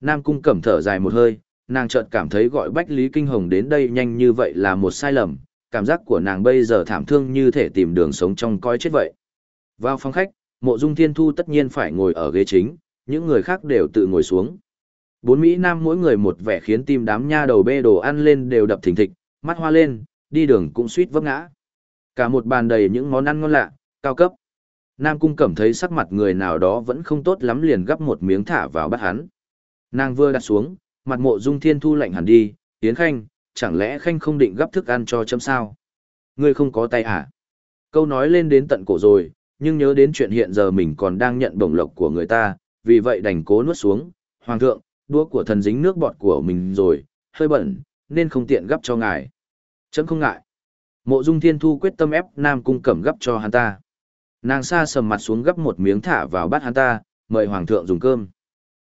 Nam Cung Cẩm thở dài một hơi, nàng chợt cảm thấy gọi Bách Lý Kinh Hồng đến đây nhanh như vậy là một sai lầm, cảm giác của nàng bây giờ thảm thương như thể tìm đường sống trong coi chết vậy. Vào phòng khách, mộ dung thiên thu tất nhiên phải ngồi ở ghế chính, những người khác đều tự ngồi xuống. Bốn Mỹ Nam mỗi người một vẻ khiến tim đám nha đầu bê đồ ăn lên đều đập thình thịch, mắt hoa lên, đi đường cũng suýt vấp ngã. Cả một bàn đầy những món ăn ngon lạ, cao cấp. Nam Cung Cẩm thấy sắc mặt người nào đó vẫn không tốt lắm liền gắp một miếng thả vào bát hắn. Nàng vừa đặt xuống, mặt mộ dung thiên thu lạnh hẳn đi, Yến Khanh, chẳng lẽ Khanh không định gắp thức ăn cho chấm sao? Ngươi không có tay à? Câu nói lên đến tận cổ rồi, nhưng nhớ đến chuyện hiện giờ mình còn đang nhận bổng lộc của người ta, vì vậy đành cố nuốt xuống. Hoàng thượng, đũa của thần dính nước bọt của mình rồi, hơi bẩn, nên không tiện gắp cho ngài. Chấm không ngại. Mộ dung thiên thu quyết tâm ép Nam Cung Cẩm gắp cho hắn ta. Nàng xa sầm mặt xuống gắp một miếng thả vào bát hắn ta, mời Hoàng thượng dùng cơm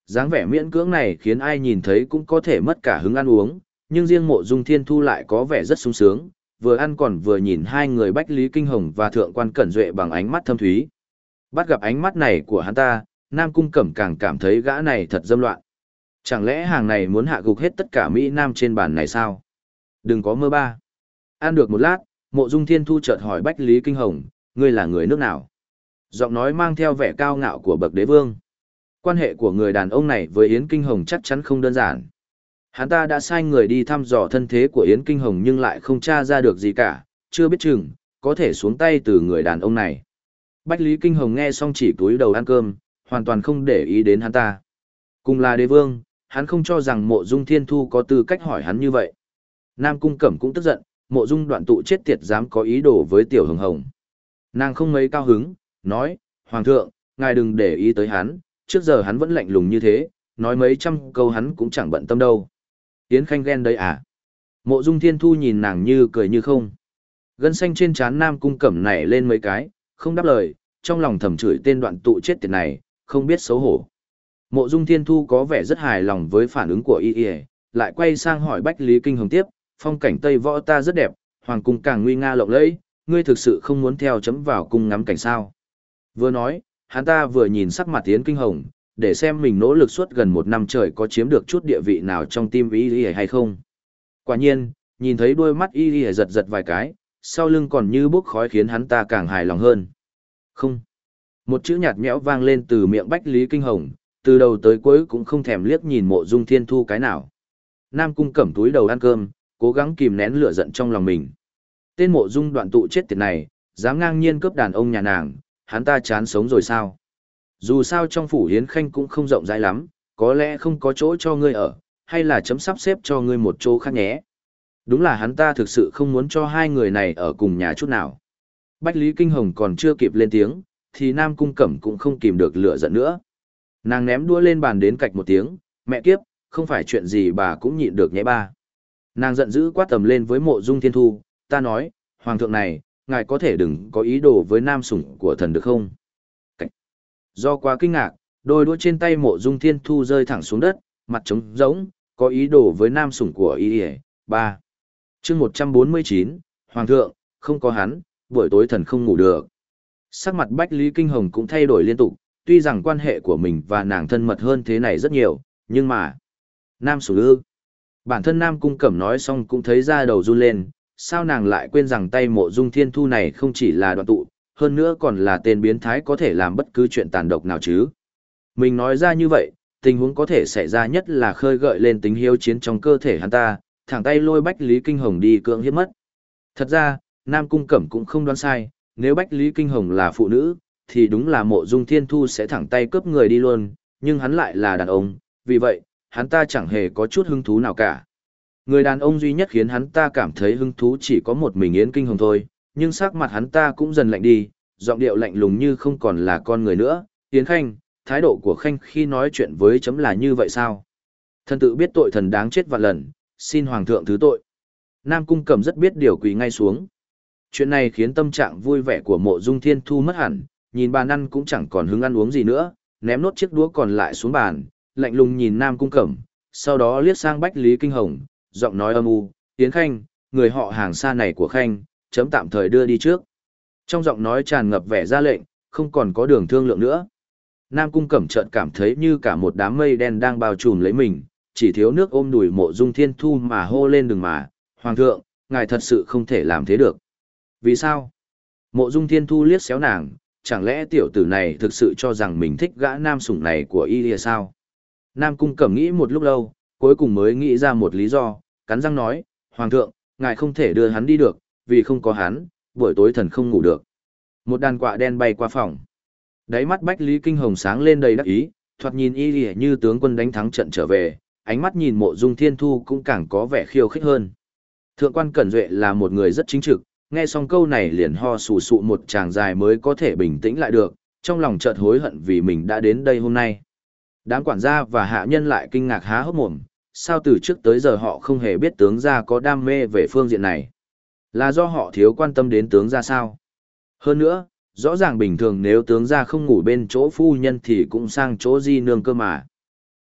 dáng vẻ miễn cưỡng này khiến ai nhìn thấy cũng có thể mất cả hứng ăn uống, nhưng riêng mộ dung thiên thu lại có vẻ rất sung sướng, vừa ăn còn vừa nhìn hai người Bách Lý Kinh Hồng và Thượng quan Cẩn Duệ bằng ánh mắt thâm thúy. Bắt gặp ánh mắt này của hắn ta, Nam Cung Cẩm càng cảm thấy gã này thật dâm loạn. Chẳng lẽ hàng này muốn hạ gục hết tất cả Mỹ Nam trên bàn này sao? Đừng có mơ ba. Ăn được một lát, mộ dung thiên thu chợt hỏi Bách Lý Kinh Hồng, ngươi là người nước nào? Giọng nói mang theo vẻ cao ngạo của bậc đế vương. Quan hệ của người đàn ông này với Yến Kinh Hồng chắc chắn không đơn giản. Hắn ta đã sai người đi thăm dò thân thế của Yến Kinh Hồng nhưng lại không tra ra được gì cả, chưa biết chừng, có thể xuống tay từ người đàn ông này. Bách Lý Kinh Hồng nghe xong chỉ túi đầu ăn cơm, hoàn toàn không để ý đến hắn ta. Cùng là đế vương, hắn không cho rằng mộ dung thiên thu có tư cách hỏi hắn như vậy. Nam Cung Cẩm cũng tức giận, mộ dung đoạn tụ chết tiệt dám có ý đồ với tiểu hồng hồng. Nàng không mấy cao hứng, nói, Hoàng thượng, ngài đừng để ý tới hắn, trước giờ hắn vẫn lạnh lùng như thế, nói mấy trăm câu hắn cũng chẳng bận tâm đâu. Yến Khanh ghen đấy à? Mộ Dung Thiên Thu nhìn nàng như cười như không. Gân xanh trên trán Nam Cung Cẩm nảy lên mấy cái, không đáp lời, trong lòng thầm chửi tên đoạn tụ chết tiệt này, không biết xấu hổ. Mộ Dung Thiên Thu có vẻ rất hài lòng với phản ứng của y y, lại quay sang hỏi Bách Lý Kinh Hồng tiếp, phong cảnh Tây Võ ta rất đẹp, hoàng cung càng nguy nga lộng lẫy, ngươi thực sự không muốn theo chấm vào cung ngắm cảnh sao. Vừa nói, hắn ta vừa nhìn sắc mặt tiến Kinh Hồng, để xem mình nỗ lực suốt gần một năm trời có chiếm được chút địa vị nào trong tim y y hay không. Quả nhiên, nhìn thấy đôi mắt y y giật giật vài cái, sau lưng còn như bốc khói khiến hắn ta càng hài lòng hơn. Không. Một chữ nhạt nhẽo vang lên từ miệng Bách Lý Kinh Hồng, từ đầu tới cuối cũng không thèm liếc nhìn mộ dung thiên thu cái nào. Nam cung cẩm túi đầu ăn cơm, cố gắng kìm nén lửa giận trong lòng mình. Tên mộ dung đoạn tụ chết tiệt này, dám ngang nhiên cướp đàn ông nhà nàng, hắn ta chán sống rồi sao? Dù sao trong phủ hiến khanh cũng không rộng rãi lắm, có lẽ không có chỗ cho ngươi ở, hay là chấm sắp xếp cho ngươi một chỗ khác nhé. Đúng là hắn ta thực sự không muốn cho hai người này ở cùng nhà chút nào. Bách Lý Kinh Hồng còn chưa kịp lên tiếng, thì Nam Cung Cẩm cũng không kìm được lửa giận nữa. Nàng ném đua lên bàn đến cạch một tiếng, mẹ kiếp, không phải chuyện gì bà cũng nhịn được nhé ba. Nàng giận dữ quát tầm lên với mộ dung thiên thu, ta nói, hoàng thượng này, ngài có thể đừng có ý đồ với nam sủng của thần được không? Cảnh. Do quá kinh ngạc, đôi đũa trên tay mộ dung thiên thu rơi thẳng xuống đất, mặt trống rỗng, có ý đồ với nam sủng của y y ba chương một trăm bốn mươi chín Hoàng thượng, không có hắn, buổi tối thần không ngủ được. Sắc mặt Bách Lý Kinh Hồng cũng thay đổi liên tục, tuy rằng quan hệ của mình và nàng thân mật hơn thế này rất nhiều, nhưng mà... Nam sủng ư. Bản thân Nam Cung Cẩm nói xong cũng thấy da đầu run lên, sao nàng lại quên rằng tay mộ dung thiên thu này không chỉ là đoạn tụ, hơn nữa còn là tên biến thái có thể làm bất cứ chuyện tàn độc nào chứ. Mình nói ra như vậy, tình huống có thể xảy ra nhất là khơi gợi lên tính hiếu chiến trong cơ thể hắn ta, thẳng tay lôi Bách Lý Kinh Hồng đi cưỡng hiếp mất. Thật ra, Nam Cung Cẩm cũng không đoán sai, nếu Bách Lý Kinh Hồng là phụ nữ, thì đúng là mộ dung thiên thu sẽ thẳng tay cướp người đi luôn, nhưng hắn lại là đàn ông, vì vậy, hắn ta chẳng hề có chút hứng thú nào cả. Người đàn ông duy nhất khiến hắn ta cảm thấy hứng thú chỉ có một mình Yến Kinh Hồng thôi, nhưng sắc mặt hắn ta cũng dần lạnh đi, giọng điệu lạnh lùng như không còn là con người nữa. Yến Khanh, thái độ của Khanh khi nói chuyện với chấm là như vậy sao? Thần tự biết tội thần đáng chết vạn lần, xin Hoàng thượng thứ tội. Nam Cung Cẩm rất biết điều quỳ ngay xuống. Chuyện này khiến tâm trạng vui vẻ của mộ dung thiên thu mất hẳn, nhìn bàn ăn cũng chẳng còn hứng ăn uống gì nữa, ném nốt chiếc đũa còn lại xuống bàn, lạnh lùng nhìn Nam Cung Cẩm, sau đó liếc sang Bách Lý Kinh Hồng, giọng nói âm u, Yến Khanh, người họ hàng xa này của Khanh, chấm tạm thời đưa đi trước. Trong giọng nói tràn ngập vẻ ra lệnh, không còn có đường thương lượng nữa. Nam Cung Cẩm chợt cảm thấy như cả một đám mây đen đang bao trùm lấy mình, chỉ thiếu nước ôm đùi mộ dung thiên thu mà hô lên đừng mà, Hoàng thượng, ngài thật sự không thể làm thế được. Vì sao? Mộ dung thiên thu liếc xéo nàng, chẳng lẽ tiểu tử này thực sự cho rằng mình thích gã nam sủng này của y lìa sao? Nam Cung Cẩm nghĩ một lúc lâu, cuối cùng mới nghĩ ra một lý do, cắn răng nói, Hoàng thượng, ngài không thể đưa hắn đi được, vì không có hắn, buổi tối thần không ngủ được. Một đàn quạ đen bay qua phòng. Đáy mắt Bách Lý Kinh Hồng sáng lên đầy đắc ý, thoạt nhìn y lìa như tướng quân đánh thắng trận trở về, ánh mắt nhìn mộ dung thiên thu cũng càng có vẻ khiêu khích hơn. Thượng quan Cẩn Duệ là một người rất chính trực, nghe xong câu này liền ho sù sụ một tràng dài mới có thể bình tĩnh lại được, trong lòng chợt hối hận vì mình đã đến đây hôm nay. Đám quản gia và hạ nhân lại kinh ngạc há hốc mồm, sao từ trước tới giờ họ không hề biết tướng gia có đam mê về phương diện này. Là do họ thiếu quan tâm đến tướng gia sao? Hơn nữa, rõ ràng bình thường nếu tướng gia không ngủ bên chỗ phu nhân thì cũng sang chỗ di nương cơ mà.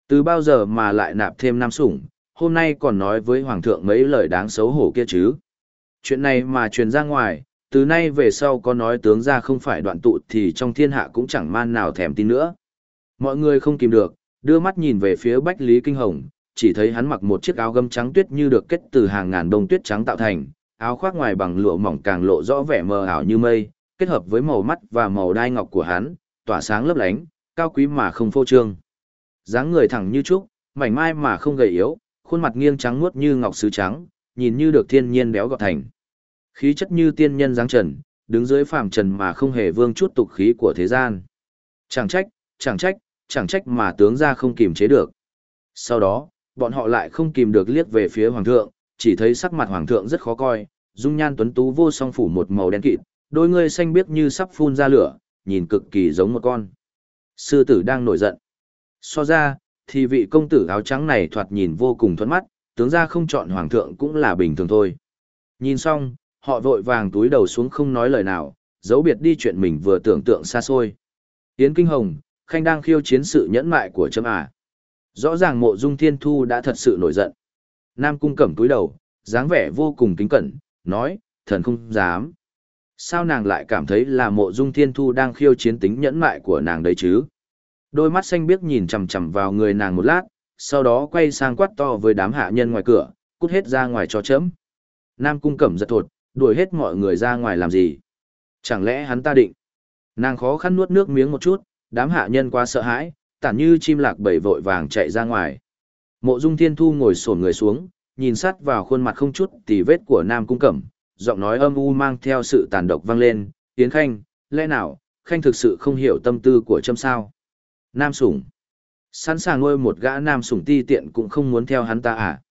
Từ bao giờ mà lại nạp thêm nam sủng, hôm nay còn nói với hoàng thượng mấy lời đáng xấu hổ kia chứ. Chuyện này mà truyền ra ngoài, từ nay về sau có nói tướng gia không phải đoạn tụ thì trong thiên hạ cũng chẳng man nào thèm tin nữa. Mọi người không kìm được, đưa mắt nhìn về phía Bách Lý Kinh Hồng, chỉ thấy hắn mặc một chiếc áo gấm trắng tuyết như được kết từ hàng ngàn bông tuyết trắng tạo thành, áo khoác ngoài bằng lụa mỏng càng lộ rõ vẻ mờ ảo như mây, kết hợp với màu mắt và màu đai ngọc của hắn, tỏa sáng lấp lánh, cao quý mà không phô trương. dáng người thẳng như trúc, mảnh mai mà không gầy yếu, khuôn mặt nghiêng trắng muốt như ngọc sứ trắng, nhìn như được thiên nhiên béo gọt thành. Khí chất như tiên nhân dáng trần, đứng dưới phàm trần mà không hề vương chút tục khí của thế gian. Chẳng trách, chẳng trách, chẳng trách mà tướng ra không kìm chế được. Sau đó, bọn họ lại không kìm được liếc về phía hoàng thượng, chỉ thấy sắc mặt hoàng thượng rất khó coi, dung nhan tuấn tú vô song phủ một màu đen kịt, đôi người xanh biếc như sắp phun ra lửa, nhìn cực kỳ giống một con. Sư tử đang nổi giận. So ra, thì vị công tử áo trắng này thoạt nhìn vô cùng thuẫn mắt, tướng ra không chọn hoàng thượng cũng là bình thường thôi. Nhìn xong, họ vội vàng túi đầu xuống không nói lời nào, giấu biệt đi chuyện mình vừa tưởng tượng xa xôi. Yến Kinh Hồng, Khanh đang khiêu chiến sự nhẫn mại của chấm à. Rõ ràng mộ dung thiên thu đã thật sự nổi giận. Nam cung cẩm túi đầu, dáng vẻ vô cùng kính cẩn, nói, thần không dám. Sao nàng lại cảm thấy là mộ dung thiên thu đang khiêu chiến tính nhẫn mại của nàng đấy chứ? Đôi mắt xanh biếc nhìn chằm chằm vào người nàng một lát, sau đó quay sang quát to với đám hạ nhân ngoài cửa, cút hết ra ngoài cho chấm. Nam cung cẩm giật thột, đuổi hết mọi người ra ngoài làm gì? Chẳng lẽ hắn ta định? Nàng khó khăn nuốt nước miếng một chút, đám hạ nhân quá sợ hãi, tản như chim lạc bầy vội vàng chạy ra ngoài. Mộ Dung Thiên Thu ngồi xổm người xuống, nhìn sát vào khuôn mặt không chút tì vết của Nam Cung Cẩm, giọng nói âm u mang theo sự tàn độc vang lên, "Tiến Khanh, lẽ nào Khanh thực sự không hiểu tâm tư của Trâm sao?" Nam Sủng, sẵn sàng nuôi một gã Nam Sủng ti tiện cũng không muốn theo hắn ta à?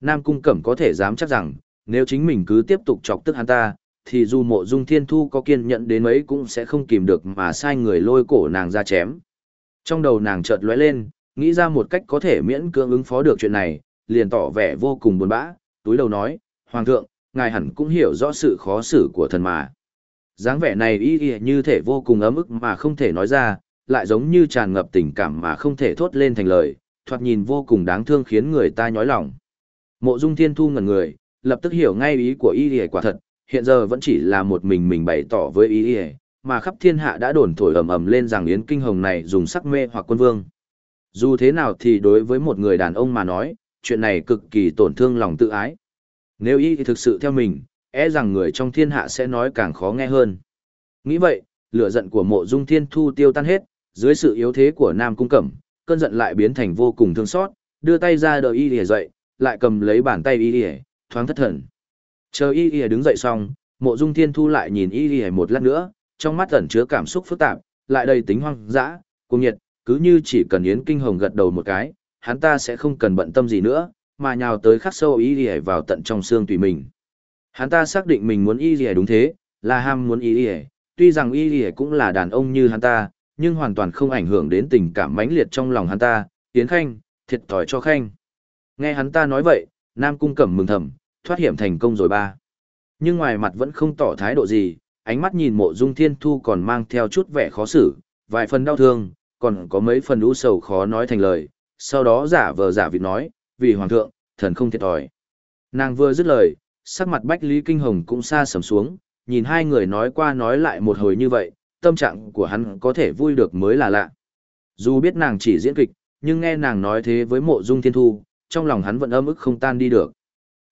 Nam Cung Cẩm có thể dám chắc rằng, nếu chính mình cứ tiếp tục chọc tức hắn ta, thì dù mộ dung thiên thu có kiên nhẫn đến mấy cũng sẽ không kìm được mà sai người lôi cổ nàng ra chém. Trong đầu nàng chợt lóe lên, nghĩ ra một cách có thể miễn cưỡng ứng phó được chuyện này, liền tỏ vẻ vô cùng buồn bã, túi đầu nói, Hoàng thượng, ngài hẳn cũng hiểu rõ sự khó xử của thần mà. dáng vẻ này y y như thể vô cùng ấm ức mà không thể nói ra, lại giống như tràn ngập tình cảm mà không thể thốt lên thành lời, thoạt nhìn vô cùng đáng thương khiến người ta nhói lòng. Mộ Dung Thiên Thu ngẩn người, lập tức hiểu ngay ý của y y quả thật, hiện giờ vẫn chỉ là một mình mình bày tỏ với y ỉa mà khắp thiên hạ đã đồn thổi ầm ầm lên rằng Yến Kinh Hồng này dùng sắc mê hoặc quân vương. Dù thế nào thì đối với một người đàn ông mà nói, chuyện này cực kỳ tổn thương lòng tự ái. Nếu y thực sự theo mình, e rằng người trong thiên hạ sẽ nói càng khó nghe hơn. Nghĩ vậy, lửa giận của mộ dung thiên thu tiêu tan hết, dưới sự yếu thế của Nam Cung Cẩm, cơn giận lại biến thành vô cùng thương xót, đưa tay ra đợi y ỉa dậy, lại cầm lấy bàn tay y ỉa thoáng thất thần. Chờ y y đứng dậy xong, mộ dung thiên thu lại nhìn y y một lát nữa, trong mắt ẩn chứa cảm xúc phức tạp, lại đầy tính hoang dã, cuồng nhiệt, cứ như chỉ cần Yến Kinh Hồng gật đầu một cái, hắn ta sẽ không cần bận tâm gì nữa, mà nhào tới khắc sâu y y vào tận trong xương tùy mình. Hắn ta xác định mình muốn y y đúng thế, là ham muốn y y, tuy rằng y y cũng là đàn ông như hắn ta, nhưng hoàn toàn không ảnh hưởng đến tình cảm mãnh liệt trong lòng hắn ta, Yến Khanh, thiệt thòi cho Khanh. Nghe hắn ta nói vậy, Nam Cung Cẩm mừng thầm, thoát hiểm thành công rồi ba. Nhưng ngoài mặt vẫn không tỏ thái độ gì, ánh mắt nhìn mộ dung thiên thu còn mang theo chút vẻ khó xử, vài phần đau thương, còn có mấy phần u sầu khó nói thành lời, sau đó giả vờ giả vịt nói, vì hoàng thượng, thần không thiệt thòi. Nàng vừa dứt lời, sắc mặt Bách Lý Kinh Hồng cũng xa sầm xuống, nhìn hai người nói qua nói lại một hồi như vậy, tâm trạng của hắn có thể vui được mới là lạ. Dù biết nàng chỉ diễn kịch, nhưng nghe nàng nói thế với mộ dung thiên thu, trong lòng hắn vẫn âm ức không tan đi được.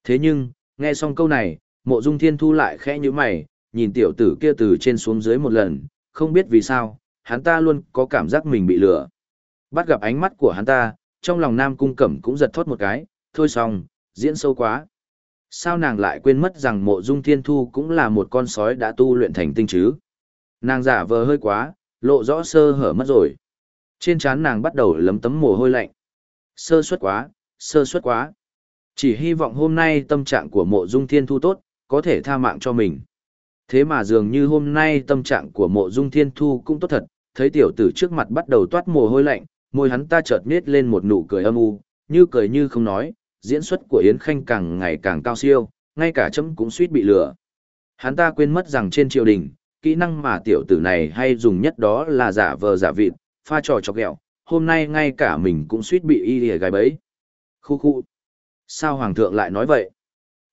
Thế nhưng, nghe xong câu này, mộ dung thiên thu lại khẽ như mày, nhìn tiểu tử kia từ trên xuống dưới một lần, không biết vì sao, hắn ta luôn có cảm giác mình bị lừa. Bắt gặp ánh mắt của hắn ta, trong lòng nam cung cẩm cũng giật thoát một cái, thôi xong, diễn sâu quá. Sao nàng lại quên mất rằng mộ dung thiên thu cũng là một con sói đã tu luyện thành tinh chứ? Nàng giả vờ hơi quá, lộ rõ sơ hở mất rồi. Trên trán nàng bắt đầu lấm tấm mồ hôi lạnh. Sơ suất quá, sơ suất quá. Chỉ hy vọng hôm nay tâm trạng của mộ dung thiên thu tốt, có thể tha mạng cho mình. Thế mà dường như hôm nay tâm trạng của mộ dung thiên thu cũng tốt thật, thấy tiểu tử trước mặt bắt đầu toát mồ hôi lạnh, môi hắn ta chợt nết lên một nụ cười âm u, như cười như không nói, diễn xuất của Yến Khanh càng ngày càng cao siêu, ngay cả chấm cũng suýt bị lừa. Hắn ta quên mất rằng trên triều đình, kỹ năng mà tiểu tử này hay dùng nhất đó là giả vờ giả vịt, pha trò chọc ghẹo, hôm nay ngay cả mình cũng suýt bị y lìa gái bấy. Khu khu. Sao hoàng thượng lại nói vậy?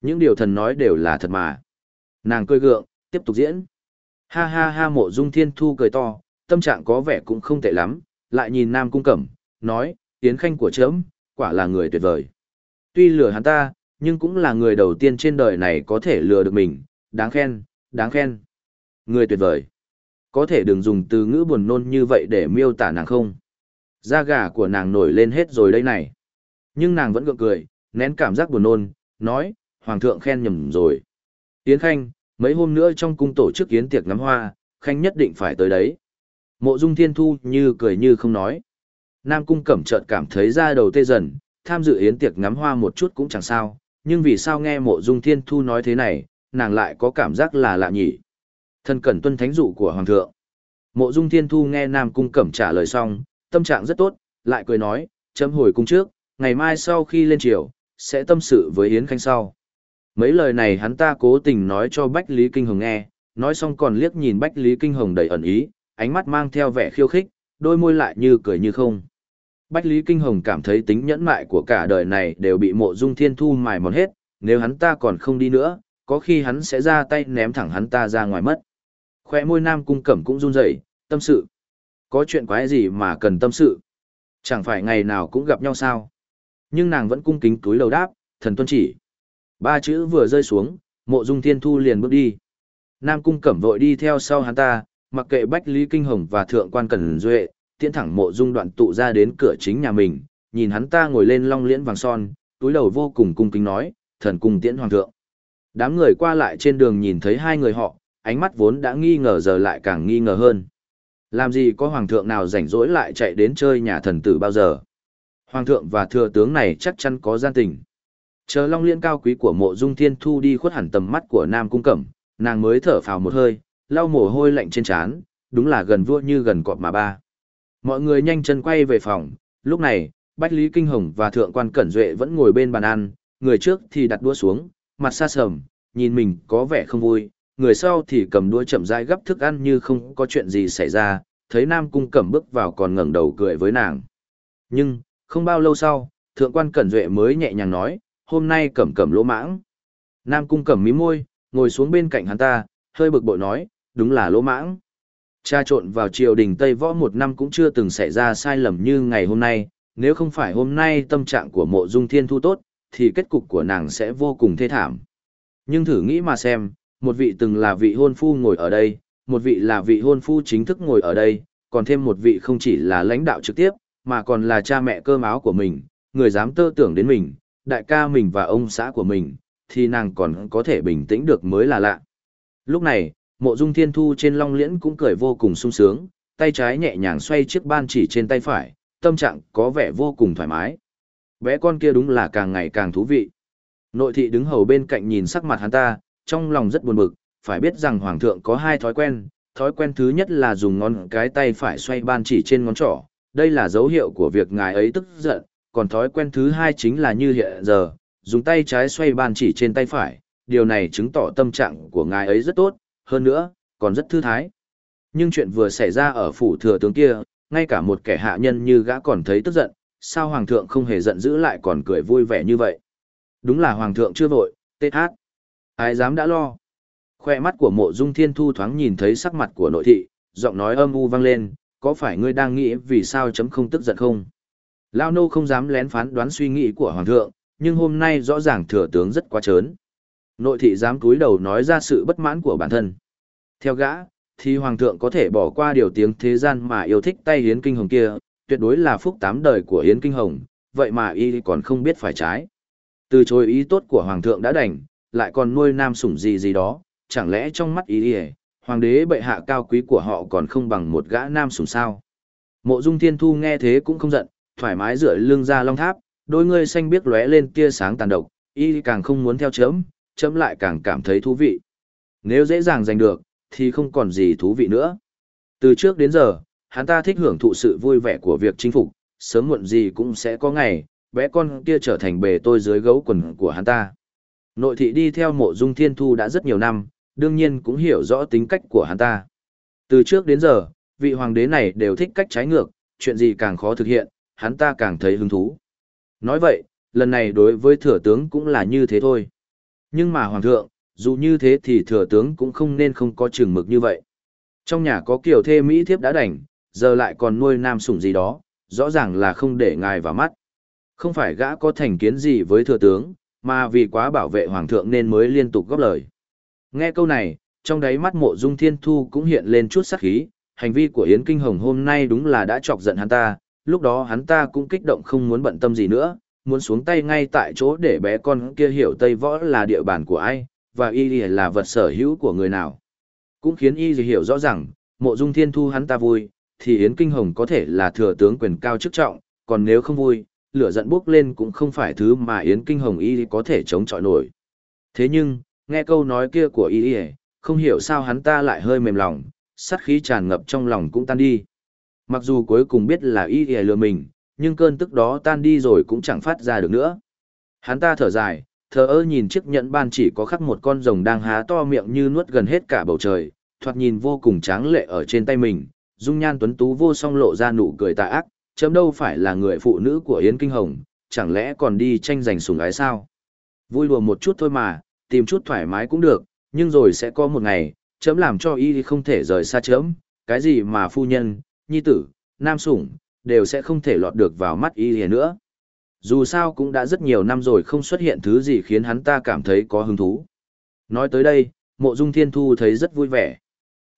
Những điều thần nói đều là thật mà. Nàng cười gượng, tiếp tục diễn. Ha ha ha mộ dung thiên thu cười to, tâm trạng có vẻ cũng không tệ lắm, lại nhìn nam cung cẩm, nói, tiến khanh của chấm, quả là người tuyệt vời. Tuy lừa hắn ta, nhưng cũng là người đầu tiên trên đời này có thể lừa được mình, đáng khen, đáng khen. Người tuyệt vời. Có thể đừng dùng từ ngữ buồn nôn như vậy để miêu tả nàng không. Da gà của nàng nổi lên hết rồi đây này. Nhưng nàng vẫn gượng cười, nén cảm giác buồn nôn, nói, Hoàng thượng khen nhầm rồi. Yến Khanh, mấy hôm nữa trong cung tổ chức yến tiệc ngắm hoa, Khanh nhất định phải tới đấy. Mộ Dung Thiên Thu như cười như không nói. Nam cung cẩm chợt cảm thấy da đầu tê dần, tham dự yến tiệc ngắm hoa một chút cũng chẳng sao, nhưng vì sao nghe mộ Dung Thiên Thu nói thế này, nàng lại có cảm giác là lạ nhỉ. Thân cẩn tuân thánh dụ của Hoàng thượng. Mộ Dung Thiên Thu nghe Nam cung cẩm trả lời xong, tâm trạng rất tốt, lại cười nói, chấm hồi cung trước, ngày mai sau khi lên triều, sẽ tâm sự với Yến Khanh sau. Mấy lời này hắn ta cố tình nói cho Bách Lý Kinh Hồng nghe, nói xong còn liếc nhìn Bách Lý Kinh Hồng đầy ẩn ý, ánh mắt mang theo vẻ khiêu khích, đôi môi lại như cười như không. Bách Lý Kinh Hồng cảm thấy tính nhẫn mại của cả đời này đều bị mộ dung thiên thu mài mòn hết, nếu hắn ta còn không đi nữa, có khi hắn sẽ ra tay ném thẳng hắn ta ra ngoài mất. Khoe môi nam cung cẩm cũng run rẩy, tâm sự. Có chuyện quái gì mà cần tâm sự? Chẳng phải ngày nào cũng gặp nhau sao? Nhưng nàng vẫn cung kính túi lầu đáp, thần tuân chỉ. Ba chữ vừa rơi xuống, mộ dung thiên thu liền bước đi. Nam cung cẩm vội đi theo sau hắn ta, mặc kệ Bách Lý Kinh Hồng và Thượng quan Cần Duệ, tiễn thẳng mộ dung đoạn tụ ra đến cửa chính nhà mình, nhìn hắn ta ngồi lên long liễn vàng son, túi đầu vô cùng cung kính nói, thần cung tiễn hoàng thượng. Đám người qua lại trên đường nhìn thấy hai người họ, ánh mắt vốn đã nghi ngờ giờ lại càng nghi ngờ hơn. Làm gì có hoàng thượng nào rảnh rỗi lại chạy đến chơi nhà thần tử bao giờ? Hoàng thượng và thừa tướng này chắc chắn có gian tình. Chờ long liên cao quý của mộ dung thiên thu đi khuất hẳn tầm mắt của nam cung cẩm, nàng mới thở phào một hơi, lau mồ hôi lạnh trên trán, đúng là gần vua như gần cọp mà ba. Mọi người nhanh chân quay về phòng, lúc này, Bách Lý Kinh Hồng và Thượng quan Cẩn Duệ vẫn ngồi bên bàn ăn, người trước thì đặt đũa xuống, mặt xa sầm, nhìn mình có vẻ không vui, người sau thì cầm đũa chậm rãi gấp thức ăn như không có chuyện gì xảy ra, thấy Nam Cung Cẩm bước vào còn ngẩng đầu cười với nàng. Nhưng, không bao lâu sau, Thượng quan Cẩn Duệ mới nhẹ nhàng nói, hôm nay Cẩm Cẩm lỗ mãng. Nam Cung Cẩm mí môi, ngồi xuống bên cạnh hắn ta, hơi bực bội nói, đúng là lỗ mãng. Cha trộn vào triều đình Tây Võ một năm cũng chưa từng xảy ra sai lầm như ngày hôm nay, nếu không phải hôm nay tâm trạng của mộ dung thiên thu tốt, thì kết cục của nàng sẽ vô cùng thê thảm. Nhưng thử nghĩ mà xem, một vị từng là vị hôn phu ngồi ở đây, một vị là vị hôn phu chính thức ngồi ở đây, còn thêm một vị không chỉ là lãnh đạo trực tiếp, mà còn là cha mẹ cơm áo của mình, người dám tơ tưởng đến mình, đại ca mình và ông xã của mình, thì nàng còn có thể bình tĩnh được mới là lạ. Lúc này, mộ dung thiên thu trên long liễn cũng cười vô cùng sung sướng, tay trái nhẹ nhàng xoay chiếc ban chỉ trên tay phải, tâm trạng có vẻ vô cùng thoải mái. Bé con kia đúng là càng ngày càng thú vị. Nội thị đứng hầu bên cạnh nhìn sắc mặt hắn ta, trong lòng rất buồn bực, phải biết rằng hoàng thượng có hai thói quen, thói quen thứ nhất là dùng ngón cái tay phải xoay ban chỉ trên ngón trỏ, đây là dấu hiệu của việc ngài ấy tức giận, còn thói quen thứ hai chính là như hiện giờ, dùng tay trái xoay ban chỉ trên tay phải, điều này chứng tỏ tâm trạng của ngài ấy rất tốt, hơn nữa, còn rất thư thái. Nhưng chuyện vừa xảy ra ở phủ thừa tướng kia, ngay cả một kẻ hạ nhân như gã còn thấy tức giận, sao hoàng thượng không hề giận dữ lại còn cười vui vẻ như vậy. Đúng là hoàng thượng chưa vội, tết hát. Ai dám đã lo. Khoe mắt của mộ dung thiên thu thoáng nhìn thấy sắc mặt của nội thị, giọng nói âm u vang lên, có phải ngươi đang nghĩ vì sao chấm không tức giận không? Lao nô không dám lén phán đoán suy nghĩ của hoàng thượng, nhưng hôm nay rõ ràng thừa tướng rất quá trớn. Nội thị dám cúi đầu nói ra sự bất mãn của bản thân. Theo gã, thì hoàng thượng có thể bỏ qua điều tiếng thế gian mà yêu thích tay hiến kinh hồng kia, tuyệt đối là phúc tám đời của hiến kinh hồng, vậy mà y còn không biết phải trái. Từ chối ý tốt của hoàng thượng đã đành, lại còn nuôi nam sủng gì gì đó, chẳng lẽ trong mắt y hoàng đế bệ hạ cao quý của họ còn không bằng một gã nam sùng sao. Mộ dung thiên thu nghe thế cũng không giận, thoải mái dựa lưng ra long tháp, đôi ngươi xanh biếc lóe lên tia sáng tàn độc, y càng không muốn theo chấm, chấm lại càng cảm thấy thú vị. Nếu dễ dàng giành được, thì không còn gì thú vị nữa. Từ trước đến giờ, hắn ta thích hưởng thụ sự vui vẻ của việc chinh phục, sớm muộn gì cũng sẽ có ngày, bé con kia trở thành bề tôi dưới gấu quần của hắn ta. Nội thị đi theo mộ dung thiên thu đã rất nhiều năm, đương nhiên cũng hiểu rõ tính cách của hắn ta. Từ trước đến giờ, vị hoàng đế này đều thích cách trái ngược, chuyện gì càng khó thực hiện, hắn ta càng thấy hứng thú. Nói vậy, lần này đối với thừa tướng cũng là như thế thôi. Nhưng mà hoàng thượng, dù như thế thì thừa tướng cũng không nên không có chừng mực như vậy. Trong nhà có kiểu thê Mỹ thiếp đã đành, giờ lại còn nuôi nam sủng gì đó, rõ ràng là không để ngài vào mắt. Không phải gã có thành kiến gì với thừa tướng, mà vì quá bảo vệ hoàng thượng nên mới liên tục góp lời. Nghe câu này, trong đáy mắt mộ dung thiên thu cũng hiện lên chút sắc khí, hành vi của Yến Kinh Hồng hôm nay đúng là đã chọc giận hắn ta, lúc đó hắn ta cũng kích động không muốn bận tâm gì nữa, muốn xuống tay ngay tại chỗ để bé con kia hiểu Tây Võ là địa bàn của ai, và y là vật sở hữu của người nào. Cũng khiến y hiểu rõ rằng, mộ dung thiên thu hắn ta vui, thì Yến Kinh Hồng có thể là thừa tướng quyền cao chức trọng, còn nếu không vui, lửa giận bốc lên cũng không phải thứ mà Yến Kinh Hồng y có thể chống chọi nổi. Thế nhưng, nghe câu nói kia của y không hiểu sao hắn ta lại hơi mềm lòng, sát khí tràn ngập trong lòng cũng tan đi. Mặc dù cuối cùng biết là y lừa mình, nhưng cơn tức đó tan đi rồi cũng chẳng phát ra được nữa. Hắn ta thở dài, thờ ơ nhìn chiếc nhẫn ban chỉ có khắc một con rồng đang há to miệng như nuốt gần hết cả bầu trời, thoạt nhìn vô cùng tráng lệ ở trên tay mình, dung nhan tuấn tú vô song lộ ra nụ cười tà ác, chấm đâu phải là người phụ nữ của Yến Kinh Hồng, chẳng lẽ còn đi tranh giành sủng ái sao? Vui đùa một chút thôi mà, tìm chút thoải mái cũng được, nhưng rồi sẽ có một ngày, chấm làm cho y không thể rời xa chấm, cái gì mà phu nhân, nhi tử, nam sủng, đều sẽ không thể lọt được vào mắt y nữa. Dù sao cũng đã rất nhiều năm rồi không xuất hiện thứ gì khiến hắn ta cảm thấy có hứng thú. Nói tới đây, mộ dung thiên thu thấy rất vui vẻ.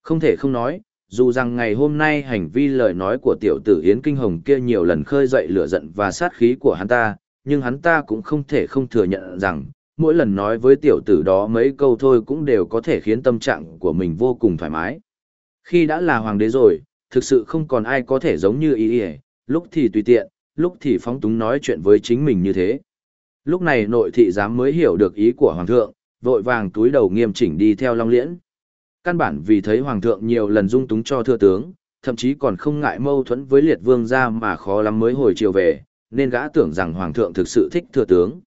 Không thể không nói, dù rằng ngày hôm nay hành vi lời nói của tiểu tử Yến Kinh Hồng kia nhiều lần khơi dậy lửa giận và sát khí của hắn ta, nhưng hắn ta cũng không thể không thừa nhận rằng, mỗi lần nói với tiểu tử đó mấy câu thôi cũng đều có thể khiến tâm trạng của mình vô cùng thoải mái. Khi đã là hoàng đế rồi, thực sự không còn ai có thể giống như ý ý, lúc thì tùy tiện, lúc thì phóng túng nói chuyện với chính mình như thế. Lúc này nội thị giám mới hiểu được ý của hoàng thượng, vội vàng túi đầu nghiêm chỉnh đi theo Long Liễn. Căn bản vì thấy hoàng thượng nhiều lần dung túng cho thưa tướng, thậm chí còn không ngại mâu thuẫn với liệt vương ra mà khó lắm mới hồi chiều về, nên gã tưởng rằng hoàng thượng thực sự thích thừa tướng.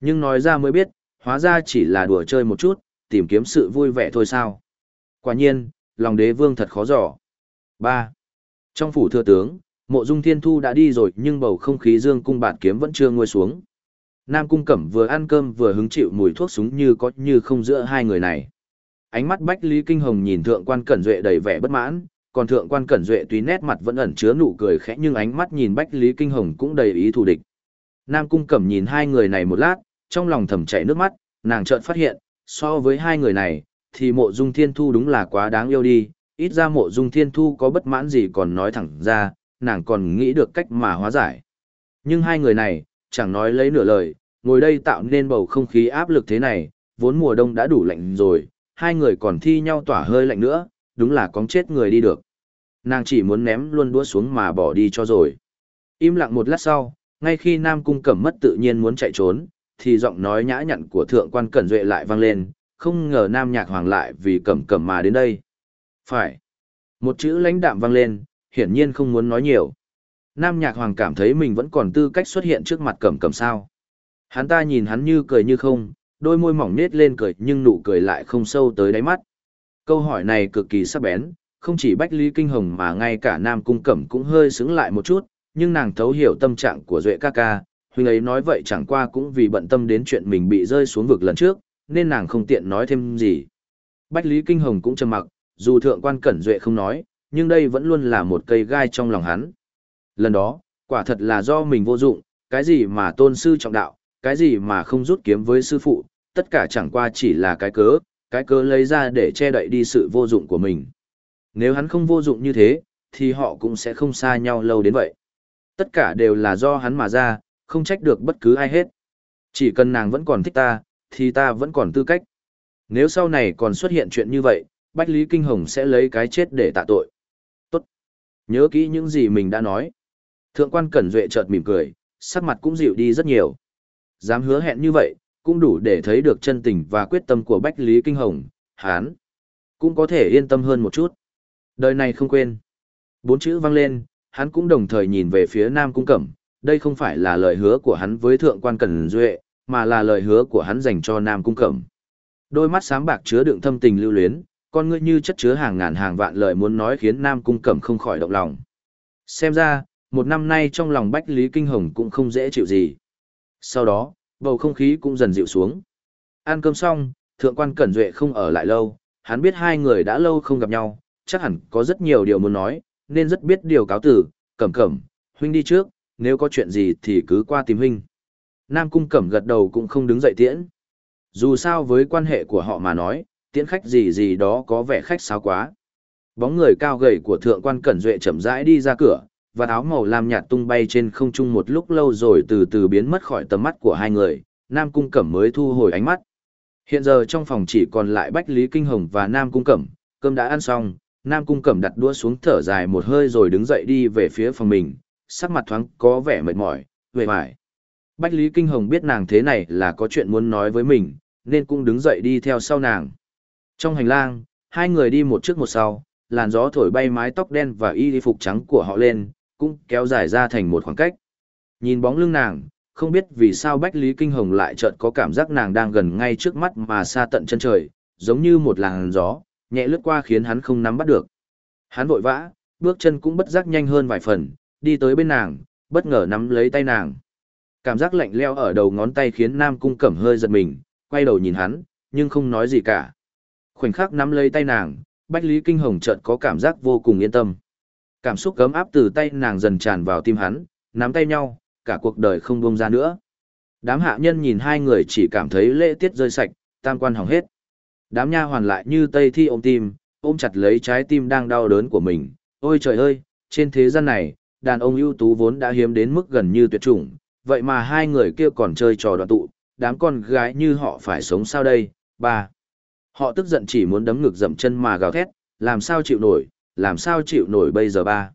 Nhưng nói ra mới biết, hóa ra chỉ là đùa chơi một chút, tìm kiếm sự vui vẻ thôi sao. Quả nhiên, lòng đế vương thật khó dò. 3. Trong phủ thừa tướng, mộ dung thiên thu đã đi rồi nhưng bầu không khí dương cung bạt kiếm vẫn chưa nguôi xuống. Nam cung cẩm vừa ăn cơm vừa hứng chịu mùi thuốc súng như có như không giữa hai người này. Ánh mắt Bách Lý Kinh Hồng nhìn thượng quan Cẩn Duệ đầy vẻ bất mãn, còn thượng quan Cẩn Duệ tuy nét mặt vẫn ẩn chứa nụ cười khẽ nhưng ánh mắt nhìn Bách Lý Kinh Hồng cũng đầy ý thù địch. Nam cung cẩm nhìn hai người này một lát, trong lòng thầm chảy nước mắt, nàng chợt phát hiện, so với hai người này, thì mộ dung thiên thu đúng là quá đáng yêu đi, ít ra mộ dung thiên thu có bất mãn gì còn nói thẳng ra, nàng còn nghĩ được cách mà hóa giải. Nhưng hai người này, chẳng nói lấy nửa lời, ngồi đây tạo nên bầu không khí áp lực thế này, vốn mùa đông đã đủ lạnh rồi, hai người còn thi nhau tỏa hơi lạnh nữa, đúng là có chết người đi được. Nàng chỉ muốn ném luôn đũa xuống mà bỏ đi cho rồi. Im lặng một lát sau, ngay khi Nam Cung Cẩm mất tự nhiên muốn chạy trốn, thì giọng nói nhã nhặn của thượng quan Cẩn Duệ lại vang lên, không ngờ Nam Nhạc Hoàng lại vì Cẩm Cẩm mà đến đây. Phải. Một chữ lãnh đạm vang lên, hiển nhiên không muốn nói nhiều. Nam Nhạc Hoàng cảm thấy mình vẫn còn tư cách xuất hiện trước mặt Cẩm Cẩm sao. Hắn ta nhìn hắn như cười như không, đôi môi mỏng nết lên cười nhưng nụ cười lại không sâu tới đáy mắt. Câu hỏi này cực kỳ sắc bén, không chỉ Bách Lý Kinh Hồng mà ngay cả Nam Cung Cẩm cũng hơi sững lại một chút, nhưng nàng thấu hiểu tâm trạng của Duệ ca ca, huynh ấy nói vậy chẳng qua cũng vì bận tâm đến chuyện mình bị rơi xuống vực lần trước, nên nàng không tiện nói thêm gì. Bách Lý Kinh Hồng cũng trầm mặc, dù thượng quan Cẩn Duệ không nói, nhưng đây vẫn luôn là một cây gai trong lòng hắn. Lần đó, quả thật là do mình vô dụng, cái gì mà tôn sư trọng đạo, cái gì mà không rút kiếm với sư phụ, tất cả chẳng qua chỉ là cái cớ, cái cớ lấy ra để che đậy đi sự vô dụng của mình. Nếu hắn không vô dụng như thế, thì họ cũng sẽ không xa nhau lâu đến vậy. Tất cả đều là do hắn mà ra, không trách được bất cứ ai hết. Chỉ cần nàng vẫn còn thích ta, thì ta vẫn còn tư cách. Nếu sau này còn xuất hiện chuyện như vậy, Bách Lý Kinh Hồng sẽ lấy cái chết để tạ tội. Tốt. Nhớ kỹ những gì mình đã nói. Thượng quan Cẩn Duệ chợt mỉm cười, sắc mặt cũng dịu đi rất nhiều. Dám hứa hẹn như vậy, cũng đủ để thấy được chân tình và quyết tâm của Bách Lý Kinh Hồng, hán. Cũng có thể yên tâm hơn một chút. Đời này không quên. Bốn chữ vang lên, hắn cũng đồng thời nhìn về phía Nam Cung Cẩm. Đây không phải là lời hứa của hắn với Thượng quan Cẩn Duệ, mà là lời hứa của hắn dành cho Nam Cung Cẩm. Đôi mắt sáng bạc chứa đựng thâm tình lưu luyến, con ngươi như chất chứa hàng ngàn hàng vạn lời muốn nói khiến Nam Cung Cẩm không khỏi động lòng. Xem ra, một năm nay trong lòng Bách Lý Kinh Hồng cũng không dễ chịu gì. Sau đó, bầu không khí cũng dần dịu xuống. Ăn cơm xong, Thượng quan Cẩn Duệ không ở lại lâu, hắn biết hai người đã lâu không gặp nhau, chắc hẳn có rất nhiều điều muốn nói, nên rất biết điều cáo tử, cẩm cẩm, huynh đi trước, nếu có chuyện gì thì cứ qua tìm huynh. Nam Cung Cẩm gật đầu cũng không đứng dậy tiễn. Dù sao với quan hệ của họ mà nói, tiễn khách gì gì đó có vẻ khách sáo quá. Bóng người cao gầy của thượng quan Cẩn Duệ chậm rãi đi ra cửa, và áo màu lam nhạt tung bay trên không trung một lúc lâu rồi từ từ biến mất khỏi tầm mắt của hai người, Nam Cung Cẩm mới thu hồi ánh mắt. Hiện giờ trong phòng chỉ còn lại Bách Lý Kinh Hồng và Nam Cung Cẩm, cơm đã ăn xong, Nam Cung Cẩm đặt đũa xuống thở dài một hơi rồi đứng dậy đi về phía phòng mình, sắc mặt thoáng có vẻ mệt mỏi, về vải. Bách Lý Kinh Hồng biết nàng thế này là có chuyện muốn nói với mình, nên cũng đứng dậy đi theo sau nàng. Trong hành lang, hai người đi một trước một sau, làn gió thổi bay mái tóc đen và y phục trắng của họ lên, cũng kéo dài ra thành một khoảng cách. Nhìn bóng lưng nàng, không biết vì sao Bách Lý Kinh Hồng lại chợt có cảm giác nàng đang gần ngay trước mắt mà xa tận chân trời, giống như một làn gió, nhẹ lướt qua khiến hắn không nắm bắt được. Hắn vội vã, bước chân cũng bất giác nhanh hơn vài phần, đi tới bên nàng, bất ngờ nắm lấy tay nàng. Cảm giác lạnh leo ở đầu ngón tay khiến Nam Cung Cẩm hơi giật mình, quay đầu nhìn hắn, nhưng không nói gì cả. Khoảnh khắc nắm lấy tay nàng, Bách Lý Kinh Hồng chợt có cảm giác vô cùng yên tâm. Cảm xúc cấm áp từ tay nàng dần tràn vào tim hắn, nắm tay nhau, cả cuộc đời không buông ra nữa. Đám hạ nhân nhìn hai người chỉ cảm thấy lễ tiết rơi sạch, tam quan hỏng hết. Đám nha hoàn lại như tây thi ôm tim, ôm chặt lấy trái tim đang đau đớn của mình. Ôi trời ơi, trên thế gian này, đàn ông ưu tú vốn đã hiếm đến mức gần như tuyệt chủng, vậy mà hai người kia còn chơi trò đoạn tụ, đám con gái như họ phải sống sao đây, ba. Họ tức giận chỉ muốn đấm ngực dậm chân mà gào thét, làm sao chịu nổi, làm sao chịu nổi bây giờ ba.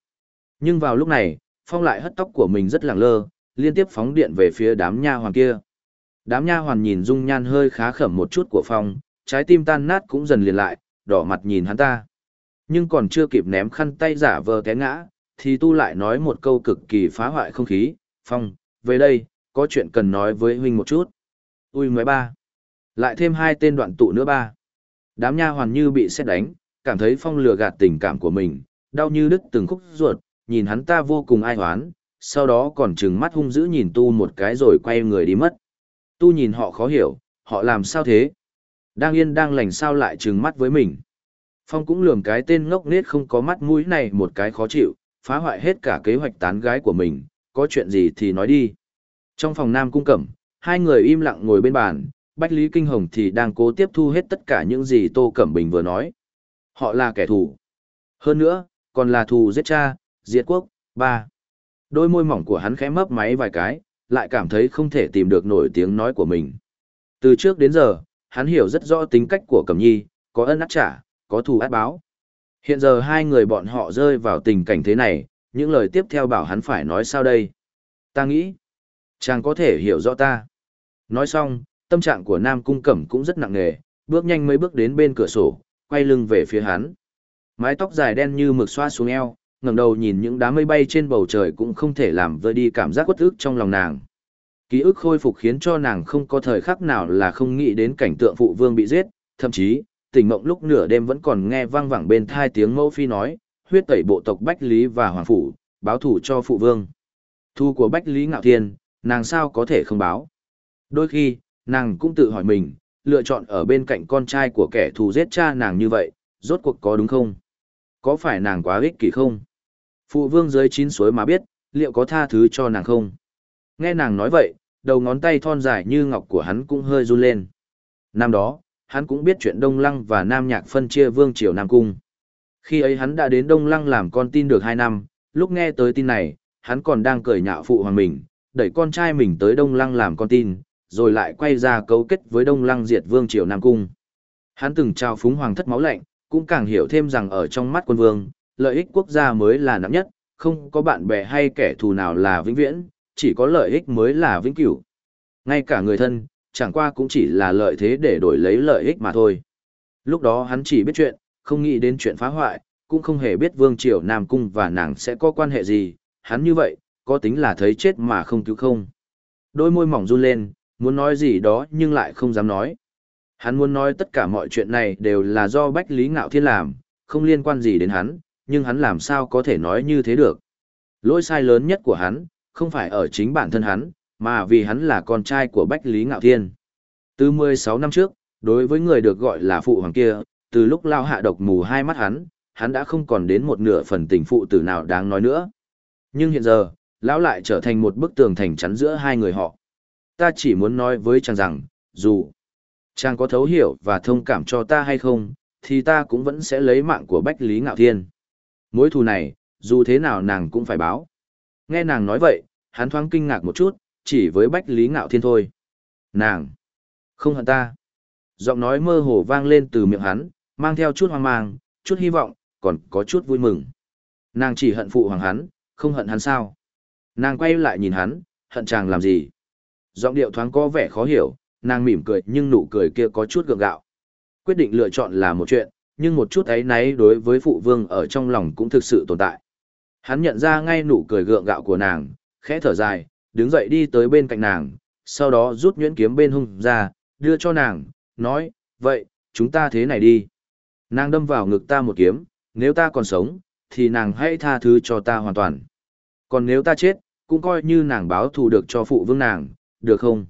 Nhưng vào lúc này, Phong lại hất tóc của mình rất lẳng lơ, liên tiếp phóng điện về phía đám nha hoàn kia. Đám nha hoàn nhìn dung nhan hơi khá khẩm một chút của Phong, trái tim tan nát cũng dần liền lại, đỏ mặt nhìn hắn ta. Nhưng còn chưa kịp ném khăn tay giả vờ té ngã, thì tu lại nói một câu cực kỳ phá hoại không khí, Phong, về đây, có chuyện cần nói với huynh một chút. Ui mấy ba. Lại thêm hai tên đoạn tụ nữa ba. Đám nha hoàn như bị xét đánh, cảm thấy phong lừa gạt tình cảm của mình, đau như đứt từng khúc ruột, nhìn hắn ta vô cùng ai hoán, sau đó còn trừng mắt hung dữ nhìn tu một cái rồi quay người đi mất. Tu nhìn họ khó hiểu, họ làm sao thế? Đang yên đang lành sao lại trừng mắt với mình? Phong cũng lườm cái tên ngốc nết không có mắt mũi này một cái khó chịu, phá hoại hết cả kế hoạch tán gái của mình, có chuyện gì thì nói đi. Trong phòng Nam Cung Cẩm, hai người im lặng ngồi bên bàn, Bách Lý Kinh Hồng thì đang cố tiếp thu hết tất cả những gì Tô Cẩm Bình vừa nói. Họ là kẻ thù. Hơn nữa, còn là thù giết cha, diệt quốc, ba. Đôi môi mỏng của hắn khẽ mấp máy vài cái, lại cảm thấy không thể tìm được nổi tiếng nói của mình. Từ trước đến giờ, hắn hiểu rất rõ tính cách của Cẩm Nhi, có ân át trả, có thù át báo. Hiện giờ hai người bọn họ rơi vào tình cảnh thế này, những lời tiếp theo bảo hắn phải nói sao đây? Ta nghĩ, chàng có thể hiểu rõ ta. Nói xong, tâm trạng của Nam Cung Cẩm cũng rất nặng nề, bước nhanh mấy bước đến bên cửa sổ, quay lưng về phía hắn. Mái tóc dài đen như mực xoa xuống eo, ngẩng đầu nhìn những đám mây bay trên bầu trời cũng không thể làm vơi đi cảm giác quất ức trong lòng nàng. Ký ức khôi phục khiến cho nàng không có thời khắc nào là không nghĩ đến cảnh tượng phụ vương bị giết, thậm chí, tỉnh mộng lúc nửa đêm vẫn còn nghe vang vẳng bên thai tiếng mẫu phi nói, huyết tẩy bộ tộc Bách Lý và Hoàng Phủ, báo thủ cho phụ vương. Thu của Bách Lý Ngạo Thiên, nàng sao có thể không báo. Đôi khi, nàng cũng tự hỏi mình, lựa chọn ở bên cạnh con trai của kẻ thù giết cha nàng như vậy, rốt cuộc có đúng không? Có phải nàng quá ích kỷ không? Phụ vương dưới chín suối mà biết, liệu có tha thứ cho nàng không? Nghe nàng nói vậy, đầu ngón tay thon dài như ngọc của hắn cũng hơi run lên. Năm đó, hắn cũng biết chuyện Đông Lăng và Nam Nhạc phân chia vương triều Nam Cung. Khi ấy hắn đã đến Đông Lăng làm con tin được 2 năm, lúc nghe tới tin này, hắn còn đang cười nhạo phụ hoàng mình, đẩy con trai mình tới Đông Lăng làm con tin, rồi lại quay ra cấu kết với Đông Lăng diệt vương triều Nam Cung. Hắn từng trao phúng hoàng thất máu lạnh, cũng càng hiểu thêm rằng ở trong mắt quân vương, lợi ích quốc gia mới là nặng nhất, không có bạn bè hay kẻ thù nào là vĩnh viễn, chỉ có lợi ích mới là vĩnh cửu. Ngay cả người thân, chẳng qua cũng chỉ là lợi thế để đổi lấy lợi ích mà thôi. Lúc đó hắn chỉ biết chuyện, không nghĩ đến chuyện phá hoại, cũng không hề biết Vương Triều Nam Cung và nàng sẽ có quan hệ gì, hắn như vậy, có tính là thấy chết mà không cứu không. Đôi môi mỏng run lên, muốn nói gì đó nhưng lại không dám nói. Hắn muốn nói tất cả mọi chuyện này đều là do Bách Lý Ngạo Thiên làm, không liên quan gì đến hắn, nhưng hắn làm sao có thể nói như thế được. Lỗi sai lớn nhất của hắn, không phải ở chính bản thân hắn, mà vì hắn là con trai của Bách Lý Ngạo Thiên. Từ 16 năm trước, đối với người được gọi là phụ hoàng kia, từ lúc lao hạ độc mù hai mắt hắn, hắn đã không còn đến một nửa phần tình phụ tử nào đáng nói nữa. Nhưng hiện giờ, lão lại trở thành một bức tường thành chắn giữa hai người họ. Ta chỉ muốn nói với chàng rằng, dù chàng có thấu hiểu và thông cảm cho ta hay không, thì ta cũng vẫn sẽ lấy mạng của Bách Lý Ngạo Thiên. Mối thù này, dù thế nào nàng cũng phải báo. Nghe nàng nói vậy, hắn thoáng kinh ngạc một chút, chỉ với Bách Lý Ngạo Thiên thôi. Nàng! Không hận ta! Giọng nói mơ hồ vang lên từ miệng hắn, mang theo chút hoang mang, chút hy vọng, còn có chút vui mừng. Nàng chỉ hận phụ hoàng hắn, không hận hắn sao? Nàng quay lại nhìn hắn, hận chàng làm gì? Giọng điệu thoáng có vẻ khó hiểu, nàng mỉm cười nhưng nụ cười kia có chút gượng gạo. Quyết định lựa chọn là một chuyện, nhưng một chút ấy náy đối với phụ vương ở trong lòng cũng thực sự tồn tại. Hắn nhận ra ngay nụ cười gượng gạo của nàng, khẽ thở dài, đứng dậy đi tới bên cạnh nàng, sau đó rút nhuyễn kiếm bên hông ra, đưa cho nàng, nói, vậy, chúng ta thế này đi. Nàng đâm vào ngực ta một kiếm, nếu ta còn sống, thì nàng hãy tha thứ cho ta hoàn toàn. Còn nếu ta chết, cũng coi như nàng báo thù được cho phụ vương nàng, được không?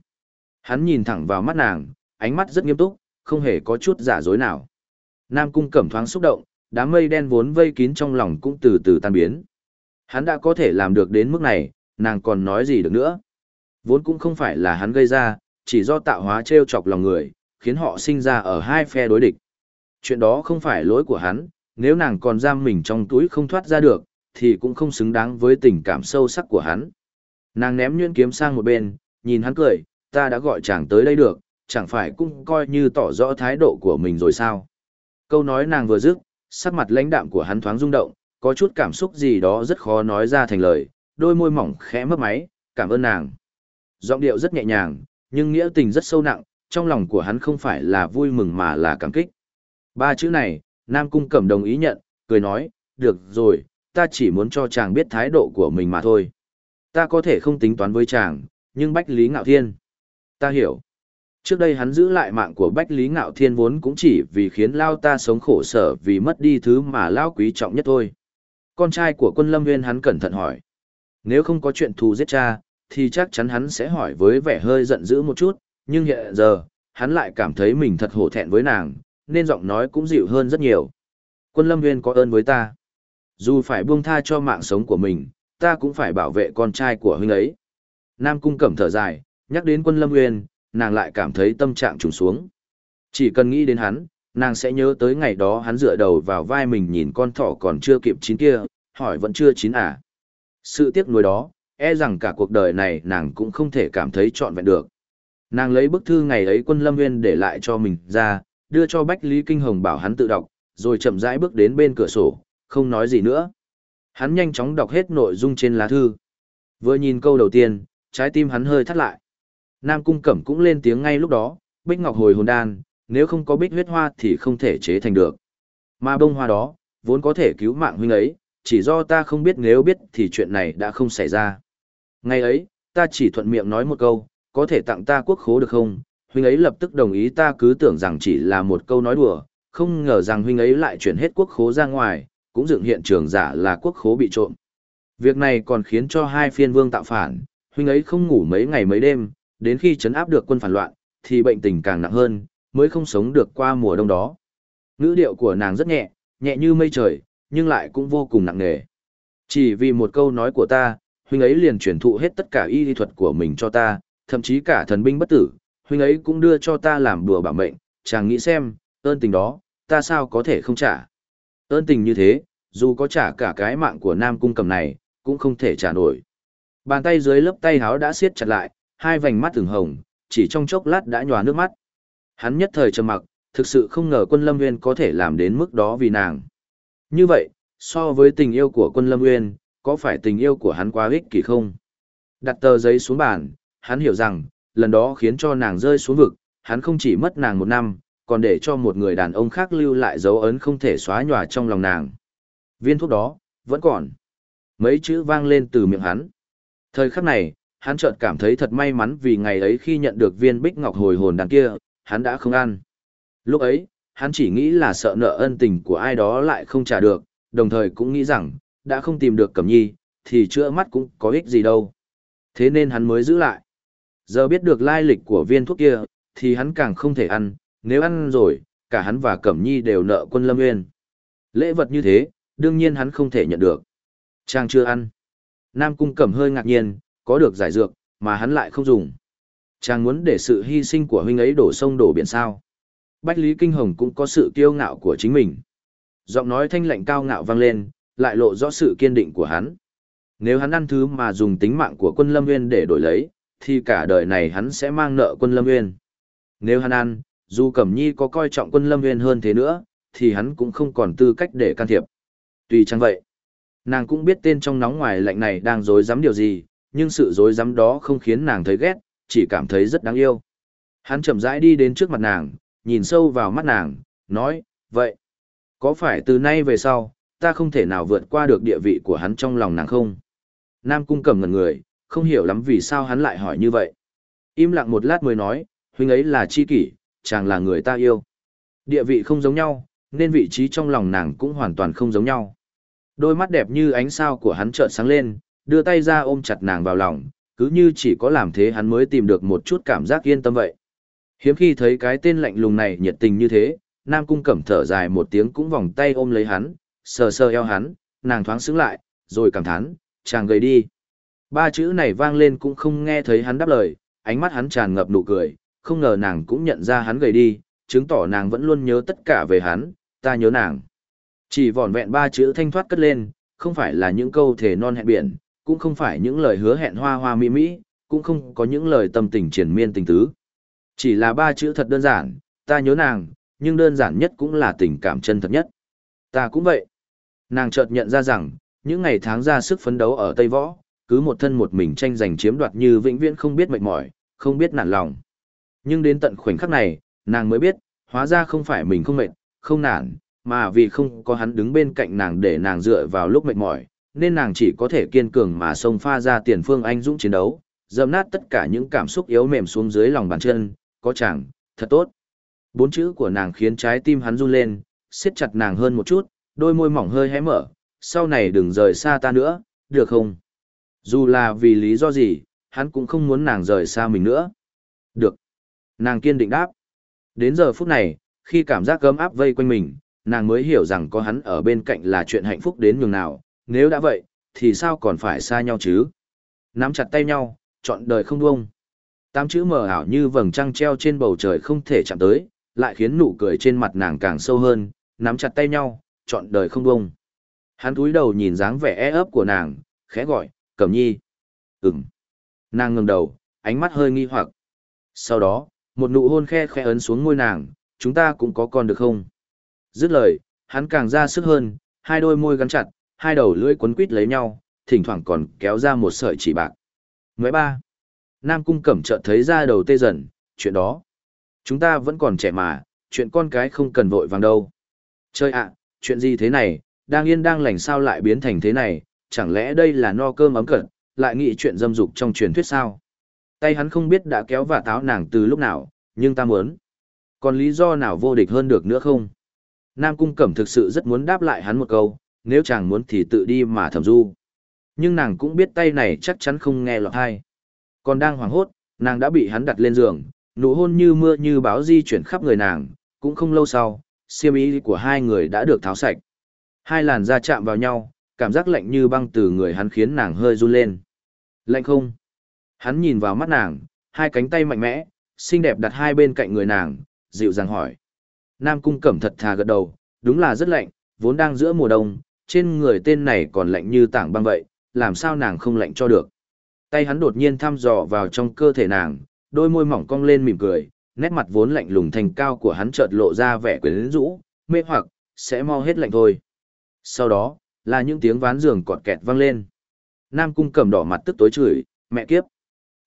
Hắn nhìn thẳng vào mắt nàng, ánh mắt rất nghiêm túc, không hề có chút giả dối nào. Nam cung cẩm thoáng xúc động, đám mây đen vốn vây kín trong lòng cũng từ từ tan biến. Hắn đã có thể làm được đến mức này, nàng còn nói gì được nữa. Vốn cũng không phải là hắn gây ra, chỉ do tạo hóa trêu chọc lòng người, khiến họ sinh ra ở hai phe đối địch. Chuyện đó không phải lỗi của hắn, nếu nàng còn giam mình trong túi không thoát ra được, thì cũng không xứng đáng với tình cảm sâu sắc của hắn. Nàng ném nhuyễn kiếm sang một bên, nhìn hắn cười, ta đã gọi chàng tới đây được, chẳng phải cũng coi như tỏ rõ thái độ của mình rồi sao. Câu nói nàng vừa dứt, sắc mặt lãnh đạm của hắn thoáng rung động, có chút cảm xúc gì đó rất khó nói ra thành lời, đôi môi mỏng khẽ mấp máy, cảm ơn nàng. Giọng điệu rất nhẹ nhàng, nhưng nghĩa tình rất sâu nặng, trong lòng của hắn không phải là vui mừng mà là cảm kích. Ba chữ này, Nam Cung Cẩm đồng ý nhận, cười nói, được rồi, ta chỉ muốn cho chàng biết thái độ của mình mà thôi. Ta có thể không tính toán với chàng, nhưng Bách Lý Ngạo Thiên. Ta hiểu. Trước đây hắn giữ lại mạng của Bách Lý Ngạo Thiên vốn cũng chỉ vì khiến Lao ta sống khổ sở vì mất đi thứ mà Lao quý trọng nhất thôi. Con trai của quân lâm viên hắn cẩn thận hỏi. Nếu không có chuyện thù giết cha, thì chắc chắn hắn sẽ hỏi với vẻ hơi giận dữ một chút, nhưng hiện giờ, hắn lại cảm thấy mình thật hổ thẹn với nàng, nên giọng nói cũng dịu hơn rất nhiều. Quân lâm Nguyên có ơn với ta. Dù phải buông tha cho mạng sống của mình, ta cũng phải bảo vệ con trai của huynh ấy. Nam cung cẩm thở dài, nhắc đến quân lâm nguyên, nàng lại cảm thấy tâm trạng trùng xuống. Chỉ cần nghĩ đến hắn, nàng sẽ nhớ tới ngày đó hắn dựa đầu vào vai mình nhìn con thỏ còn chưa kịp chín kia, hỏi vẫn chưa chín à. Sự tiếc nuối đó, e rằng cả cuộc đời này nàng cũng không thể cảm thấy trọn vẹn được. Nàng lấy bức thư ngày ấy quân lâm nguyên để lại cho mình ra, đưa cho Bách Lý Kinh Hồng bảo hắn tự đọc, rồi chậm rãi bước đến bên cửa sổ, không nói gì nữa. Hắn nhanh chóng đọc hết nội dung trên lá thư. Vừa nhìn câu đầu tiên, trái tim hắn hơi thắt lại. Nam Cung Cẩm cũng lên tiếng ngay lúc đó, Bích Ngọc hồi hồn đan, nếu không có bích huyết hoa thì không thể chế thành được. Mà bông hoa đó, vốn có thể cứu mạng huynh ấy, chỉ do ta không biết nếu biết thì chuyện này đã không xảy ra. Ngày ấy, ta chỉ thuận miệng nói một câu, có thể tặng ta quốc khố được không? Huynh ấy lập tức đồng ý ta cứ tưởng rằng chỉ là một câu nói đùa, không ngờ rằng huynh ấy lại chuyển hết quốc khố ra ngoài, cũng dựng hiện trường giả là quốc khố bị trộm. Việc này còn khiến cho hai phiên vương tạo phản, huynh ấy không ngủ mấy ngày mấy đêm, đến khi chấn áp được quân phản loạn, thì bệnh tình càng nặng hơn, mới không sống được qua mùa đông đó. Ngữ điệu của nàng rất nhẹ, nhẹ như mây trời, nhưng lại cũng vô cùng nặng nề. Chỉ vì một câu nói của ta, huynh ấy liền truyền thụ hết tất cả y lý thuật của mình cho ta, thậm chí cả thần binh bất tử, huynh ấy cũng đưa cho ta làm đùa bảo mệnh, chàng nghĩ xem, ơn tình đó, ta sao có thể không trả. Ơn tình như thế, dù có trả cả cái mạng của nam cung cầm này, cũng không thể trả nổi. Bàn tay dưới lớp tay háo đã siết chặt lại, hai vành mắt từng hồng, chỉ trong chốc lát đã nhòa nước mắt. Hắn nhất thời trầm mặc, thực sự không ngờ quân Lâm viên có thể làm đến mức đó vì nàng. Như vậy, so với tình yêu của quân Lâm Nguyên, có phải tình yêu của hắn quá ích kỷ không? Đặt tờ giấy xuống bàn, hắn hiểu rằng, lần đó khiến cho nàng rơi xuống vực, hắn không chỉ mất nàng một năm, còn để cho một người đàn ông khác lưu lại dấu ấn không thể xóa nhòa trong lòng nàng. Viên thuốc đó, vẫn còn. Mấy chữ vang lên từ miệng hắn. Thời khắc này, hắn chợt cảm thấy thật may mắn vì ngày ấy khi nhận được viên bích ngọc hồi hồn đàn kia, hắn đã không ăn. Lúc ấy, hắn chỉ nghĩ là sợ nợ ân tình của ai đó lại không trả được, đồng thời cũng nghĩ rằng, đã không tìm được Cẩm Nhi, thì chữa mắt cũng có ích gì đâu. Thế nên hắn mới giữ lại. Giờ biết được lai lịch của viên thuốc kia, thì hắn càng không thể ăn, nếu ăn rồi, cả hắn và Cẩm Nhi đều nợ quân Lâm Nguyên. Lễ vật như thế, đương nhiên hắn không thể nhận được. Trang chưa ăn. Nam Cung Cẩm hơi ngạc nhiên, có được giải dược, mà hắn lại không dùng. Chàng muốn để sự hy sinh của huynh ấy đổ sông đổ biển sao. Bách Lý Kinh Hồng cũng có sự kiêu ngạo của chính mình. Giọng nói thanh lạnh cao ngạo vang lên, lại lộ rõ sự kiên định của hắn. Nếu hắn ăn thứ mà dùng tính mạng của quân Lâm Nguyên để đổi lấy, thì cả đời này hắn sẽ mang nợ quân Lâm Nguyên. Nếu hắn ăn, dù Cẩm Nhi có coi trọng quân Lâm Nguyên hơn thế nữa, thì hắn cũng không còn tư cách để can thiệp. Tuy chẳng vậy, nàng cũng biết tên trong nóng ngoài lạnh này đang dối dám điều gì, nhưng sự dối dám đó không khiến nàng thấy ghét, chỉ cảm thấy rất đáng yêu. Hắn chậm rãi đi đến trước mặt nàng, nhìn sâu vào mắt nàng, nói, vậy, có phải từ nay về sau, ta không thể nào vượt qua được địa vị của hắn trong lòng nàng không? Nam cung cầm ngần người, không hiểu lắm vì sao hắn lại hỏi như vậy. Im lặng một lát mới nói, huynh ấy là chi kỷ, chàng là người ta yêu. Địa vị không giống nhau, nên vị trí trong lòng nàng cũng hoàn toàn không giống nhau. Đôi mắt đẹp như ánh sao của hắn trợn sáng lên, đưa tay ra ôm chặt nàng vào lòng, cứ như chỉ có làm thế hắn mới tìm được một chút cảm giác yên tâm vậy. Hiếm khi thấy cái tên lạnh lùng này nhiệt tình như thế, Nam Cung Cẩm thở dài một tiếng cũng vòng tay ôm lấy hắn, sờ sờ eo hắn, nàng thoáng xứng lại, rồi cảm thán, chàng gầy đi. Ba chữ này vang lên cũng không nghe thấy hắn đáp lời, ánh mắt hắn tràn ngập nụ cười, không ngờ nàng cũng nhận ra hắn gầy đi, chứng tỏ nàng vẫn luôn nhớ tất cả về hắn, ta nhớ nàng. Chỉ vỏn vẹn ba chữ thanh thoát cất lên, không phải là những câu thể non hẹn biển, cũng không phải những lời hứa hẹn hoa hoa mỹ mỹ, cũng không có những lời tâm tình triển miên tình tứ. Chỉ là ba chữ thật đơn giản, ta nhớ nàng, nhưng đơn giản nhất cũng là tình cảm chân thật nhất. Ta cũng vậy. Nàng chợt nhận ra rằng, những ngày tháng ra sức phấn đấu ở Tây Võ, cứ một thân một mình tranh giành chiếm đoạt như vĩnh viễn không biết mệt mỏi, không biết nản lòng. Nhưng đến tận khoảnh khắc này, nàng mới biết, hóa ra không phải mình không mệt, không nản, mà vì không có hắn đứng bên cạnh nàng để nàng dựa vào lúc mệt mỏi, nên nàng chỉ có thể kiên cường mà xông pha ra tiền phương anh dũng chiến đấu, dầm nát tất cả những cảm xúc yếu mềm xuống dưới lòng bàn chân, có chẳng, thật tốt. Bốn chữ của nàng khiến trái tim hắn run lên, siết chặt nàng hơn một chút, đôi môi mỏng hơi hé mở, sau này đừng rời xa ta nữa, được không? Dù là vì lý do gì, hắn cũng không muốn nàng rời xa mình nữa. Được. Nàng kiên định đáp. Đến giờ phút này, khi cảm giác gấm áp vây quanh mình, nàng mới hiểu rằng có hắn ở bên cạnh là chuyện hạnh phúc đến nhường nào, nếu đã vậy, thì sao còn phải xa nhau chứ? Nắm chặt tay nhau, chọn đời không buông. Tám chữ mờ ảo như vầng trăng treo trên bầu trời không thể chạm tới, lại khiến nụ cười trên mặt nàng càng sâu hơn, nắm chặt tay nhau, chọn đời không bông. Hắn cúi đầu nhìn dáng vẻ e ấp của nàng, khẽ gọi, Cẩm Nhi. Ừm. Nàng ngừng đầu, ánh mắt hơi nghi hoặc. Sau đó, một nụ hôn khe khẽ ấn xuống môi nàng, chúng ta cũng có con được không? Dứt lời, hắn càng ra sức hơn, hai đôi môi gắn chặt, hai đầu lưỡi quấn quít lấy nhau, thỉnh thoảng còn kéo ra một sợi chỉ bạc. Ngoại ba. Nam cung cẩm chợt thấy ra đầu tê dần, chuyện đó. Chúng ta vẫn còn trẻ mà, chuyện con cái không cần vội vàng đâu. Chơi ạ, chuyện gì thế này, đang yên đang lành sao lại biến thành thế này, chẳng lẽ đây là no cơm ấm cẩn, lại nghĩ chuyện dâm dục trong truyền thuyết sao? Tay hắn không biết đã kéo và táo nàng từ lúc nào, nhưng ta muốn. Còn lý do nào vô địch hơn được nữa không? Nam Cung Cẩm thực sự rất muốn đáp lại hắn một câu, nếu chàng muốn thì tự đi mà thẩm du. Nhưng nàng cũng biết tay này chắc chắn không nghe lọt hay. Còn đang hoảng hốt, nàng đã bị hắn đặt lên giường, nụ hôn như mưa như báo di chuyển khắp người nàng, cũng không lâu sau, siêm ý của hai người đã được tháo sạch. Hai làn da chạm vào nhau, cảm giác lạnh như băng từ người hắn khiến nàng hơi run lên. Lạnh không? Hắn nhìn vào mắt nàng, hai cánh tay mạnh mẽ, xinh đẹp đặt hai bên cạnh người nàng, dịu dàng hỏi. Nam cung cẩm thật thà gật đầu, đúng là rất lạnh, vốn đang giữa mùa đông, trên người tên này còn lạnh như tảng băng vậy, làm sao nàng không lạnh cho được. Tay hắn đột nhiên thăm dò vào trong cơ thể nàng, đôi môi mỏng cong lên mỉm cười, nét mặt vốn lạnh lùng thành cao của hắn chợt lộ ra vẻ quyến rũ, mê hoặc, sẽ mau hết lạnh thôi. Sau đó, là những tiếng ván giường cọt kẹt vang lên. Nam cung cầm đỏ mặt tức tối chửi, mẹ kiếp.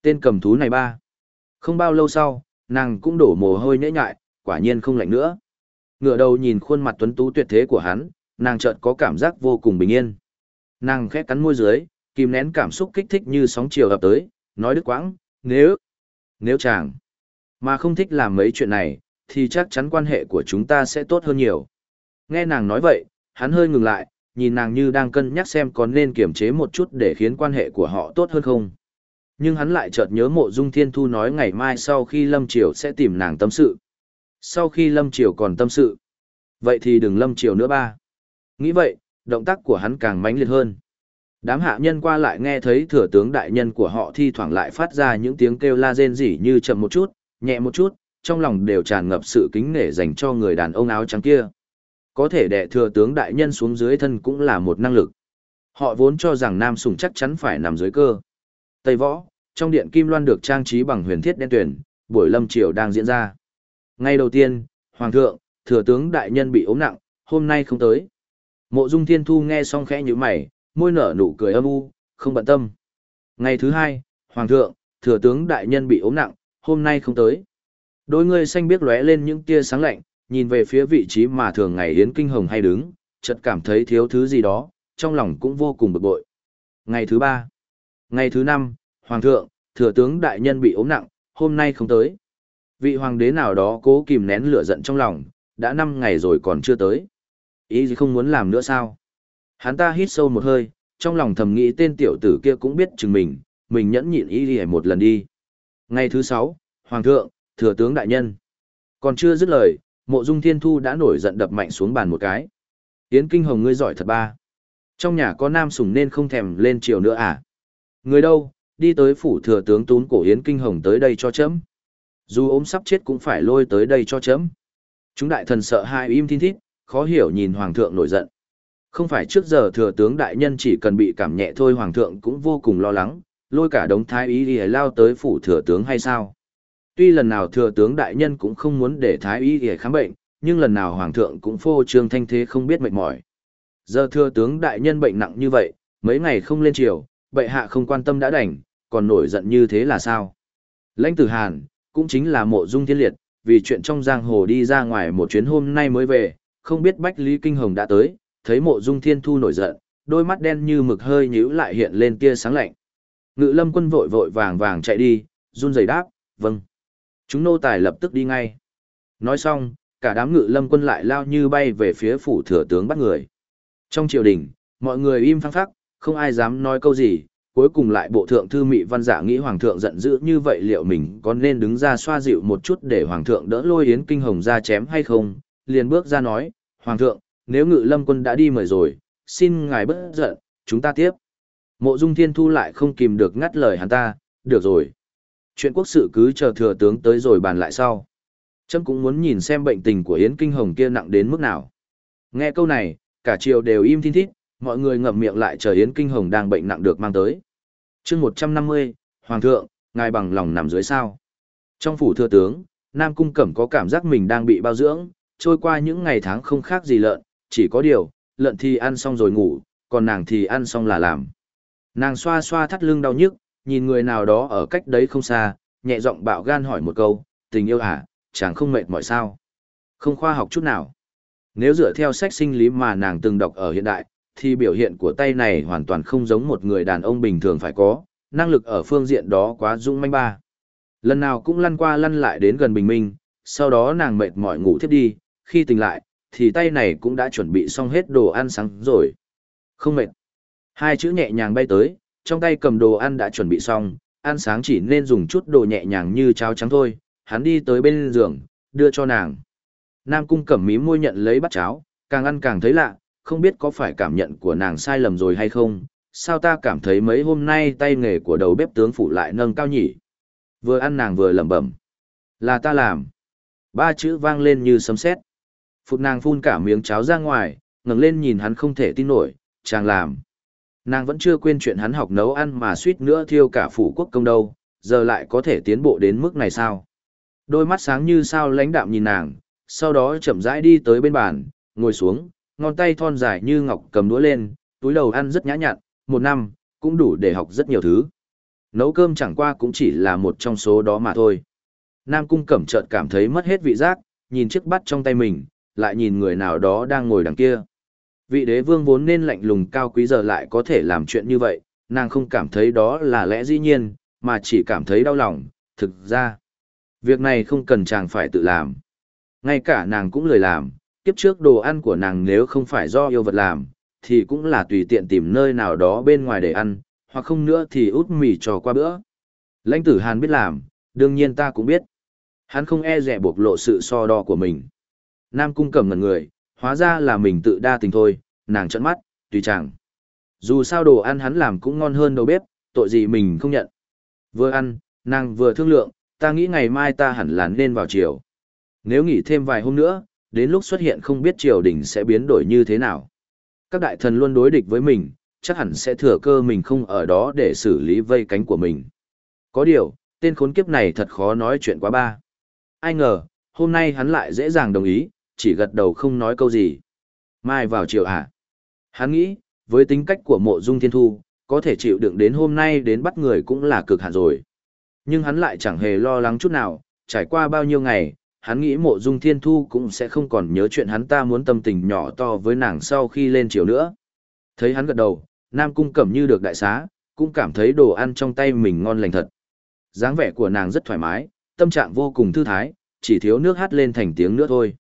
Tên cầm thú này ba. Không bao lâu sau, nàng cũng đổ mồ hôi nhễ nhại, quả nhiên không lạnh nữa. Ngựa đầu nhìn khuôn mặt tuấn tú tuyệt thế của hắn, nàng chợt có cảm giác vô cùng bình yên. Nàng khẽ cắn môi dưới, kìm nén cảm xúc kích thích như sóng chiều ập tới, nói đứt quãng, nếu, nếu chàng, mà không thích làm mấy chuyện này, thì chắc chắn quan hệ của chúng ta sẽ tốt hơn nhiều. Nghe nàng nói vậy, hắn hơi ngừng lại, nhìn nàng như đang cân nhắc xem có nên kiềm chế một chút để khiến quan hệ của họ tốt hơn không. Nhưng hắn lại chợt nhớ mộ dung thiên thu nói ngày mai sau khi Lâm Triều sẽ tìm nàng tâm sự. Sau khi Lâm Triều còn tâm sự. Vậy thì đừng Lâm Triều nữa ba. Nghĩ vậy, động tác của hắn càng mãnh liệt hơn. Đám hạ nhân qua lại nghe thấy thừa tướng đại nhân của họ thi thoảng lại phát ra những tiếng kêu la rên rỉ như chậm một chút, nhẹ một chút, trong lòng đều tràn ngập sự kính nể dành cho người đàn ông áo trắng kia. Có thể đệ thừa tướng đại nhân xuống dưới thân cũng là một năng lực. Họ vốn cho rằng Nam Sùng chắc chắn phải nằm dưới cơ. Tây Võ, trong điện Kim Loan được trang trí bằng huyền thiết đen tuyển, buổi lâm triều đang diễn ra. Ngay đầu tiên, Hoàng thượng, thừa tướng đại nhân bị ốm nặng, hôm nay không tới. Mộ Dung Thiên Thu nghe xong khẽ như mày, môi nở nụ cười âm u, không bận tâm. Ngày thứ hai, Hoàng thượng, thừa tướng đại nhân bị ốm nặng, hôm nay không tới. Đôi người xanh biết lóe lên những tia sáng lạnh, nhìn về phía vị trí mà thường ngày Yến Kinh Hồng hay đứng, chợt cảm thấy thiếu thứ gì đó, trong lòng cũng vô cùng bực bội. Ngày thứ ba, ngày thứ năm, Hoàng thượng, thừa tướng đại nhân bị ốm nặng, hôm nay không tới. Vị hoàng đế nào đó cố kìm nén lửa giận trong lòng, đã năm ngày rồi còn chưa tới. Ý gì không muốn làm nữa sao? Hắn ta hít sâu một hơi, trong lòng thầm nghĩ tên tiểu tử kia cũng biết chừng mình, mình nhẫn nhịn ý đi một lần đi. Ngày thứ sáu, Hoàng thượng, thừa tướng đại nhân. Còn chưa dứt lời, mộ dung thiên thu đã nổi giận đập mạnh xuống bàn một cái. Yến kinh hồng ngươi giỏi thật ba. Trong nhà có nam sủng nên không thèm lên chiều nữa à? Người đâu, đi tới phủ thừa tướng tún cổ Yến kinh hồng tới đây cho chấm. Dù ốm sắp chết cũng phải lôi tới đây cho chấm. Chúng đại thần sợ hai im thiên thít, khó hiểu nhìn hoàng thượng nổi giận. Không phải trước giờ thừa tướng đại nhân chỉ cần bị cảm nhẹ thôi hoàng thượng cũng vô cùng lo lắng, lôi cả đống thái y y lao tới phủ thừa tướng hay sao. Tuy lần nào thừa tướng đại nhân cũng không muốn để thái y y khám bệnh, nhưng lần nào hoàng thượng cũng phô trương thanh thế không biết mệt mỏi. Giờ thừa tướng đại nhân bệnh nặng như vậy, mấy ngày không lên triều, bệ hạ không quan tâm đã đành, còn nổi giận như thế là sao? Lãnh tử Hàn, cũng chính là mộ dung thiên liệt, vì chuyện trong giang hồ đi ra ngoài một chuyến hôm nay mới về, không biết Bách Lý Kinh Hồng đã tới, thấy mộ dung thiên thu nổi giận, đôi mắt đen như mực hơi nhíu lại hiện lên tia sáng lạnh. Ngự lâm quân vội vội vàng vàng chạy đi, run rẩy đáp, vâng. Chúng nô tài lập tức đi ngay. Nói xong, cả đám ngự lâm quân lại lao như bay về phía phủ thừa tướng bắt người. Trong triều đình, mọi người im phăng phắc, không ai dám nói câu gì, cuối cùng lại bộ thượng thư mị văn giả nghĩ hoàng thượng giận dữ như vậy liệu mình có nên đứng ra xoa dịu một chút để hoàng thượng đỡ lôi yến kinh hồng ra chém hay không, liền bước ra nói, hoàng thượng, nếu ngự lâm quân đã đi mời rồi, xin ngài bất giận, chúng ta tiếp. Mộ dung thiên thu lại không kìm được ngắt lời hắn ta, được rồi. Chuyện quốc sự cứ chờ thừa tướng tới rồi bàn lại sau. Trâm cũng muốn nhìn xem bệnh tình của Yến Kinh Hồng kia nặng đến mức nào. Nghe câu này, cả triều đều im thiên thít, mọi người ngậm miệng lại chờ Yến Kinh Hồng đang bệnh nặng được mang tới. chương 150, Hoàng thượng, ngài bằng lòng nằm dưới sao. Trong phủ thừa tướng, Nam Cung Cẩm có cảm giác mình đang bị bao dưỡng, trôi qua những ngày tháng không khác gì lợn, chỉ có điều, lợn thì ăn xong rồi ngủ, còn nàng thì ăn xong là làm. Nàng xoa xoa thắt lưng đau nhức, nhìn người nào đó ở cách đấy không xa, nhẹ giọng bạo gan hỏi một câu, tình yêu à, hả, chẳng không mệt mỏi sao. Không khoa học chút nào. Nếu dựa theo sách sinh lý mà nàng từng đọc ở hiện đại, thì biểu hiện của tay này hoàn toàn không giống một người đàn ông bình thường phải có, năng lực ở phương diện đó quá dũng manh ba. Lần nào cũng lăn qua lăn lại đến gần bình minh, sau đó nàng mệt mỏi ngủ thiếp đi, khi tỉnh lại, thì tay này cũng đã chuẩn bị xong hết đồ ăn sáng rồi. Không mệt. Hai chữ nhẹ nhàng bay tới, trong tay cầm đồ ăn đã chuẩn bị xong, ăn sáng chỉ nên dùng chút đồ nhẹ nhàng như cháo trắng thôi, hắn đi tới bên giường, đưa cho nàng. Nam cung cẩm mí môi nhận lấy bát cháo, càng ăn càng thấy lạ, không biết có phải cảm nhận của nàng sai lầm rồi hay không, sao ta cảm thấy mấy hôm nay tay nghề của đầu bếp tướng phụ lại nâng cao nhỉ. Vừa ăn nàng vừa lẩm bẩm. Là ta làm. Ba chữ vang lên như sấm sét. Phụt nàng phun cả miếng cháo ra ngoài, ngẩng lên nhìn hắn không thể tin nổi, chàng làm. Nàng vẫn chưa quên chuyện hắn học nấu ăn mà suýt nữa thiêu cả phủ quốc công đâu, giờ lại có thể tiến bộ đến mức này sao? Đôi mắt sáng như sao lãnh đạm nhìn nàng, sau đó chậm rãi đi tới bên bàn, ngồi xuống, ngón tay thon dài như ngọc cầm đũa lên, túi đầu ăn rất nhã nhặn, một năm, cũng đủ để học rất nhiều thứ. Nấu cơm chẳng qua cũng chỉ là một trong số đó mà thôi. Nam cung cẩm chợt cảm thấy mất hết vị giác, nhìn chiếc bát trong tay mình, lại nhìn người nào đó đang ngồi đằng kia. Vị đế vương vốn nên lạnh lùng cao quý giờ lại có thể làm chuyện như vậy, nàng không cảm thấy đó là lẽ dĩ nhiên, mà chỉ cảm thấy đau lòng, thực ra. Việc này không cần chàng phải tự làm. Ngay cả nàng cũng lười làm, kiếp trước đồ ăn của nàng nếu không phải do yêu vật làm, thì cũng là tùy tiện tìm nơi nào đó bên ngoài để ăn, hoặc không nữa thì út mì cho qua bữa. Lãnh tử Hàn biết làm, đương nhiên ta cũng biết. Hắn không e rẻ bộc lộ sự so đo của mình. Nam cung cầm ngần người, hóa ra là mình tự đa tình thôi, nàng trận mắt, tùy chàng. Dù sao đồ ăn hắn làm cũng ngon hơn đầu bếp, tội gì mình không nhận. Vừa ăn, nàng vừa thương lượng, ta nghĩ ngày mai ta hẳn là nên vào chiều. Nếu nghỉ thêm vài hôm nữa, đến lúc xuất hiện không biết triều đình sẽ biến đổi như thế nào. Các đại thần luôn đối địch với mình, chắc hẳn sẽ thừa cơ mình không ở đó để xử lý vây cánh của mình. Có điều, tên khốn kiếp này thật khó nói chuyện quá ba. Ai ngờ, hôm nay hắn lại dễ dàng đồng ý, chỉ gật đầu không nói câu gì. Mai vào chiều à? Hắn nghĩ, với tính cách của mộ dung thiên thu, có thể chịu đựng đến hôm nay đến bắt người cũng là cực hạn rồi. Nhưng hắn lại chẳng hề lo lắng chút nào, trải qua bao nhiêu ngày, hắn nghĩ mộ dung thiên thu cũng sẽ không còn nhớ chuyện hắn ta muốn tâm tình nhỏ to với nàng sau khi lên chiều nữa. Thấy hắn gật đầu, Nam Cung Cẩm như được đại xá, cũng cảm thấy đồ ăn trong tay mình ngon lành thật. dáng vẻ của nàng rất thoải mái, tâm trạng vô cùng thư thái, chỉ thiếu nước hát lên thành tiếng nữa thôi.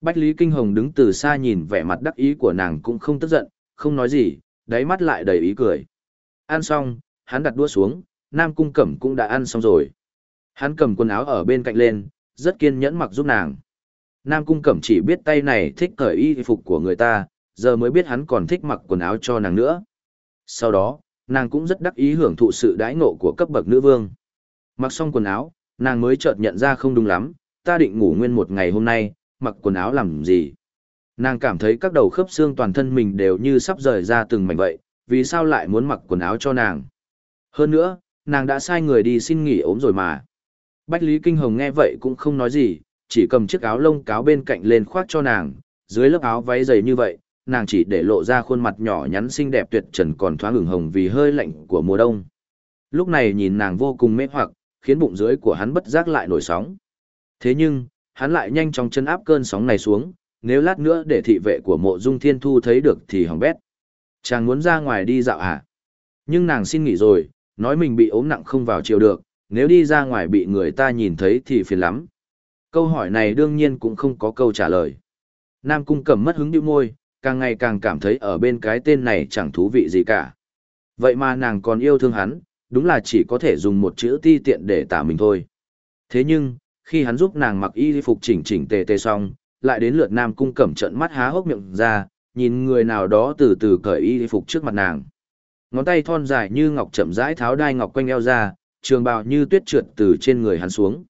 Bách Lý Kinh Hồng đứng từ xa nhìn vẻ mặt đắc ý của nàng cũng không tức giận, không nói gì, đáy mắt lại đầy ý cười. Ăn xong, hắn đặt đũa xuống, Nam Cung Cẩm cũng đã ăn xong rồi. Hắn cầm quần áo ở bên cạnh lên, rất kiên nhẫn mặc giúp nàng. Nam Cung Cẩm chỉ biết tay này thích cởi y phục của người ta, giờ mới biết hắn còn thích mặc quần áo cho nàng nữa. Sau đó, nàng cũng rất đắc ý hưởng thụ sự đãi ngộ của cấp bậc nữ vương. Mặc xong quần áo, nàng mới chợt nhận ra không đúng lắm, ta định ngủ nguyên một ngày hôm nay, mặc quần áo làm gì. Nàng cảm thấy các đầu khớp xương toàn thân mình đều như sắp rời ra từng mảnh vậy, vì sao lại muốn mặc quần áo cho nàng. Hơn nữa, nàng đã sai người đi xin nghỉ ốm rồi mà. Bách Lý Kinh Hồng nghe vậy cũng không nói gì, chỉ cầm chiếc áo lông cáo bên cạnh lên khoác cho nàng, dưới lớp áo váy dày như vậy, nàng chỉ để lộ ra khuôn mặt nhỏ nhắn xinh đẹp tuyệt trần còn thoáng ửng hồng vì hơi lạnh của mùa đông. Lúc này nhìn nàng vô cùng mê hoặc, khiến bụng dưới của hắn bất giác lại nổi sóng. Thế nhưng, hắn lại nhanh chóng chân áp cơn sóng này xuống, nếu lát nữa để thị vệ của mộ dung thiên thu thấy được thì hỏng bét. Chàng muốn ra ngoài đi dạo à? Nhưng nàng xin nghỉ rồi, nói mình bị ốm nặng không vào chiều được, nếu đi ra ngoài bị người ta nhìn thấy thì phiền lắm. Câu hỏi này đương nhiên cũng không có câu trả lời. Nam cung cầm mất hứng điệu môi, càng ngày càng cảm thấy ở bên cái tên này chẳng thú vị gì cả. Vậy mà nàng còn yêu thương hắn, đúng là chỉ có thể dùng một chữ ti tiện để tả mình thôi. Thế nhưng, khi hắn giúp nàng mặc y phục chỉnh chỉnh tề tề xong, lại đến lượt Nam cung cẩm trận mắt há hốc miệng ra, nhìn người nào đó từ từ cởi y phục trước mặt nàng. Ngón tay thon dài như ngọc chậm rãi tháo đai ngọc quanh eo ra, trường bào như tuyết trượt từ trên người hắn xuống.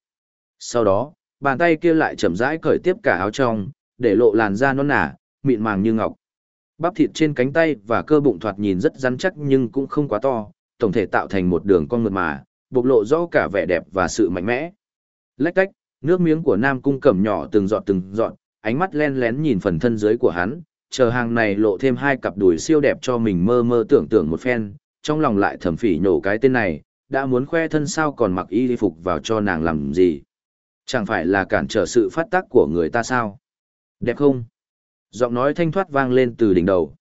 Sau đó, bàn tay kia lại chậm rãi cởi tiếp cả áo trong, để lộ làn da non nả, mịn màng như ngọc. Bắp thịt trên cánh tay và cơ bụng thoạt nhìn rất rắn chắc nhưng cũng không quá to, tổng thể tạo thành một đường cong mượt mà, bộc lộ rõ cả vẻ đẹp và sự mạnh mẽ. Lách cách, nước miếng của Nam Cung Cẩm nhỏ từng giọt từng giọt, ánh mắt len lén nhìn phần thân dưới của hắn, chờ hàng này lộ thêm hai cặp đùi siêu đẹp cho mình mơ mơ tưởng tượng một phen, trong lòng lại thầm phỉ nhổ cái tên này, đã muốn khoe thân sao còn mặc y phục vào cho nàng làm gì. Chẳng phải là cản trở sự phát tác của người ta sao? Đẹp không? Giọng nói thanh thoát vang lên từ đỉnh đầu.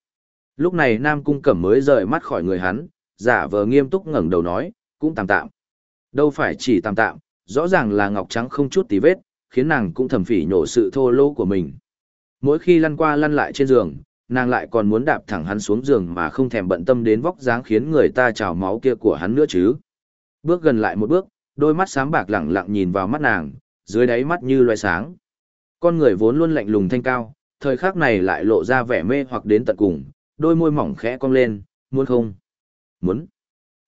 Lúc này Nam Cung Cẩm mới rời mắt khỏi người hắn, giả vờ nghiêm túc ngẩng đầu nói, cũng tạm tạm. Đâu phải chỉ tạm tạm, rõ ràng là ngọc trắng không chút tí vết, khiến nàng cũng thầm phỉ nhổ sự thô lỗ của mình. Mỗi khi lăn qua lăn lại trên giường, nàng lại còn muốn đạp thẳng hắn xuống giường mà không thèm bận tâm đến vóc dáng khiến người ta trào máu kia của hắn nữa chứ. Bước gần lại một bước, đôi mắt sáng bạc lẳng lặng nhìn vào mắt nàng, dưới đáy mắt như loe sáng. Con người vốn luôn lạnh lùng thanh cao, thời khắc này lại lộ ra vẻ mê hoặc đến tận cùng, đôi môi mỏng khẽ cong lên, muốn không? Muốn.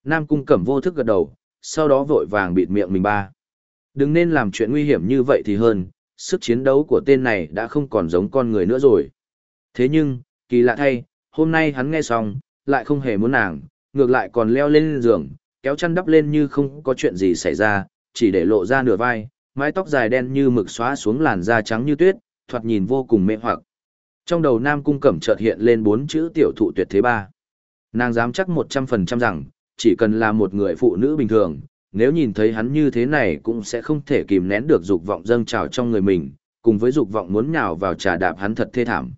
Nam cung cẩm vô thức gật đầu, sau đó vội vàng bịt miệng mình ba. Đừng nên làm chuyện nguy hiểm như vậy thì hơn, sức chiến đấu của tên này đã không còn giống con người nữa rồi. Thế nhưng, kỳ lạ thay, hôm nay hắn nghe xong, lại không hề muốn nàng, ngược lại còn leo lên giường, kéo chăn đắp lên như không có chuyện gì xảy ra, chỉ để lộ ra nửa vai, mái tóc dài đen như mực xóa xuống làn da trắng như tuyết, thoạt nhìn vô cùng mê hoặc. Trong đầu Nam Cung Cẩm chợt hiện lên bốn chữ tiểu thụ tuyệt thế ba. Nàng dám chắc 100% rằng, chỉ cần là một người phụ nữ bình thường, nếu nhìn thấy hắn như thế này cũng sẽ không thể kìm nén được dục vọng dâng trào trong người mình, cùng với dục vọng muốn nhào vào trà đạp hắn thật thê thảm.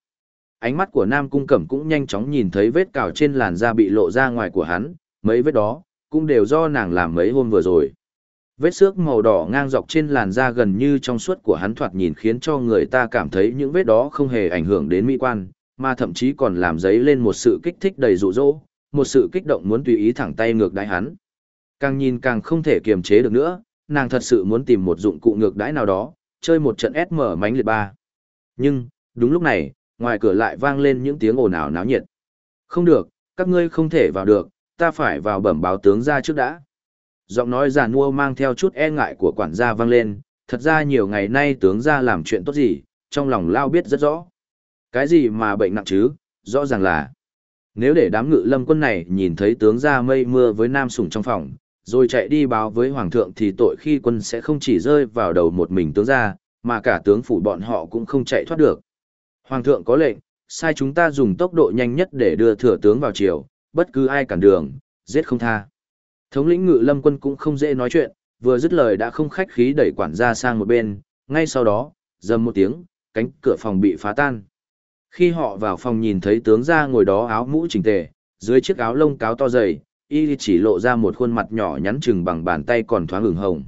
Ánh mắt của Nam Cung Cẩm cũng nhanh chóng nhìn thấy vết cào trên làn da bị lộ ra ngoài của hắn, mấy vết đó, cũng đều do nàng làm mấy hôm vừa rồi. Vết xước màu đỏ ngang dọc trên làn da gần như trong suốt của hắn thoạt nhìn khiến cho người ta cảm thấy những vết đó không hề ảnh hưởng đến mỹ quan, mà thậm chí còn làm dấy lên một sự kích thích đầy rụ rỗ, một sự kích động muốn tùy ý thẳng tay ngược đáy hắn. Càng nhìn càng không thể kiềm chế được nữa, nàng thật sự muốn tìm một dụng cụ ngược đãi nào đó, chơi một trận SM mánh liệt ba. Nhưng, đúng lúc này, ngoài cửa lại vang lên những tiếng ồn ào náo nhiệt. Không được, các ngươi không thể vào được, ta phải vào bẩm báo tướng ra trước đã. Giọng nói già nua mang theo chút e ngại của quản gia vang lên, thật ra nhiều ngày nay tướng ra làm chuyện tốt gì, trong lòng lao biết rất rõ. Cái gì mà bệnh nặng chứ, rõ ràng là nếu để đám ngự lâm quân này nhìn thấy tướng ra mây mưa với nam sủng trong phòng, rồi chạy đi báo với hoàng thượng thì tội khi quân sẽ không chỉ rơi vào đầu một mình tướng ra, mà cả tướng phủ bọn họ cũng không chạy thoát được. Hoàng thượng có lệnh, sai chúng ta dùng tốc độ nhanh nhất để đưa thừa tướng vào triều, bất cứ ai cản đường, giết không tha. Thống lĩnh ngự lâm quân cũng không dễ nói chuyện, vừa dứt lời đã không khách khí đẩy quản gia sang một bên, ngay sau đó, dầm một tiếng, cánh cửa phòng bị phá tan. Khi họ vào phòng nhìn thấy tướng ra ngồi đó áo mũ chỉnh tề, dưới chiếc áo lông cáo to dày, y chỉ lộ ra một khuôn mặt nhỏ nhắn chừng bằng bàn tay còn thoáng ửng hồng.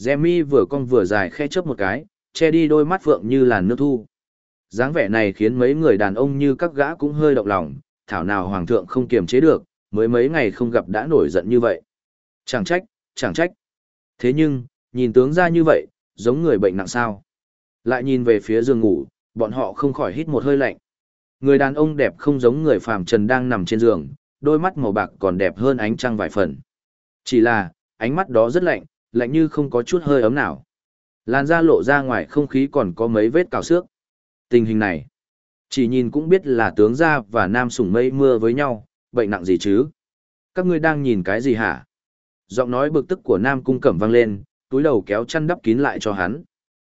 Jemmy vừa cong vừa dài khe chớp một cái, che đi đôi mắt phượng như làn nước thu. dáng vẻ này khiến mấy người đàn ông như các gã cũng hơi động lòng, thảo nào hoàng thượng không kiềm chế được, mới mấy ngày không gặp đã nổi giận như vậy. Chẳng trách, chẳng trách. Thế nhưng, nhìn tướng ra như vậy, giống người bệnh nặng sao. Lại nhìn về phía giường ngủ, bọn họ không khỏi hít một hơi lạnh. Người đàn ông đẹp không giống người phàm trần đang nằm trên giường, đôi mắt màu bạc còn đẹp hơn ánh trăng vài phần. Chỉ là, ánh mắt đó rất lạnh, lạnh như không có chút hơi ấm nào. Làn da lộ ra ngoài không khí còn có mấy vết cào xước. Tình hình này, chỉ nhìn cũng biết là tướng gia và nam sủng mây mưa với nhau, bệnh nặng gì chứ? Các ngươi đang nhìn cái gì hả? Giọng nói bực tức của nam cung cẩm vang lên, túi đầu kéo chăn đắp kín lại cho hắn.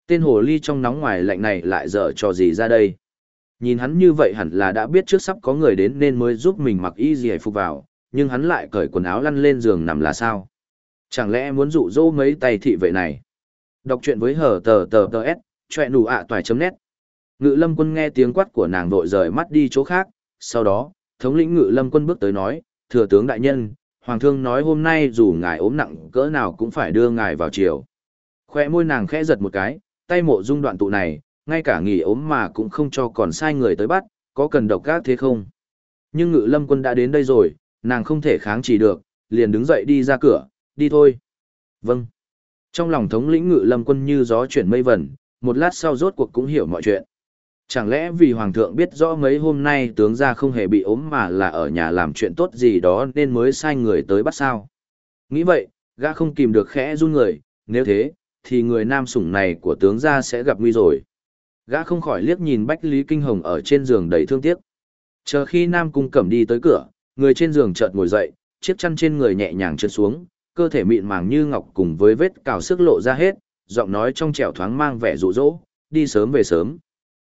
Tên hồ ly trong nóng ngoài lạnh này lại dở trò gì ra đây? Nhìn hắn như vậy hẳn là đã biết trước sắp có người đến nên mới giúp mình mặc y gì phục vào, nhưng hắn lại cởi quần áo lăn lên giường nằm là sao? Chẳng lẽ muốn dụ dỗ mấy tay thị vệ này? Đọc truyện với hở tờ tờ tờ s, chọe nụ ạ toài chấm nét. Ngự lâm quân nghe tiếng quát của nàng vội rời mắt đi chỗ khác, sau đó, thống lĩnh ngự lâm quân bước tới nói, thừa tướng đại nhân, hoàng thương nói hôm nay dù ngài ốm nặng cỡ nào cũng phải đưa ngài vào triều. Khoe môi nàng khẽ giật một cái, tay mộ dung đoạn tụ này, ngay cả nghỉ ốm mà cũng không cho còn sai người tới bắt, có cần độc gác thế không? Nhưng ngự lâm quân đã đến đây rồi, nàng không thể kháng chỉ được, liền đứng dậy đi ra cửa, đi thôi. Vâng. Trong lòng thống lĩnh ngự lâm quân như gió chuyển mây vẩn, một lát sau rốt cuộc cũng hiểu mọi chuyện. Chẳng lẽ vì Hoàng thượng biết rõ mấy hôm nay tướng gia không hề bị ốm mà là ở nhà làm chuyện tốt gì đó nên mới sai người tới bắt sao? Nghĩ vậy, gã không kìm được khẽ run người, nếu thế, thì người nam sủng này của tướng gia sẽ gặp nguy rồi. Gã không khỏi liếc nhìn Bách Lý Kinh Hồng ở trên giường đầy thương tiếc. Chờ khi Nam Cung Cẩm đi tới cửa, người trên giường chợt ngồi dậy, chiếc chăn trên người nhẹ nhàng trượt xuống, cơ thể mịn màng như ngọc cùng với vết cào sức lộ ra hết, giọng nói trong trẻo thoáng mang vẻ rụ rỗ, đi sớm về sớm.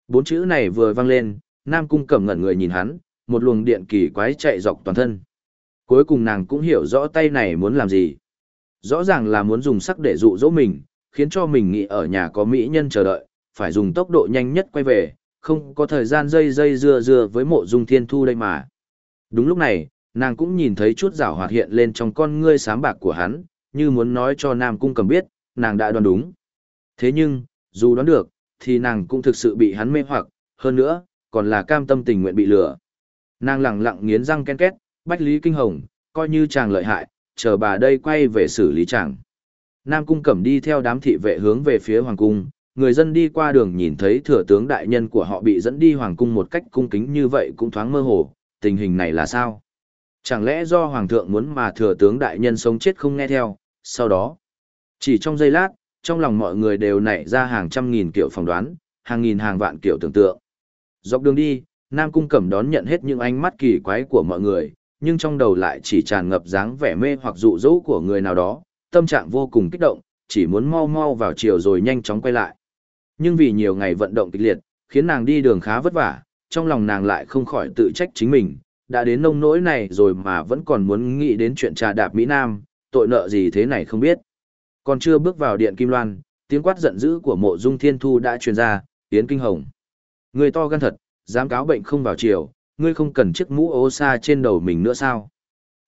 Bốn chữ này vừa vang lên, Nam Cung Cẩm ngẩn người nhìn hắn, một luồng điện kỳ quái chạy dọc toàn thân. Cuối cùng nàng cũng hiểu rõ tay này muốn làm gì. Rõ ràng là muốn dùng sắc để dụ dỗ mình, khiến cho mình nghĩ ở nhà có mỹ nhân chờ đợi, phải dùng tốc độ nhanh nhất quay về, không có thời gian dây dây dưa dưa với mộ dung thiên thu đây mà. Đúng lúc này, nàng cũng nhìn thấy chút rảo hoạt hiện lên trong con ngươi sám bạc của hắn, như muốn nói cho Nam Cung cầm biết, nàng đã đoán đúng. Thế nhưng, dù đoán được, thì nàng cũng thực sự bị hắn mê hoặc, hơn nữa, còn là cam tâm tình nguyện bị lừa. Nàng lặng lặng nghiến răng ken két, bách lý kinh hồng, coi như chàng lợi hại, chờ bà đây quay về xử lý chàng. Nam Cung Cẩm đi theo đám thị vệ hướng về phía Hoàng Cung, người dân đi qua đường nhìn thấy thừa tướng đại nhân của họ bị dẫn đi hoàng cung một cách cung kính như vậy cũng thoáng mơ hồ, tình hình này là sao? Chẳng lẽ do hoàng thượng muốn mà thừa tướng đại nhân sống chết không nghe theo, sau đó, chỉ trong giây lát, trong lòng mọi người đều nảy ra hàng trăm nghìn kiểu phỏng đoán, hàng nghìn hàng vạn kiểu tưởng tượng. Dọc đường đi, Nam Cung Cẩm đón nhận hết những ánh mắt kỳ quái của mọi người, nhưng trong đầu lại chỉ tràn ngập dáng vẻ mê hoặc dụ dỗ của người nào đó, tâm trạng vô cùng kích động, chỉ muốn mau mau vào chiều rồi nhanh chóng quay lại. Nhưng vì nhiều ngày vận động kịch liệt, khiến nàng đi đường khá vất vả, trong lòng nàng lại không khỏi tự trách chính mình, đã đến nông nỗi này rồi mà vẫn còn muốn nghĩ đến chuyện trà đạp Mỹ Nam, tội nợ gì thế này không biết. Còn chưa bước vào điện Kim Loan, tiếng quát giận dữ của mộ dung thiên thu đã truyền ra, tiến kinh hồng. Người to gan thật, dám cáo bệnh không vào chiều, ngươi không cần chiếc mũ ô sa trên đầu mình nữa sao?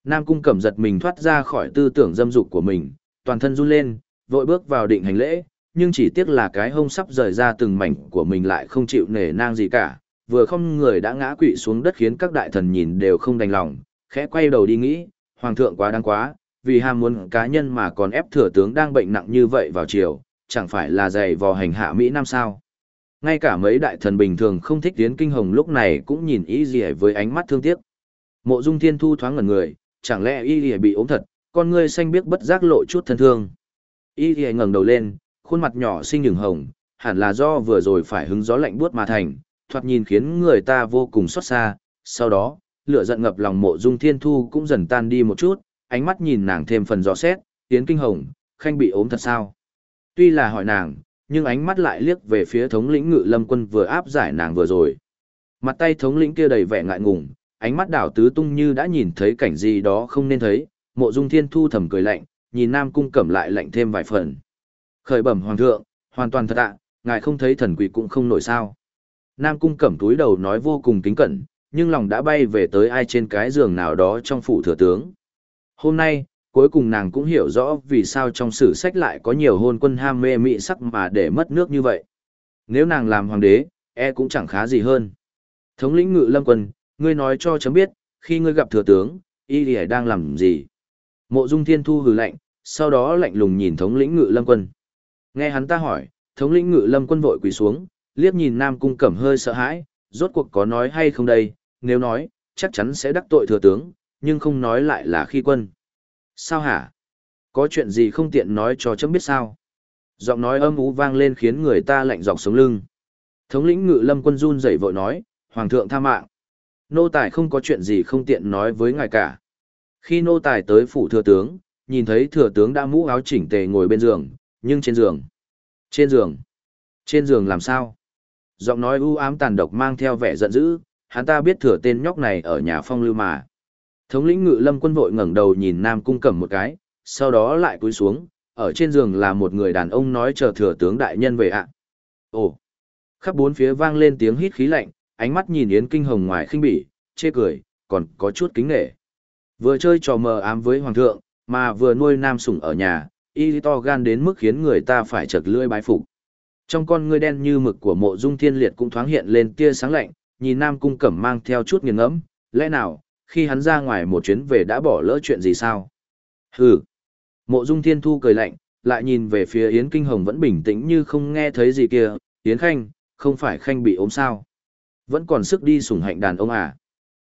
Nam cung cẩm giật mình thoát ra khỏi tư tưởng dâm dục của mình, toàn thân run lên, vội bước vào định hành lễ, nhưng chỉ tiếc là cái hông sắp rời ra từng mảnh của mình lại không chịu nể nang gì cả, vừa không người đã ngã quỵ xuống đất khiến các đại thần nhìn đều không đành lòng, khẽ quay đầu đi nghĩ, hoàng thượng quá đáng quá, vì ham muốn cá nhân mà còn ép thừa tướng đang bệnh nặng như vậy vào chiều, chẳng phải là dày vò hành hạ Mỹ Nam sao. Ngay cả mấy đại thần bình thường không thích tiến kinh hồng lúc này cũng nhìn y gì với ánh mắt thương tiếc. Mộ dung thiên thu thoáng ngẩn người, chẳng lẽ y gì bị ốm thật, con ngươi xanh biếc bất giác lộ chút thân thương. Y gì ngẩng đầu lên, khuôn mặt nhỏ xinh nhường hồng, hẳn là do vừa rồi phải hứng gió lạnh buốt mà thành, thoạt nhìn khiến người ta vô cùng xót xa. Sau đó, lửa giận ngập lòng mộ dung thiên thu cũng dần tan đi một chút, ánh mắt nhìn nàng thêm phần rõ xét, tiến kinh hồng, khanh bị ốm thật sao. Tuy là hỏi nàng, nhưng ánh mắt lại liếc về phía thống lĩnh ngự lâm quân vừa áp giải nàng vừa rồi. Mặt tay thống lĩnh kia đầy vẻ ngại ngùng, ánh mắt đảo tứ tung như đã nhìn thấy cảnh gì đó không nên thấy, mộ dung thiên thu thầm cười lạnh, nhìn nam cung cẩm lại lạnh thêm vài phần. Khởi bẩm hoàng thượng, hoàn toàn thật ạ, ngài không thấy thần quỷ cũng không nổi sao. Nam cung cẩm túi đầu nói vô cùng kính cẩn, nhưng lòng đã bay về tới ai trên cái giường nào đó trong phủ thừa tướng. Hôm nay, cuối cùng nàng cũng hiểu rõ vì sao trong sử sách lại có nhiều hôn quân ham mê mị sắc mà để mất nước như vậy. Nếu nàng làm hoàng đế, e cũng chẳng khá gì hơn. Thống lĩnh ngự lâm quân, ngươi nói cho chấm biết, khi ngươi gặp thừa tướng, y lì đang làm gì? Mộ dung thiên thu hừ lạnh, sau đó lạnh lùng nhìn thống lĩnh ngự lâm quân. Nghe hắn ta hỏi, thống lĩnh ngự lâm quân vội quỳ xuống, liếc nhìn nam cung cẩm hơi sợ hãi, rốt cuộc có nói hay không đây, nếu nói, chắc chắn sẽ đắc tội thừa tướng, nhưng không nói lại là khi quân. Sao hả? Có chuyện gì không tiện nói cho chấm biết sao? Giọng nói âm ú vang lên khiến người ta lạnh dọc sống lưng. Thống lĩnh ngự lâm quân run rẩy vội nói, Hoàng thượng tha mạng. Nô tài không có chuyện gì không tiện nói với ngài cả. Khi nô tài tới phủ thừa tướng, nhìn thấy thừa tướng đã mũ áo chỉnh tề ngồi bên giường, nhưng trên giường. Trên giường. Trên giường làm sao? Giọng nói u ám tàn độc mang theo vẻ giận dữ, hắn ta biết thừa tên nhóc này ở nhà phong lưu mà. Thống lĩnh ngự lâm quân vội ngẩng đầu nhìn Nam Cung Cẩm một cái, sau đó lại cúi xuống, ở trên giường là một người đàn ông nói chờ thừa tướng đại nhân về ạ. Ồ! Khắp bốn phía vang lên tiếng hít khí lạnh, ánh mắt nhìn Yến Kinh Hồng ngoài khinh bỉ, chê cười, còn có chút kính nể. Vừa chơi trò mờ ám với hoàng thượng, mà vừa nuôi nam sủng ở nhà, y to gan đến mức khiến người ta phải chật lưỡi bái phục. Trong con ngươi đen như mực của mộ dung thiên liệt cũng thoáng hiện lên tia sáng lạnh, nhìn nam cung cẩm mang theo chút nghiền ngẫm, lẽ nào, khi hắn ra ngoài một chuyến về đã bỏ lỡ chuyện gì sao? Hừ. Mộ Dung Thiên Thu cười lạnh, lại nhìn về phía Yến Kinh Hồng vẫn bình tĩnh như không nghe thấy gì kia, Yến Khanh, không phải Khanh bị ốm sao? Vẫn còn sức đi sủng hạnh đàn ông à?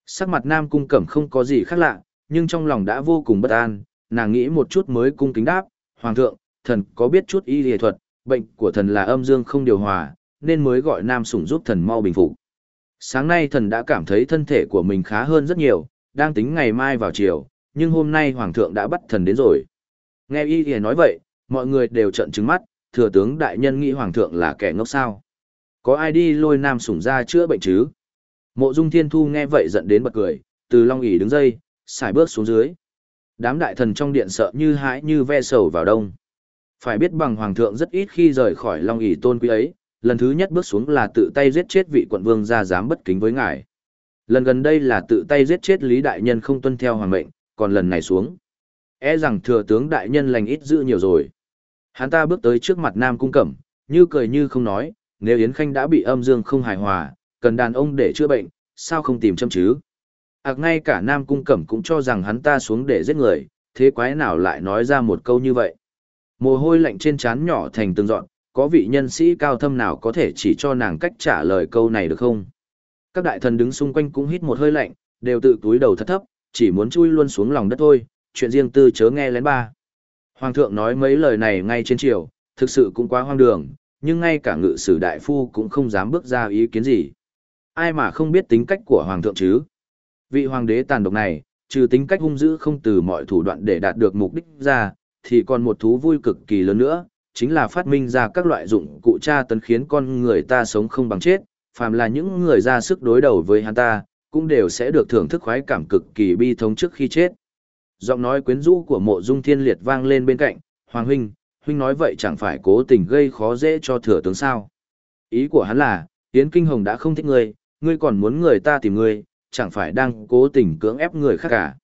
Sắc mặt Nam Cung Cẩm không có gì khác lạ, nhưng trong lòng đã vô cùng bất an, nàng nghĩ một chút mới cung kính đáp, Hoàng thượng, thần có biết chút y y thuật, bệnh của thần là âm dương không điều hòa, nên mới gọi Nam sủng giúp thần mau bình phục. Sáng nay thần đã cảm thấy thân thể của mình khá hơn rất nhiều, đang tính ngày mai vào chiều, nhưng hôm nay hoàng thượng đã bắt thần đến rồi. Nghe y y nói vậy, mọi người đều trợn trừng mắt, thừa tướng đại nhân nghĩ hoàng thượng là kẻ ngốc sao. Có ai đi lôi nam sủng ra chữa bệnh chứ? Mộ dung thiên thu nghe vậy giận đến bật cười, từ long ỉ đứng dây, xài bước xuống dưới. Đám đại thần trong điện sợ như hãi như ve sầu vào đông. Phải biết bằng hoàng thượng rất ít khi rời khỏi long ỷ tôn quý ấy, lần thứ nhất bước xuống là tự tay giết chết vị quận vương ra dám bất kính với ngài. Lần gần đây là tự tay giết chết Lý Đại Nhân không tuân theo hoàng mệnh, còn lần này xuống. E rằng thừa tướng Đại Nhân lành ít dữ nhiều rồi. Hắn ta bước tới trước mặt Nam Cung Cẩm, như cười như không nói, nếu Yến Khanh đã bị âm dương không hài hòa, cần đàn ông để chữa bệnh, sao không tìm châm chứ? Ảc ngay cả Nam Cung Cẩm cũng cho rằng hắn ta xuống để giết người, thế quái nào lại nói ra một câu như vậy? Mồ hôi lạnh trên trán nhỏ thành từng dọn, có vị nhân sĩ cao thâm nào có thể chỉ cho nàng cách trả lời câu này được không? Các đại thần đứng xung quanh cũng hít một hơi lạnh, đều tự túi đầu thất thấp, chỉ muốn chui luôn xuống lòng đất thôi, chuyện riêng tư chớ nghe lén ba. Hoàng thượng nói mấy lời này ngay trên triều, thực sự cũng quá hoang đường, nhưng ngay cả ngự sử đại phu cũng không dám bước ra ý kiến gì. Ai mà không biết tính cách của hoàng thượng chứ? Vị hoàng đế tàn độc này, trừ tính cách hung dữ không từ mọi thủ đoạn để đạt được mục đích ra, thì còn một thú vui cực kỳ lớn nữa, chính là phát minh ra các loại dụng cụ tra tấn khiến con người ta sống không bằng chết, phàm là những người ra sức đối đầu với hắn ta, cũng đều sẽ được thưởng thức khoái cảm cực kỳ bi thống trước khi chết. Giọng nói quyến rũ của mộ dung thiên liệt vang lên bên cạnh, Hoàng huynh, huynh nói vậy chẳng phải cố tình gây khó dễ cho thừa tướng sao. Ý của hắn là, Yến Kinh Hồng đã không thích ngươi, ngươi còn muốn người ta tìm ngươi, chẳng phải đang cố tình cưỡng ép người khác cả.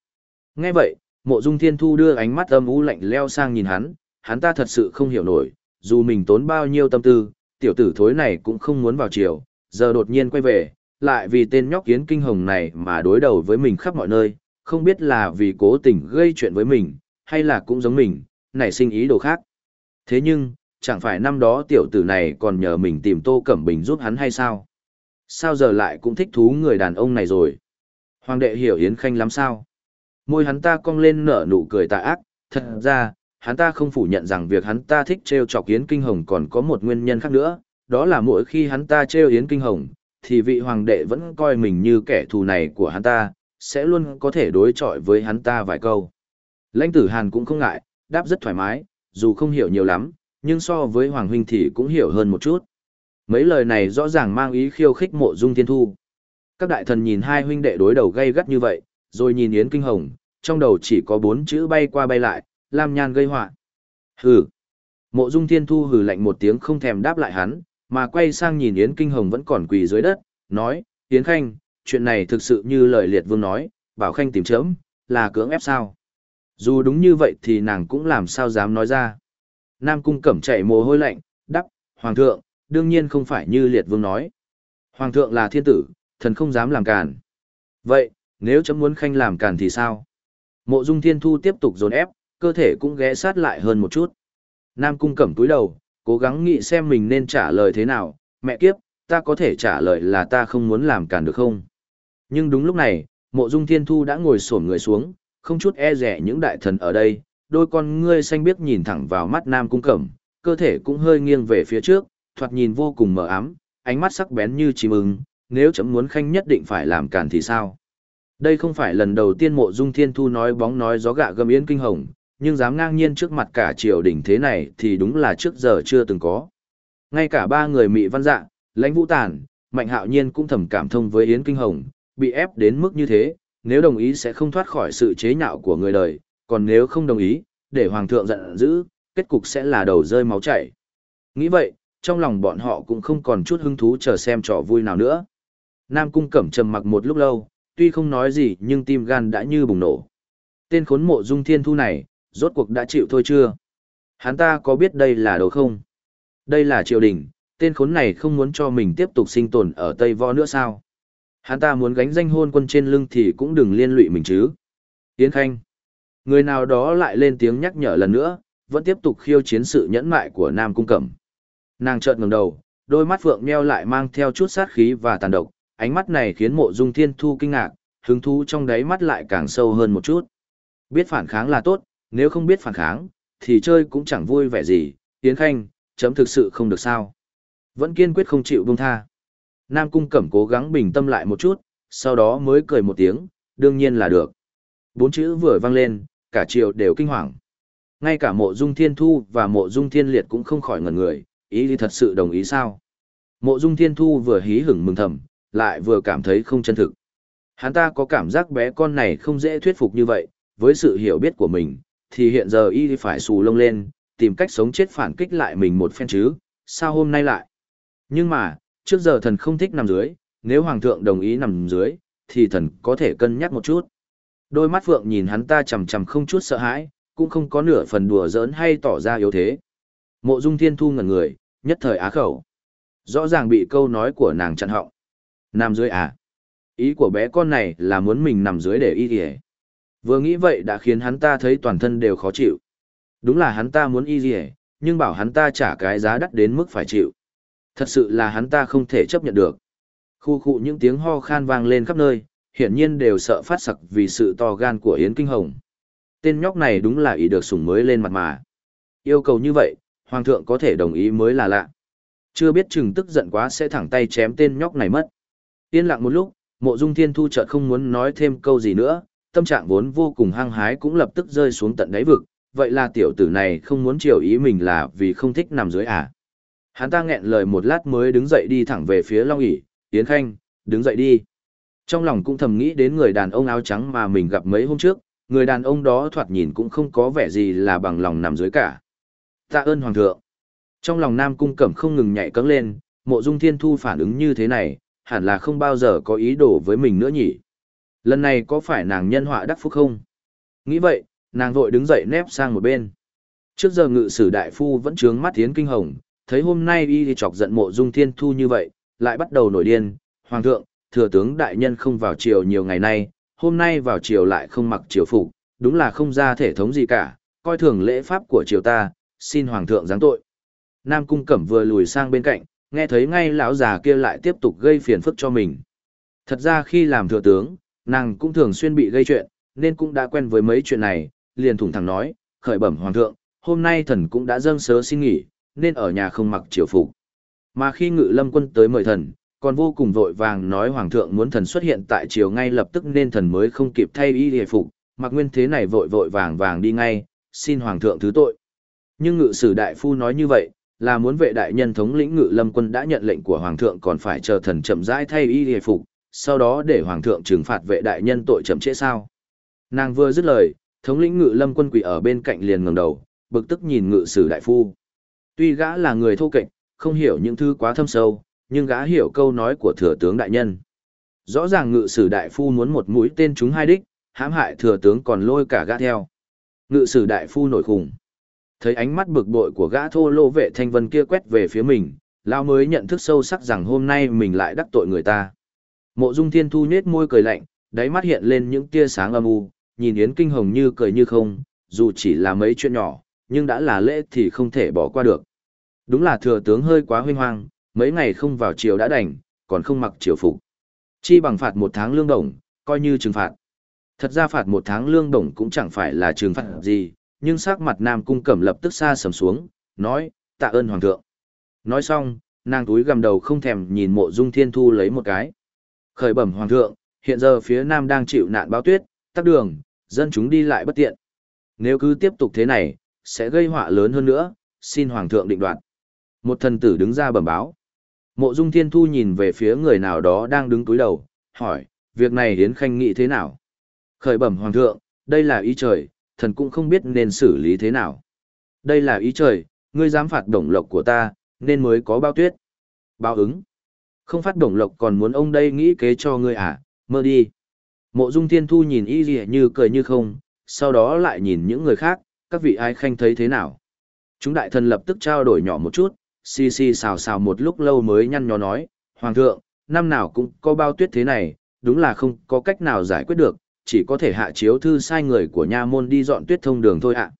Nghe vậy, mộ dung thiên thu đưa ánh mắt âm u lạnh leo sang nhìn hắn, hắn ta thật sự không hiểu nổi, dù mình tốn bao nhiêu tâm tư, tiểu tử thối này cũng không muốn vào chiều, giờ đột nhiên quay về, lại vì tên nhóc kiến kinh hồng này mà đối đầu với mình khắp mọi nơi, không biết là vì cố tình gây chuyện với mình, hay là cũng giống mình, nảy sinh ý đồ khác. Thế nhưng, chẳng phải năm đó tiểu tử này còn nhờ mình tìm Tô Cẩm Bình giúp hắn hay sao? Sao giờ lại cũng thích thú người đàn ông này rồi? Hoàng đệ hiểu Yến Khanh lắm sao? Môi hắn ta cong lên nở nụ cười tà ác, thật ra, hắn ta không phủ nhận rằng việc hắn ta thích trêu chọc Yến Kinh Hồng còn có một nguyên nhân khác nữa, đó là mỗi khi hắn ta trêu Yến Kinh Hồng, thì vị hoàng đệ vẫn coi mình như kẻ thù này của hắn ta, sẽ luôn có thể đối chọi với hắn ta vài câu. Lãnh tử Hàn cũng không ngại, đáp rất thoải mái, dù không hiểu nhiều lắm, nhưng so với Hoàng Huynh thì cũng hiểu hơn một chút. Mấy lời này rõ ràng mang ý khiêu khích mộ dung thiên thu. Các đại thần nhìn hai huynh đệ đối đầu gay gắt như vậy, rồi nhìn Yến Kinh Hồng, trong đầu chỉ có bốn chữ bay qua bay lại, Lam Nhan gây họa. Hừ. Mộ Dung Thiên Thu hừ lạnh một tiếng không thèm đáp lại hắn, mà quay sang nhìn Yến Kinh Hồng vẫn còn quỳ dưới đất, nói, Yến Khanh, chuyện này thực sự như lời liệt vương nói, bảo Khanh tìm chớm, là cưỡng ép sao. Dù đúng như vậy thì nàng cũng làm sao dám nói ra. Nam Cung cẩm chạy mồ hôi lạnh, đắp, Hoàng thượng, đương nhiên không phải như liệt vương nói. Hoàng thượng là thiên tử, thần không dám làm càn. Vậy, nếu chấm muốn Khanh làm càn thì sao? Mộ Dung Thiên Thu tiếp tục dồn ép, cơ thể cũng ghé sát lại hơn một chút. Nam Cung cẩm túi đầu, cố gắng nghĩ xem mình nên trả lời thế nào, mẹ kiếp, ta có thể trả lời là ta không muốn làm cản được không? Nhưng đúng lúc này, mộ dung thiên thu đã ngồi xổm người xuống, không chút e rẻ những đại thần ở đây, đôi con ngươi xanh biếc nhìn thẳng vào mắt Nam Cung Cẩm, cơ thể cũng hơi nghiêng về phía trước, thoạt nhìn vô cùng mờ ám, ánh mắt sắc bén như chim ưng, nếu chấm muốn khanh nhất định phải làm cản thì sao? Đây không phải lần đầu tiên mộ dung thiên thu nói bóng nói gió gạ gầm yến kinh hồng, nhưng dám ngang nhiên trước mặt cả triều đình thế này thì đúng là trước giờ chưa từng có. Ngay cả ba người Mị Văn Dạ, Lãnh Vũ Tản, Mạnh Hạo Nhiên cũng thầm cảm thông với Yến Kinh Hồng, bị ép đến mức như thế, nếu đồng ý sẽ không thoát khỏi sự chế nhạo của người đời, còn nếu không đồng ý, để Hoàng thượng giận dữ, kết cục sẽ là đầu rơi máu chảy. Nghĩ vậy, trong lòng bọn họ cũng không còn chút hứng thú chờ xem trò vui nào nữa. Nam Cung Cẩm trầm mặc một lúc lâu, tuy không nói gì nhưng tim gan đã như bùng nổ. Tên khốn mộ dung thiên thu này, rốt cuộc đã chịu thôi chưa? Hắn ta có biết đây là đồ không? Đây là triều đình, tên khốn này không muốn cho mình tiếp tục sinh tồn ở Tây Võ nữa sao? Hắn ta muốn gánh danh hôn quân trên lưng thì cũng đừng liên lụy mình chứ. Tiến Khanh. Người nào đó lại lên tiếng nhắc nhở lần nữa, vẫn tiếp tục khiêu chiến sự nhẫn mại của Nam Cung Cẩm. Nàng chợt ngẩng đầu, đôi mắt phượng meo lại mang theo chút sát khí và tàn độc, ánh mắt này khiến mộ dung thiên thu kinh ngạc, hứng thú trong đáy mắt lại càng sâu hơn một chút. Biết phản kháng là tốt, nếu không biết phản kháng, thì chơi cũng chẳng vui vẻ gì, Yến Khanh, chấm thực sự không được sao. Vẫn kiên quyết không chịu buông tha. Nam Cung Cẩm cố gắng bình tâm lại một chút, sau đó mới cười một tiếng, đương nhiên là được. Bốn chữ vừa vang lên, cả triều đều kinh hoàng. Ngay cả mộ dung thiên thu và mộ dung thiên liệt cũng không khỏi ngẩn người, ý thì thật sự đồng ý sao. Mộ dung thiên thu vừa hí hửng mừng thầm, lại vừa cảm thấy không chân thực. Hắn ta có cảm giác bé con này không dễ thuyết phục như vậy, với sự hiểu biết của mình, thì hiện giờ y phải xù lông lên, tìm cách sống chết phản kích lại mình một phen chứ, sao hôm nay lại. Nhưng mà, trước giờ thần không thích nằm dưới, nếu hoàng thượng đồng ý nằm dưới, thì thần có thể cân nhắc một chút. Đôi mắt phượng nhìn hắn ta chầm chầm không chút sợ hãi, cũng không có nửa phần đùa giỡn hay tỏ ra yếu thế. Mộ dung thiên thu ngẩn người, nhất thời á khẩu. Rõ ràng bị câu nói của nàng chặn họng. Nằm dưới à? Ý của bé con này là muốn mình nằm dưới để y kìa. Vừa nghĩ vậy đã khiến hắn ta thấy toàn thân đều khó chịu. Đúng là hắn ta muốn y gì nhưng bảo hắn ta trả cái giá đắt đến mức phải chịu. Thật sự là hắn ta không thể chấp nhận được. Khu khu những tiếng ho khan vang lên khắp nơi, hiển nhiên đều sợ phát sặc vì sự to gan của Yến Kinh Hồng. Tên nhóc này đúng là ý được sủng mới lên mặt mà. Yêu cầu như vậy, Hoàng thượng có thể đồng ý mới là lạ. Chưa biết chừng tức giận quá sẽ thẳng tay chém tên nhóc này mất. Yên lặng một lúc, mộ dung thiên thu chợt không muốn nói thêm câu gì nữa, tâm trạng vốn vô cùng hăng hái cũng lập tức rơi xuống tận đáy vực. Vậy là tiểu tử này không muốn chiều ý mình là vì không thích nằm dưới à. Hắn ta nghẹn lời một lát mới đứng dậy đi thẳng về phía Long ỉ, Yến Khanh, đứng dậy đi. Trong lòng cũng thầm nghĩ đến người đàn ông áo trắng mà mình gặp mấy hôm trước, người đàn ông đó thoạt nhìn cũng không có vẻ gì là bằng lòng nằm dưới cả. Tạ ơn Hoàng thượng. Trong lòng Nam Cung Cẩm không ngừng nhảy cẫng lên, mộ dung thiên thu phản ứng như thế này, hẳn là không bao giờ có ý đồ với mình nữa nhỉ. Lần này có phải nàng nhân họa đắc phúc không? Nghĩ vậy, nàng vội đứng dậy nép sang một bên. Trước giờ ngự sử đại phu vẫn trướng mắt tiến kinh hồng, thấy hôm nay y thì chọc giận mộ dung thiên thu như vậy, lại bắt đầu nổi điên. Hoàng thượng, thừa tướng đại nhân không vào triều nhiều ngày nay, hôm nay vào triều lại không mặc triều phục, đúng là không ra thể thống gì cả, coi thường lễ pháp của triều ta, xin hoàng thượng giáng tội. Nam cung cẩm vừa lùi sang bên cạnh, nghe thấy ngay lão già kia lại tiếp tục gây phiền phức cho mình. Thật ra khi làm thừa tướng, nàng cũng thường xuyên bị gây chuyện, nên cũng đã quen với mấy chuyện này, liền thủng thẳng nói, khởi bẩm hoàng thượng, hôm nay thần cũng đã dâng sớ xin nghỉ, nên ở nhà không mặc triều phục. Mà khi ngự lâm quân tới mời thần, còn vô cùng vội vàng nói hoàng thượng muốn thần xuất hiện tại triều ngay lập tức nên thần mới không kịp thay y hề phục, mặc nguyên thế này vội vội vàng vàng đi ngay, xin hoàng thượng thứ tội. Nhưng ngự sử đại phu nói như vậy, là muốn vệ đại nhân thống lĩnh ngự lâm quân đã nhận lệnh của hoàng thượng còn phải chờ thần chậm rãi thay y hề phục, sau đó để hoàng thượng trừng phạt vệ đại nhân tội chậm trễ sao. Nàng vừa dứt lời, thống lĩnh ngự lâm quân quỷ ở bên cạnh liền ngẩng đầu, bực tức nhìn ngự sử đại phu. Tuy gã là người thô kệch, không hiểu những thứ quá thâm sâu, nhưng gã hiểu câu nói của thừa tướng đại nhân. Rõ ràng ngự sử đại phu muốn một mũi tên trúng hai đích, hãm hại thừa tướng còn lôi cả gã theo. Ngự sử đại phu nổi khủng. Thấy ánh mắt bực bội của gã thô lô vệ thanh vân kia quét về phía mình, lão mới nhận thức sâu sắc rằng hôm nay mình lại đắc tội người ta. Mộ Dung Thiên Thu nhếch môi cười lạnh, đáy mắt hiện lên những tia sáng âm u, nhìn Yến Kinh Hồng như cười như không, dù chỉ là mấy chuyện nhỏ, nhưng đã là lễ thì không thể bỏ qua được. Đúng là thừa tướng hơi quá huynh hoang, mấy ngày không vào triều đã đành, còn không mặc triều phục. Chi bằng phạt một tháng lương đồng, coi như trừng phạt. Thật ra phạt một tháng lương đồng cũng chẳng phải là trừng phạt gì, nhưng sắc mặt Nam Cung Cẩm lập tức xa sầm xuống, nói, tạ ơn Hoàng thượng. Nói xong, nàng túi gầm đầu không thèm nhìn mộ dung thiên thu lấy một cái. Khởi bẩm Hoàng thượng, hiện giờ phía Nam đang chịu nạn báo tuyết, tắc đường, dân chúng đi lại bất tiện. Nếu cứ tiếp tục thế này, sẽ gây họa lớn hơn nữa, xin Hoàng thượng định đoạt. Một thần tử đứng ra bẩm báo. Mộ Dung Thiên Thu nhìn về phía người nào đó đang đứng túi đầu, hỏi, việc này Hiến Khanh nghĩ thế nào? Khởi bẩm Hoàng thượng, đây là ý trời, thần cũng không biết nên xử lý thế nào. Đây là ý trời, ngươi dám phạt đồng lộc của ta, nên mới có bao tuyết. Bao ứng. Không phát đồng lộc còn muốn ông đây nghĩ kế cho ngươi à, mơ đi. Mộ Dung Thiên Thu nhìn y gì như cười như không, sau đó lại nhìn những người khác, các vị ai khanh thấy thế nào. Chúng đại thần lập tức trao đổi nhỏ một chút, xì xì xào xào một lúc lâu mới nhăn nhó nói, Hoàng thượng, năm nào cũng có bao tuyết thế này, đúng là không có cách nào giải quyết được, chỉ có thể hạ chiếu thư sai người của nha môn đi dọn tuyết thông đường thôi ạ.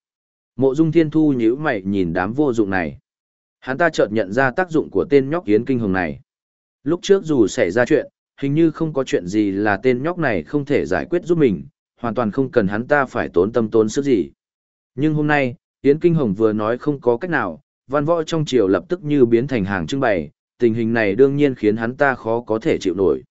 Mộ Dung Thiên Thu nhíu mày nhìn đám vô dụng này. Hắn ta chợt nhận ra tác dụng của tên nhóc Yến Kinh Hồng này. Lúc trước dù xảy ra chuyện, hình như không có chuyện gì là tên nhóc này không thể giải quyết giúp mình, hoàn toàn không cần hắn ta phải tốn tâm tốn sức gì. Nhưng hôm nay, Yến Kinh Hồng vừa nói không có cách nào, văn võ trong triều lập tức như biến thành hàng trưng bày, tình hình này đương nhiên khiến hắn ta khó có thể chịu nổi.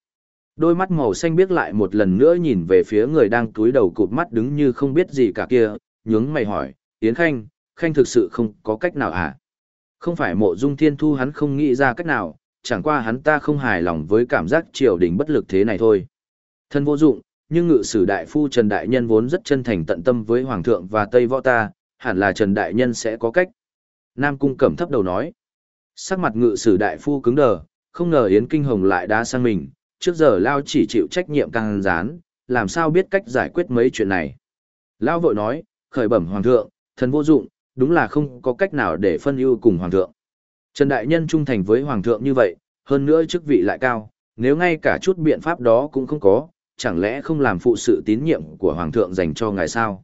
Đôi mắt màu xanh biếc lại một lần nữa nhìn về phía người đang túi đầu cụp mắt đứng như không biết gì cả kia, nhướng mày hỏi, Yến Khanh, Khanh thực sự không có cách nào à? Không phải mộ dung thiên thu hắn không nghĩ ra cách nào, chẳng qua hắn ta không hài lòng với cảm giác triều đình bất lực thế này thôi. Thân vô dụng, nhưng ngự sử đại phu Trần Đại Nhân vốn rất chân thành tận tâm với Hoàng thượng và Tây Võ ta, hẳn là Trần Đại Nhân sẽ có cách. Nam Cung Cẩm thấp đầu nói. Sắc mặt ngự sử đại phu cứng đờ, không ngờ Yến Kinh Hồng lại đá sang mình, trước giờ Lao chỉ chịu trách nhiệm càng rán, làm sao biết cách giải quyết mấy chuyện này. Lao vội nói, khởi bẩm Hoàng thượng, thần vô dụng, đúng là không có cách nào để phân ưu cùng Hoàng thượng. Trần Đại Nhân trung thành với Hoàng thượng như vậy, hơn nữa chức vị lại cao, nếu ngay cả chút biện pháp đó cũng không có, chẳng lẽ không làm phụ sự tín nhiệm của Hoàng thượng dành cho ngài sao?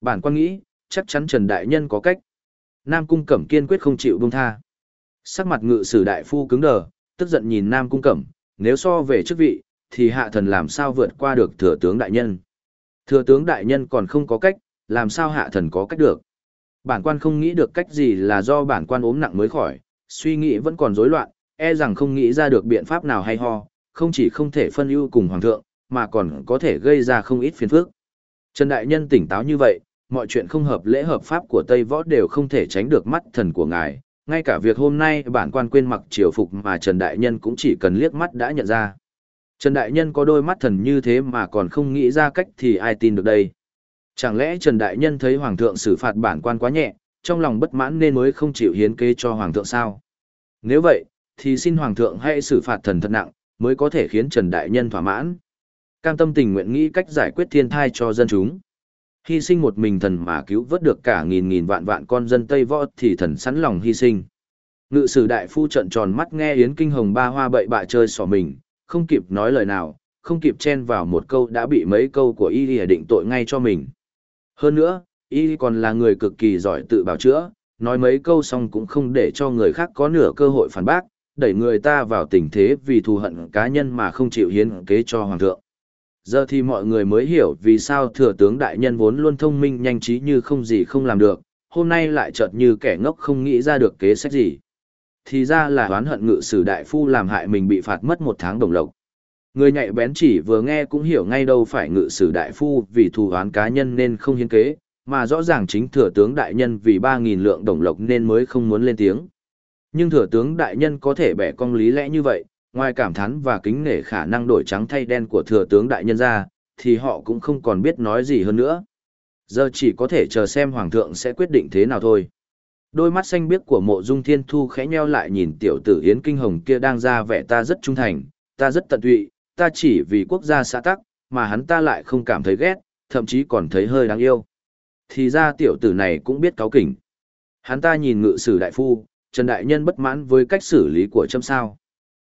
Bản quan nghĩ, chắc chắn Trần Đại Nhân có cách. Nam Cung Cẩm kiên quyết không chịu buông tha. Sắc mặt ngự sử đại phu cứng đờ, tức giận nhìn Nam Cung Cẩm, nếu so về chức vị, thì hạ thần làm sao vượt qua được thừa tướng đại nhân. Thừa tướng đại nhân còn không có cách, làm sao hạ thần có cách được. Bản quan không nghĩ được cách gì là do bản quan ốm nặng mới khỏi, suy nghĩ vẫn còn rối loạn, e rằng không nghĩ ra được biện pháp nào hay ho, không chỉ không thể phân ưu cùng hoàng thượng, mà còn có thể gây ra không ít phiền phức. Trần Đại Nhân tỉnh táo như vậy, mọi chuyện không hợp lễ hợp pháp của Tây Võ đều không thể tránh được mắt thần của ngài, ngay cả việc hôm nay bản quan quên mặc triều phục mà Trần Đại Nhân cũng chỉ cần liếc mắt đã nhận ra. Trần Đại Nhân có đôi mắt thần như thế mà còn không nghĩ ra cách thì ai tin được đây. Chẳng lẽ Trần Đại Nhân thấy Hoàng thượng xử phạt bản quan quá nhẹ, trong lòng bất mãn nên mới không chịu hiến kế cho Hoàng thượng sao? Nếu vậy, thì xin Hoàng thượng hãy xử phạt thần thật nặng, mới có thể khiến Trần Đại Nhân thỏa mãn. Cam tâm tình nguyện nghĩ cách giải quyết thiên thai cho dân chúng. Hy sinh một mình thần mà cứu vớt được cả nghìn nghìn vạn vạn con dân Tây Võ thì thần sẵn lòng hy sinh. Ngự sử đại phu trận tròn mắt nghe Yến Kinh Hồng ba hoa bậy bạ chơi xỏ mình, không kịp nói lời nào, không kịp chen vào một câu đã bị mấy câu của y y định tội ngay cho mình. Hơn nữa, y còn là người cực kỳ giỏi tự bảo chữa, nói mấy câu xong cũng không để cho người khác có nửa cơ hội phản bác, đẩy người ta vào tình thế vì thù hận cá nhân mà không chịu hiến kế cho hoàng thượng. Giờ thì mọi người mới hiểu vì sao thừa tướng đại nhân vốn luôn thông minh nhanh trí như không gì không làm được, hôm nay lại chợt như kẻ ngốc không nghĩ ra được kế sách gì. Thì ra là oán hận ngự sử đại phu làm hại mình bị phạt mất một tháng đồng lộc. Người nhạy bén chỉ vừa nghe cũng hiểu ngay đâu phải ngự sử đại phu vì thù oán cá nhân nên không hiến kế, mà rõ ràng chính thừa tướng đại nhân vì 3.000 lượng đồng lộc nên mới không muốn lên tiếng. Nhưng thừa tướng đại nhân có thể bẻ cong lý lẽ như vậy, ngoài cảm thán và kính nể khả năng đổi trắng thay đen của thừa tướng đại nhân ra, thì họ cũng không còn biết nói gì hơn nữa. Giờ chỉ có thể chờ xem hoàng thượng sẽ quyết định thế nào thôi. Đôi mắt xanh biếc của mộ dung thiên thu khẽ nheo lại nhìn tiểu tử Yến Kinh Hồng kia đang ra vẻ ta rất trung thành, ta rất tận tụy, ta chỉ vì quốc gia xã tắc, mà hắn ta lại không cảm thấy ghét, thậm chí còn thấy hơi đáng yêu. Thì ra tiểu tử này cũng biết cáo kỉnh. Hắn ta nhìn ngự sử đại phu, Trần Đại Nhân bất mãn với cách xử lý của châm sao.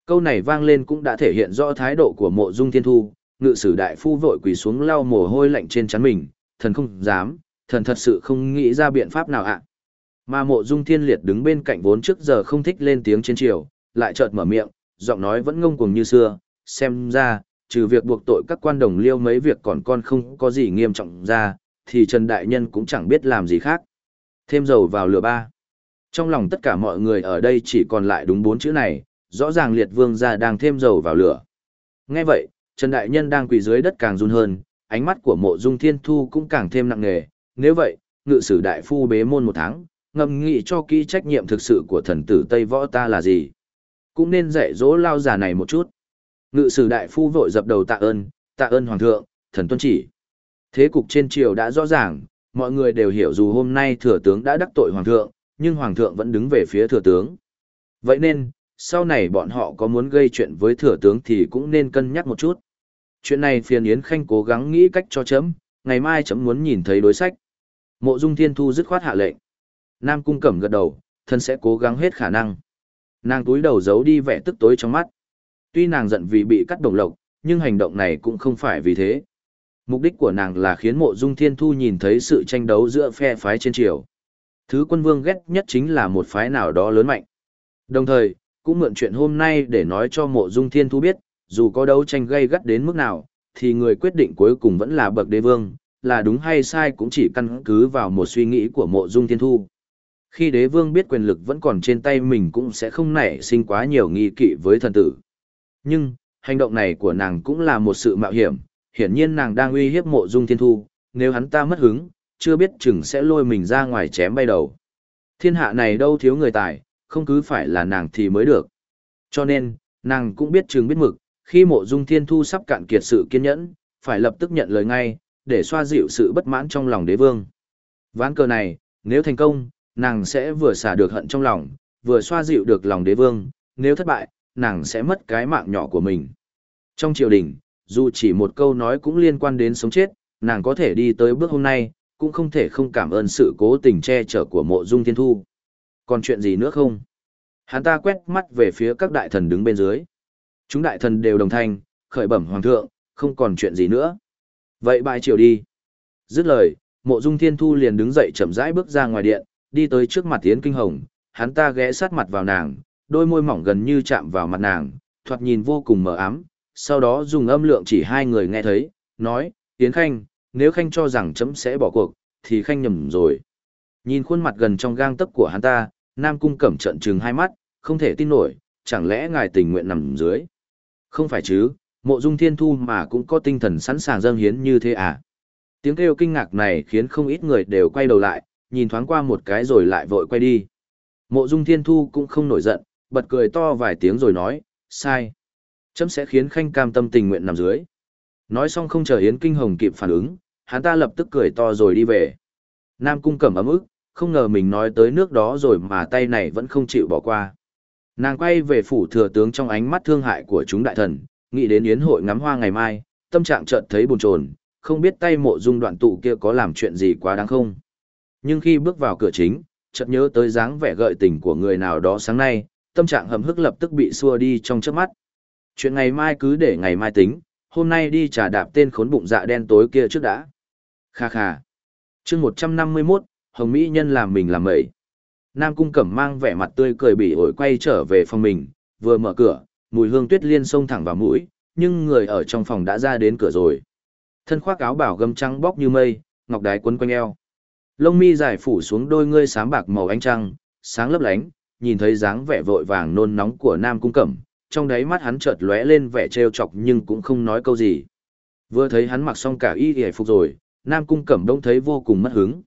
Câu này vang lên cũng đã thể hiện rõ thái độ của mộ dung thiên thu, ngự sử đại phu vội quỳ xuống lau mồ hôi lạnh trên chắn mình, thần không dám, thần thật sự không nghĩ ra biện pháp nào ạ. Mà mộ dung thiên liệt đứng bên cạnh vốn trước giờ không thích lên tiếng trên triều, lại chợt mở miệng, giọng nói vẫn ngông cuồng như xưa, xem ra, trừ việc buộc tội các quan đồng liêu mấy việc còn con không có gì nghiêm trọng ra, thì Trần Đại Nhân cũng chẳng biết làm gì khác. Thêm dầu vào lửa ba. Trong lòng tất cả mọi người ở đây chỉ còn lại đúng bốn chữ này, rõ ràng liệt vương gia đang thêm dầu vào lửa. Nghe vậy, Trần Đại Nhân đang quỳ dưới đất càng run hơn, ánh mắt của mộ dung thiên thu cũng càng thêm nặng nề. Nếu vậy, ngự sử đại phu bế môn một tháng, ngầm nghị cho kỹ trách nhiệm thực sự của thần tử Tây Võ ta là gì. Cũng nên dạy dỗ lao già này một chút. Ngự sử đại phu vội dập đầu tạ ơn, tạ ơn hoàng thượng, thần tuân chỉ. Thế cục trên triều đã rõ ràng, mọi người đều hiểu dù hôm nay thừa tướng đã đắc tội hoàng thượng, nhưng hoàng thượng vẫn đứng về phía thừa tướng. Vậy nên, sau này bọn họ có muốn gây chuyện với thừa tướng thì cũng nên cân nhắc một chút. Chuyện này phiền Yến Khanh cố gắng nghĩ cách cho chấm, ngày mai chấm muốn nhìn thấy đối sách. Mộ Dung Thiên Thu dứt khoát hạ lệnh. Nam Cung Cẩm gật đầu, thân sẽ cố gắng hết khả năng. Nàng túi đầu giấu đi vẻ tức tối trong mắt. Tuy nàng giận vì bị cắt đồng lộc, nhưng hành động này cũng không phải vì thế. Mục đích của nàng là khiến mộ dung thiên thu nhìn thấy sự tranh đấu giữa phe phái trên triều. Thứ quân vương ghét nhất chính là một phái nào đó lớn mạnh. Đồng thời, cũng mượn chuyện hôm nay để nói cho mộ dung thiên thu biết, dù có đấu tranh gây gắt đến mức nào, thì người quyết định cuối cùng vẫn là bậc đế vương, là đúng hay sai cũng chỉ căn cứ vào một suy nghĩ của mộ dung thiên thu. Khi đế vương biết quyền lực vẫn còn trên tay mình cũng sẽ không nảy sinh quá nhiều nghi kỵ với thần tử. Nhưng, hành động này của nàng cũng là một sự mạo hiểm, hiển nhiên nàng đang uy hiếp mộ dung thiên thu, nếu hắn ta mất hứng, chưa biết chừng sẽ lôi mình ra ngoài chém bay đầu. Thiên hạ này đâu thiếu người tài, không cứ phải là nàng thì mới được. Cho nên, nàng cũng biết chừng biết mực, khi mộ dung thiên thu sắp cạn kiệt sự kiên nhẫn, phải lập tức nhận lời ngay, để xoa dịu sự bất mãn trong lòng đế vương. Ván cờ này, nếu thành công, nàng sẽ vừa xả được hận trong lòng, vừa xoa dịu được lòng đế vương, nếu thất bại, nàng sẽ mất cái mạng nhỏ của mình. Trong triều đình, dù chỉ một câu nói cũng liên quan đến sống chết, nàng có thể đi tới bước hôm nay, cũng không thể không cảm ơn sự cố tình che chở của mộ dung thiên thu. Còn chuyện gì nữa không? Hắn ta quét mắt về phía các đại thần đứng bên dưới. Chúng đại thần đều đồng thanh, khởi bẩm hoàng thượng, không còn chuyện gì nữa. Vậy bại triều đi. Dứt lời, mộ dung thiên thu liền đứng dậy chậm rãi bước ra ngoài điện, đi tới trước mặt Yến Kinh Hồng, hắn ta ghé sát mặt vào nàng, đôi môi mỏng gần như chạm vào mặt nàng, thoạt nhìn vô cùng mờ ám, sau đó dùng âm lượng chỉ hai người nghe thấy, nói, Yến Khanh, nếu Khanh cho rằng chấm sẽ bỏ cuộc, thì Khanh nhầm rồi. Nhìn khuôn mặt gần trong gang tấc của hắn ta, Nam Cung cẩm trận trừng hai mắt, không thể tin nổi, chẳng lẽ ngài tình nguyện nằm dưới? Không phải chứ, mộ dung thiên thu mà cũng có tinh thần sẵn sàng dâng hiến như thế à? Tiếng kêu kinh ngạc này khiến không ít người đều quay đầu lại, nhìn thoáng qua một cái rồi lại vội quay đi. Mộ dung thiên thu cũng không nổi giận, bật cười to vài tiếng rồi nói, sai. Chấm sẽ khiến khanh cam tâm tình nguyện nằm dưới. Nói xong không chờ Yến Kinh Hồng kịp phản ứng, hắn ta lập tức cười to rồi đi về. Nam cung cẩm ấm ức, không ngờ mình nói tới nước đó rồi mà tay này vẫn không chịu bỏ qua. Nàng quay về phủ thừa tướng trong ánh mắt thương hại của chúng đại thần, nghĩ đến yến hội ngắm hoa ngày mai, tâm trạng chợt thấy buồn chồn, không biết tay mộ dung đoạn tụ kia có làm chuyện gì quá đáng không. Nhưng khi bước vào cửa chính, chợt nhớ tới dáng vẻ gợi tình của người nào đó sáng nay, tâm trạng hầm hức lập tức bị xua đi trong chớp mắt. Chuyện ngày mai cứ để ngày mai tính, hôm nay đi trả đạp tên khốn bụng dạ đen tối kia trước đã. Kha kha. chương 151, Hồng Mỹ Nhân làm mình làm mẩy. Nam Cung Cẩm mang vẻ mặt tươi cười bỉ ổi quay trở về phòng mình, vừa mở cửa, mùi hương tuyết liên xông thẳng vào mũi, nhưng người ở trong phòng đã ra đến cửa rồi. Thân khoác áo bảo gấm trắng bóc như mây, ngọc đái quấn quanh eo. Lông mi dài phủ xuống đôi ngươi sáng bạc màu ánh trăng, sáng lấp lánh, nhìn thấy dáng vẻ vội vàng nôn nóng của Nam Cung Cẩm, trong đáy mắt hắn chợt lóe lên vẻ trêu chọc nhưng cũng không nói câu gì. Vừa thấy hắn mặc xong cả y y phục rồi, Nam Cung Cẩm đông thấy vô cùng mất hứng.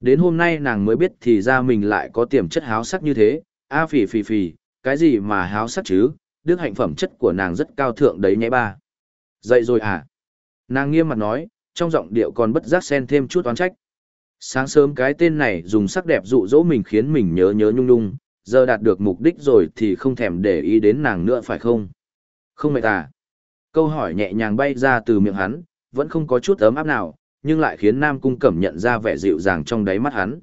Đến hôm nay nàng mới biết thì ra mình lại có tiềm chất háo sắc như thế, a phì phì phì, cái gì mà háo sắc chứ, đức hạnh phẩm chất của nàng rất cao thượng đấy nhé ba. Dậy rồi à? Nàng nghiêm mặt nói, trong giọng điệu còn bất giác xen thêm chút oán trách. Sáng sớm cái tên này dùng sắc đẹp dụ dỗ mình khiến mình nhớ nhớ nhung nhung, giờ đạt được mục đích rồi thì không thèm để ý đến nàng nữa phải không? Không mệt à? Câu hỏi nhẹ nhàng bay ra từ miệng hắn, vẫn không có chút ấm áp nào, nhưng lại khiến Nam Cung Cẩm nhận ra vẻ dịu dàng trong đáy mắt hắn.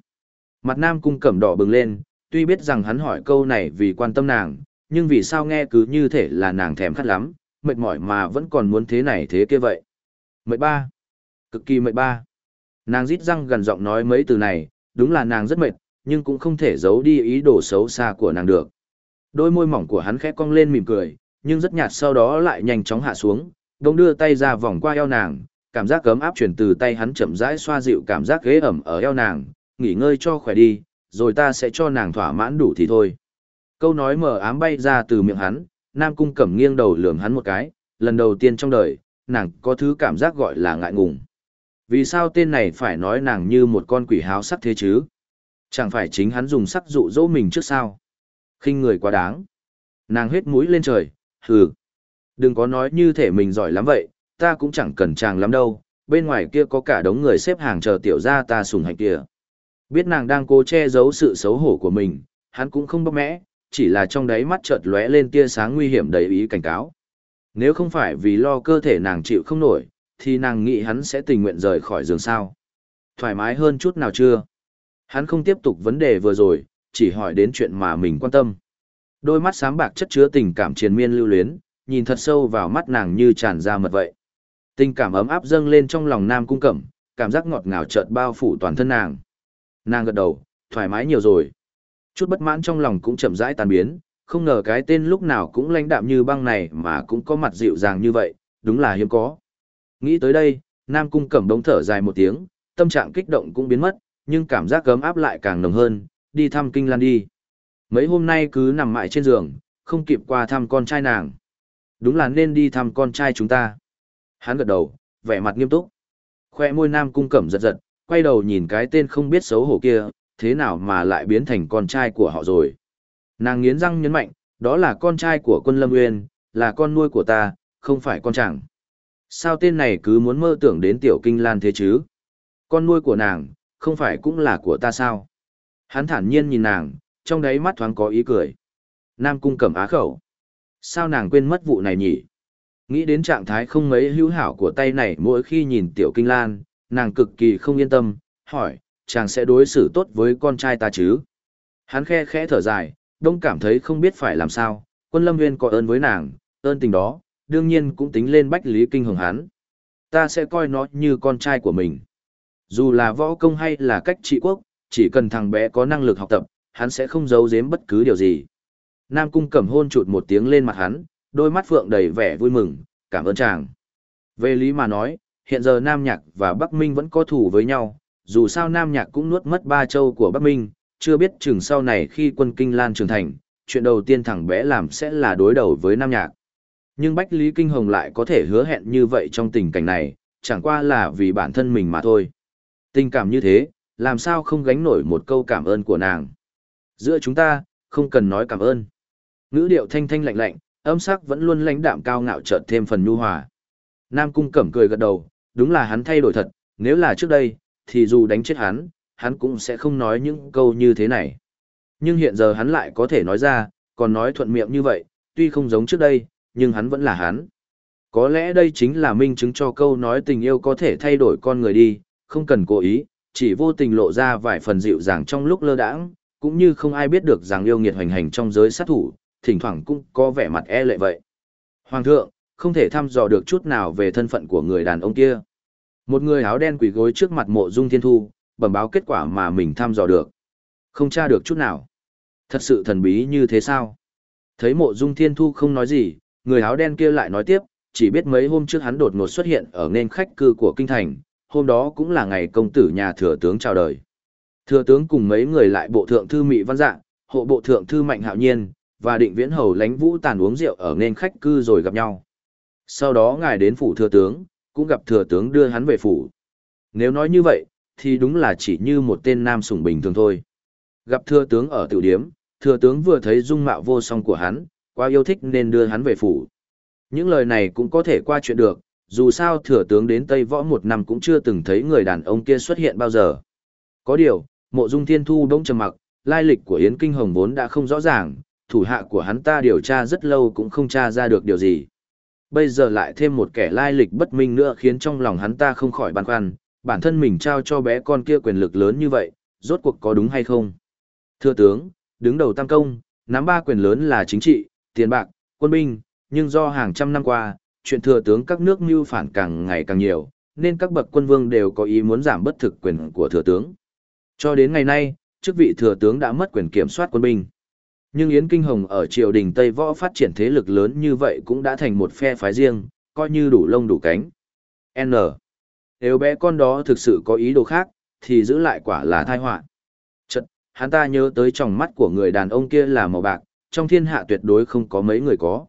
Mặt Nam Cung Cẩm đỏ bừng lên, tuy biết rằng hắn hỏi câu này vì quan tâm nàng, nhưng vì sao nghe cứ như thể là nàng thèm khát lắm, mệt mỏi mà vẫn còn muốn thế này thế kia vậy. Mệt ba. Cực kỳ mệt ba. Nàng rít răng gần giọng nói mấy từ này, đúng là nàng rất mệt, nhưng cũng không thể giấu đi ý đồ xấu xa của nàng được. Đôi môi mỏng của hắn khẽ cong lên mỉm cười, nhưng rất nhạt sau đó lại nhanh chóng hạ xuống, đồng đưa tay ra vòng qua eo nàng, cảm giác cấm áp chuyển từ tay hắn chậm rãi xoa dịu cảm giác ghế ẩm ở eo nàng, nghỉ ngơi cho khỏe đi, rồi ta sẽ cho nàng thỏa mãn đủ thì thôi. Câu nói mờ ám bay ra từ miệng hắn, Nam Cung Cẩm nghiêng đầu lườm hắn một cái, lần đầu tiên trong đời, nàng có thứ cảm giác gọi là ngại ngùng. Vì sao tên này phải nói nàng như một con quỷ háo sắc thế chứ? Chẳng phải chính hắn dùng sắc dụ dỗ mình trước sao? khinh người quá đáng. Nàng hết mũi lên trời, hừ. Đừng có nói như thể mình giỏi lắm vậy, ta cũng chẳng cần chàng lắm đâu, bên ngoài kia có cả đống người xếp hàng chờ tiểu ra ta sùng hạnh kia. Biết nàng đang cố che giấu sự xấu hổ của mình, hắn cũng không bóp mẽ, chỉ là trong đáy mắt chợt lóe lên tia sáng nguy hiểm đầy ý cảnh cáo. Nếu không phải vì lo cơ thể nàng chịu không nổi, thì nàng nghĩ hắn sẽ tình nguyện rời khỏi giường sao. Thoải mái hơn chút nào chưa? Hắn không tiếp tục vấn đề vừa rồi, chỉ hỏi đến chuyện mà mình quan tâm. Đôi mắt sáng bạc chất chứa tình cảm triền miên lưu luyến, nhìn thật sâu vào mắt nàng như tràn ra mật vậy. Tình cảm ấm áp dâng lên trong lòng Nam Cung Cẩm, cảm giác ngọt ngào chợt bao phủ toàn thân nàng. Nàng gật đầu, thoải mái nhiều rồi. Chút bất mãn trong lòng cũng chậm rãi tan biến, không ngờ cái tên lúc nào cũng lãnh đạm như băng này mà cũng có mặt dịu dàng như vậy, đúng là hiếm có. Nghĩ tới đây, Nam Cung Cẩm đống thở dài một tiếng, tâm trạng kích động cũng biến mất, nhưng cảm giác cấm áp lại càng nồng hơn, đi thăm Kinh Lan đi. Mấy hôm nay cứ nằm mãi trên giường, không kịp qua thăm con trai nàng. Đúng là nên đi thăm con trai chúng ta. Hắn gật đầu, vẻ mặt nghiêm túc. Khoe môi nam cung cẩm giật giật, quay đầu nhìn cái tên không biết xấu hổ kia, thế nào mà lại biến thành con trai của họ rồi. Nàng nghiến răng nhấn mạnh, đó là con trai của quân Lâm Nguyên, là con nuôi của ta, không phải con chẳng. Sao tên này cứ muốn mơ tưởng đến tiểu kinh lan thế chứ? Con nuôi của nàng, không phải cũng là của ta sao? Hắn thản nhiên nhìn nàng, trong đáy mắt thoáng có ý cười. Nam cung cẩm á khẩu. Sao nàng quên mất vụ này nhỉ? Nghĩ đến trạng thái không mấy hữu hảo của tay này mỗi khi nhìn tiểu kinh lan, nàng cực kỳ không yên tâm, hỏi, chàng sẽ đối xử tốt với con trai ta chứ? Hắn khe khẽ thở dài, đông cảm thấy không biết phải làm sao, quân lâm nguyên có ơn với nàng, ơn tình đó, đương nhiên cũng tính lên bách lý kinh hồng hắn. Ta sẽ coi nó như con trai của mình. Dù là võ công hay là cách trị quốc, chỉ cần thằng bé có năng lực học tập, hắn sẽ không giấu giếm bất cứ điều gì. Nam Cung Cẩm hôn chụt một tiếng lên mặt hắn, đôi mắt phượng đầy vẻ vui mừng, cảm ơn chàng. Về lý mà nói, hiện giờ Nam Nhạc và Bắc Minh vẫn có thủ với nhau, dù sao Nam Nhạc cũng nuốt mất ba châu của Bắc Minh, chưa biết chừng sau này khi quân Kinh Lan trưởng thành, chuyện đầu tiên thằng bé làm sẽ là đối đầu với Nam Nhạc. Nhưng Bách Lý Kinh Hồng lại có thể hứa hẹn như vậy trong tình cảnh này, chẳng qua là vì bản thân mình mà thôi. Tình cảm như thế, làm sao không gánh nổi một câu cảm ơn của nàng. Giữa chúng ta, không cần nói cảm ơn. Ngữ điệu thanh thanh lạnh lạnh, âm sắc vẫn luôn lãnh đạm cao ngạo chợt thêm phần nhu hòa. Nam Cung Cẩm cười gật đầu, đúng là hắn thay đổi thật, nếu là trước đây, thì dù đánh chết hắn, hắn cũng sẽ không nói những câu như thế này. Nhưng hiện giờ hắn lại có thể nói ra, còn nói thuận miệng như vậy, tuy không giống trước đây, nhưng hắn vẫn là hắn. Có lẽ đây chính là minh chứng cho câu nói tình yêu có thể thay đổi con người đi, không cần cố ý, chỉ vô tình lộ ra vài phần dịu dàng trong lúc lơ đãng, cũng như không ai biết được rằng yêu nghiệt hoành hành trong giới sát thủ, thỉnh thoảng cũng có vẻ mặt e lệ vậy. Hoàng thượng, không thể thăm dò được chút nào về thân phận của người đàn ông kia. Một người áo đen quỳ gối trước mặt mộ dung thiên thu, bẩm báo kết quả mà mình thăm dò được. Không tra được chút nào. Thật sự thần bí như thế sao? Thấy mộ dung thiên thu không nói gì, người áo đen kia lại nói tiếp, chỉ biết mấy hôm trước hắn đột ngột xuất hiện ở nên khách cư của kinh thành, hôm đó cũng là ngày công tử nhà thừa tướng chào đời. Thừa tướng cùng mấy người lại bộ thượng thư Mị Văn Dạ, hộ bộ thượng thư Mạnh Hạo Nhiên, và định viễn hầu lánh vũ tàn uống rượu ở nên khách cư rồi gặp nhau. Sau đó ngài đến phủ thừa tướng, cũng gặp thừa tướng đưa hắn về phủ. Nếu nói như vậy, thì đúng là chỉ như một tên nam sủng bình thường thôi. Gặp thừa tướng ở tiểu điếm, thừa tướng vừa thấy dung mạo vô song của hắn, quá yêu thích nên đưa hắn về phủ. Những lời này cũng có thể qua chuyện được, dù sao thừa tướng đến Tây Võ một năm cũng chưa từng thấy người đàn ông kia xuất hiện bao giờ. Có điều, mộ dung thiên thu đông trầm mặc, lai lịch của Yến Kinh Hồng vốn đã không rõ ràng, thủ hạ của hắn ta điều tra rất lâu cũng không tra ra được điều gì. Bây giờ lại thêm một kẻ lai lịch bất minh nữa khiến trong lòng hắn ta không khỏi băn khoăn, bản thân mình trao cho bé con kia quyền lực lớn như vậy, rốt cuộc có đúng hay không? Thưa tướng, đứng đầu tam công, nắm ba quyền lớn là chính trị, tiền bạc, quân binh, nhưng do hàng trăm năm qua, chuyện thừa tướng các nước mưu phản càng ngày càng nhiều, nên các bậc quân vương đều có ý muốn giảm bất thực quyền của thừa tướng. Cho đến ngày nay, chức vị thừa tướng đã mất quyền kiểm soát quân binh. Nhưng Yến Kinh Hồng ở triều đình Tây Võ phát triển thế lực lớn như vậy cũng đã thành một phe phái riêng, coi như đủ lông đủ cánh. N. Nếu bé con đó thực sự có ý đồ khác, thì giữ lại quả là tai họa. Chật, hắn ta nhớ tới tròng mắt của người đàn ông kia là màu bạc, trong thiên hạ tuyệt đối không có mấy người có.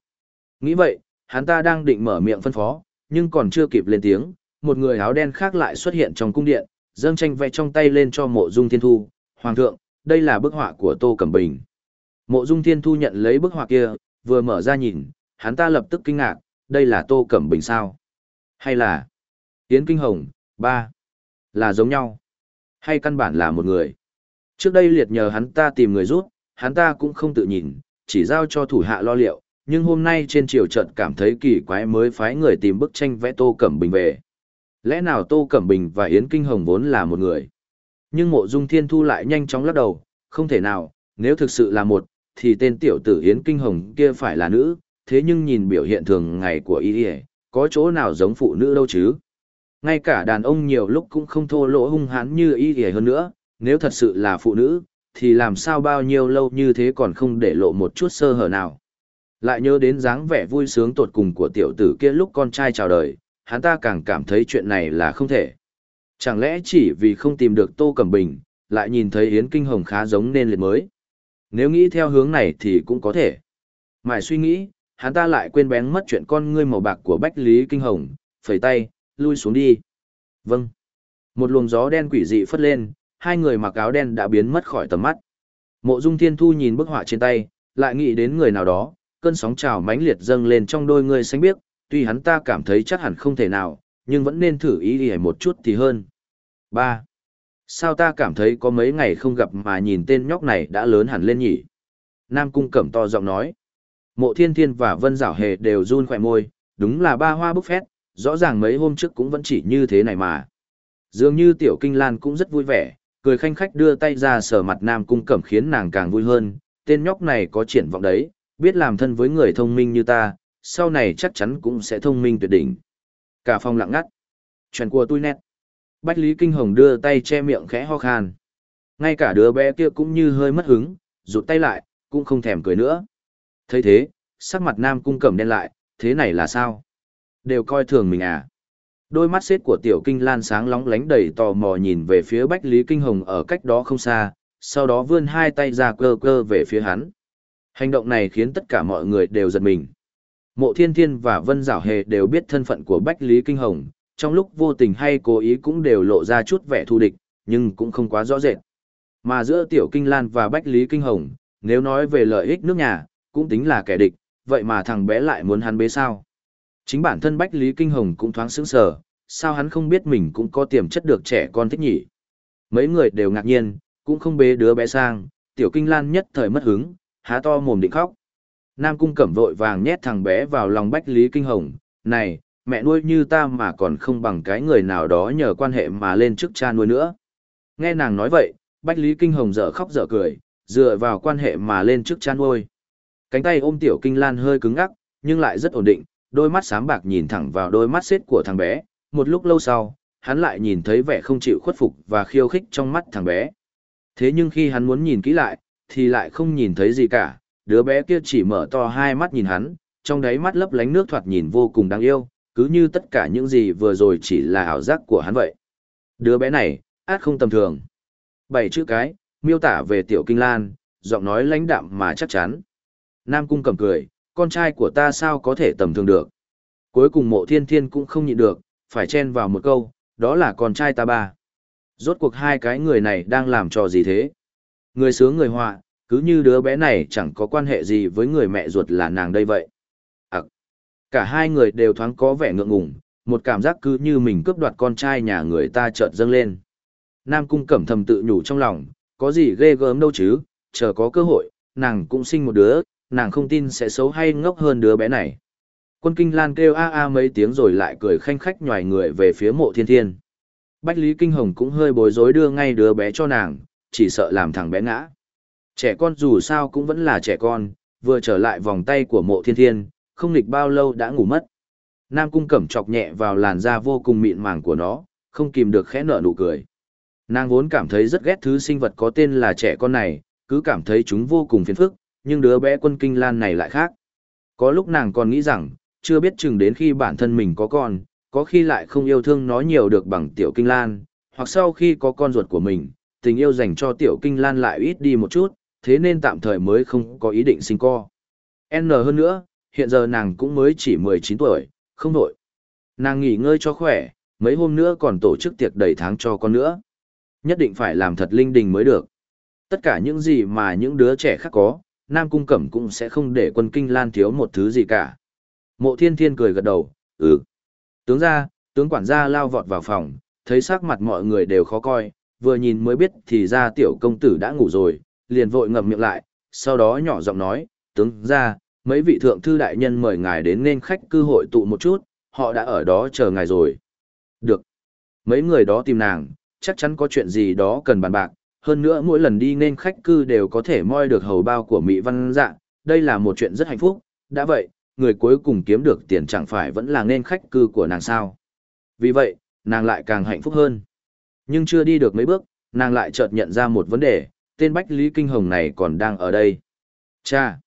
Nghĩ vậy, hắn ta đang định mở miệng phân phó, nhưng còn chưa kịp lên tiếng, một người áo đen khác lại xuất hiện trong cung điện, dâng tranh vẽ trong tay lên cho mộ dung thiên thu. Hoàng thượng, đây là bức họa của Tô Cẩm Bình. Mộ dung thiên thu nhận lấy bức họa kia, vừa mở ra nhìn, hắn ta lập tức kinh ngạc, đây là Tô Cẩm Bình sao? Hay là Yến Kinh Hồng, ba Là giống nhau? Hay căn bản là một người? Trước đây liệt nhờ hắn ta tìm người rút, hắn ta cũng không tự nhìn, chỉ giao cho thủ hạ lo liệu, nhưng hôm nay trên triều trận cảm thấy kỳ quái mới phái người tìm bức tranh vẽ Tô Cẩm Bình về. Lẽ nào Tô Cẩm Bình và Yến Kinh Hồng vốn là một người? Nhưng mộ dung thiên thu lại nhanh chóng lắc đầu, không thể nào, nếu thực sự là một, thì tên tiểu tử Yến Kinh Hồng kia phải là nữ, thế nhưng nhìn biểu hiện thường ngày của y có chỗ nào giống phụ nữ đâu chứ? Ngay cả đàn ông nhiều lúc cũng không thô lỗ hung hãn như y hơn nữa, nếu thật sự là phụ nữ, thì làm sao bao nhiêu lâu như thế còn không để lộ một chút sơ hở nào. Lại nhớ đến dáng vẻ vui sướng tột cùng của tiểu tử kia lúc con trai chào đời, hắn ta càng cảm thấy chuyện này là không thể. Chẳng lẽ chỉ vì không tìm được Tô Cẩm Bình, lại nhìn thấy Yến Kinh Hồng khá giống nên liệt mới. Nếu nghĩ theo hướng này thì cũng có thể. Mãi suy nghĩ, hắn ta lại quên bén mất chuyện con ngươi màu bạc của Bách Lý Kinh Hồng, phẩy tay, lui xuống đi. Vâng. Một luồng gió đen quỷ dị phất lên, hai người mặc áo đen đã biến mất khỏi tầm mắt. Mộ Dung Thiên Thu nhìn bức họa trên tay, lại nghĩ đến người nào đó, cơn sóng trào mãnh liệt dâng lên trong đôi người xanh biếc, tuy hắn ta cảm thấy chắc hẳn không thể nào, nhưng vẫn nên thử ý đi một chút thì hơn. 3. Sao ta cảm thấy có mấy ngày không gặp mà nhìn tên nhóc này đã lớn hẳn lên nhỉ? Nam Cung Cẩm to giọng nói. Mộ Thiên Thiên và Vân Giảo Hề đều run khỏe môi, đúng là ba hoa bức phét, rõ ràng mấy hôm trước cũng vẫn chỉ như thế này mà. Dường như Tiểu Kinh Lan cũng rất vui vẻ, cười khanh khách đưa tay ra sờ mặt Nam Cung Cẩm khiến nàng càng vui hơn, tên nhóc này có triển vọng đấy, biết làm thân với người thông minh như ta, sau này chắc chắn cũng sẽ thông minh tuyệt đỉnh. Cả phòng lặng ngắt. Chuyện của tôi nét. Bách Lý Kinh Hồng đưa tay che miệng khẽ ho khan. Ngay cả đứa bé kia cũng như hơi mất hứng, rụt tay lại, cũng không thèm cười nữa. thấy thế, sắc mặt nam cung cẩm đen lại, thế này là sao? Đều coi thường mình à? Đôi mắt xếp của tiểu kinh lan sáng lóng lánh đầy tò mò nhìn về phía Bách Lý Kinh Hồng ở cách đó không xa, sau đó vươn hai tay ra cơ cơ về phía hắn. Hành động này khiến tất cả mọi người đều giật mình. Mộ Thiên Thiên và Vân Giảo Hề đều biết thân phận của Bách Lý Kinh Hồng, trong lúc vô tình hay cố ý cũng đều lộ ra chút vẻ thù địch, nhưng cũng không quá rõ rệt. Mà giữa Tiểu Kinh Lan và Bách Lý Kinh Hồng, nếu nói về lợi ích nước nhà, cũng tính là kẻ địch, vậy mà thằng bé lại muốn hắn bế sao. Chính bản thân Bách Lý Kinh Hồng cũng thoáng sững sờ, sao hắn không biết mình cũng có tiềm chất được trẻ con thích nhỉ. Mấy người đều ngạc nhiên, cũng không bế đứa bé sang, Tiểu Kinh Lan nhất thời mất hứng, há to mồm định khóc. Nam Cung Cẩm vội vàng nhét thằng bé vào lòng Bách Lý Kinh Hồng, này, mẹ nuôi như ta mà còn không bằng cái người nào đó nhờ quan hệ mà lên chức cha nuôi nữa. Nghe nàng nói vậy, Bách Lý Kinh Hồng dở khóc dở cười, dựa vào quan hệ mà lên chức cha nuôi. Cánh tay ôm Tiểu Kinh Lan hơi cứng ngắc, nhưng lại rất ổn định, đôi mắt sáng bạc nhìn thẳng vào đôi mắt xếp của thằng bé, một lúc lâu sau, hắn lại nhìn thấy vẻ không chịu khuất phục và khiêu khích trong mắt thằng bé. Thế nhưng khi hắn muốn nhìn kỹ lại, thì lại không nhìn thấy gì cả, đứa bé kia chỉ mở to hai mắt nhìn hắn, trong đáy mắt lấp lánh nước thoạt nhìn vô cùng đáng yêu, cứ như tất cả những gì vừa rồi chỉ là ảo giác của hắn vậy. Đứa bé này, át không tầm thường. Bảy chữ cái, miêu tả về tiểu kinh lan, giọng nói lãnh đạm mà chắc chắn. Nam cung cầm cười, con trai của ta sao có thể tầm thường được. Cuối cùng mộ thiên thiên cũng không nhịn được, phải chen vào một câu, đó là con trai ta ba. Rốt cuộc hai cái người này đang làm trò gì thế? Người sướng người họa, cứ như đứa bé này chẳng có quan hệ gì với người mẹ ruột là nàng đây vậy. Cả hai người đều thoáng có vẻ ngượng ngùng, một cảm giác cứ như mình cướp đoạt con trai nhà người ta chợt dâng lên. Nam cung cẩm thầm tự nhủ trong lòng, có gì ghê gớm đâu chứ, chờ có cơ hội, nàng cũng sinh một đứa, nàng không tin sẽ xấu hay ngốc hơn đứa bé này. Quân kinh lan kêu a a mấy tiếng rồi lại cười khanh khách nhòi người về phía mộ thiên thiên. Bách Lý Kinh Hồng cũng hơi bối rối đưa ngay đứa bé cho nàng, chỉ sợ làm thằng bé ngã. Trẻ con dù sao cũng vẫn là trẻ con, vừa trở lại vòng tay của mộ thiên thiên, không nghịch bao lâu đã ngủ mất. Nam cung cẩm chọc nhẹ vào làn da vô cùng mịn màng của nó, không kìm được khẽ nở nụ cười. Nàng vốn cảm thấy rất ghét thứ sinh vật có tên là trẻ con này, cứ cảm thấy chúng vô cùng phiền phức, nhưng đứa bé quân kinh lan này lại khác. Có lúc nàng còn nghĩ rằng, chưa biết chừng đến khi bản thân mình có con, có khi lại không yêu thương nó nhiều được bằng tiểu kinh lan, hoặc sau khi có con ruột của mình, tình yêu dành cho tiểu kinh lan lại ít đi một chút, thế nên tạm thời mới không có ý định sinh co. N hơn nữa, hiện giờ nàng cũng mới chỉ 19 tuổi, không nổi, Nàng nghỉ ngơi cho khỏe, mấy hôm nữa còn tổ chức tiệc đầy tháng cho con nữa. Nhất định phải làm thật linh đình mới được. Tất cả những gì mà những đứa trẻ khác có, Nam Cung Cẩm cũng sẽ không để quân kinh lan thiếu một thứ gì cả. Mộ thiên thiên cười gật đầu, ừ. Tướng ra, tướng quản gia lao vọt vào phòng, thấy sắc mặt mọi người đều khó coi, vừa nhìn mới biết thì ra tiểu công tử đã ngủ rồi, liền vội ngậm miệng lại, sau đó nhỏ giọng nói, tướng ra, mấy vị thượng thư đại nhân mời ngài đến nên khách cư hội tụ một chút, họ đã ở đó chờ ngài rồi. Được. Mấy người đó tìm nàng, chắc chắn có chuyện gì đó cần bàn bạc, hơn nữa mỗi lần đi nên khách cư đều có thể moi được hầu bao của Mỹ Văn Dạ, đây là một chuyện rất hạnh phúc, đã vậy, người cuối cùng kiếm được tiền chẳng phải vẫn là nên khách cư của nàng sao. Vì vậy, nàng lại càng hạnh phúc hơn. Nhưng chưa đi được mấy bước, nàng lại chợt nhận ra một vấn đề, tên Bách Lý Kinh Hồng này còn đang ở đây. Cha!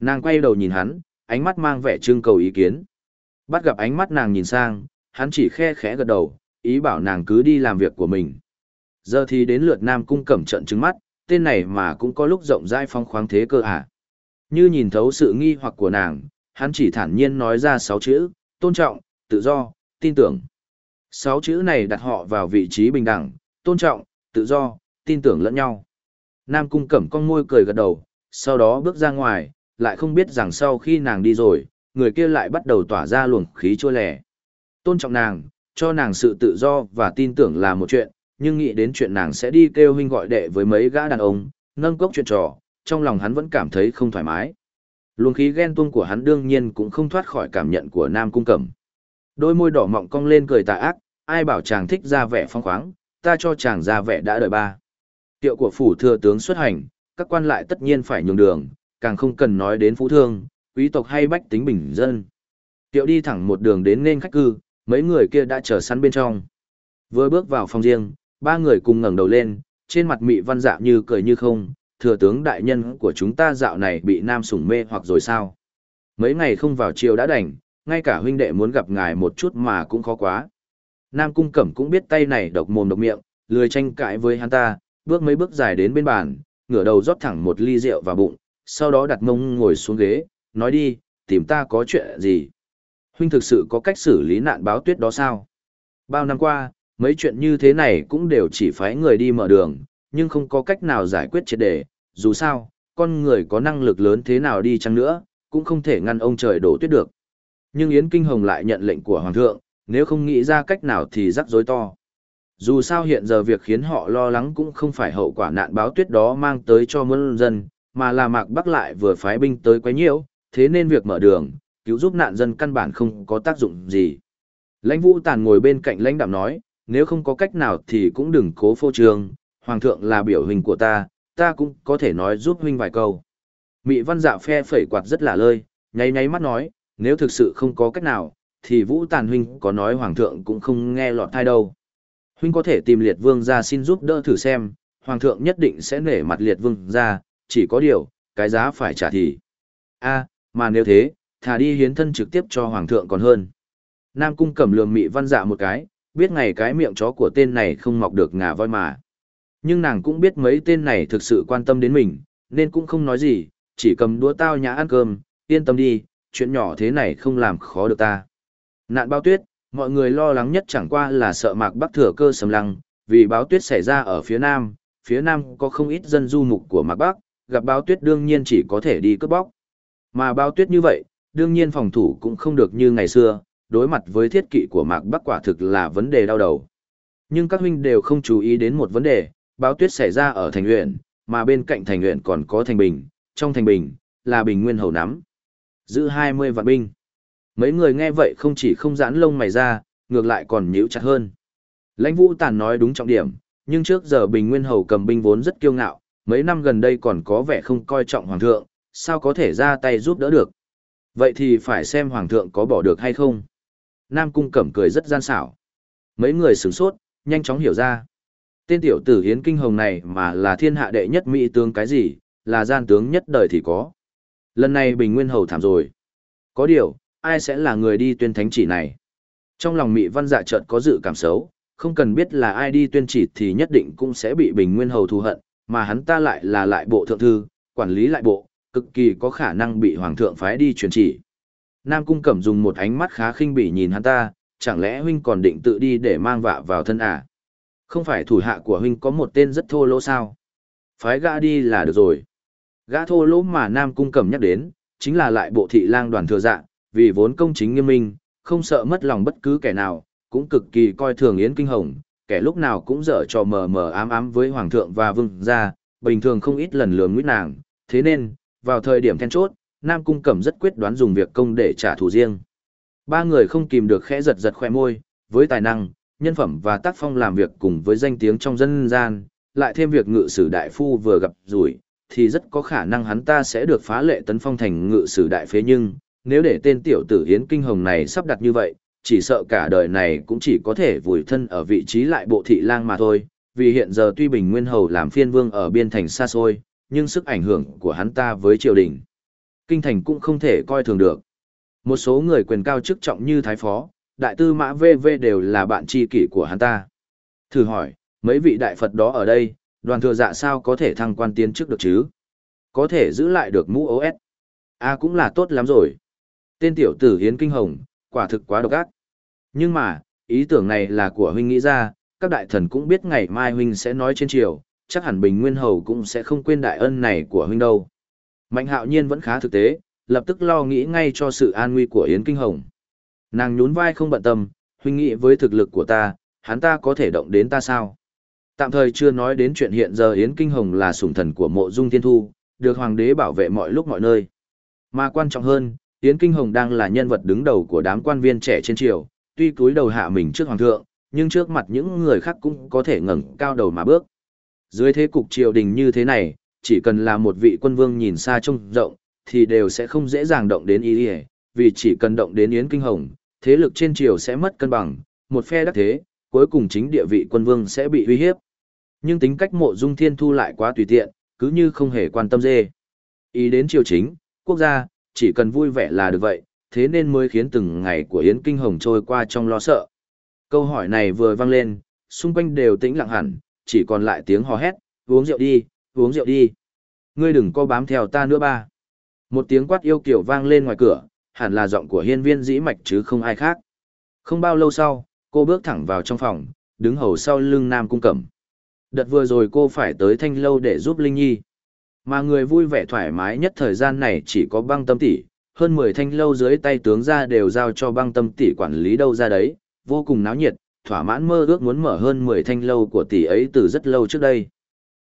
Nàng quay đầu nhìn hắn, ánh mắt mang vẻ trưng cầu ý kiến. Bắt gặp ánh mắt nàng nhìn sang, hắn chỉ khe khẽ gật đầu, ý bảo nàng cứ đi làm việc của mình. Giờ thì đến lượt Nam Cung cẩm trận trứng mắt, tên này mà cũng có lúc rộng rãi phong khoáng thế cơ à. Như nhìn thấu sự nghi hoặc của nàng, hắn chỉ thản nhiên nói ra sáu chữ, tôn trọng, tự do, tin tưởng. Sáu chữ này đặt họ vào vị trí bình đẳng, tôn trọng, tự do, tin tưởng lẫn nhau. Nam cung cẩm con môi cười gật đầu, sau đó bước ra ngoài, lại không biết rằng sau khi nàng đi rồi, người kia lại bắt đầu tỏa ra luồng khí chua lẻ. Tôn trọng nàng, cho nàng sự tự do và tin tưởng là một chuyện, nhưng nghĩ đến chuyện nàng sẽ đi kêu huynh gọi đệ với mấy gã đàn ông, nâng cốc chuyện trò, trong lòng hắn vẫn cảm thấy không thoải mái. Luồng khí ghen tuông của hắn đương nhiên cũng không thoát khỏi cảm nhận của Nam Cung Cẩm. Đôi môi đỏ mọng cong lên cười tà ác, ai bảo chàng thích ra vẻ phong khoáng, ta cho chàng ra vẻ đã đợi ba. Tiệu của phủ thừa tướng xuất hành, các quan lại tất nhiên phải nhường đường, càng không cần nói đến phú thương, quý tộc hay bách tính bình dân. Tiệu đi thẳng một đường đến nên khách cư, mấy người kia đã chờ sẵn bên trong. Vừa bước vào phòng riêng, ba người cùng ngẩng đầu lên, trên mặt mị văn dạ như cười như không, thừa tướng đại nhân của chúng ta dạo này bị nam sủng mê hoặc rồi sao. Mấy ngày không vào chiều đã đành, ngay cả huynh đệ muốn gặp ngài một chút mà cũng khó quá. Nam cung cẩm cũng biết tay này độc mồm độc miệng, lười tranh cãi với hắn ta, bước mấy bước dài đến bên bàn, ngửa đầu rót thẳng một ly rượu vào bụng, sau đó đặt mông ngồi xuống ghế, nói đi, tìm ta có chuyện gì. Huynh thực sự có cách xử lý nạn báo tuyết đó sao? Bao năm qua, mấy chuyện như thế này cũng đều chỉ phái người đi mở đường, nhưng không có cách nào giải quyết triệt đề, dù sao, con người có năng lực lớn thế nào đi chăng nữa, cũng không thể ngăn ông trời đổ tuyết được. Nhưng Yến Kinh Hồng lại nhận lệnh của Hoàng thượng, nếu không nghĩ ra cách nào thì rắc rối to. Dù sao hiện giờ việc khiến họ lo lắng cũng không phải hậu quả nạn báo tuyết đó mang tới cho muôn dân, mà là Mạc Bắc lại vừa phái binh tới quấy nhiễu, thế nên việc mở đường, cứu giúp nạn dân căn bản không có tác dụng gì. Lãnh Vũ Tàn ngồi bên cạnh lãnh đạm nói, nếu không có cách nào thì cũng đừng cố phô trương, hoàng thượng là biểu hình của ta, ta cũng có thể nói giúp huynh vài câu. Mị văn dạ phe phẩy quạt rất là lơi, nháy nháy mắt nói, nếu thực sự không có cách nào, thì Vũ Tàn huynh có nói hoàng thượng cũng không nghe lọt thai đâu. Huynh có thể tìm liệt vương ra xin giúp đỡ thử xem, hoàng thượng nhất định sẽ nể mặt liệt vương ra, chỉ có điều, cái giá phải trả thì. a mà nếu thế, thà đi hiến thân trực tiếp cho hoàng thượng còn hơn. Nam cung cầm lường mị văn dạ một cái, biết ngày cái miệng chó của tên này không mọc được ngà voi mà. Nhưng nàng cũng biết mấy tên này thực sự quan tâm đến mình, nên cũng không nói gì, chỉ cầm đũa tao nhã ăn cơm, yên tâm đi, chuyện nhỏ thế này không làm khó được ta. Nạn bao tuyết, mọi người lo lắng nhất chẳng qua là sợ mạc bắc thừa cơ sầm lăng, vì báo tuyết xảy ra ở phía nam, phía nam có không ít dân du mục của mạc bắc, gặp báo tuyết đương nhiên chỉ có thể đi cướp bóc. Mà báo tuyết như vậy, đương nhiên phòng thủ cũng không được như ngày xưa, đối mặt với thiết kỵ của mạc bắc quả thực là vấn đề đau đầu. Nhưng các huynh đều không chú ý đến một vấn đề, báo tuyết xảy ra ở thành huyện, mà bên cạnh thành huyện còn có thành bình, trong thành bình, là bình nguyên hầu nắm. Giữ 20 vạn binh. Mấy người nghe vậy không chỉ không giãn lông mày ra, ngược lại còn nhíu chặt hơn. Lãnh Vũ Tàn nói đúng trọng điểm, nhưng trước giờ Bình Nguyên Hầu cầm binh vốn rất kiêu ngạo, mấy năm gần đây còn có vẻ không coi trọng Hoàng thượng, sao có thể ra tay giúp đỡ được. Vậy thì phải xem Hoàng thượng có bỏ được hay không. Nam Cung Cẩm cười rất gian xảo. Mấy người sửng sốt, nhanh chóng hiểu ra. Tên tiểu tử Hiến Kinh Hồng này mà là thiên hạ đệ nhất mỹ tướng cái gì, là gian tướng nhất đời thì có. Lần này Bình Nguyên Hầu thảm rồi. Có điều, ai sẽ là người đi tuyên thánh chỉ này? Trong lòng Mị Văn Dạ chợt có dự cảm xấu, không cần biết là ai đi tuyên chỉ thì nhất định cũng sẽ bị Bình Nguyên Hầu thù hận, mà hắn ta lại là lại bộ thượng thư, quản lý lại bộ, cực kỳ có khả năng bị hoàng thượng phái đi truyền chỉ. Nam Cung Cẩm dùng một ánh mắt khá khinh bỉ nhìn hắn ta, chẳng lẽ huynh còn định tự đi để mang vạ vào thân à? Không phải thủ hạ của huynh có một tên rất thô lỗ sao? Phái gã đi là được rồi. Gã thô lỗ mà Nam Cung Cẩm nhắc đến, chính là lại bộ thị lang đoàn thừa dạ, vì vốn công chính nghiêm minh, không sợ mất lòng bất cứ kẻ nào, cũng cực kỳ coi thường Yến Kinh Hồng, kẻ lúc nào cũng dở trò mờ mờ ám ám với Hoàng thượng và Vương gia, bình thường không ít lần lường nguyết nàng, thế nên, vào thời điểm then chốt, Nam Cung Cẩm rất quyết đoán dùng việc công để trả thù riêng. Ba người không kìm được khẽ giật giật khoe môi, với tài năng, nhân phẩm và tác phong làm việc cùng với danh tiếng trong dân gian, lại thêm việc ngự sử đại phu vừa gặp rủi, thì rất có khả năng hắn ta sẽ được phá lệ tấn phong thành ngự sử đại phế nhưng, nếu để tên tiểu tử Yến Kinh Hồng này sắp đặt như vậy, chỉ sợ cả đời này cũng chỉ có thể vùi thân ở vị trí lại bộ thị lang mà thôi, vì hiện giờ tuy Bình Nguyên Hầu làm phiên vương ở biên thành xa xôi, nhưng sức ảnh hưởng của hắn ta với triều đình. Kinh thành cũng không thể coi thường được. Một số người quyền cao chức trọng như Thái Phó, Đại tư Mã VV đều là bạn tri kỷ của hắn ta. Thử hỏi, mấy vị đại Phật đó ở đây, đoàn thừa dạ sao có thể thăng quan tiến chức được chứ? Có thể giữ lại được mũ OS. A à, cũng là tốt lắm rồi. Tên tiểu tử Hiến Kinh Hồng, quả thực quá độc ác. Nhưng mà, ý tưởng này là của huynh nghĩ ra, các đại thần cũng biết ngày mai huynh sẽ nói trên triều, chắc hẳn Bình Nguyên Hầu cũng sẽ không quên đại ân này của huynh đâu. Mạnh hạo nhiên vẫn khá thực tế, lập tức lo nghĩ ngay cho sự an nguy của Yến Kinh Hồng. Nàng nhún vai không bận tâm, huynh nghĩ với thực lực của ta, hắn ta có thể động đến ta sao? Tạm thời chưa nói đến chuyện hiện giờ Yến Kinh Hồng là sủng thần của mộ dung thiên thu, được hoàng đế bảo vệ mọi lúc mọi nơi. Mà quan trọng hơn, Yến Kinh Hồng đang là nhân vật đứng đầu của đám quan viên trẻ trên triều, tuy cúi đầu hạ mình trước hoàng thượng, nhưng trước mặt những người khác cũng có thể ngẩng cao đầu mà bước. Dưới thế cục triều đình như thế này, chỉ cần là một vị quân vương nhìn xa trông rộng, thì đều sẽ không dễ dàng động đến ý ý, vì chỉ cần động đến Yến Kinh Hồng, thế lực trên triều sẽ mất cân bằng, một phe đắc thế, cuối cùng chính địa vị quân vương sẽ bị uy hiếp. Nhưng tính cách mộ dung thiên thu lại quá tùy tiện, cứ như không hề quan tâm dê. Ý đến triều chính, quốc gia, chỉ cần vui vẻ là được vậy, thế nên mới khiến từng ngày của Yến Kinh Hồng trôi qua trong lo sợ. Câu hỏi này vừa vang lên, xung quanh đều tĩnh lặng hẳn, chỉ còn lại tiếng hò hét, uống rượu đi, uống rượu đi. Ngươi đừng có bám theo ta nữa ba. Một tiếng quát yêu kiểu vang lên ngoài cửa, hẳn là giọng của hiên viên dĩ mạch chứ không ai khác. Không bao lâu sau, cô bước thẳng vào trong phòng, đứng hầu sau lưng Nam Cung Cẩm. Đợt vừa rồi cô phải tới thanh lâu để giúp Linh Nhi. Mà người vui vẻ thoải mái nhất thời gian này chỉ có băng tâm tỷ, hơn 10 thanh lâu dưới tay tướng ra đều giao cho băng tâm tỷ quản lý đâu ra đấy, vô cùng náo nhiệt, thỏa mãn mơ ước muốn mở hơn 10 thanh lâu của tỷ ấy từ rất lâu trước đây.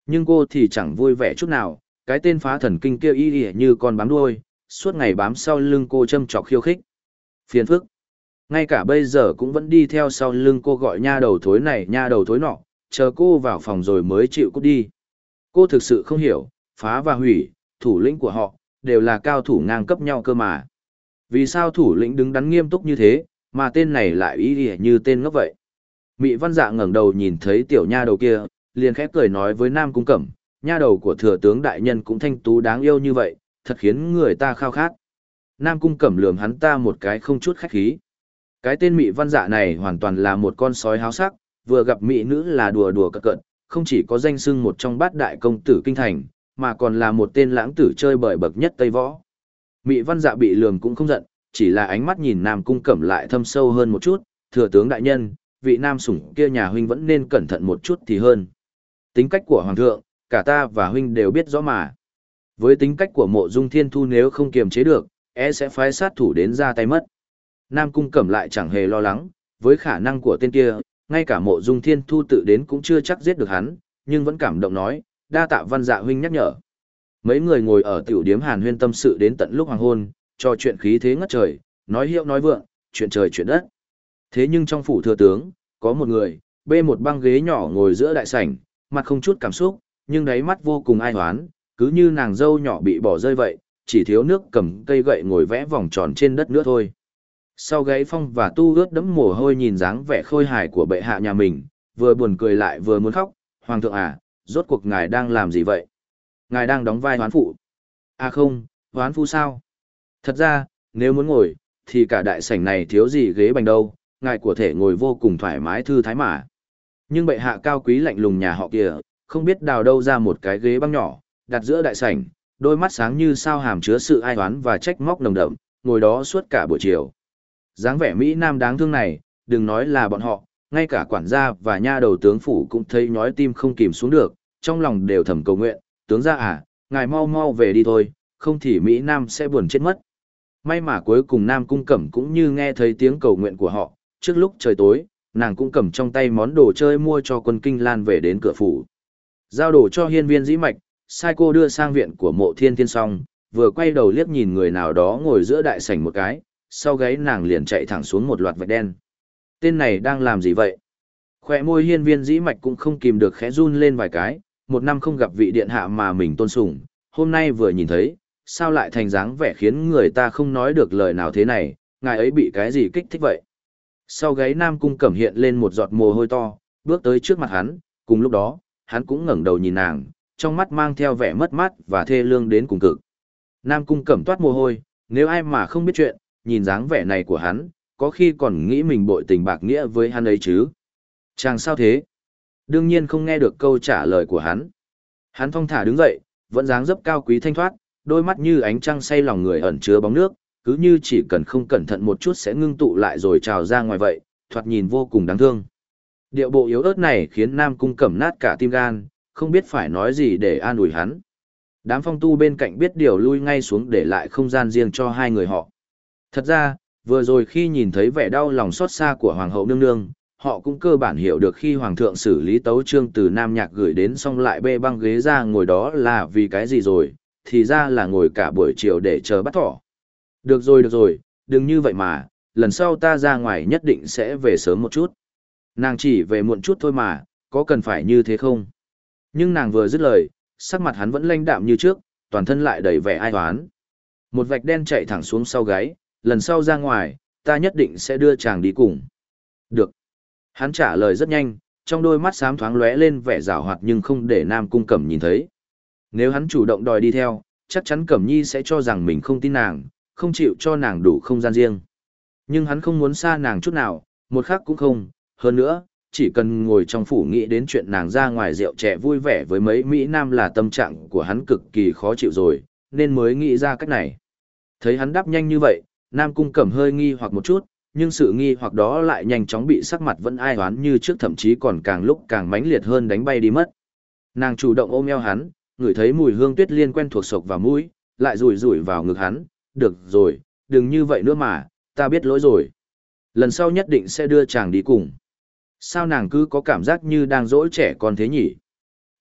Nhưng cô thì chẳng vui vẻ chút nào, cái tên phá thần kinh kia y y như con bám đuôi, suốt ngày bám sau lưng cô châm chọc khiêu khích. Phiền phức. Ngay cả bây giờ cũng vẫn đi theo sau lưng cô gọi nha đầu thối này nha đầu thối nọ, chờ cô vào phòng rồi mới chịu cút đi. Cô thực sự không hiểu, phá và hủy, thủ lĩnh của họ, đều là cao thủ ngang cấp nhau cơ mà. Vì sao thủ lĩnh đứng đắn nghiêm túc như thế, mà tên này lại ý nghĩa như tên ngốc vậy? Mị văn dạ ngẩng đầu nhìn thấy tiểu nha đầu kia, liền khép cười nói với Nam Cung Cẩm, nha đầu của thừa tướng đại nhân cũng thanh tú đáng yêu như vậy, thật khiến người ta khao khát. Nam Cung Cẩm lườm hắn ta một cái không chút khách khí. Cái tên Mị văn dạ này hoàn toàn là một con sói háo sắc, vừa gặp Mị nữ là đùa đùa cợt cợt, không chỉ có danh xưng một trong bát đại công tử kinh thành, mà còn là một tên lãng tử chơi bời bậc nhất Tây Võ. Mị văn dạ bị lường cũng không giận, chỉ là ánh mắt nhìn Nam Cung Cẩm lại thâm sâu hơn một chút, thừa tướng đại nhân, vị nam sủng kia nhà huynh vẫn nên cẩn thận một chút thì hơn. Tính cách của hoàng thượng, cả ta và huynh đều biết rõ mà. Với tính cách của mộ dung thiên thu nếu không kiềm chế được, e sẽ phái sát thủ đến ra tay mất. Nam cung cẩm lại chẳng hề lo lắng, với khả năng của tên kia, ngay cả mộ dung thiên thu tự đến cũng chưa chắc giết được hắn, nhưng vẫn cảm động nói, đa tạ văn dạ huynh nhắc nhở. Mấy người ngồi ở tiểu điếm hàn huyên tâm sự đến tận lúc hoàng hôn, cho chuyện khí thế ngất trời, nói hiệu nói vượng, chuyện trời chuyện đất. Thế nhưng trong phủ thừa tướng, có một người, bê một băng ghế nhỏ ngồi giữa đại sảnh, mặt không chút cảm xúc, nhưng đáy mắt vô cùng ai hoán, cứ như nàng dâu nhỏ bị bỏ rơi vậy, chỉ thiếu nước cầm cây gậy ngồi vẽ vòng tròn trên đất nữa thôi. Sau gáy phong và tu ướt đẫm mồ hôi nhìn dáng vẻ khôi hài của bệ hạ nhà mình, vừa buồn cười lại vừa muốn khóc, hoàng thượng à, rốt cuộc ngài đang làm gì vậy? Ngài đang đóng vai hoán phụ. À không, hoán phu sao? Thật ra, nếu muốn ngồi, thì cả đại sảnh này thiếu gì ghế bành đâu, ngài của thể ngồi vô cùng thoải mái thư thái mà. Nhưng bệ hạ cao quý lạnh lùng nhà họ kia, không biết đào đâu ra một cái ghế băng nhỏ, đặt giữa đại sảnh, đôi mắt sáng như sao hàm chứa sự ai oán và trách móc nồng đậm, ngồi đó suốt cả buổi chiều. dáng vẻ Mỹ Nam đáng thương này, đừng nói là bọn họ, ngay cả quản gia và nha đầu tướng phủ cũng thấy nhói tim không kìm xuống được, trong lòng đều thầm cầu nguyện, tướng gia à, ngài mau mau về đi thôi, không thì Mỹ Nam sẽ buồn chết mất. May mà cuối cùng Nam Cung Cẩm cũng như nghe thấy tiếng cầu nguyện của họ, trước lúc trời tối, nàng cũng cầm trong tay món đồ chơi mua cho quân kinh lan về đến cửa phủ. Giao đồ cho hiên viên dĩ mạch, sai cô đưa sang viện của mộ thiên thiên song, vừa quay đầu liếc nhìn người nào đó ngồi giữa đại sảnh một cái, sau gáy nàng liền chạy thẳng xuống một loạt vạch đen. Tên này đang làm gì vậy? Khỏe môi hiên viên dĩ mạch cũng không kìm được khẽ run lên vài cái, một năm không gặp vị điện hạ mà mình tôn sùng, hôm nay vừa nhìn thấy, sao lại thành dáng vẻ khiến người ta không nói được lời nào thế này, ngài ấy bị cái gì kích thích vậy? Sau gáy Nam Cung Cẩm hiện lên một giọt mồ hôi to, bước tới trước mặt hắn, cùng lúc đó, hắn cũng ngẩng đầu nhìn nàng, trong mắt mang theo vẻ mất mát và thê lương đến cùng cực. Nam Cung Cẩm toát mồ hôi, nếu ai mà không biết chuyện, nhìn dáng vẻ này của hắn, có khi còn nghĩ mình bội tình bạc nghĩa với hắn ấy chứ. Chàng sao thế? Đương nhiên không nghe được câu trả lời của hắn. Hắn thong thả đứng dậy, vẫn dáng dấp cao quý thanh thoát, đôi mắt như ánh trăng say lòng người ẩn chứa bóng nước, cứ như chỉ cần không cẩn thận một chút sẽ ngưng tụ lại rồi trào ra ngoài vậy, thoạt nhìn vô cùng đáng thương. Điệu bộ yếu ớt này khiến Nam Cung cẩm nát cả tim gan, không biết phải nói gì để an ủi hắn. Đám phong tu bên cạnh biết điều lui ngay xuống để lại không gian riêng cho hai người họ. Thật ra, vừa rồi khi nhìn thấy vẻ đau lòng xót xa của Hoàng hậu nương nương, họ cũng cơ bản hiểu được khi Hoàng thượng xử lý tấu trương từ Nam Nhạc gửi đến xong lại bê băng ghế ra ngồi đó là vì cái gì rồi, thì ra là ngồi cả buổi chiều để chờ bắt thỏ. Được rồi được rồi, đừng như vậy mà, lần sau ta ra ngoài nhất định sẽ về sớm một chút. Nàng chỉ về muộn chút thôi mà, có cần phải như thế không? Nhưng nàng vừa dứt lời, sắc mặt hắn vẫn lanh đạm như trước, toàn thân lại đầy vẻ ai hoán. Một vạch đen chạy thẳng xuống sau gáy, lần sau ra ngoài, ta nhất định sẽ đưa chàng đi cùng. Được. Hắn trả lời rất nhanh, trong đôi mắt xám thoáng lóe lên vẻ rào hoạt nhưng không để Nam Cung Cẩm nhìn thấy. Nếu hắn chủ động đòi đi theo, chắc chắn Cẩm Nhi sẽ cho rằng mình không tin nàng, không chịu cho nàng đủ không gian riêng. Nhưng hắn không muốn xa nàng chút nào, một khắc cũng không, hơn nữa, chỉ cần ngồi trong phủ nghĩ đến chuyện nàng ra ngoài rượu trẻ vui vẻ với mấy Mỹ Nam là tâm trạng của hắn cực kỳ khó chịu rồi, nên mới nghĩ ra cách này. Thấy hắn đáp nhanh như vậy, Nam Cung Cẩm hơi nghi hoặc một chút, nhưng sự nghi hoặc đó lại nhanh chóng bị sắc mặt vẫn ai oán như trước thậm chí còn càng lúc càng mãnh liệt hơn đánh bay đi mất. Nàng chủ động ôm eo hắn, ngửi thấy mùi hương tuyết liên quen thuộc sộc vào mũi, lại rủi rủi vào ngực hắn, được rồi, đừng như vậy nữa mà, ta biết lỗi rồi. Lần sau nhất định sẽ đưa chàng đi cùng. Sao nàng cứ có cảm giác như đang dỗi trẻ con thế nhỉ?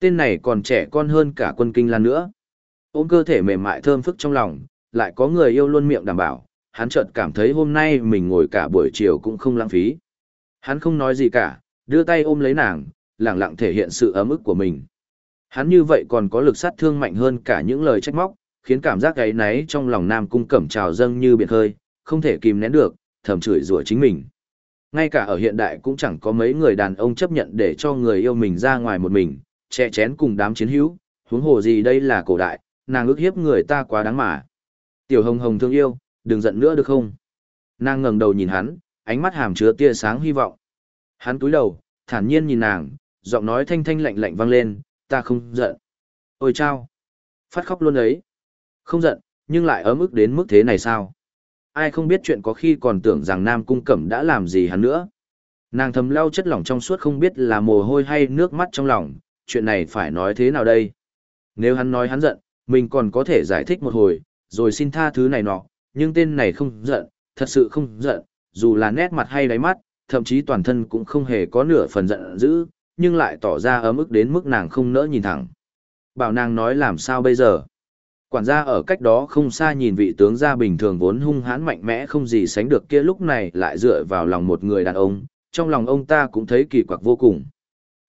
Tên này còn trẻ con hơn cả quân kinh lan nữa. Ôm cơ thể mềm mại thơm phức trong lòng, lại có người yêu luôn miệng đảm bảo, hắn chợt cảm thấy hôm nay mình ngồi cả buổi chiều cũng không lãng phí. Hắn không nói gì cả, đưa tay ôm lấy nàng, lặng lặng thể hiện sự ấm ức của mình. Hắn như vậy còn có lực sát thương mạnh hơn cả những lời trách móc, khiến cảm giác gáy náy trong lòng Nam Cung Cẩm trào dâng như biển hơi, không thể kìm nén được, thầm chửi rủa chính mình. Ngay cả ở hiện đại cũng chẳng có mấy người đàn ông chấp nhận để cho người yêu mình ra ngoài một mình, che chén cùng đám chiến hữu, huống hồ gì đây là cổ đại, nàng ước hiếp người ta quá đáng mà. Tiểu Hồng Hồng thương yêu, đừng giận nữa được không? Nàng ngẩng đầu nhìn hắn, ánh mắt hàm chứa tia sáng hy vọng. Hắn túi đầu, thản nhiên nhìn nàng, giọng nói thanh thanh lạnh lạnh vang lên, ta không giận. Ôi chao! Phát khóc luôn ấy. Không giận, nhưng lại ấm ức đến mức thế này sao? Ai không biết chuyện có khi còn tưởng rằng Nam Cung Cẩm đã làm gì hắn nữa. Nàng thầm lau chất lỏng trong suốt không biết là mồ hôi hay nước mắt trong lòng, chuyện này phải nói thế nào đây? Nếu hắn nói hắn giận, mình còn có thể giải thích một hồi, rồi xin tha thứ này nọ, nhưng tên này không giận, thật sự không giận, dù là nét mặt hay đáy mắt, thậm chí toàn thân cũng không hề có nửa phần giận dữ, nhưng lại tỏ ra ấm ức đến mức nàng không nỡ nhìn thẳng. Bảo nàng nói làm sao bây giờ? Quản gia ở cách đó không xa nhìn vị tướng gia bình thường vốn hung hãn mạnh mẽ không gì sánh được kia lúc này lại dựa vào lòng một người đàn ông, trong lòng ông ta cũng thấy kỳ quặc vô cùng.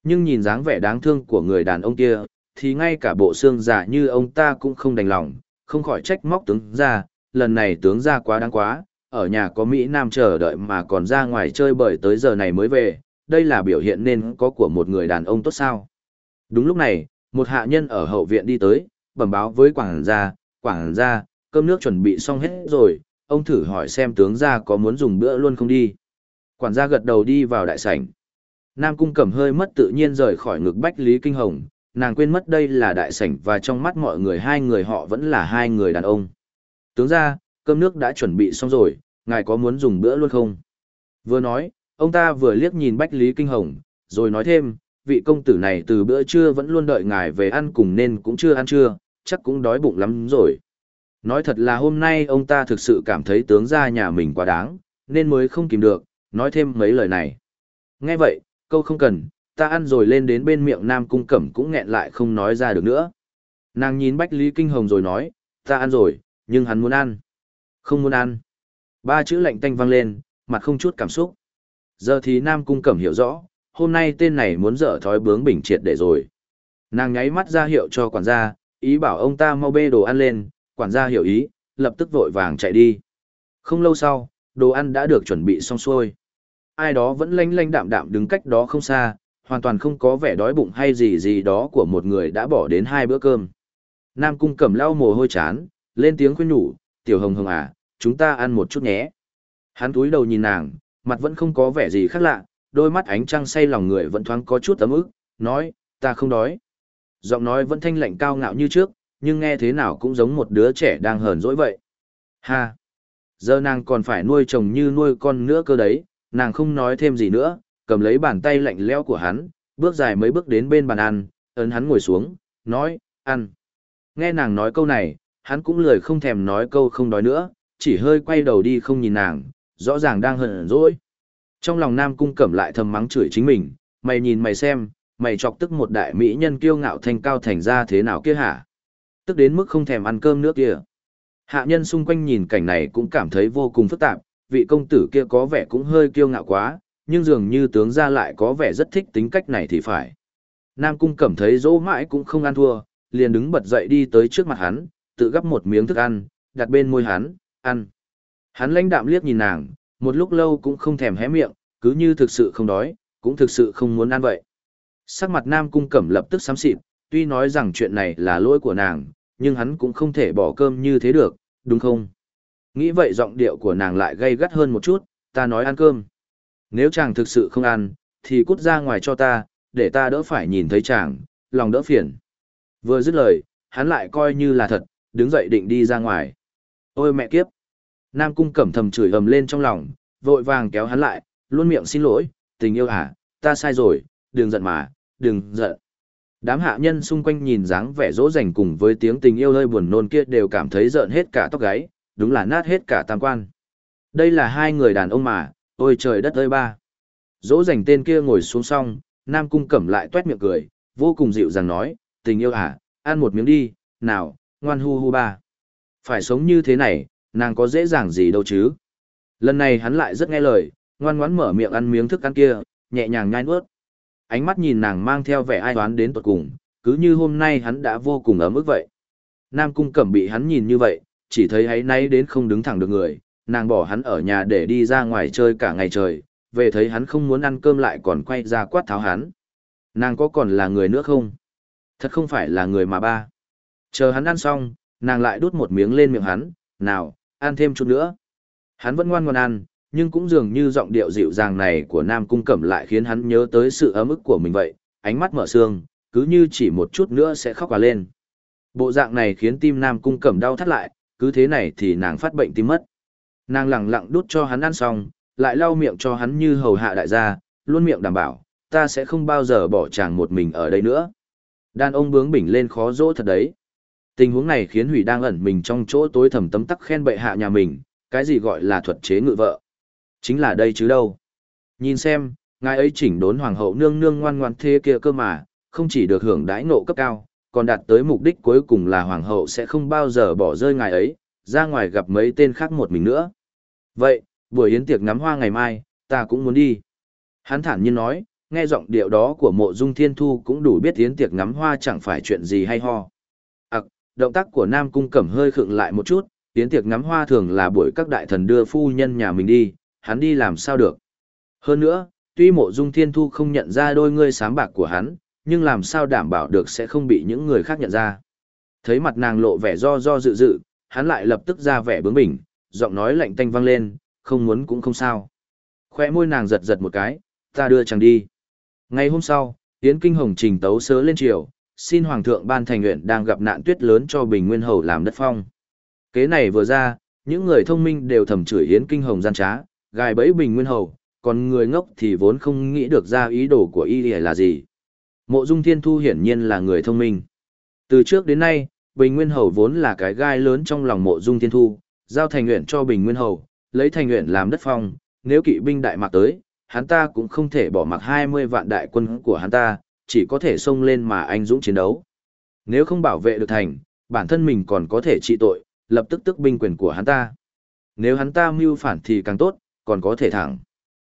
Nhưng nhìn dáng vẻ đáng thương của người đàn ông kia, thì ngay cả bộ xương giả như ông ta cũng không đành lòng, không khỏi trách móc tướng gia, lần này tướng gia quá đáng quá, ở nhà có Mỹ Nam chờ đợi mà còn ra ngoài chơi bởi tới giờ này mới về, đây là biểu hiện nên có của một người đàn ông tốt sao. Đúng lúc này, một hạ nhân ở hậu viện đi tới, bẩm báo với quảng gia, quảng gia, cơm nước chuẩn bị xong hết rồi, ông thử hỏi xem tướng gia có muốn dùng bữa luôn không đi. Quản gia gật đầu đi vào đại sảnh. Nam cung cẩm hơi mất tự nhiên rời khỏi ngực Bách Lý Kinh Hồng, nàng quên mất đây là đại sảnh và trong mắt mọi người hai người họ vẫn là hai người đàn ông. Tướng gia, cơm nước đã chuẩn bị xong rồi, ngài có muốn dùng bữa luôn không? Vừa nói, ông ta vừa liếc nhìn Bách Lý Kinh Hồng, rồi nói thêm, vị công tử này từ bữa trưa vẫn luôn đợi ngài về ăn cùng nên cũng chưa ăn trưa, chắc cũng đói bụng lắm rồi. Nói thật là hôm nay ông ta thực sự cảm thấy tướng gia nhà mình quá đáng, nên mới không kìm được, nói thêm mấy lời này. Nghe vậy, câu không cần, ta ăn rồi lên đến bên miệng Nam Cung Cẩm cũng nghẹn lại không nói ra được nữa. Nàng nhìn Bách Lý Kinh Hồng rồi nói, ta ăn rồi, nhưng hắn muốn ăn. Không muốn ăn. Ba chữ lạnh tanh vang lên, mặt không chút cảm xúc. Giờ thì Nam Cung Cẩm hiểu rõ, hôm nay tên này muốn dở thói bướng bình triệt để rồi. Nàng nháy mắt ra hiệu cho quản gia, ý bảo ông ta mau bê đồ ăn lên, quản gia hiểu ý, lập tức vội vàng chạy đi. Không lâu sau, đồ ăn đã được chuẩn bị xong xuôi. Ai đó vẫn lanh lanh đạm đạm đứng cách đó không xa, hoàn toàn không có vẻ đói bụng hay gì gì đó của một người đã bỏ đến hai bữa cơm. Nam cung cẩm lau mồ hôi chán, lên tiếng khuyên nhủ, tiểu hồng hồng à, chúng ta ăn một chút nhé. Hắn túi đầu nhìn nàng, mặt vẫn không có vẻ gì khác lạ, đôi mắt ánh trăng say lòng người vẫn thoáng có chút ấm ức, nói, ta không đói. Giọng nói vẫn thanh lạnh cao ngạo như trước, nhưng nghe thế nào cũng giống một đứa trẻ đang hờn dỗi vậy. Ha! Giờ nàng còn phải nuôi chồng như nuôi con nữa cơ đấy, nàng không nói thêm gì nữa, cầm lấy bàn tay lạnh lẽo của hắn, bước dài mấy bước đến bên bàn ăn, ấn hắn ngồi xuống, nói, ăn. Nghe nàng nói câu này, hắn cũng lười không thèm nói câu không đói nữa, chỉ hơi quay đầu đi không nhìn nàng, rõ ràng đang hờn dỗi. Trong lòng Nam Cung Cẩm lại thầm mắng chửi chính mình, mày nhìn mày xem, mày chọc tức một đại mỹ nhân kiêu ngạo thành cao thành ra thế nào kia hả? Tức đến mức không thèm ăn cơm nước kia. Hạ nhân xung quanh nhìn cảnh này cũng cảm thấy vô cùng phức tạp, vị công tử kia có vẻ cũng hơi kiêu ngạo quá, nhưng dường như tướng gia lại có vẻ rất thích tính cách này thì phải. Nam Cung Cẩm thấy dỗ mãi cũng không ăn thua, liền đứng bật dậy đi tới trước mặt hắn, tự gắp một miếng thức ăn, đặt bên môi hắn, ăn. Hắn lãnh đạm liếc nhìn nàng, một lúc lâu cũng không thèm hé miệng, cứ như thực sự không đói, cũng thực sự không muốn ăn vậy. Sắc mặt Nam Cung Cẩm lập tức xám xịt, tuy nói rằng chuyện này là lỗi của nàng, nhưng hắn cũng không thể bỏ cơm như thế được, đúng không? Nghĩ vậy giọng điệu của nàng lại gây gắt hơn một chút, ta nói ăn cơm. Nếu chàng thực sự không ăn, thì cút ra ngoài cho ta, để ta đỡ phải nhìn thấy chàng, lòng đỡ phiền. Vừa dứt lời, hắn lại coi như là thật, đứng dậy định đi ra ngoài. Ôi mẹ kiếp! Nam cung cẩm thầm chửi ầm lên trong lòng, vội vàng kéo hắn lại, luôn miệng xin lỗi, tình yêu à, ta sai rồi, đừng giận mà, đừng giận. Đám hạ nhân xung quanh nhìn dáng vẻ dỗ dành cùng với tiếng tình yêu hơi buồn nôn kia đều cảm thấy giận hết cả tóc gáy, đúng là nát hết cả tam quan. Đây là hai người đàn ông mà, ôi trời đất ơi ba. Dỗ dành tên kia ngồi xuống xong, Nam Cung cẩm lại tuét miệng cười, vô cùng dịu dàng nói, tình yêu à, ăn một miếng đi, nào, ngoan hu hu ba. Phải sống như thế này, nàng có dễ dàng gì đâu chứ. Lần này hắn lại rất nghe lời, ngoan ngoãn mở miệng ăn miếng thức ăn kia, nhẹ nhàng nhai nuốt. Ánh mắt nhìn nàng mang theo vẻ ai toán đến tuột cùng, cứ như hôm nay hắn đã vô cùng ấm ức vậy. Nam cung cẩm bị hắn nhìn như vậy, chỉ thấy ấy nay đến không đứng thẳng được người, nàng bỏ hắn ở nhà để đi ra ngoài chơi cả ngày trời, về thấy hắn không muốn ăn cơm lại còn quay ra quát tháo hắn. Nàng có còn là người nữa không? Thật không phải là người mà ba. Chờ hắn ăn xong, nàng lại đút một miếng lên miệng hắn, nào, ăn thêm chút nữa. Hắn vẫn ngoan ngoan ăn, nhưng cũng dường như giọng điệu dịu dàng này của Nam Cung Cẩm lại khiến hắn nhớ tới sự ấm ức của mình vậy, ánh mắt mở sương, cứ như chỉ một chút nữa sẽ khóc hòa lên. Bộ dạng này khiến tim Nam Cung Cẩm đau thắt lại, cứ thế này thì nàng phát bệnh tim mất. Nàng lặng lặng đút cho hắn ăn xong, lại lau miệng cho hắn như hầu hạ đại gia, luôn miệng đảm bảo, ta sẽ không bao giờ bỏ chàng một mình ở đây nữa. Đàn ông bướng bỉnh lên khó dỗ thật đấy. Tình huống này khiến Hủy đang ẩn mình trong chỗ tối thầm tấm tắc khen bệ hạ nhà mình, cái gì gọi là thuật chế ngự vợ. Chính là đây chứ đâu. Nhìn xem, ngài ấy chỉnh đốn hoàng hậu nương nương ngoan ngoan thế kia cơ mà, không chỉ được hưởng đãi ngộ cấp cao, còn đạt tới mục đích cuối cùng là hoàng hậu sẽ không bao giờ bỏ rơi ngài ấy, ra ngoài gặp mấy tên khác một mình nữa. Vậy, buổi yến tiệc ngắm hoa ngày mai, ta cũng muốn đi. Hắn thản nhiên nói, nghe giọng điệu đó của mộ dung thiên thu cũng đủ biết yến tiệc ngắm hoa chẳng phải chuyện gì hay ho. Động tác của Nam Cung Cẩm hơi khựng lại một chút, tiến tiệc ngắm hoa thường là buổi các đại thần đưa phu nhân nhà mình đi, hắn đi làm sao được. Hơn nữa, tuy mộ dung thiên thu không nhận ra đôi ngươi sám bạc của hắn, nhưng làm sao đảm bảo được sẽ không bị những người khác nhận ra. Thấy mặt nàng lộ vẻ do do dự dự, hắn lại lập tức ra vẻ bướng bỉnh, giọng nói lạnh tanh vang lên, không muốn cũng không sao. Khoe môi nàng giật giật một cái, ta đưa chàng đi. Ngày hôm sau, Yến Kinh Hồng trình tấu sớ lên triều, xin Hoàng thượng ban thành nguyện đang gặp nạn tuyết lớn cho Bình Nguyên Hầu làm đất phong. Kế này vừa ra, những người thông minh đều thầm chửi Yến Kinh Hồng gian trá, gài bẫy Bình Nguyên Hầu, còn người ngốc thì vốn không nghĩ được ra ý đồ của y là gì. Mộ Dung Thiên Thu hiển nhiên là người thông minh. Từ trước đến nay, Bình Nguyên Hầu vốn là cái gai lớn trong lòng Mộ Dung Thiên Thu, giao thành nguyện cho Bình Nguyên Hầu, lấy thành nguyện làm đất phong, nếu kỵ binh đại mạc tới, hắn ta cũng không thể bỏ mặc 20 vạn đại quân của hắn ta, chỉ có thể xông lên mà anh dũng chiến đấu. Nếu không bảo vệ được thành, bản thân mình còn có thể trị tội, lập tức tức binh quyền của hắn ta. Nếu hắn ta mưu phản thì càng tốt, còn có thể thẳng.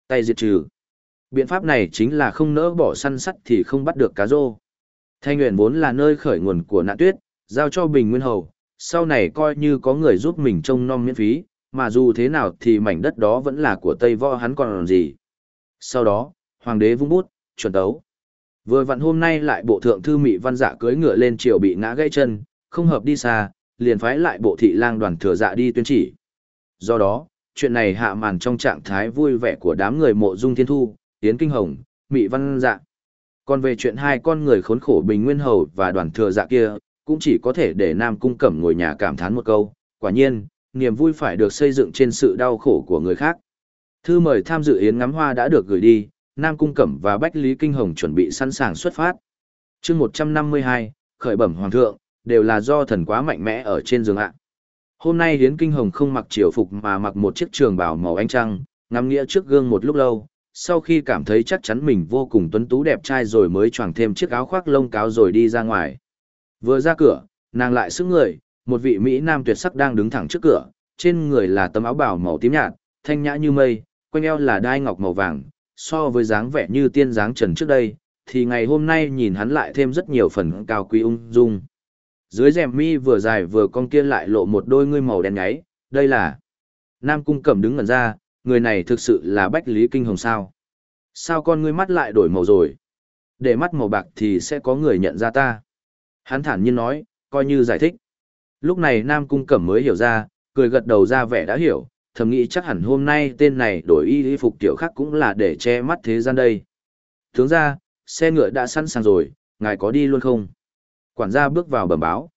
Tay diệt trừ. Biện pháp này chính là không nỡ bỏ săn sắt thì không bắt được cá rô. Thanh nguyện vốn là nơi khởi nguồn của nạn tuyết, giao cho Bình Nguyên Hầu, sau này coi như có người giúp mình trông nom miễn phí, mà dù thế nào thì mảnh đất đó vẫn là của Tây Võ hắn còn làm gì. Sau đó, Hoàng đế vung bút, chuẩn tấu. Vừa vặn hôm nay lại bộ thượng thư Mị Văn Dạ cưỡi ngựa lên triều bị ngã gãy chân, không hợp đi xa, liền phái lại bộ thị lang đoàn thừa dạ đi tuyên chỉ. Do đó, chuyện này hạ màn trong trạng thái vui vẻ của đám người mộ dung thiên thu, tiến kinh hồng, Mị Văn Dạ. Còn về chuyện hai con người khốn khổ Bình Nguyên Hầu và đoàn thừa dạ kia, cũng chỉ có thể để Nam Cung Cẩm ngồi nhà cảm thán một câu, quả nhiên, niềm vui phải được xây dựng trên sự đau khổ của người khác. Thư mời tham dự yến ngắm hoa đã được gửi đi, Nam Cung Cẩm và Bách Lý Kinh Hồng chuẩn bị sẵn sàng xuất phát. chương 152, khởi bẩm Hoàng thượng, đều là do thần quá mạnh mẽ ở trên giường ạ. Hôm nay Hiến Kinh Hồng không mặc triều phục mà mặc một chiếc trường bào màu ánh trăng, ngắm nghĩa trước gương một lúc lâu, sau khi cảm thấy chắc chắn mình vô cùng tuấn tú đẹp trai rồi mới choàng thêm chiếc áo khoác lông cáo rồi đi ra ngoài. Vừa ra cửa, nàng lại sức người, một vị Mỹ Nam tuyệt sắc đang đứng thẳng trước cửa, trên người là tấm áo bào màu tím nhạt, thanh nhã như mây, quanh eo là đai ngọc màu vàng, so với dáng vẻ như tiên dáng trần trước đây, thì ngày hôm nay nhìn hắn lại thêm rất nhiều phần cao quý ung dung. Dưới rèm mi vừa dài vừa cong kia lại lộ một đôi ngươi màu đen nháy, đây là Nam Cung Cẩm đứng ngẩn ra, người này thực sự là Bách Lý Kinh Hồng sao? Sao con ngươi mắt lại đổi màu rồi? để mắt màu bạc thì sẽ có người nhận ra ta. Hắn thản nhiên nói, coi như giải thích. Lúc này Nam Cung Cẩm mới hiểu ra, cười gật đầu ra vẻ đã hiểu, thầm nghĩ chắc hẳn hôm nay tên này đổi y y phục tiểu khác cũng là để che mắt thế gian đây. Tướng ra, xe ngựa đã sẵn sàng rồi, ngài có đi luôn không? Quản gia bước vào bẩm báo.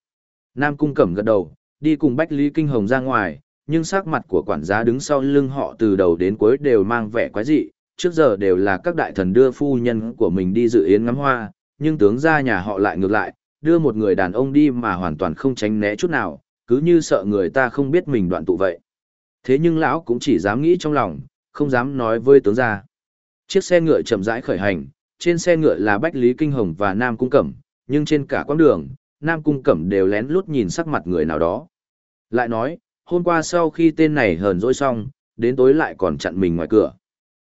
Nam Cung Cẩm gật đầu, đi cùng Bách Lý Kinh Hồng ra ngoài, nhưng sắc mặt của quản gia đứng sau lưng họ từ đầu đến cuối đều mang vẻ quái dị, trước giờ đều là các đại thần đưa phu nhân của mình đi dự yến ngắm hoa, nhưng tướng gia nhà họ lại ngược lại, đưa một người đàn ông đi mà hoàn toàn không tránh né chút nào, cứ như sợ người ta không biết mình đoạn tụ vậy. Thế nhưng lão cũng chỉ dám nghĩ trong lòng, không dám nói với tướng gia. Chiếc xe ngựa chậm rãi khởi hành, trên xe ngựa là Bách Lý Kinh Hồng và Nam Cung Cẩm, nhưng trên cả quãng đường, Nam Cung Cẩm đều lén lút nhìn sắc mặt người nào đó. Lại nói, hôm qua sau khi tên này hờn dỗi xong, đến tối lại còn chặn mình ngoài cửa.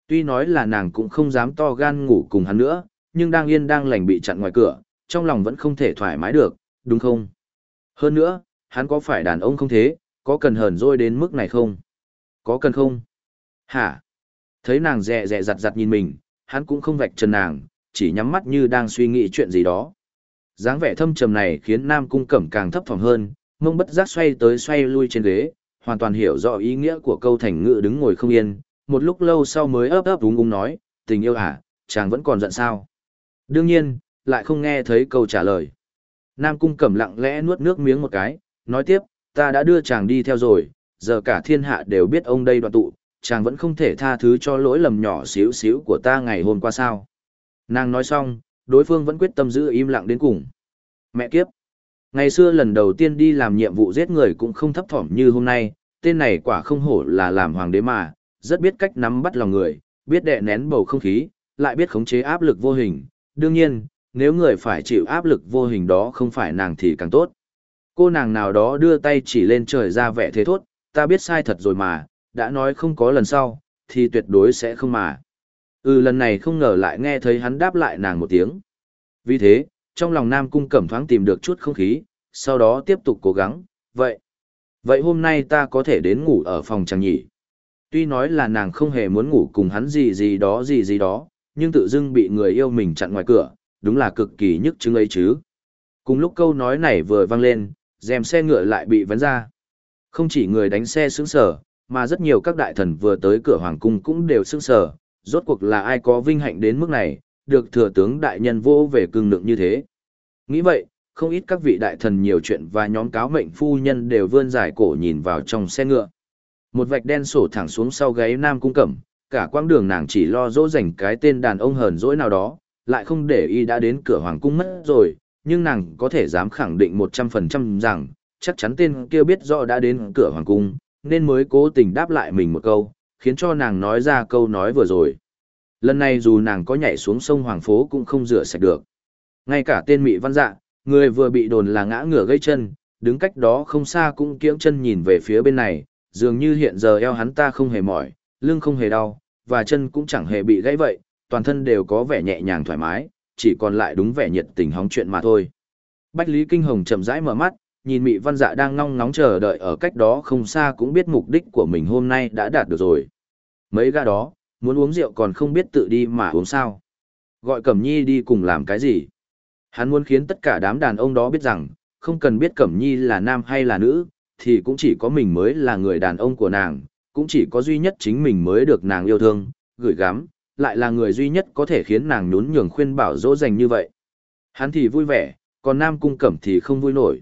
Tuy nói là nàng cũng không dám to gan ngủ cùng hắn nữa, nhưng đang yên đang lành bị chặn ngoài cửa, trong lòng vẫn không thể thoải mái được, đúng không? Hơn nữa, hắn có phải đàn ông không thế, có cần hờn dỗi đến mức này không? Có cần không? Hả? Thấy nàng dẹ dẹ giặt giặt nhìn mình, hắn cũng không vạch trần nàng, chỉ nhắm mắt như đang suy nghĩ chuyện gì đó. dáng vẻ thâm trầm này khiến Nam Cung Cẩm càng thấp phòng hơn, mông bất giác xoay tới xoay lui trên ghế, hoàn toàn hiểu rõ ý nghĩa của câu thành ngữ đứng ngồi không yên, một lúc lâu sau mới ấp ấp úng úng nói, tình yêu hả, chàng vẫn còn giận sao? Đương nhiên, lại không nghe thấy câu trả lời. Nam Cung Cẩm lặng lẽ nuốt nước miếng một cái, nói tiếp, ta đã đưa chàng đi theo rồi, giờ cả thiên hạ đều biết ông đây đoạn tụ, chàng vẫn không thể tha thứ cho lỗi lầm nhỏ xíu xíu của ta ngày hôm qua sao. Nàng nói xong, đối phương vẫn quyết tâm giữ im lặng đến cùng. Mẹ kiếp! Ngày xưa lần đầu tiên đi làm nhiệm vụ giết người cũng không thấp thỏm như hôm nay, tên này quả không hổ là làm hoàng đế mà, rất biết cách nắm bắt lòng người, biết đè nén bầu không khí, lại biết khống chế áp lực vô hình. Đương nhiên, nếu người phải chịu áp lực vô hình đó không phải nàng thì càng tốt. Cô nàng nào đó đưa tay chỉ lên trời ra vẻ thế thốt, ta biết sai thật rồi mà, đã nói không có lần sau, thì tuyệt đối sẽ không mà. Ừ lần này không ngờ lại nghe thấy hắn đáp lại nàng một tiếng. Vì thế, trong lòng Nam Cung Cẩm thoáng tìm được chút không khí, sau đó tiếp tục cố gắng, vậy. Vậy hôm nay ta có thể đến ngủ ở phòng chàng nhỉ? Tuy nói là nàng không hề muốn ngủ cùng hắn gì gì đó gì gì đó, nhưng tự dưng bị người yêu mình chặn ngoài cửa, đúng là cực kỳ nhức chứng ấy chứ. Cùng lúc câu nói này vừa vang lên, dèm xe ngựa lại bị vấn ra. Không chỉ người đánh xe sướng sở, mà rất nhiều các đại thần vừa tới cửa hoàng cung cũng đều sướng sở, rốt cuộc là ai có vinh hạnh đến mức này, được thừa tướng đại nhân vô về cưng nựng như thế. Nghĩ vậy, không ít các vị đại thần nhiều chuyện và nhóm cáo mệnh phu nhân đều vươn dài cổ nhìn vào trong xe ngựa. Một vạch đen sổ thẳng xuống sau gáy nam cung cẩm, cả quãng đường nàng chỉ lo dỗ dành cái tên đàn ông hờn dỗi nào đó, lại không để y đã đến cửa hoàng cung mất rồi, nhưng nàng có thể dám khẳng định 100% rằng, chắc chắn tên kia biết rõ đã đến cửa hoàng cung, nên mới cố tình đáp lại mình một câu, khiến cho nàng nói ra câu nói vừa rồi. Lần này dù nàng có nhảy xuống sông Hoàng Phố cũng không rửa sạch được. Ngay cả tên Mị Văn Dạ, người vừa bị đồn là ngã ngửa gây chân, đứng cách đó không xa cũng kiễng chân nhìn về phía bên này, dường như hiện giờ eo hắn ta không hề mỏi, lưng không hề đau, và chân cũng chẳng hề bị gãy vậy, toàn thân đều có vẻ nhẹ nhàng thoải mái, chỉ còn lại đúng vẻ nhiệt tình hóng chuyện mà thôi. Bách Lý Kinh Hồng chậm rãi mở mắt, nhìn Mị Văn Dạ đang ngong ngóng chờ đợi ở cách đó không xa cũng biết mục đích của mình hôm nay đã đạt được rồi. Mấy gã đó, muốn uống rượu còn không biết tự đi mà uống sao. Gọi Cẩm Nhi đi cùng làm cái gì? Hắn muốn khiến tất cả đám đàn ông đó biết rằng, không cần biết Cẩm Nhi là nam hay là nữ, thì cũng chỉ có mình mới là người đàn ông của nàng, cũng chỉ có duy nhất chính mình mới được nàng yêu thương, gửi gắm, lại là người duy nhất có thể khiến nàng nhún nhường khuyên bảo dỗ dành như vậy. Hắn thì vui vẻ, còn Nam Cung Cẩm thì không vui nổi.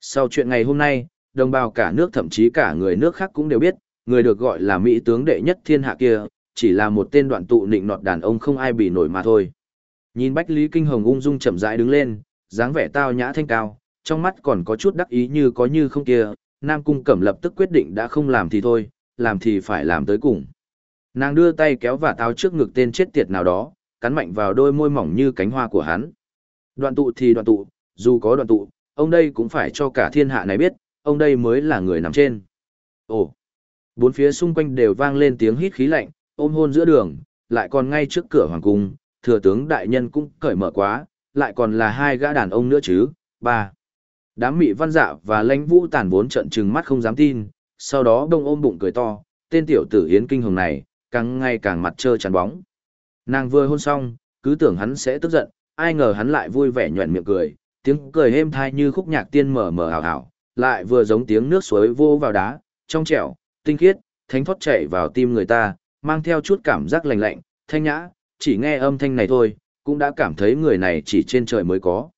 Sau chuyện ngày hôm nay, đồng bào cả nước thậm chí cả người nước khác cũng đều biết, người được gọi là Mỹ tướng đệ nhất thiên hạ kia, chỉ là một tên đoạn tụ nịnh nọt đàn ông không ai bị nổi mà thôi. Nhìn Bách Lý Kinh Hồng ung dung chậm rãi đứng lên, dáng vẻ tao nhã thanh cao, trong mắt còn có chút đắc ý như có như không kia, Nam Cung Cẩm lập tức quyết định đã không làm thì thôi, làm thì phải làm tới cùng. Nàng đưa tay kéo và táo trước ngực tên chết tiệt nào đó, cắn mạnh vào đôi môi mỏng như cánh hoa của hắn. Đoạn tụ thì đoạn tụ, dù có đoạn tụ, ông đây cũng phải cho cả thiên hạ này biết, ông đây mới là người nằm trên. Ồ! Bốn phía xung quanh đều vang lên tiếng hít khí lạnh, ôm hôn giữa đường, lại còn ngay trước cửa hoàng cung, thừa tướng đại nhân cũng cởi mở quá, lại còn là hai gã đàn ông nữa chứ, ba. Đám mị văn dạ và lãnh vũ tàn vốn trận trừng mắt không dám tin, sau đó đông ôm bụng cười to, tên tiểu tử hiến Kinh Hồng này, càng ngày càng mặt trơ chắn bóng. Nàng vừa hôn xong, cứ tưởng hắn sẽ tức giận, ai ngờ hắn lại vui vẻ nhuận miệng cười, tiếng cười êm thai như khúc nhạc tiên mở mở hào hào, lại vừa giống tiếng nước suối vô vào đá, trong trẻo, tinh khiết, thánh thoát chảy vào tim người ta, mang theo chút cảm giác lạnh lạnh, thanh nhã, chỉ nghe âm thanh này thôi, cũng đã cảm thấy người này chỉ trên trời mới có.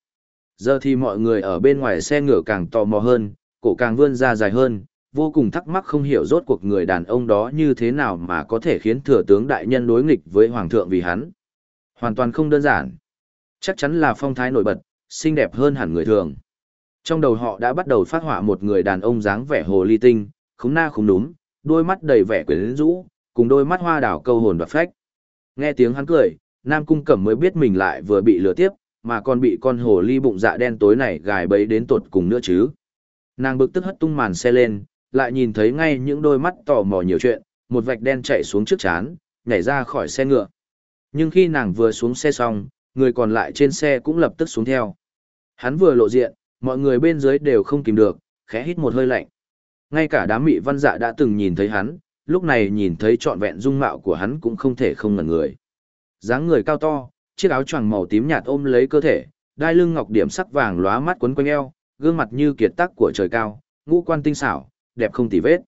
Giờ thì mọi người ở bên ngoài xe ngựa càng tò mò hơn, cổ càng vươn ra dài hơn, vô cùng thắc mắc không hiểu rốt cuộc người đàn ông đó như thế nào mà có thể khiến thừa tướng đại nhân đối nghịch với hoàng thượng vì hắn. Hoàn toàn không đơn giản. Chắc chắn là phong thái nổi bật, xinh đẹp hơn hẳn người thường. Trong đầu họ đã bắt đầu phát họa một người đàn ông dáng vẻ hồ ly tinh, khúng na khúng núm, đôi mắt đầy vẻ quyến rũ, cùng đôi mắt hoa đảo câu hồn và phách. Nghe tiếng hắn cười, Nam Cung Cẩm mới biết mình lại vừa bị lừa tiếp, mà còn bị con hồ ly bụng dạ đen tối này gài bẫy đến tột cùng nữa chứ. Nàng bực tức hất tung màn xe lên, lại nhìn thấy ngay những đôi mắt tò mò nhiều chuyện, một vạch đen chạy xuống trước chán, nhảy ra khỏi xe ngựa. Nhưng khi nàng vừa xuống xe xong, người còn lại trên xe cũng lập tức xuống theo. Hắn vừa lộ diện, mọi người bên dưới đều không kìm được, khẽ hít một hơi lạnh. Ngay cả đám mị văn dạ đã từng nhìn thấy hắn, lúc này nhìn thấy trọn vẹn dung mạo của hắn cũng không thể không ngẩn người. dáng người cao to, chiếc áo choàng màu tím nhạt ôm lấy cơ thể, đai lưng ngọc điểm sắc vàng lóa mắt quấn quanh eo, gương mặt như kiệt tác của trời cao, ngũ quan tinh xảo, đẹp không tì vết.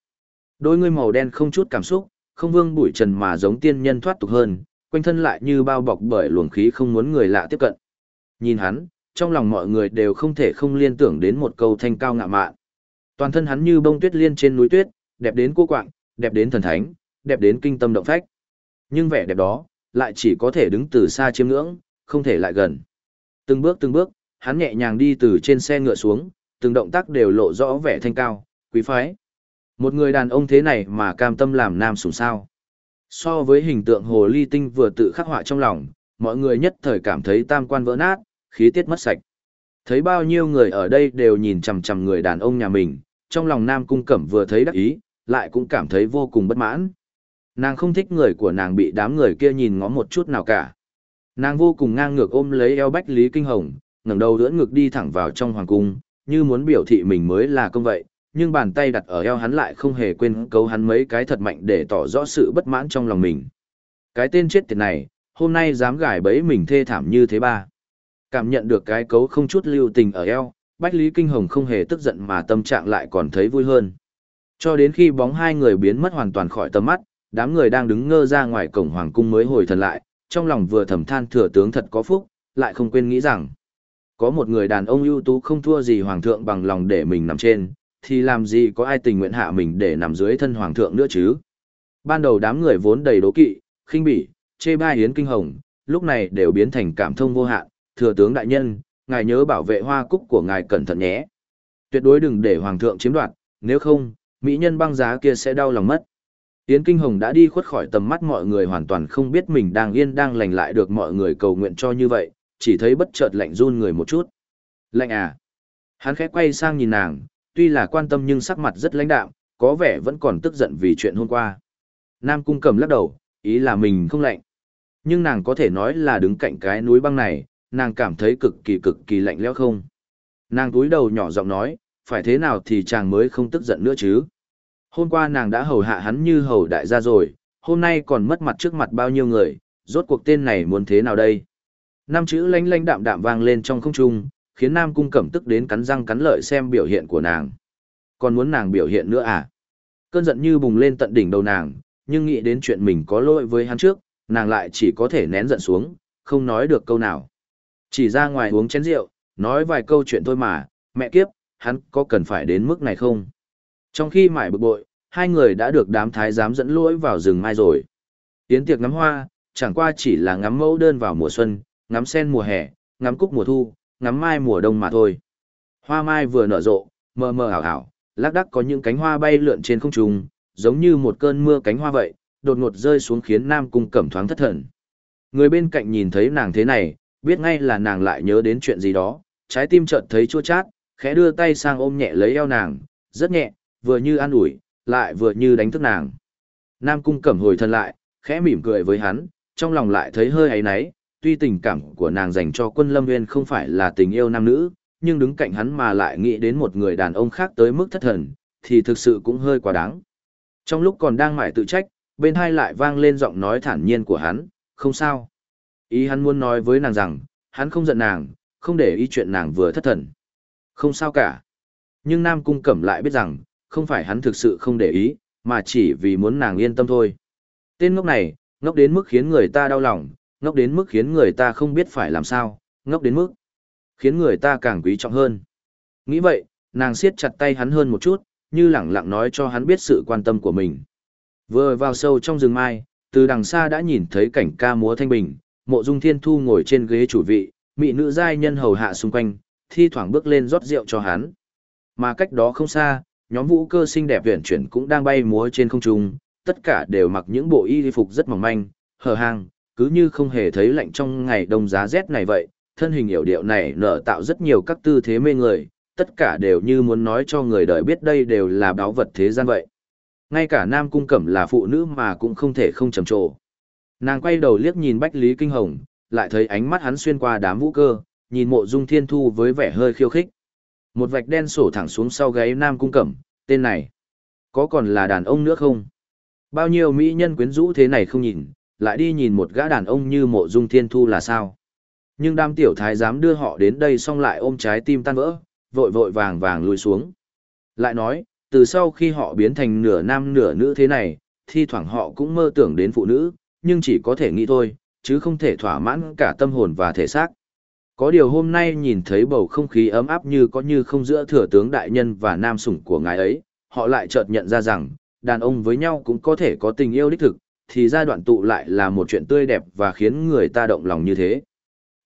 Đôi người màu đen không chút cảm xúc, không vương bụi trần mà giống tiên nhân thoát tục hơn, quanh thân lại như bao bọc bởi luồng khí không muốn người lạ tiếp cận. Nhìn hắn, trong lòng mọi người đều không thể không liên tưởng đến một câu thanh cao ngạo mạn. Toàn thân hắn như bông tuyết liên trên núi tuyết, đẹp đến cô quạng, đẹp đến thần thánh, đẹp đến kinh tâm động phách. Nhưng vẻ đẹp đó, lại chỉ có thể đứng từ xa chiêm ngưỡng, không thể lại gần. Từng bước từng bước, hắn nhẹ nhàng đi từ trên xe ngựa xuống, từng động tác đều lộ rõ vẻ thanh cao, quý phái. Một người đàn ông thế này mà cam tâm làm nam sủng sao. So với hình tượng hồ ly tinh vừa tự khắc họa trong lòng, mọi người nhất thời cảm thấy tam quan vỡ nát, khí tiết mất sạch. Thấy bao nhiêu người ở đây đều nhìn chằm chằm người đàn ông nhà mình, trong lòng Nam Cung Cẩm vừa thấy đắc ý, lại cũng cảm thấy vô cùng bất mãn. Nàng không thích người của nàng bị đám người kia nhìn ngó một chút nào cả. Nàng vô cùng ngang ngược ôm lấy eo Bách Lý Kinh Hồng, ngẩng đầu đỡ ngực đi thẳng vào trong hoàng cung, như muốn biểu thị mình mới là công vậy, nhưng bàn tay đặt ở eo hắn lại không hề quên cấu hắn mấy cái thật mạnh để tỏ rõ sự bất mãn trong lòng mình. Cái tên chết tiệt này, hôm nay dám gài bẫy mình thê thảm như thế ba. Cảm nhận được cái cấu không chút lưu tình ở eo, Bách Lý Kinh Hồng không hề tức giận mà tâm trạng lại còn thấy vui hơn. Cho đến khi bóng hai người biến mất hoàn toàn khỏi tầm mắt, đám người đang đứng ngơ ra ngoài cổng hoàng cung mới hồi thần lại, trong lòng vừa thầm than thừa tướng thật có phúc, lại không quên nghĩ rằng có một người đàn ông ưu tú không thua gì hoàng thượng bằng lòng để mình nằm trên, thì làm gì có ai tình nguyện hạ mình để nằm dưới thân hoàng thượng nữa chứ. Ban đầu đám người vốn đầy đố kỵ, khinh bỉ, chê bai hiến kinh hồng, lúc này đều biến thành cảm thông vô hạn, thừa tướng đại nhân, ngài nhớ bảo vệ hoa cúc của ngài cẩn thận nhé. Tuyệt đối đừng để hoàng thượng chiếm đoạt, nếu không, mỹ nhân băng giá kia sẽ đau lòng mất. Yến Kinh Hồng đã đi khuất khỏi tầm mắt mọi người hoàn toàn không biết mình đang yên đang lành lại được mọi người cầu nguyện cho như vậy, chỉ thấy bất chợt lạnh run người một chút. Lạnh à? Hắn khẽ quay sang nhìn nàng, tuy là quan tâm nhưng sắc mặt rất lãnh đạm, có vẻ vẫn còn tức giận vì chuyện hôm qua. Nam Cung cầm lắc đầu, ý là mình không lạnh. Nhưng nàng có thể nói là đứng cạnh cái núi băng này, nàng cảm thấy cực kỳ cực kỳ lạnh lẽo không. Nàng túi đầu nhỏ giọng nói, phải thế nào thì chàng mới không tức giận nữa chứ. Hôm qua nàng đã hầu hạ hắn như hầu đại gia rồi, hôm nay còn mất mặt trước mặt bao nhiêu người, rốt cuộc tên này muốn thế nào đây? Năm chữ lanh lanh đạm đạm vang lên trong không trung, khiến Nam Cung Cẩm tức đến cắn răng cắn lợi xem biểu hiện của nàng. Còn muốn nàng biểu hiện nữa à? Cơn giận như bùng lên tận đỉnh đầu nàng, nhưng nghĩ đến chuyện mình có lỗi với hắn trước, nàng lại chỉ có thể nén giận xuống, không nói được câu nào. Chỉ ra ngoài uống chén rượu, nói vài câu chuyện thôi mà, mẹ kiếp, hắn có cần phải đến mức này không? Trong khi mải bực bội, hai người đã được đám thái giám dẫn lỗi vào rừng mai rồi. Tiến tiệc ngắm hoa, chẳng qua chỉ là ngắm mẫu đơn vào mùa xuân, ngắm sen mùa hè, ngắm cúc mùa thu, ngắm mai mùa đông mà thôi. Hoa mai vừa nở rộ, mờ mờ ảo ảo, lác đác có những cánh hoa bay lượn trên không trung, giống như một cơn mưa cánh hoa vậy, đột ngột rơi xuống khiến Nam Cung Cẩm thoáng thất thần. Người bên cạnh nhìn thấy nàng thế này, biết ngay là nàng lại nhớ đến chuyện gì đó, trái tim chợt thấy chua chát, khẽ đưa tay sang ôm nhẹ lấy eo nàng, rất nhẹ, vừa như an ủi, lại vừa như đánh thức nàng. Nam Cung Cẩm hồi thân lại, khẽ mỉm cười với hắn, trong lòng lại thấy hơi ấy náy, tuy tình cảm của nàng dành cho quân lâm nguyên không phải là tình yêu nam nữ, nhưng đứng cạnh hắn mà lại nghĩ đến một người đàn ông khác tới mức thất thần, thì thực sự cũng hơi quá đáng. Trong lúc còn đang mải tự trách, bên hai lại vang lên giọng nói thản nhiên của hắn, không sao. Ý hắn muốn nói với nàng rằng, hắn không giận nàng, không để ý chuyện nàng vừa thất thần. Không sao cả. Nhưng Nam Cung Cẩm lại biết rằng, không phải hắn thực sự không để ý, mà chỉ vì muốn nàng yên tâm thôi. Tên ngốc này, ngốc đến mức khiến người ta đau lòng, ngốc đến mức khiến người ta không biết phải làm sao, ngốc đến mức khiến người ta càng quý trọng hơn. Nghĩ vậy, nàng siết chặt tay hắn hơn một chút, như lẳng lặng nói cho hắn biết sự quan tâm của mình. Vừa vào sâu trong rừng mai, từ đằng xa đã nhìn thấy cảnh ca múa thanh bình, mộ dung thiên thu ngồi trên ghế chủ vị, mỹ nữ giai nhân hầu hạ xung quanh, thi thoảng bước lên rót rượu cho hắn. Mà cách đó không xa, nhóm vũ cơ xinh đẹp huyền chuyển cũng đang bay múa trên không trung, tất cả đều mặc những bộ y phục rất mỏng manh, hở hang, cứ như không hề thấy lạnh trong ngày đông giá rét này vậy, thân hình hiểu điệu này nở tạo rất nhiều các tư thế mê người, tất cả đều như muốn nói cho người đời biết đây đều là báo vật thế gian vậy. Ngay cả Nam Cung Cẩm là phụ nữ mà cũng không thể không trầm trồ. Nàng quay đầu liếc nhìn Bách Lý Kinh Hồng, lại thấy ánh mắt hắn xuyên qua đám vũ cơ, nhìn mộ dung thiên thu với vẻ hơi khiêu khích. Một vạch đen sổ thẳng xuống sau gáy Nam Cung Cẩm, tên này. Có còn là đàn ông nữa không? Bao nhiêu mỹ nhân quyến rũ thế này không nhìn, lại đi nhìn một gã đàn ông như mộ dung thiên thu là sao? Nhưng đám tiểu thái dám đưa họ đến đây xong lại ôm trái tim tan vỡ, vội vội vàng vàng lùi xuống. Lại nói, từ sau khi họ biến thành nửa nam nửa nữ thế này, thi thoảng họ cũng mơ tưởng đến phụ nữ, nhưng chỉ có thể nghĩ thôi, chứ không thể thỏa mãn cả tâm hồn và thể xác. Có điều hôm nay nhìn thấy bầu không khí ấm áp như có như không giữa thừa tướng đại nhân và nam sủng của ngài ấy, họ lại chợt nhận ra rằng, đàn ông với nhau cũng có thể có tình yêu đích thực, thì giai đoạn tụ lại là một chuyện tươi đẹp và khiến người ta động lòng như thế.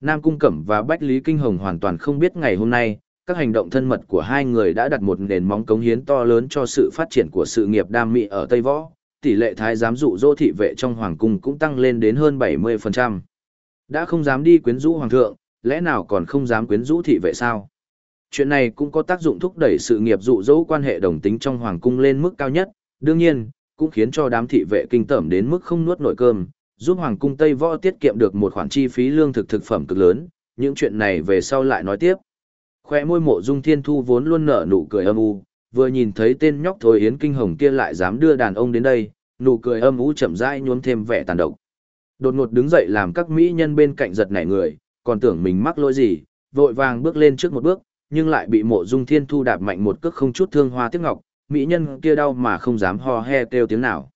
Nam Cung Cẩm và Bách Lý Kinh Hồng hoàn toàn không biết ngày hôm nay, các hành động thân mật của hai người đã đặt một nền móng cống hiến to lớn cho sự phát triển của sự nghiệp đam mỹ ở Tây Võ. Tỷ lệ thái giám dụ dỗ thị vệ trong hoàng cung cũng tăng lên đến hơn 70%. Đã không dám đi quyến rũ hoàng thượng, lẽ nào còn không dám quyến rũ thị vệ sao? Chuyện này cũng có tác dụng thúc đẩy sự nghiệp dụ dỗ quan hệ đồng tính trong hoàng cung lên mức cao nhất, đương nhiên, cũng khiến cho đám thị vệ kinh tởm đến mức không nuốt nổi cơm, giúp hoàng cung Tây Võ tiết kiệm được một khoản chi phí lương thực thực phẩm cực lớn, những chuyện này về sau lại nói tiếp. Khoe môi mộ dung thiên thu vốn luôn nở nụ cười âm u, vừa nhìn thấy tên nhóc thôi yến kinh hồng kia lại dám đưa đàn ông đến đây, nụ cười âm u chậm rãi nhuốm thêm vẻ tàn độc. Đột ngột đứng dậy làm các mỹ nhân bên cạnh giật nảy người, còn tưởng mình mắc lỗi gì, vội vàng bước lên trước một bước, nhưng lại bị mộ dung thiên thu đạp mạnh một cước không chút thương hoa tiếc ngọc, mỹ nhân kia đau mà không dám ho he kêu tiếng nào.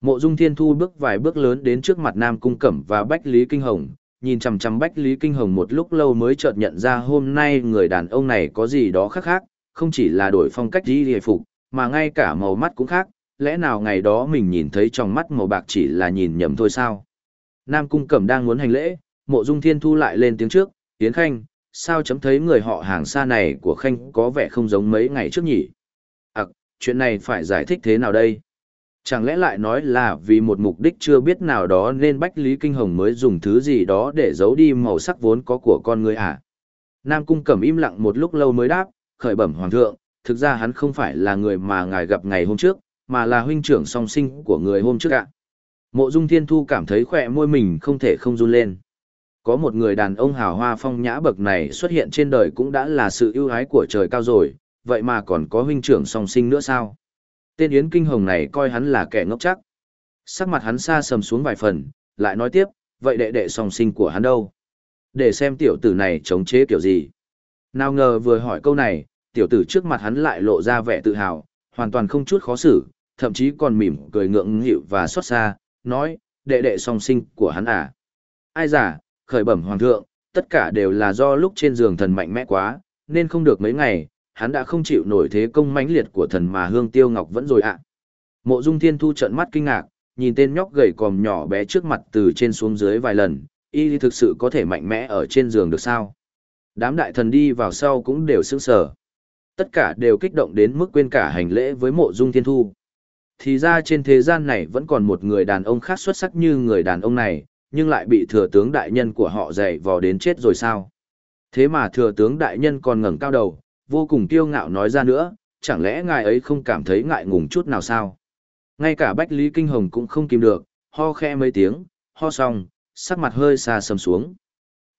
Mộ dung thiên thu bước vài bước lớn đến trước mặt Nam Cung Cẩm và Bách Lý Kinh Hồng, nhìn chằm chằm Bách Lý Kinh Hồng một lúc lâu mới chợt nhận ra hôm nay người đàn ông này có gì đó khác khác, không chỉ là đổi phong cách đi hề phục, mà ngay cả màu mắt cũng khác, lẽ nào ngày đó mình nhìn thấy trong mắt màu bạc chỉ là nhìn nhầm thôi sao? Nam Cung Cẩm đang muốn hành lễ, mộ dung thiên thu lại lên tiếng trước, Tiến Khanh, sao chấm thấy người họ hàng xa này của Khanh có vẻ không giống mấy ngày trước nhỉ? À, chuyện này phải giải thích thế nào đây? Chẳng lẽ lại nói là vì một mục đích chưa biết nào đó nên Bách Lý Kinh Hồng mới dùng thứ gì đó để giấu đi màu sắc vốn có của con người à? Nam Cung Cẩm im lặng một lúc lâu mới đáp, khởi bẩm Hoàng thượng, thực ra hắn không phải là người mà ngài gặp ngày hôm trước, mà là huynh trưởng song sinh của người hôm trước ạ. Mộ Dung Thiên Thu cảm thấy khỏe môi mình không thể không run lên. Có một người đàn ông hào hoa phong nhã bậc này xuất hiện trên đời cũng đã là sự ưu ái của trời cao rồi, vậy mà còn có huynh trưởng song sinh nữa sao? Tên Yến Kinh Hồng này coi hắn là kẻ ngốc chắc. Sắc mặt hắn xa sầm xuống vài phần, lại nói tiếp, vậy đệ đệ song sinh của hắn đâu? Để xem tiểu tử này chống chế kiểu gì. Nào ngờ vừa hỏi câu này, tiểu tử trước mặt hắn lại lộ ra vẻ tự hào, hoàn toàn không chút khó xử, thậm chí còn mỉm cười ngượng nghịu và xót xa, nói, đệ đệ song sinh của hắn à. Ai giả, khởi bẩm hoàng thượng, tất cả đều là do lúc trên giường thần mạnh mẽ quá, nên không được mấy ngày, hắn đã không chịu nổi thế công mãnh liệt của thần mà hương tiêu ngọc vẫn rồi ạ. Mộ dung thiên thu trận mắt kinh ngạc, nhìn tên nhóc gầy còm nhỏ bé trước mặt từ trên xuống dưới vài lần, y thực sự có thể mạnh mẽ ở trên giường được sao? Đám đại thần đi vào sau cũng đều sững sờ. Tất cả đều kích động đến mức quên cả hành lễ với mộ dung thiên thu. Thì ra trên thế gian này vẫn còn một người đàn ông khác xuất sắc như người đàn ông này, nhưng lại bị thừa tướng đại nhân của họ dạy vò đến chết rồi sao? Thế mà thừa tướng đại nhân còn ngẩng cao đầu, vô cùng kiêu ngạo nói ra nữa, chẳng lẽ ngài ấy không cảm thấy ngại ngùng chút nào sao? Ngay cả Bách Lý Kinh Hồng cũng không kìm được, ho khe mấy tiếng, ho xong, sắc mặt hơi xa sầm xuống.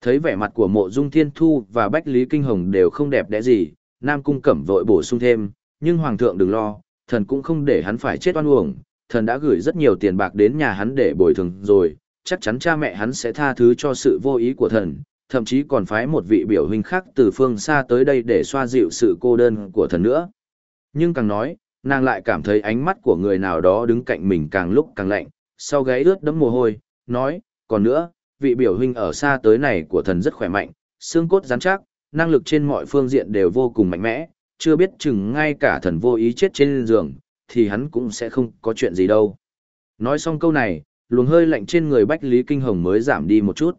Thấy vẻ mặt của mộ dung thiên thu và Bách Lý Kinh Hồng đều không đẹp đẽ gì, Nam Cung Cẩm vội bổ sung thêm, nhưng Hoàng thượng đừng lo, thần cũng không để hắn phải chết oan uổng, thần đã gửi rất nhiều tiền bạc đến nhà hắn để bồi thường rồi, chắc chắn cha mẹ hắn sẽ tha thứ cho sự vô ý của thần, thậm chí còn phái một vị biểu huynh khác từ phương xa tới đây để xoa dịu sự cô đơn của thần nữa. Nhưng càng nói, nàng lại cảm thấy ánh mắt của người nào đó đứng cạnh mình càng lúc càng lạnh, sau gáy ướt đẫm mồ hôi, nói, còn nữa, vị biểu huynh ở xa tới này của thần rất khỏe mạnh, xương cốt rắn chắc, năng lực trên mọi phương diện đều vô cùng mạnh mẽ, chưa biết chừng ngay cả thần vô ý chết trên giường, thì hắn cũng sẽ không có chuyện gì đâu. Nói xong câu này, luồng hơi lạnh trên người Bách Lý Kinh Hồng mới giảm đi một chút.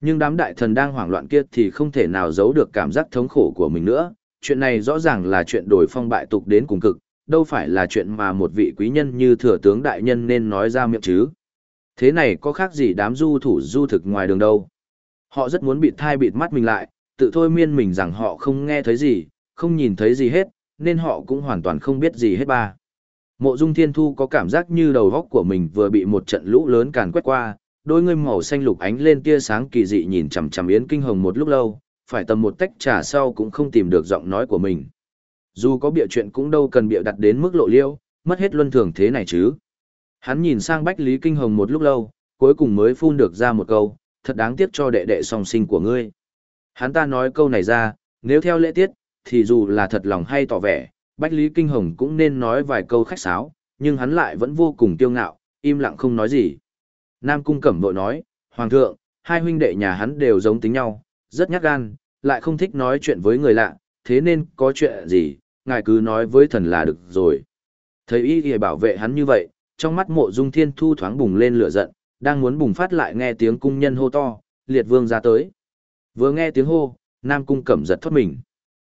Nhưng đám đại thần đang hoảng loạn kia thì không thể nào giấu được cảm giác thống khổ của mình nữa. Chuyện này rõ ràng là chuyện đổi phong bại tục đến cùng cực, đâu phải là chuyện mà một vị quý nhân như thừa tướng đại nhân nên nói ra miệng chứ. Thế này có khác gì đám du thủ du thực ngoài đường đâu. Họ rất muốn bịt thai bịt mắt mình lại, tự thôi miên mình rằng họ không nghe thấy gì, không nhìn thấy gì hết, nên họ cũng hoàn toàn không biết gì hết ba. Mộ Dung Thiên Thu có cảm giác như đầu góc của mình vừa bị một trận lũ lớn càn quét qua, đôi ngươi màu xanh lục ánh lên tia sáng kỳ dị nhìn chằm chằm Yến Kinh Hồng một lúc lâu, phải tầm một tách trà sau cũng không tìm được giọng nói của mình. Dù có bịa chuyện cũng đâu cần bịa đặt đến mức lộ liêu, mất hết luân thường thế này chứ. Hắn nhìn sang Bách Lý Kinh Hồng một lúc lâu, cuối cùng mới phun được ra một câu, thật đáng tiếc cho đệ đệ song sinh của ngươi. Hắn ta nói câu này ra, nếu theo lễ tiết, thì dù là thật lòng hay tỏ vẻ, Bách Lý Kinh Hồng cũng nên nói vài câu khách sáo, nhưng hắn lại vẫn vô cùng tiêu ngạo, im lặng không nói gì. Nam Cung Cẩm vội nói, Hoàng thượng, hai huynh đệ nhà hắn đều giống tính nhau, rất nhát gan, lại không thích nói chuyện với người lạ, thế nên có chuyện gì, ngài cứ nói với thần là được rồi. Thấy y thì bảo vệ hắn như vậy, trong mắt mộ dung thiên thu thoáng bùng lên lửa giận, đang muốn bùng phát lại nghe tiếng cung nhân hô to, liệt vương ra tới. Vừa nghe tiếng hô, Nam Cung Cẩm giật thoát mình.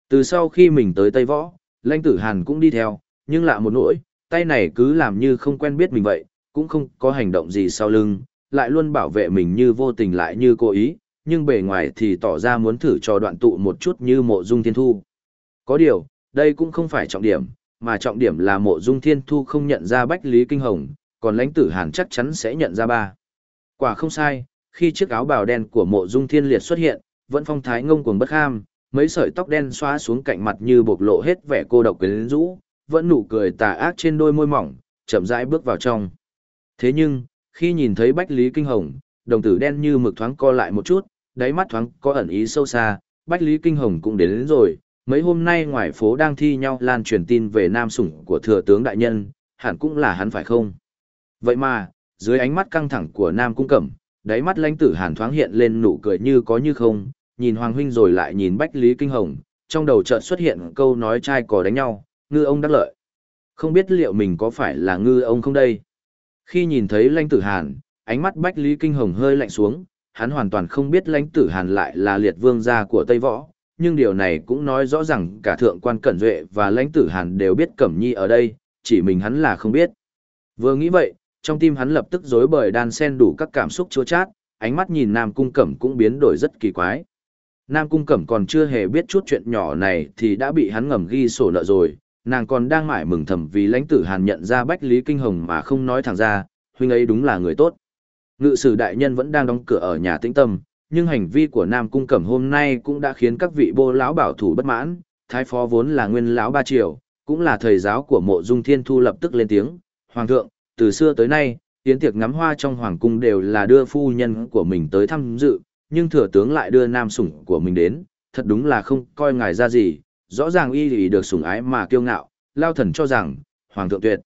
Từ sau khi mình tới Tây Võ, lãnh tử Hàn cũng đi theo, nhưng lạ một nỗi, tay này cứ làm như không quen biết mình vậy, cũng không có hành động gì sau lưng, lại luôn bảo vệ mình như vô tình lại như cố ý, nhưng bề ngoài thì tỏ ra muốn thử cho đoạn tụ một chút như mộ dung thiên thu. Có điều, đây cũng không phải trọng điểm, mà trọng điểm là mộ dung thiên thu không nhận ra Bách Lý Kinh Hồng, còn lãnh tử Hàn chắc chắn sẽ nhận ra ba. Quả không sai, khi chiếc áo bào đen của mộ dung thiên liệt xuất hiện, vẫn phong thái ngông cuồng bất ham, mấy sợi tóc đen xóa xuống cạnh mặt như bộc lộ hết vẻ cô độc quyến rũ, vẫn nụ cười tà ác trên đôi môi mỏng, chậm rãi bước vào trong. Thế nhưng, khi nhìn thấy Bách Lý Kinh Hồng, đồng tử đen như mực thoáng co lại một chút, đáy mắt thoáng có ẩn ý sâu xa, Bách Lý Kinh Hồng cũng đến, đến rồi, mấy hôm nay ngoài phố đang thi nhau lan truyền tin về nam sủng của thừa tướng đại nhân, hẳn cũng là hắn phải không? Vậy mà, dưới ánh mắt căng thẳng của nam cung cẩm, đáy mắt lãnh tử hàn thoáng hiện lên nụ cười như có như không, nhìn Hoàng Huynh rồi lại nhìn Bách Lý Kinh Hồng, trong đầu chợt xuất hiện câu nói trai cò đánh nhau, ngư ông đắc lợi. Không biết liệu mình có phải là ngư ông không đây? Khi nhìn thấy lãnh tử hàn, ánh mắt Bách Lý Kinh Hồng hơi lạnh xuống, hắn hoàn toàn không biết lãnh tử hàn lại là liệt vương gia của Tây Võ, nhưng điều này cũng nói rõ rằng cả thượng quan cẩn duệ và lãnh tử hàn đều biết Cẩm Nhi ở đây, chỉ mình hắn là không biết. Vừa nghĩ vậy, trong tim hắn lập tức rối bời đan sen đủ các cảm xúc chua chát, ánh mắt nhìn Nam Cung Cẩm cũng biến đổi rất kỳ quái. Nam Cung Cẩm còn chưa hề biết chút chuyện nhỏ này thì đã bị hắn ngầm ghi sổ nợ rồi, nàng còn đang mải mừng thầm vì lãnh tử Hàn nhận ra Bách Lý Kinh Hồng mà không nói thẳng ra, huynh ấy đúng là người tốt. Ngự sử đại nhân vẫn đang đóng cửa ở nhà tĩnh tâm, nhưng hành vi của Nam Cung Cẩm hôm nay cũng đã khiến các vị bô lão bảo thủ bất mãn, thái phó vốn là nguyên lão ba triều, cũng là thầy giáo của mộ dung thiên thu lập tức lên tiếng, Hoàng thượng, từ xưa tới nay, tiến tiệc ngắm hoa trong hoàng cung đều là đưa phu nhân của mình tới thăm dự, nhưng thừa tướng lại đưa nam sủng của mình đến, thật đúng là không coi ngài ra gì, rõ ràng y thì được sủng ái mà kiêu ngạo, lao thần cho rằng, hoàng thượng tuyệt.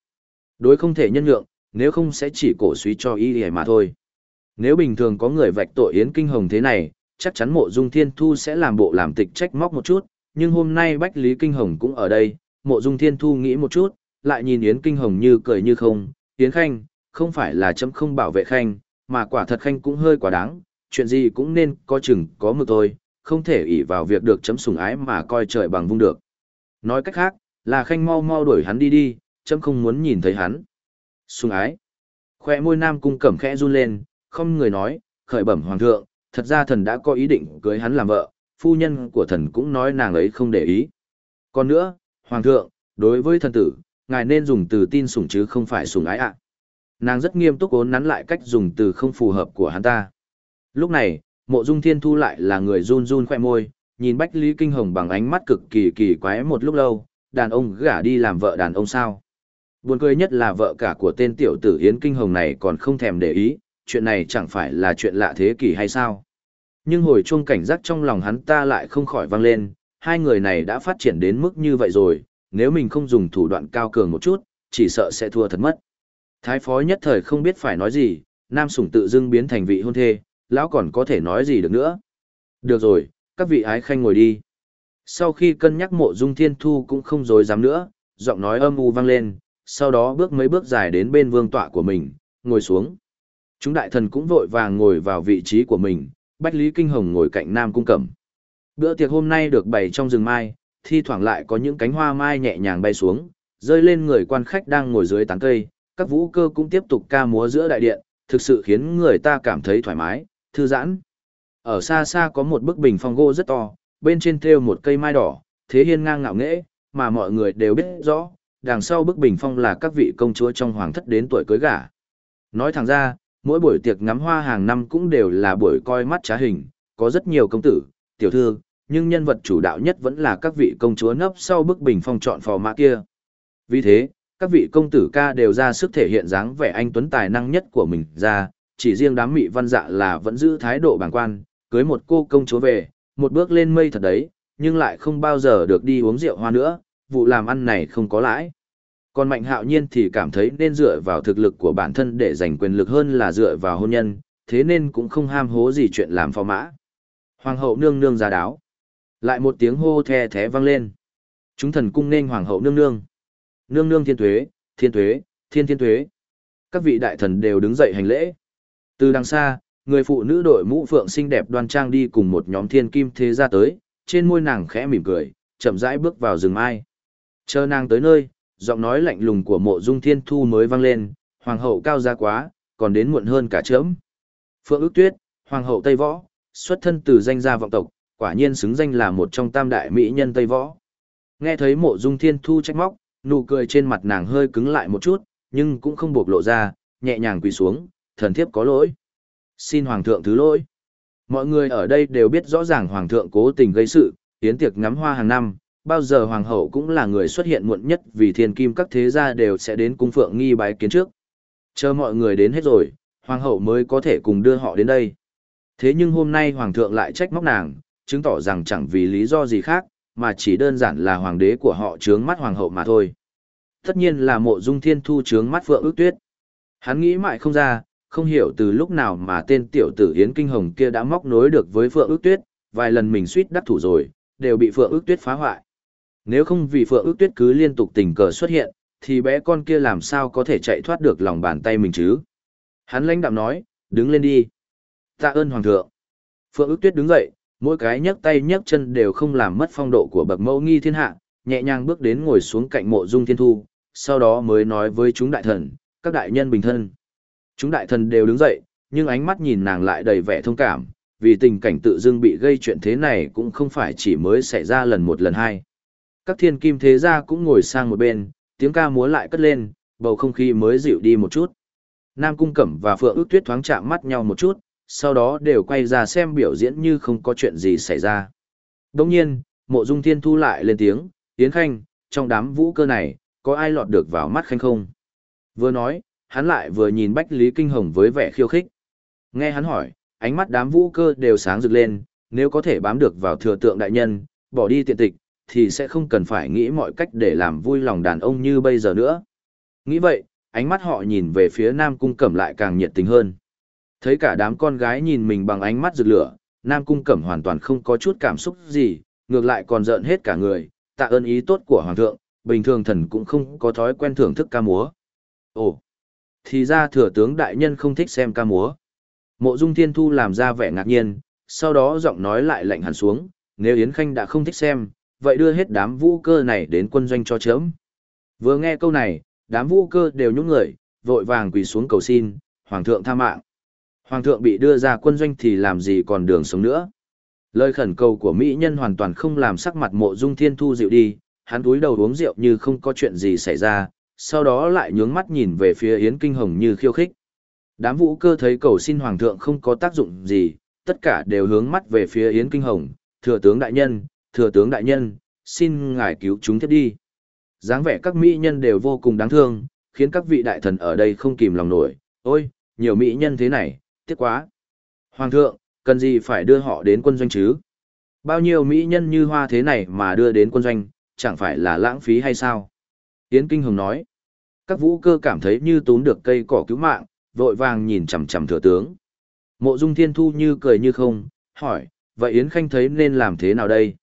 Đối không thể nhân nhượng, nếu không sẽ chỉ cổ suý cho y thì mà thôi. Nếu bình thường có người vạch tội Yến Kinh Hồng thế này, chắc chắn mộ dung thiên thu sẽ làm bộ làm tịch trách móc một chút, nhưng hôm nay Bách Lý Kinh Hồng cũng ở đây, mộ dung thiên thu nghĩ một chút, lại nhìn Yến Kinh Hồng như cười như không, Yến Khanh, không phải là chấm không bảo vệ Khanh, mà quả thật Khanh cũng hơi quá đáng, chuyện gì cũng nên có chừng có mực thôi, không thể ỷ vào việc được chấm sủng ái mà coi trời bằng vung được. Nói cách khác, là khanh mau mau đuổi hắn đi đi, chấm không muốn nhìn thấy hắn. Sủng ái. Khoe môi nam cung cẩm khẽ run lên, không người nói, khởi bẩm hoàng thượng, thật ra thần đã có ý định cưới hắn làm vợ, phu nhân của thần cũng nói nàng ấy không để ý. Còn nữa, hoàng thượng, đối với thần tử, ngài nên dùng từ tin sủng chứ không phải sủng ái ạ. Nàng rất nghiêm túc ốn nắn lại cách dùng từ không phù hợp của hắn ta. Lúc này, mộ dung thiên thu lại là người run run khoe môi, nhìn Bách Lý Kinh Hồng bằng ánh mắt cực kỳ kỳ quái một lúc lâu, đàn ông gả đi làm vợ đàn ông sao. Buồn cười nhất là vợ cả của tên tiểu tử Yến Kinh Hồng này còn không thèm để ý, chuyện này chẳng phải là chuyện lạ thế kỷ hay sao. Nhưng hồi chuông cảnh giác trong lòng hắn ta lại không khỏi vang lên, hai người này đã phát triển đến mức như vậy rồi, nếu mình không dùng thủ đoạn cao cường một chút, chỉ sợ sẽ thua thật mất. Thái phó nhất thời không biết phải nói gì, nam sủng tự dưng biến thành vị hôn thê, lão còn có thể nói gì được nữa. Được rồi, các vị ái khanh ngồi đi. Sau khi cân nhắc mộ dung thiên thu cũng không dối dám nữa, giọng nói âm u vang lên, sau đó bước mấy bước dài đến bên vương tọa của mình, ngồi xuống. Chúng đại thần cũng vội vàng ngồi vào vị trí của mình, Bách Lý Kinh Hồng ngồi cạnh Nam Cung Cẩm. Bữa tiệc hôm nay được bày trong rừng mai, thi thoảng lại có những cánh hoa mai nhẹ nhàng bay xuống, rơi lên người quan khách đang ngồi dưới tán cây, các vũ cơ cũng tiếp tục ca múa giữa đại điện, thực sự khiến người ta cảm thấy thoải mái, thư giãn. Ở xa xa có một bức bình phong gỗ rất to, bên trên thêu một cây mai đỏ, thế hiên ngang ngạo nghễ, mà mọi người đều biết rõ, đằng sau bức bình phong là các vị công chúa trong hoàng thất đến tuổi cưới gả. Nói thẳng ra, mỗi buổi tiệc ngắm hoa hàng năm cũng đều là buổi coi mắt trá hình, có rất nhiều công tử, tiểu thư, nhưng nhân vật chủ đạo nhất vẫn là các vị công chúa nấp sau bức bình phong chọn phò mã kia. Vì thế, các vị công tử ca đều ra sức thể hiện dáng vẻ anh tuấn tài năng nhất của mình ra, chỉ riêng đám mị văn dạ là vẫn giữ thái độ bàng quan, cưới một cô công chúa về, một bước lên mây thật đấy, nhưng lại không bao giờ được đi uống rượu hoa nữa, vụ làm ăn này không có lãi. Còn Mạnh Hạo Nhiên thì cảm thấy nên dựa vào thực lực của bản thân để giành quyền lực hơn là dựa vào hôn nhân, thế nên cũng không ham hố gì chuyện làm phò mã. Hoàng hậu nương nương ra đáo. Lại một tiếng hô the thé vang lên. Chúng thần cung nên hoàng hậu nương nương. Nương nương thiên thuế, thiên thuế, thiên thiên thuế. Các vị đại thần đều đứng dậy hành lễ. Từ đằng xa, người phụ nữ đội mũ phượng xinh đẹp đoan trang đi cùng một nhóm thiên kim thế ra tới, trên môi nàng khẽ mỉm cười, chậm rãi bước vào rừng mai. Chờ nàng tới nơi, giọng nói lạnh lùng của mộ dung thiên thu mới vang lên, hoàng hậu cao ra quá, còn đến muộn hơn cả chớm. Phượng ước tuyết, hoàng hậu Tây Võ, xuất thân từ danh gia vọng tộc, quả nhiên xứng danh là một trong tam đại mỹ nhân Tây Võ. Nghe thấy mộ dung thiên thu trách móc, nụ cười trên mặt nàng hơi cứng lại một chút, nhưng cũng không bộc lộ ra, nhẹ nhàng quỳ xuống, thần thiếp có lỗi. Xin hoàng thượng thứ lỗi. Mọi người ở đây đều biết rõ ràng hoàng thượng cố tình gây sự, tiến tiệc ngắm hoa hàng năm, bao giờ hoàng hậu cũng là người xuất hiện muộn nhất vì thiên kim các thế gia đều sẽ đến cung phượng nghi bái kiến trước. Chờ mọi người đến hết rồi, hoàng hậu mới có thể cùng đưa họ đến đây. Thế nhưng hôm nay hoàng thượng lại trách móc nàng, chứng tỏ rằng chẳng vì lý do gì khác, mà chỉ đơn giản là hoàng đế của họ trướng mắt hoàng hậu mà thôi. Tất nhiên là mộ dung thiên thu trướng mắt phượng ước tuyết. Hắn nghĩ mãi không ra, không hiểu từ lúc nào mà tên tiểu tử Yến Kinh Hồng kia đã móc nối được với phượng ước tuyết, vài lần mình suýt đắc thủ rồi, đều bị phượng ước tuyết phá hoại. Nếu không vì phượng ước tuyết cứ liên tục tình cờ xuất hiện, thì bé con kia làm sao có thể chạy thoát được lòng bàn tay mình chứ? Hắn lãnh đạm nói, đứng lên đi. Tạ ơn hoàng thượng. Phượng ước tuyết đứng dậy, mỗi cái nhấc tay nhấc chân đều không làm mất phong độ của bậc mẫu nghi thiên hạ, nhẹ nhàng bước đến ngồi xuống cạnh mộ dung thiên thu, sau đó mới nói với chúng đại thần, các đại nhân bình thân. Chúng đại thần đều đứng dậy, nhưng ánh mắt nhìn nàng lại đầy vẻ thông cảm, vì tình cảnh tự dưng bị gây chuyện thế này cũng không phải chỉ mới xảy ra lần một lần hai. Các thiên kim thế gia cũng ngồi sang một bên, tiếng ca múa lại cất lên, bầu không khí mới dịu đi một chút. Nam Cung Cẩm và Phượng ước tuyết thoáng chạm mắt nhau một chút, sau đó đều quay ra xem biểu diễn như không có chuyện gì xảy ra. Đồng nhiên, mộ dung thiên thu lại lên tiếng, Yến Khanh, trong đám vũ cơ này, có ai lọt được vào mắt Khanh không? Vừa nói, hắn lại vừa nhìn Bách Lý Kinh Hồng với vẻ khiêu khích. Nghe hắn hỏi, ánh mắt đám vũ cơ đều sáng rực lên, nếu có thể bám được vào thừa tượng đại nhân, bỏ đi tiện tịch, thì sẽ không cần phải nghĩ mọi cách để làm vui lòng đàn ông như bây giờ nữa. Nghĩ vậy, ánh mắt họ nhìn về phía Nam Cung Cẩm lại càng nhiệt tình hơn. Thấy cả đám con gái nhìn mình bằng ánh mắt rực lửa, Nam Cung Cẩm hoàn toàn không có chút cảm xúc gì, ngược lại còn giận hết cả người, tạ ơn ý tốt của Hoàng thượng, bình thường thần cũng không có thói quen thưởng thức ca múa. Ồ, thì ra thừa tướng đại nhân không thích xem ca múa. Mộ Dung Thiên Thu làm ra vẻ ngạc nhiên, sau đó giọng nói lại lạnh hẳn xuống, nếu Yến Khanh đã không thích xem, vậy đưa hết đám vũ cơ này đến quân doanh cho chớm. Vừa nghe câu này, đám vũ cơ đều nhún người, vội vàng quỳ xuống cầu xin, Hoàng thượng tha mạng. Hoàng thượng bị đưa ra quân doanh thì làm gì còn đường sống nữa. Lời khẩn cầu của Mỹ nhân hoàn toàn không làm sắc mặt mộ dung thiên thu dịu đi, hắn túi đầu uống rượu như không có chuyện gì xảy ra, sau đó lại nhướng mắt nhìn về phía Yến Kinh Hồng như khiêu khích. Đám vũ cơ thấy cầu xin Hoàng thượng không có tác dụng gì, tất cả đều hướng mắt về phía Yến Kinh Hồng, thừa tướng đại nhân, thừa tướng đại nhân, xin ngài cứu chúng tiếp đi. dáng vẻ các mỹ nhân đều vô cùng đáng thương, khiến các vị đại thần ở đây không kìm lòng nổi, ôi, nhiều mỹ nhân thế này, tiếc quá. Hoàng thượng, Cần gì phải đưa họ đến quân doanh chứ? Bao nhiêu mỹ nhân như hoa thế này mà đưa đến quân doanh, chẳng phải là lãng phí hay sao? Yến Kinh Hồng nói. Các vũ cơ cảm thấy như tốn được cây cỏ cứu mạng, vội vàng nhìn chằm chằm thừa tướng. Mộ Dung Thiên Thu như cười như không, hỏi, vậy Yến Khanh thấy nên làm thế nào đây?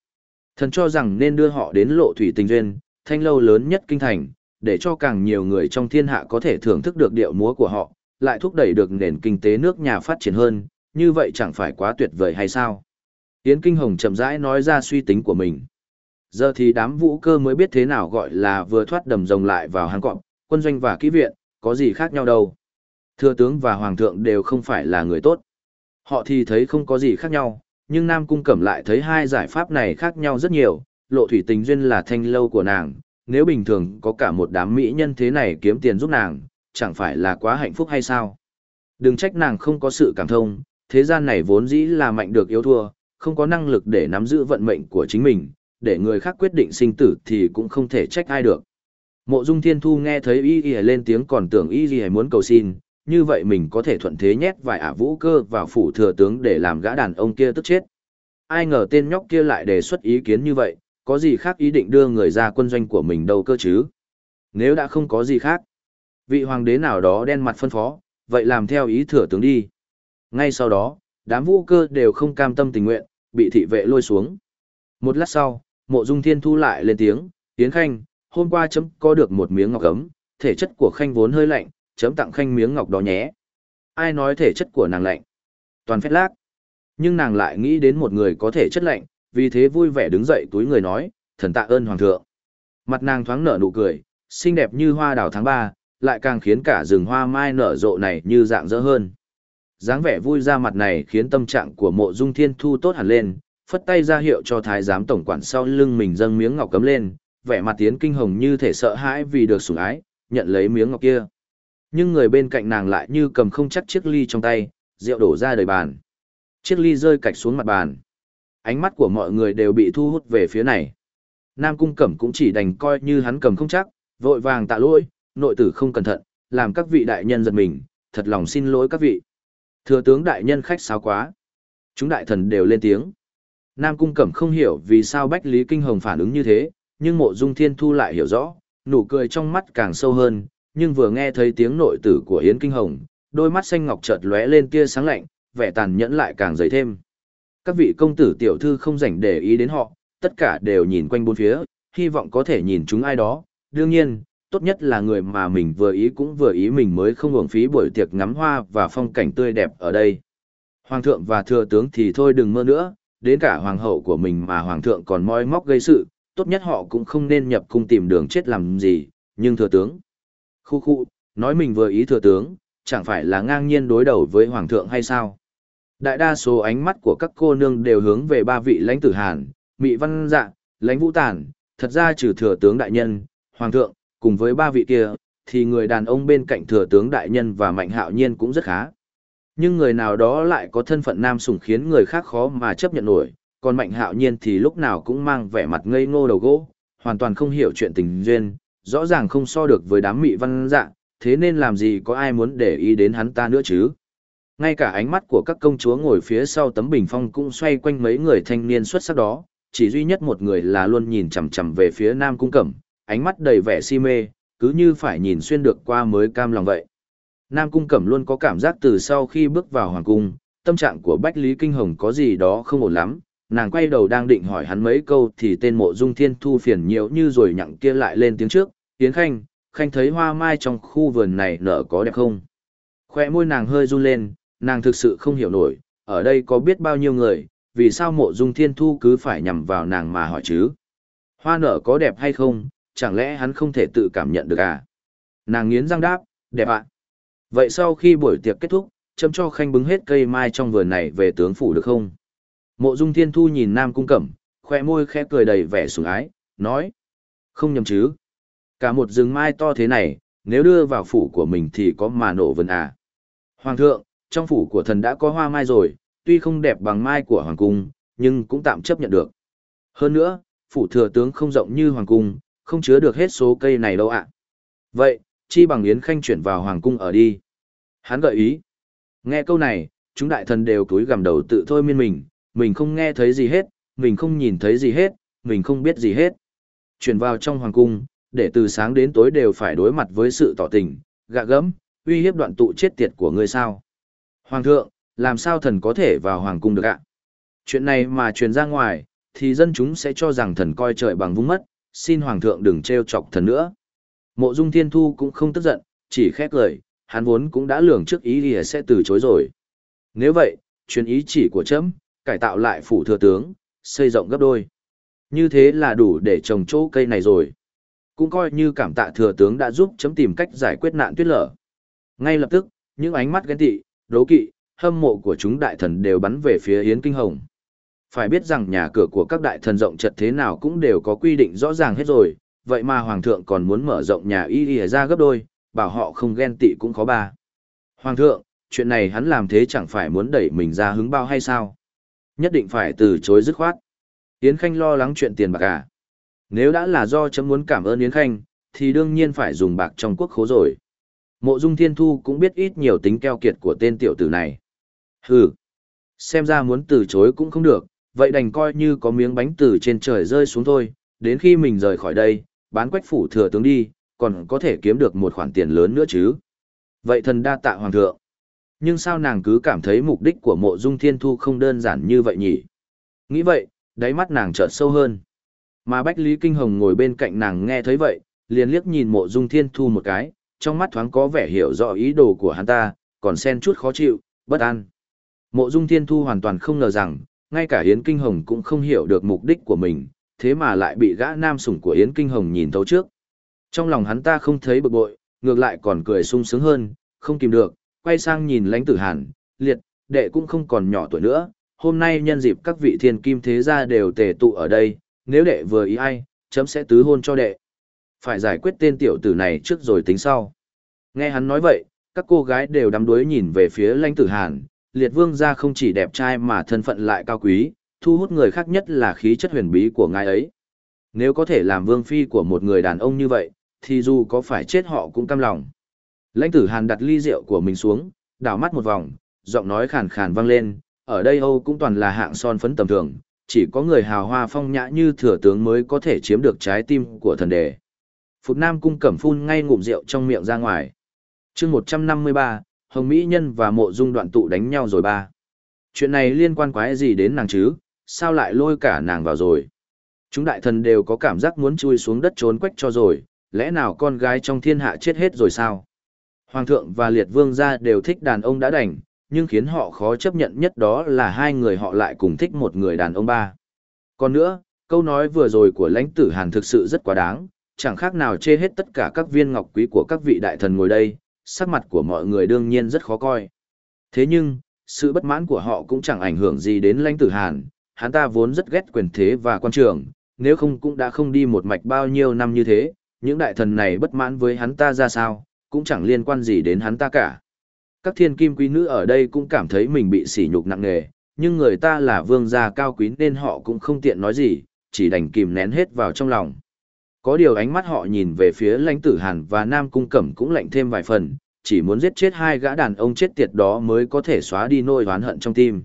Thần cho rằng nên đưa họ đến lộ thủy tình duyên, thanh lâu lớn nhất kinh thành, để cho càng nhiều người trong thiên hạ có thể thưởng thức được điệu múa của họ, lại thúc đẩy được nền kinh tế nước nhà phát triển hơn, như vậy chẳng phải quá tuyệt vời hay sao? Yến Kinh Hồng chậm rãi nói ra suy tính của mình. Giờ thì đám vũ cơ mới biết thế nào gọi là vừa thoát đầm rồng lại vào hang cọp, quân doanh và kỹ viện, có gì khác nhau đâu. Thừa tướng và hoàng thượng đều không phải là người tốt. Họ thì thấy không có gì khác nhau, nhưng Nam Cung Cẩm lại thấy hai giải pháp này khác nhau rất nhiều, lộ thủy tình duyên là thanh lâu của nàng, nếu bình thường có cả một đám mỹ nhân thế này kiếm tiền giúp nàng, chẳng phải là quá hạnh phúc hay sao? Đừng trách nàng không có sự cảm thông, thế gian này vốn dĩ là mạnh được yếu thua, không có năng lực để nắm giữ vận mệnh của chính mình, để người khác quyết định sinh tử thì cũng không thể trách ai được. Mộ Dung Thiên Thu nghe thấy Y Y lên tiếng còn tưởng Y Y muốn cầu xin, như vậy mình có thể thuận thế nhét vài ả vũ cơ vào phủ thừa tướng để làm gã đàn ông kia tức chết. Ai ngờ tên nhóc kia lại đề xuất ý kiến như vậy, có gì khác ý định đưa người ra quân doanh của mình đâu cơ chứ? Nếu đã không có gì khác, vị hoàng đế nào đó đen mặt phân phó, vậy làm theo ý thừa tướng đi. Ngay sau đó, đám vũ cơ đều không cam tâm tình nguyện, bị thị vệ lôi xuống. Một lát sau, mộ dung thiên thu lại lên tiếng, tiến khanh, hôm qua chấm có được một miếng ngọc ấm, thể chất của khanh vốn hơi lạnh, chấm tặng khanh miếng ngọc đó nhé. Ai nói thể chất của nàng lạnh? Toàn phét lác. Nhưng nàng lại nghĩ đến một người có thể chất lạnh, vì thế vui vẻ đứng dậy túi người nói, thần tạ ơn hoàng thượng. Mặt nàng thoáng nở nụ cười, xinh đẹp như hoa đào tháng 3, lại càng khiến cả rừng hoa mai nở rộ này như dạng dỡ hơn. dáng vẻ vui ra mặt này khiến tâm trạng của mộ dung thiên thu tốt hẳn lên, phất tay ra hiệu cho thái giám tổng quản sau lưng mình dâng miếng ngọc cấm lên, vẻ mặt tiến kinh hồng như thể sợ hãi vì được sủng ái, nhận lấy miếng ngọc kia. Nhưng người bên cạnh nàng lại như cầm không chắc chiếc ly trong tay, rượu đổ ra đời bàn. Chiếc ly rơi cạch xuống mặt bàn. Ánh mắt của mọi người đều bị thu hút về phía này. Nam Cung Cẩm cũng chỉ đành coi như hắn cầm không chắc, vội vàng tạ lỗi, nội tử không cẩn thận, làm các vị đại nhân giật mình, thật lòng xin lỗi các vị. Thừa tướng đại nhân khách sáo quá. Chúng đại thần đều lên tiếng. Nam Cung Cẩm không hiểu vì sao Bách Lý Kinh Hồng phản ứng như thế, nhưng mộ dung thiên thu lại hiểu rõ, nụ cười trong mắt càng sâu hơn, nhưng vừa nghe thấy tiếng nội tử của Yến Kinh Hồng, đôi mắt xanh ngọc chợt lóe lên tia sáng lạnh, vẻ tàn nhẫn lại càng dày thêm. Các vị công tử tiểu thư không rảnh để ý đến họ, tất cả đều nhìn quanh bốn phía, hy vọng có thể nhìn chúng ai đó. Đương nhiên, tốt nhất là người mà mình vừa ý cũng vừa ý mình mới không uổng phí buổi tiệc ngắm hoa và phong cảnh tươi đẹp ở đây. Hoàng thượng và thừa tướng thì thôi đừng mơ nữa, đến cả hoàng hậu của mình mà hoàng thượng còn moi móc gây sự, tốt nhất họ cũng không nên nhập cung tìm đường chết làm gì, nhưng thừa tướng. Khu khu, nói mình vừa ý thừa tướng, chẳng phải là ngang nhiên đối đầu với hoàng thượng hay sao? Đại đa số ánh mắt của các cô nương đều hướng về ba vị lãnh tử Hàn, Mị Văn Dạ, lãnh Vũ Tản, thật ra trừ thừa tướng đại nhân, hoàng thượng, cùng với ba vị kia, thì người đàn ông bên cạnh thừa tướng đại nhân và Mạnh Hạo Nhiên cũng rất khá. Nhưng người nào đó lại có thân phận nam sủng khiến người khác khó mà chấp nhận nổi, còn Mạnh Hạo Nhiên thì lúc nào cũng mang vẻ mặt ngây ngô đầu gỗ, hoàn toàn không hiểu chuyện tình duyên, rõ ràng không so được với đám Mị Văn dạng, thế nên làm gì có ai muốn để ý đến hắn ta nữa chứ. Ngay cả ánh mắt của các công chúa ngồi phía sau tấm bình phong cũng xoay quanh mấy người thanh niên xuất sắc đó, chỉ duy nhất một người là luôn nhìn chằm chằm về phía Nam Cung Cẩm, ánh mắt đầy vẻ si mê, cứ như phải nhìn xuyên được qua mới cam lòng vậy. Nam Cung Cẩm luôn có cảm giác từ sau khi bước vào Hoàng Cung, tâm trạng của Bách Lý Kinh Hồng có gì đó không ổn lắm, nàng quay đầu đang định hỏi hắn mấy câu thì tên mộ dung thiên thu phiền nhiễu như rồi nhặng kia lại lên tiếng trước, Tiến Khanh, Khanh thấy hoa mai trong khu vườn này nở có đẹp không? Khoe môi nàng hơi run lên, nàng thực sự không hiểu nổi, ở đây có biết bao nhiêu người, vì sao mộ dung thiên thu cứ phải nhằm vào nàng mà hỏi chứ? Hoa nở có đẹp hay không, chẳng lẽ hắn không thể tự cảm nhận được à? Nàng nghiến răng đáp, đẹp ạ. Vậy sau khi buổi tiệc kết thúc, chấm cho khanh bứng hết cây mai trong vườn này về tướng phủ được không? Mộ dung thiên thu nhìn nam cung cẩm, khoe môi khẽ cười đầy vẻ sủng ái, nói. Không nhầm chứ. Cả một rừng mai to thế này, nếu đưa vào phủ của mình thì có mà nổ vườn à. Hoàng thượng, trong phủ của thần đã có hoa mai rồi, tuy không đẹp bằng mai của hoàng cung, nhưng cũng tạm chấp nhận được. Hơn nữa, phủ thừa tướng không rộng như hoàng cung, không chứa được hết số cây này đâu ạ. Vậy, chi bằng Yến Khanh chuyển vào hoàng cung ở đi. Hắn gợi ý. Nghe câu này, chúng đại thần đều cúi gằm đầu tự thôi miên mình, mình không nghe thấy gì hết, mình không nhìn thấy gì hết, mình không biết gì hết. Chuyển vào trong hoàng cung, để từ sáng đến tối đều phải đối mặt với sự tỏ tình, gạ gẫm, uy hiếp đoạn tụ chết tiệt của ngươi sao. Hoàng thượng, làm sao thần có thể vào hoàng cung được ạ? Chuyện này mà truyền ra ngoài, thì dân chúng sẽ cho rằng thần coi trời bằng vung mất, xin hoàng thượng đừng trêu chọc thần nữa. Mộ Dung Thiên Thu cũng không tức giận, chỉ khét lời, hắn vốn cũng đã lường trước ý thì sẽ từ chối rồi. Nếu vậy, truyền ý chỉ của chấm, cải tạo lại phủ thừa tướng, xây rộng gấp đôi. Như thế là đủ để trồng chỗ cây này rồi. Cũng coi như cảm tạ thừa tướng đã giúp chấm tìm cách giải quyết nạn tuyết lở. Ngay lập tức, những ánh mắt ghen tị, đố kỵ, hâm mộ của chúng đại thần đều bắn về phía Yến Kinh Hồng. Phải biết rằng nhà cửa của các đại thần rộng chật thế nào cũng đều có quy định rõ ràng hết rồi, vậy mà Hoàng thượng còn muốn mở rộng nhà y y ra gấp đôi, bảo họ không ghen tị cũng khó ba. Hoàng thượng, chuyện này hắn làm thế chẳng phải muốn đẩy mình ra hứng bao hay sao? Nhất định phải từ chối dứt khoát. Yến Khanh lo lắng chuyện tiền bạc à? Nếu đã là do chấm muốn cảm ơn Yến Khanh, thì đương nhiên phải dùng bạc trong quốc khố rồi. Mộ Dung Thiên Thu cũng biết ít nhiều tính keo kiệt của tên tiểu tử này. Hừ, xem ra muốn từ chối cũng không được, vậy đành coi như có miếng bánh từ trên trời rơi xuống thôi, đến khi mình rời khỏi đây, bán quách phủ thừa tướng đi, còn có thể kiếm được một khoản tiền lớn nữa chứ. Vậy thần đa tạ hoàng thượng. Nhưng sao nàng cứ cảm thấy mục đích của mộ dung thiên thu không đơn giản như vậy nhỉ? Nghĩ vậy, đáy mắt nàng chợt sâu hơn. Mà Bách Lý Kinh Hồng ngồi bên cạnh nàng nghe thấy vậy, liền liếc nhìn mộ dung thiên thu một cái, trong mắt thoáng có vẻ hiểu rõ ý đồ của hắn ta, còn xen chút khó chịu, bất an. Mộ dung thiên thu hoàn toàn không ngờ rằng, ngay cả Yến Kinh Hồng cũng không hiểu được mục đích của mình, thế mà lại bị gã nam sủng của Yến Kinh Hồng nhìn thấu trước. Trong lòng hắn ta không thấy bực bội, ngược lại còn cười sung sướng hơn, không kìm được, quay sang nhìn lãnh tử hàn, liệt, đệ cũng không còn nhỏ tuổi nữa, hôm nay nhân dịp các vị thiên kim thế gia đều tề tụ ở đây, nếu đệ vừa ý ai, chấm sẽ tứ hôn cho đệ. Phải giải quyết tên tiểu tử này trước rồi tính sau. Nghe hắn nói vậy, các cô gái đều đắm đuối nhìn về phía lãnh tử hàn, liệt vương gia không chỉ đẹp trai mà thân phận lại cao quý, thu hút người khác nhất là khí chất huyền bí của ngài ấy. Nếu có thể làm vương phi của một người đàn ông như vậy, thì dù có phải chết họ cũng cam lòng. Lãnh tử hàn đặt ly rượu của mình xuống, đảo mắt một vòng, giọng nói khàn khàn vang lên, ở đây Âu cũng toàn là hạng son phấn tầm thường, chỉ có người hào hoa phong nhã như thừa tướng mới có thể chiếm được trái tim của thần đề. Phụt Nam cung cẩm phun ngay ngụm rượu trong miệng ra ngoài. chương 153, Hồng Mỹ Nhân và mộ dung đoạn tụ đánh nhau rồi ba. Chuyện này liên quan quái gì đến nàng chứ, sao lại lôi cả nàng vào rồi. Chúng đại thần đều có cảm giác muốn chui xuống đất trốn quách cho rồi, lẽ nào con gái trong thiên hạ chết hết rồi sao? Hoàng thượng và liệt vương gia đều thích đàn ông đã đành, nhưng khiến họ khó chấp nhận nhất đó là hai người họ lại cùng thích một người đàn ông ba. Còn nữa, câu nói vừa rồi của lãnh tử Hàn thực sự rất quá đáng, chẳng khác nào chê hết tất cả các viên ngọc quý của các vị đại thần ngồi đây, sắc mặt của mọi người đương nhiên rất khó coi. Thế nhưng, sự bất mãn của họ cũng chẳng ảnh hưởng gì đến lãnh tử Hàn, hắn ta vốn rất ghét quyền thế và quan trường, nếu không cũng đã không đi một mạch bao nhiêu năm như thế, những đại thần này bất mãn với hắn ta ra sao, cũng chẳng liên quan gì đến hắn ta cả. Các thiên kim quý nữ ở đây cũng cảm thấy mình bị sỉ nhục nặng nề, nhưng người ta là vương gia cao quý nên họ cũng không tiện nói gì, chỉ đành kìm nén hết vào trong lòng. Có điều ánh mắt họ nhìn về phía lãnh tử hàn và nam cung cẩm cũng lạnh thêm vài phần, chỉ muốn giết chết hai gã đàn ông chết tiệt đó mới có thể xóa đi nỗi oán hận trong tim.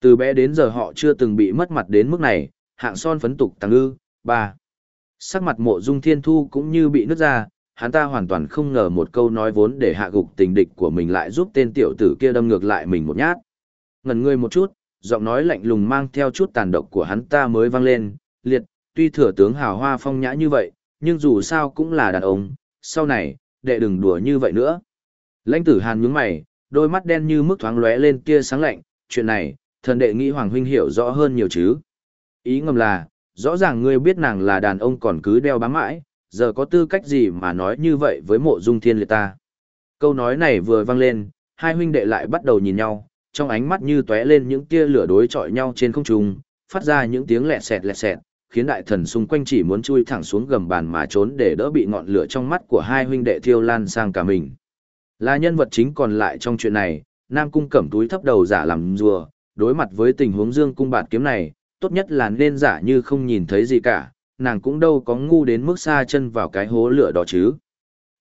Từ bé đến giờ họ chưa từng bị mất mặt đến mức này, hạng son phấn tục tăng ư, ba. Sắc mặt mộ dung thiên thu cũng như bị nứt ra, hắn ta hoàn toàn không ngờ một câu nói vốn để hạ gục tình địch của mình lại giúp tên tiểu tử kia đâm ngược lại mình một nhát. Ngần ngươi một chút, giọng nói lạnh lùng mang theo chút tàn độc của hắn ta mới vang lên, liệt, tuy thừa tướng hào hoa phong nhã như vậy, nhưng dù sao cũng là đàn ông, sau này, đệ đừng đùa như vậy nữa. Lãnh tử hàn nhướng mày, đôi mắt đen như mức thoáng lóe lên tia sáng lạnh, chuyện này, thần đệ nghĩ Hoàng huynh hiểu rõ hơn nhiều chứ. Ý ngầm là, rõ ràng ngươi biết nàng là đàn ông còn cứ đeo bám mãi, giờ có tư cách gì mà nói như vậy với mộ dung thiên liệt ta. Câu nói này vừa vang lên, hai huynh đệ lại bắt đầu nhìn nhau, trong ánh mắt như tóe lên những tia lửa đối chọi nhau trên không trung, phát ra những tiếng lẹt xẹt lẹt xẹt, khiến đại thần xung quanh chỉ muốn chui thẳng xuống gầm bàn mà trốn để đỡ bị ngọn lửa trong mắt của hai huynh đệ thiêu lan sang cả mình. Là nhân vật chính còn lại trong chuyện này, Nam Cung cẩm túi thấp đầu giả làm rùa, đối mặt với tình huống dương cung bạt kiếm này, tốt nhất là nên giả như không nhìn thấy gì cả, nàng cũng đâu có ngu đến mức xa chân vào cái hố lửa đó chứ.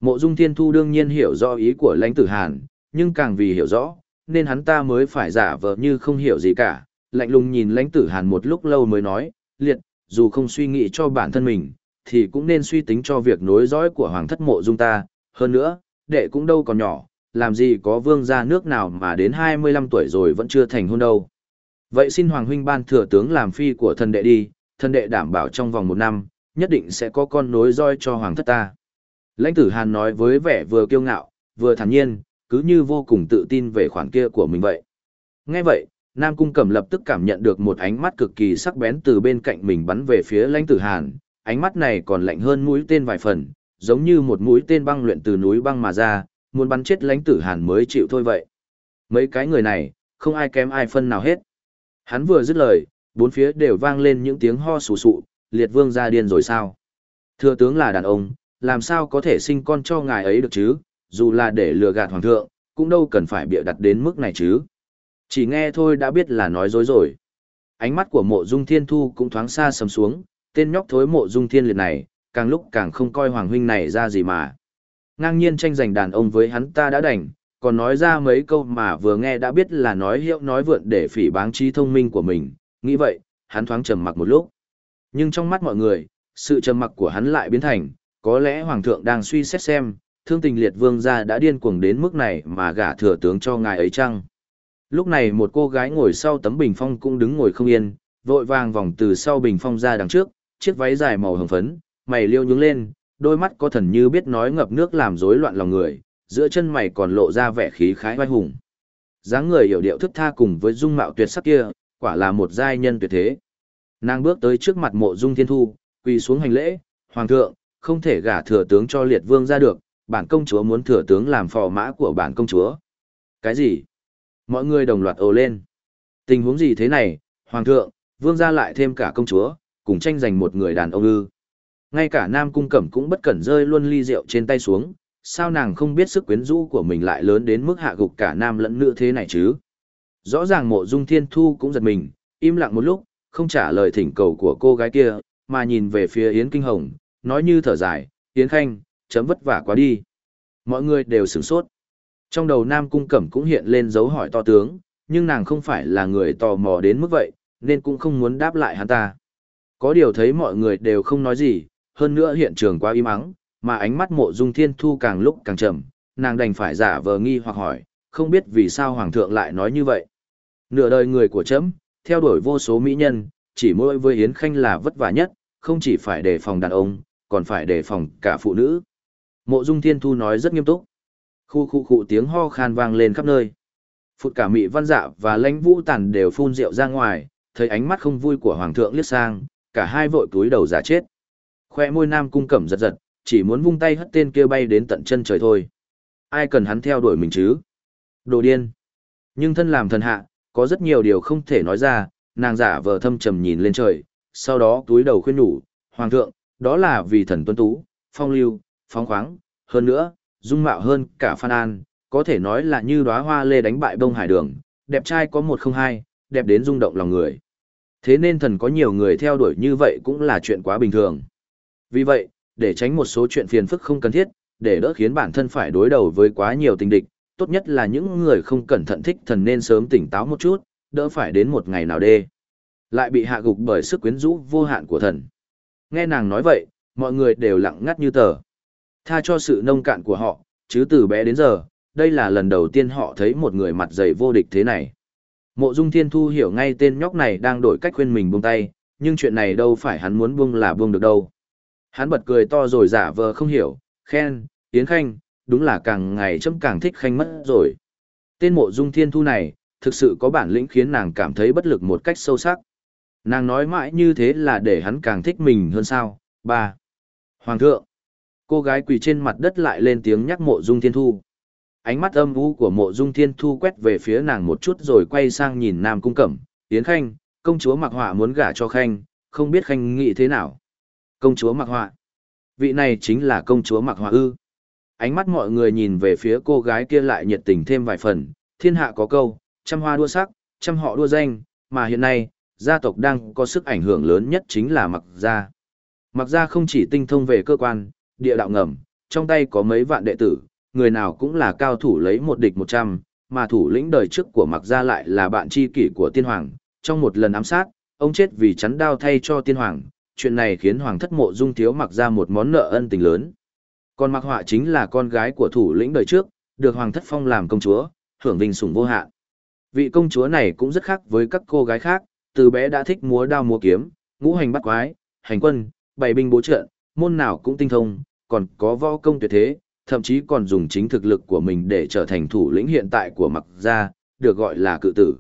Mộ Dung Thiên Thu đương nhiên hiểu rõ ý của lãnh tử Hàn, nhưng càng vì hiểu rõ, nên hắn ta mới phải giả vờ như không hiểu gì cả, lạnh lùng nhìn lãnh tử hàn một lúc lâu mới nói, liệt, dù không suy nghĩ cho bản thân mình, thì cũng nên suy tính cho việc nối dõi của hoàng thất mộ dung ta, hơn nữa, đệ cũng đâu còn nhỏ, làm gì có vương gia nước nào mà đến 25 tuổi rồi vẫn chưa thành hôn đâu. Vậy xin Hoàng huynh ban thừa tướng làm phi của thần đệ đi, thần đệ đảm bảo trong vòng một năm, nhất định sẽ có con nối roi cho hoàng thất ta. Lãnh tử Hàn nói với vẻ vừa kiêu ngạo, vừa thản nhiên, cứ như vô cùng tự tin về khoản kia của mình vậy. Nghe vậy, Nam Cung Cẩm lập tức cảm nhận được một ánh mắt cực kỳ sắc bén từ bên cạnh mình bắn về phía lãnh tử Hàn, ánh mắt này còn lạnh hơn mũi tên vài phần, giống như một mũi tên băng luyện từ núi băng mà ra, muốn bắn chết lãnh tử Hàn mới chịu thôi vậy. Mấy cái người này, không ai kém ai phân nào hết. Hắn vừa dứt lời, bốn phía đều vang lên những tiếng ho sù sụ, liệt vương ra điên rồi sao? Thừa tướng là đàn ông, làm sao có thể sinh con cho ngài ấy được chứ, dù là để lừa gạt hoàng thượng, cũng đâu cần phải bịa đặt đến mức này chứ. Chỉ nghe thôi đã biết là nói dối rồi. Ánh mắt của mộ dung thiên thu cũng thoáng xa sầm xuống, tên nhóc thối mộ dung thiên liệt này, càng lúc càng không coi hoàng huynh này ra gì mà. Ngang nhiên tranh giành đàn ông với hắn ta đã đành, còn nói ra mấy câu mà vừa nghe đã biết là nói hiệu nói vượn để phỉ báng trí thông minh của mình, nghĩ vậy, hắn thoáng trầm mặc một lúc. Nhưng trong mắt mọi người, sự trầm mặc của hắn lại biến thành, có lẽ hoàng thượng đang suy xét xem, thương tình liệt vương gia đã điên cuồng đến mức này mà gả thừa tướng cho ngài ấy chăng? Lúc này một cô gái ngồi sau tấm bình phong cũng đứng ngồi không yên, vội vàng vòng từ sau bình phong ra đằng trước, chiếc váy dài màu hồng phấn, mày liêu nhướng lên, đôi mắt có thần như biết nói ngập nước làm rối loạn lòng người, giữa chân mày còn lộ ra vẻ khí khái oai hùng. dáng người hiểu điệu thức tha cùng với dung mạo tuyệt sắc kia, quả là một giai nhân tuyệt thế. Nàng bước tới trước mặt mộ dung thiên thu, quỳ xuống hành lễ, hoàng thượng, không thể gả thừa tướng cho liệt vương ra được, bản công chúa muốn thừa tướng làm phò mã của bản công chúa. Cái gì? Mọi người đồng loạt ồ lên. Tình huống gì thế này, hoàng thượng, vương gia lại thêm cả công chúa, cùng tranh giành một người đàn ông ư. Ngay cả nam cung cẩm cũng bất cẩn rơi luôn ly rượu trên tay xuống, sao nàng không biết sức quyến rũ của mình lại lớn đến mức hạ gục cả nam lẫn nữ thế này chứ? Rõ ràng mộ dung thiên thu cũng giật mình, im lặng một lúc, không trả lời thỉnh cầu của cô gái kia, mà nhìn về phía Yến Kinh Hồng, nói như thở dài, Yến Khanh, chấm vất vả quá đi. Mọi người đều sửng sốt. Trong đầu Nam Cung Cẩm cũng hiện lên dấu hỏi to tướng, nhưng nàng không phải là người tò mò đến mức vậy, nên cũng không muốn đáp lại hắn ta. Có điều thấy mọi người đều không nói gì, hơn nữa hiện trường quá im ắng, mà ánh mắt mộ dung thiên thu càng lúc càng chậm, nàng đành phải giả vờ nghi hoặc hỏi, không biết vì sao hoàng thượng lại nói như vậy. Nửa đời người của chấm, theo đuổi vô số mỹ nhân, chỉ mỗi với Yến Khanh là vất vả nhất, không chỉ phải đề phòng đàn ông, còn phải đề phòng cả phụ nữ. Mộ Dung Thiên Thu nói rất nghiêm túc. Khu khu khu tiếng ho khan vang lên khắp nơi. Phụt cả Mị Văn Dạ và Lãnh Vũ Tản đều phun rượu ra ngoài, thấy ánh mắt không vui của Hoàng thượng liếc sang, cả hai vội túi đầu giả chết. Khoe môi nam cung cẩm giật giật, chỉ muốn vung tay hất tên kia bay đến tận chân trời thôi. Ai cần hắn theo đuổi mình chứ? Đồ điên. Nhưng thân làm thần hạ, có rất nhiều điều không thể nói ra, nàng giả vờ thâm trầm nhìn lên trời, sau đó túi đầu khuyên nhủ, Hoàng thượng, đó là vì thần tuân tú, phong lưu, phóng khoáng, hơn nữa, dung mạo hơn cả Phan An, có thể nói là như đóa hoa lê đánh bại bông hải đường, đẹp trai có một không hai, đẹp đến rung động lòng người. Thế nên thần có nhiều người theo đuổi như vậy cũng là chuyện quá bình thường. Vì vậy, để tránh một số chuyện phiền phức không cần thiết, để đỡ khiến bản thân phải đối đầu với quá nhiều tình địch, tốt nhất là những người không cẩn thận thích thần nên sớm tỉnh táo một chút, đỡ phải đến một ngày nào đê. Lại bị hạ gục bởi sức quyến rũ vô hạn của thần. Nghe nàng nói vậy, mọi người đều lặng ngắt như tờ. Tha cho sự nông cạn của họ, chứ từ bé đến giờ, đây là lần đầu tiên họ thấy một người mặt dày vô địch thế này. Mộ Dung Thiên Thu hiểu ngay tên nhóc này đang đổi cách khuyên mình buông tay, nhưng chuyện này đâu phải hắn muốn buông là buông được đâu. Hắn bật cười to rồi giả vờ không hiểu, khen, Yến Khanh, đúng là càng ngày chấm càng thích Khanh mất rồi. Tên Mộ Dung Thiên Thu này, thực sự có bản lĩnh khiến nàng cảm thấy bất lực một cách sâu sắc. Nàng nói mãi như thế là để hắn càng thích mình hơn sao. Ba. Hoàng thượng. Cô gái quỳ trên mặt đất lại lên tiếng nhắc mộ dung thiên thu. Ánh mắt âm u của mộ dung thiên thu quét về phía nàng một chút rồi quay sang nhìn nam cung cẩm. Tiến khanh, công chúa mặc họa muốn gả cho khanh, không biết khanh nghĩ thế nào. Công chúa mặc họa. Vị này chính là công chúa mặc họa ư. Ánh mắt mọi người nhìn về phía cô gái kia lại nhiệt tình thêm vài phần. Thiên hạ có câu, trăm hoa đua sắc, trăm họ đua danh, mà hiện nay, gia tộc đang có sức ảnh hưởng lớn nhất chính là mặc gia. Mặc gia không chỉ tinh thông về cơ quan, địa đạo ngầm, trong tay có mấy vạn đệ tử, người nào cũng là cao thủ lấy một địch một trăm, mà thủ lĩnh đời trước của mặc gia lại là bạn tri kỷ của tiên hoàng, trong một lần ám sát, ông chết vì chắn đao thay cho tiên hoàng, chuyện này khiến hoàng thất mộ dung thiếu mặc ra một món nợ ân tình lớn. Còn mặc họa chính là con gái của thủ lĩnh đời trước, được hoàng thất phong làm công chúa, hưởng vinh sủng vô hạn. Vị công chúa này cũng rất khác với các cô gái khác, từ bé đã thích múa đao múa kiếm, ngũ hành bắt quái, hành quân, bày binh bố trận, môn nào cũng tinh thông, còn có võ công tuyệt thế, thậm chí còn dùng chính thực lực của mình để trở thành thủ lĩnh hiện tại của mặc gia, được gọi là cự tử.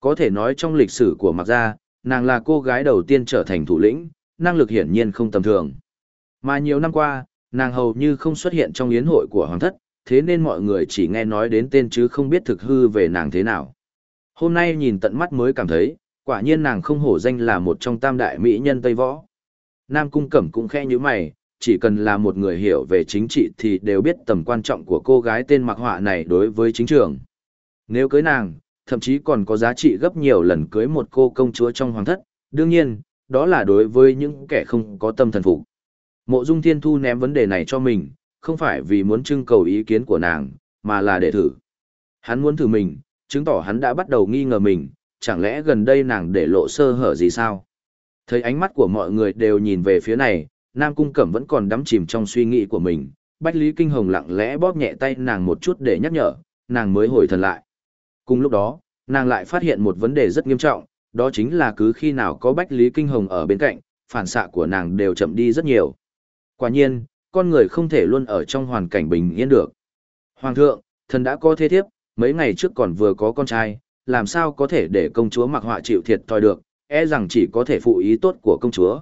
Có thể nói trong lịch sử của mặc gia, nàng là cô gái đầu tiên trở thành thủ lĩnh, năng lực hiển nhiên không tầm thường. Mà nhiều năm qua, nàng hầu như không xuất hiện trong yến hội của hoàng thất, thế nên mọi người chỉ nghe nói đến tên chứ không biết thực hư về nàng thế nào. Hôm nay nhìn tận mắt mới cảm thấy, quả nhiên nàng không hổ danh là một trong tam đại mỹ nhân Tây Võ. Nam Cung Cẩm cũng khe như mày, chỉ cần là một người hiểu về chính trị thì đều biết tầm quan trọng của cô gái tên mặc họa này đối với chính trường. Nếu cưới nàng, thậm chí còn có giá trị gấp nhiều lần cưới một cô công chúa trong hoàng thất, đương nhiên, đó là đối với những kẻ không có tâm thần phục. Mộ Dung Thiên Thu ném vấn đề này cho mình, không phải vì muốn trưng cầu ý kiến của nàng, mà là để thử. Hắn muốn thử mình, chứng tỏ hắn đã bắt đầu nghi ngờ mình, chẳng lẽ gần đây nàng để lộ sơ hở gì sao? Thấy ánh mắt của mọi người đều nhìn về phía này, Nam Cung Cẩm vẫn còn đắm chìm trong suy nghĩ của mình, Bách Lý Kinh Hồng lặng lẽ bóp nhẹ tay nàng một chút để nhắc nhở, nàng mới hồi thần lại. Cùng lúc đó, nàng lại phát hiện một vấn đề rất nghiêm trọng, đó chính là cứ khi nào có Bách Lý Kinh Hồng ở bên cạnh, phản xạ của nàng đều chậm đi rất nhiều. Quả nhiên, con người không thể luôn ở trong hoàn cảnh bình yên được. Hoàng thượng, thần đã có thế thiếp, mấy ngày trước còn vừa có con trai, làm sao có thể để công chúa mặc họa chịu thiệt thòi được, e rằng chỉ có thể phụ ý tốt của công chúa.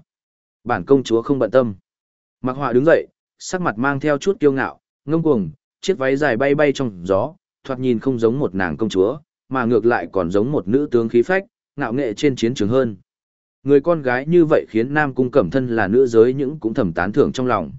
Bản công chúa không bận tâm. Mặc họa đứng dậy, sắc mặt mang theo chút kiêu ngạo, ngông cuồng, chiếc váy dài bay bay trong gió, thoạt nhìn không giống một nàng công chúa, mà ngược lại còn giống một nữ tướng khí phách, ngạo nghệ trên chiến trường hơn. Người con gái như vậy khiến Nam Cung Cẩm Thân là nữ giới những cũng thầm tán thưởng trong lòng.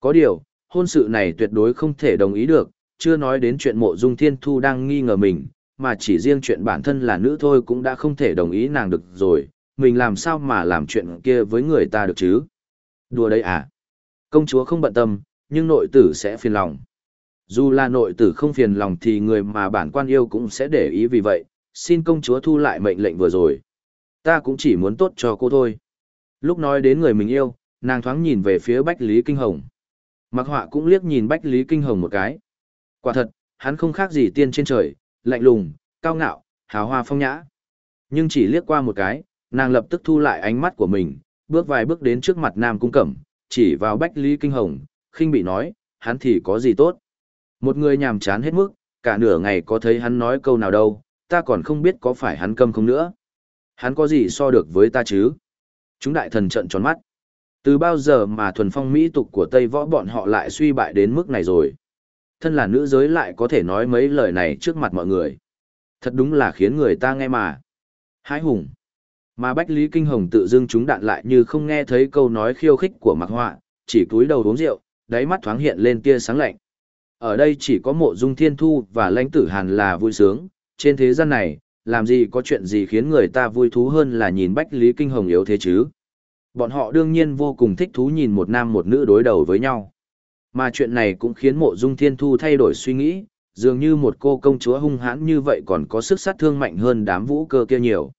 Có điều, hôn sự này tuyệt đối không thể đồng ý được, chưa nói đến chuyện mộ dung thiên thu đang nghi ngờ mình, mà chỉ riêng chuyện bản thân là nữ thôi cũng đã không thể đồng ý nàng được rồi, mình làm sao mà làm chuyện kia với người ta được chứ? Đùa đây à? Công chúa không bận tâm, nhưng nội tử sẽ phiền lòng. Dù là nội tử không phiền lòng thì người mà bản quan yêu cũng sẽ để ý vì vậy, xin công chúa thu lại mệnh lệnh vừa rồi. Ta cũng chỉ muốn tốt cho cô thôi. Lúc nói đến người mình yêu, nàng thoáng nhìn về phía Bách Lý Kinh Hồng. Mặc họa cũng liếc nhìn Bách Lý Kinh Hồng một cái. Quả thật, hắn không khác gì tiên trên trời, lạnh lùng, cao ngạo, hào hoa phong nhã. Nhưng chỉ liếc qua một cái, nàng lập tức thu lại ánh mắt của mình, bước vài bước đến trước mặt Nam Cung Cẩm, chỉ vào Bách Lý Kinh Hồng, khinh bị nói, hắn thì có gì tốt. Một người nhàm chán hết mức, cả nửa ngày có thấy hắn nói câu nào đâu, ta còn không biết có phải hắn câm không nữa. Hắn có gì so được với ta chứ? Chúng đại thần trận tròn mắt. Từ bao giờ mà thuần phong mỹ tục của Tây võ bọn họ lại suy bại đến mức này rồi? Thân là nữ giới lại có thể nói mấy lời này trước mặt mọi người. Thật đúng là khiến người ta nghe mà. Hái hùng. Mà Bách Lý Kinh Hồng tự dưng chúng đạn lại như không nghe thấy câu nói khiêu khích của Mạc Họa, chỉ cúi đầu uống rượu, đáy mắt thoáng hiện lên tia sáng lạnh. Ở đây chỉ có mộ dung thiên thu và lãnh tử hàn là vui sướng, trên thế gian này, làm gì có chuyện gì khiến người ta vui thú hơn là nhìn Bách Lý Kinh Hồng yếu thế chứ. Bọn họ đương nhiên vô cùng thích thú nhìn một nam một nữ đối đầu với nhau. Mà chuyện này cũng khiến mộ dung thiên thu thay đổi suy nghĩ, dường như một cô công chúa hung hãn như vậy còn có sức sát thương mạnh hơn đám vũ cơ kia nhiều.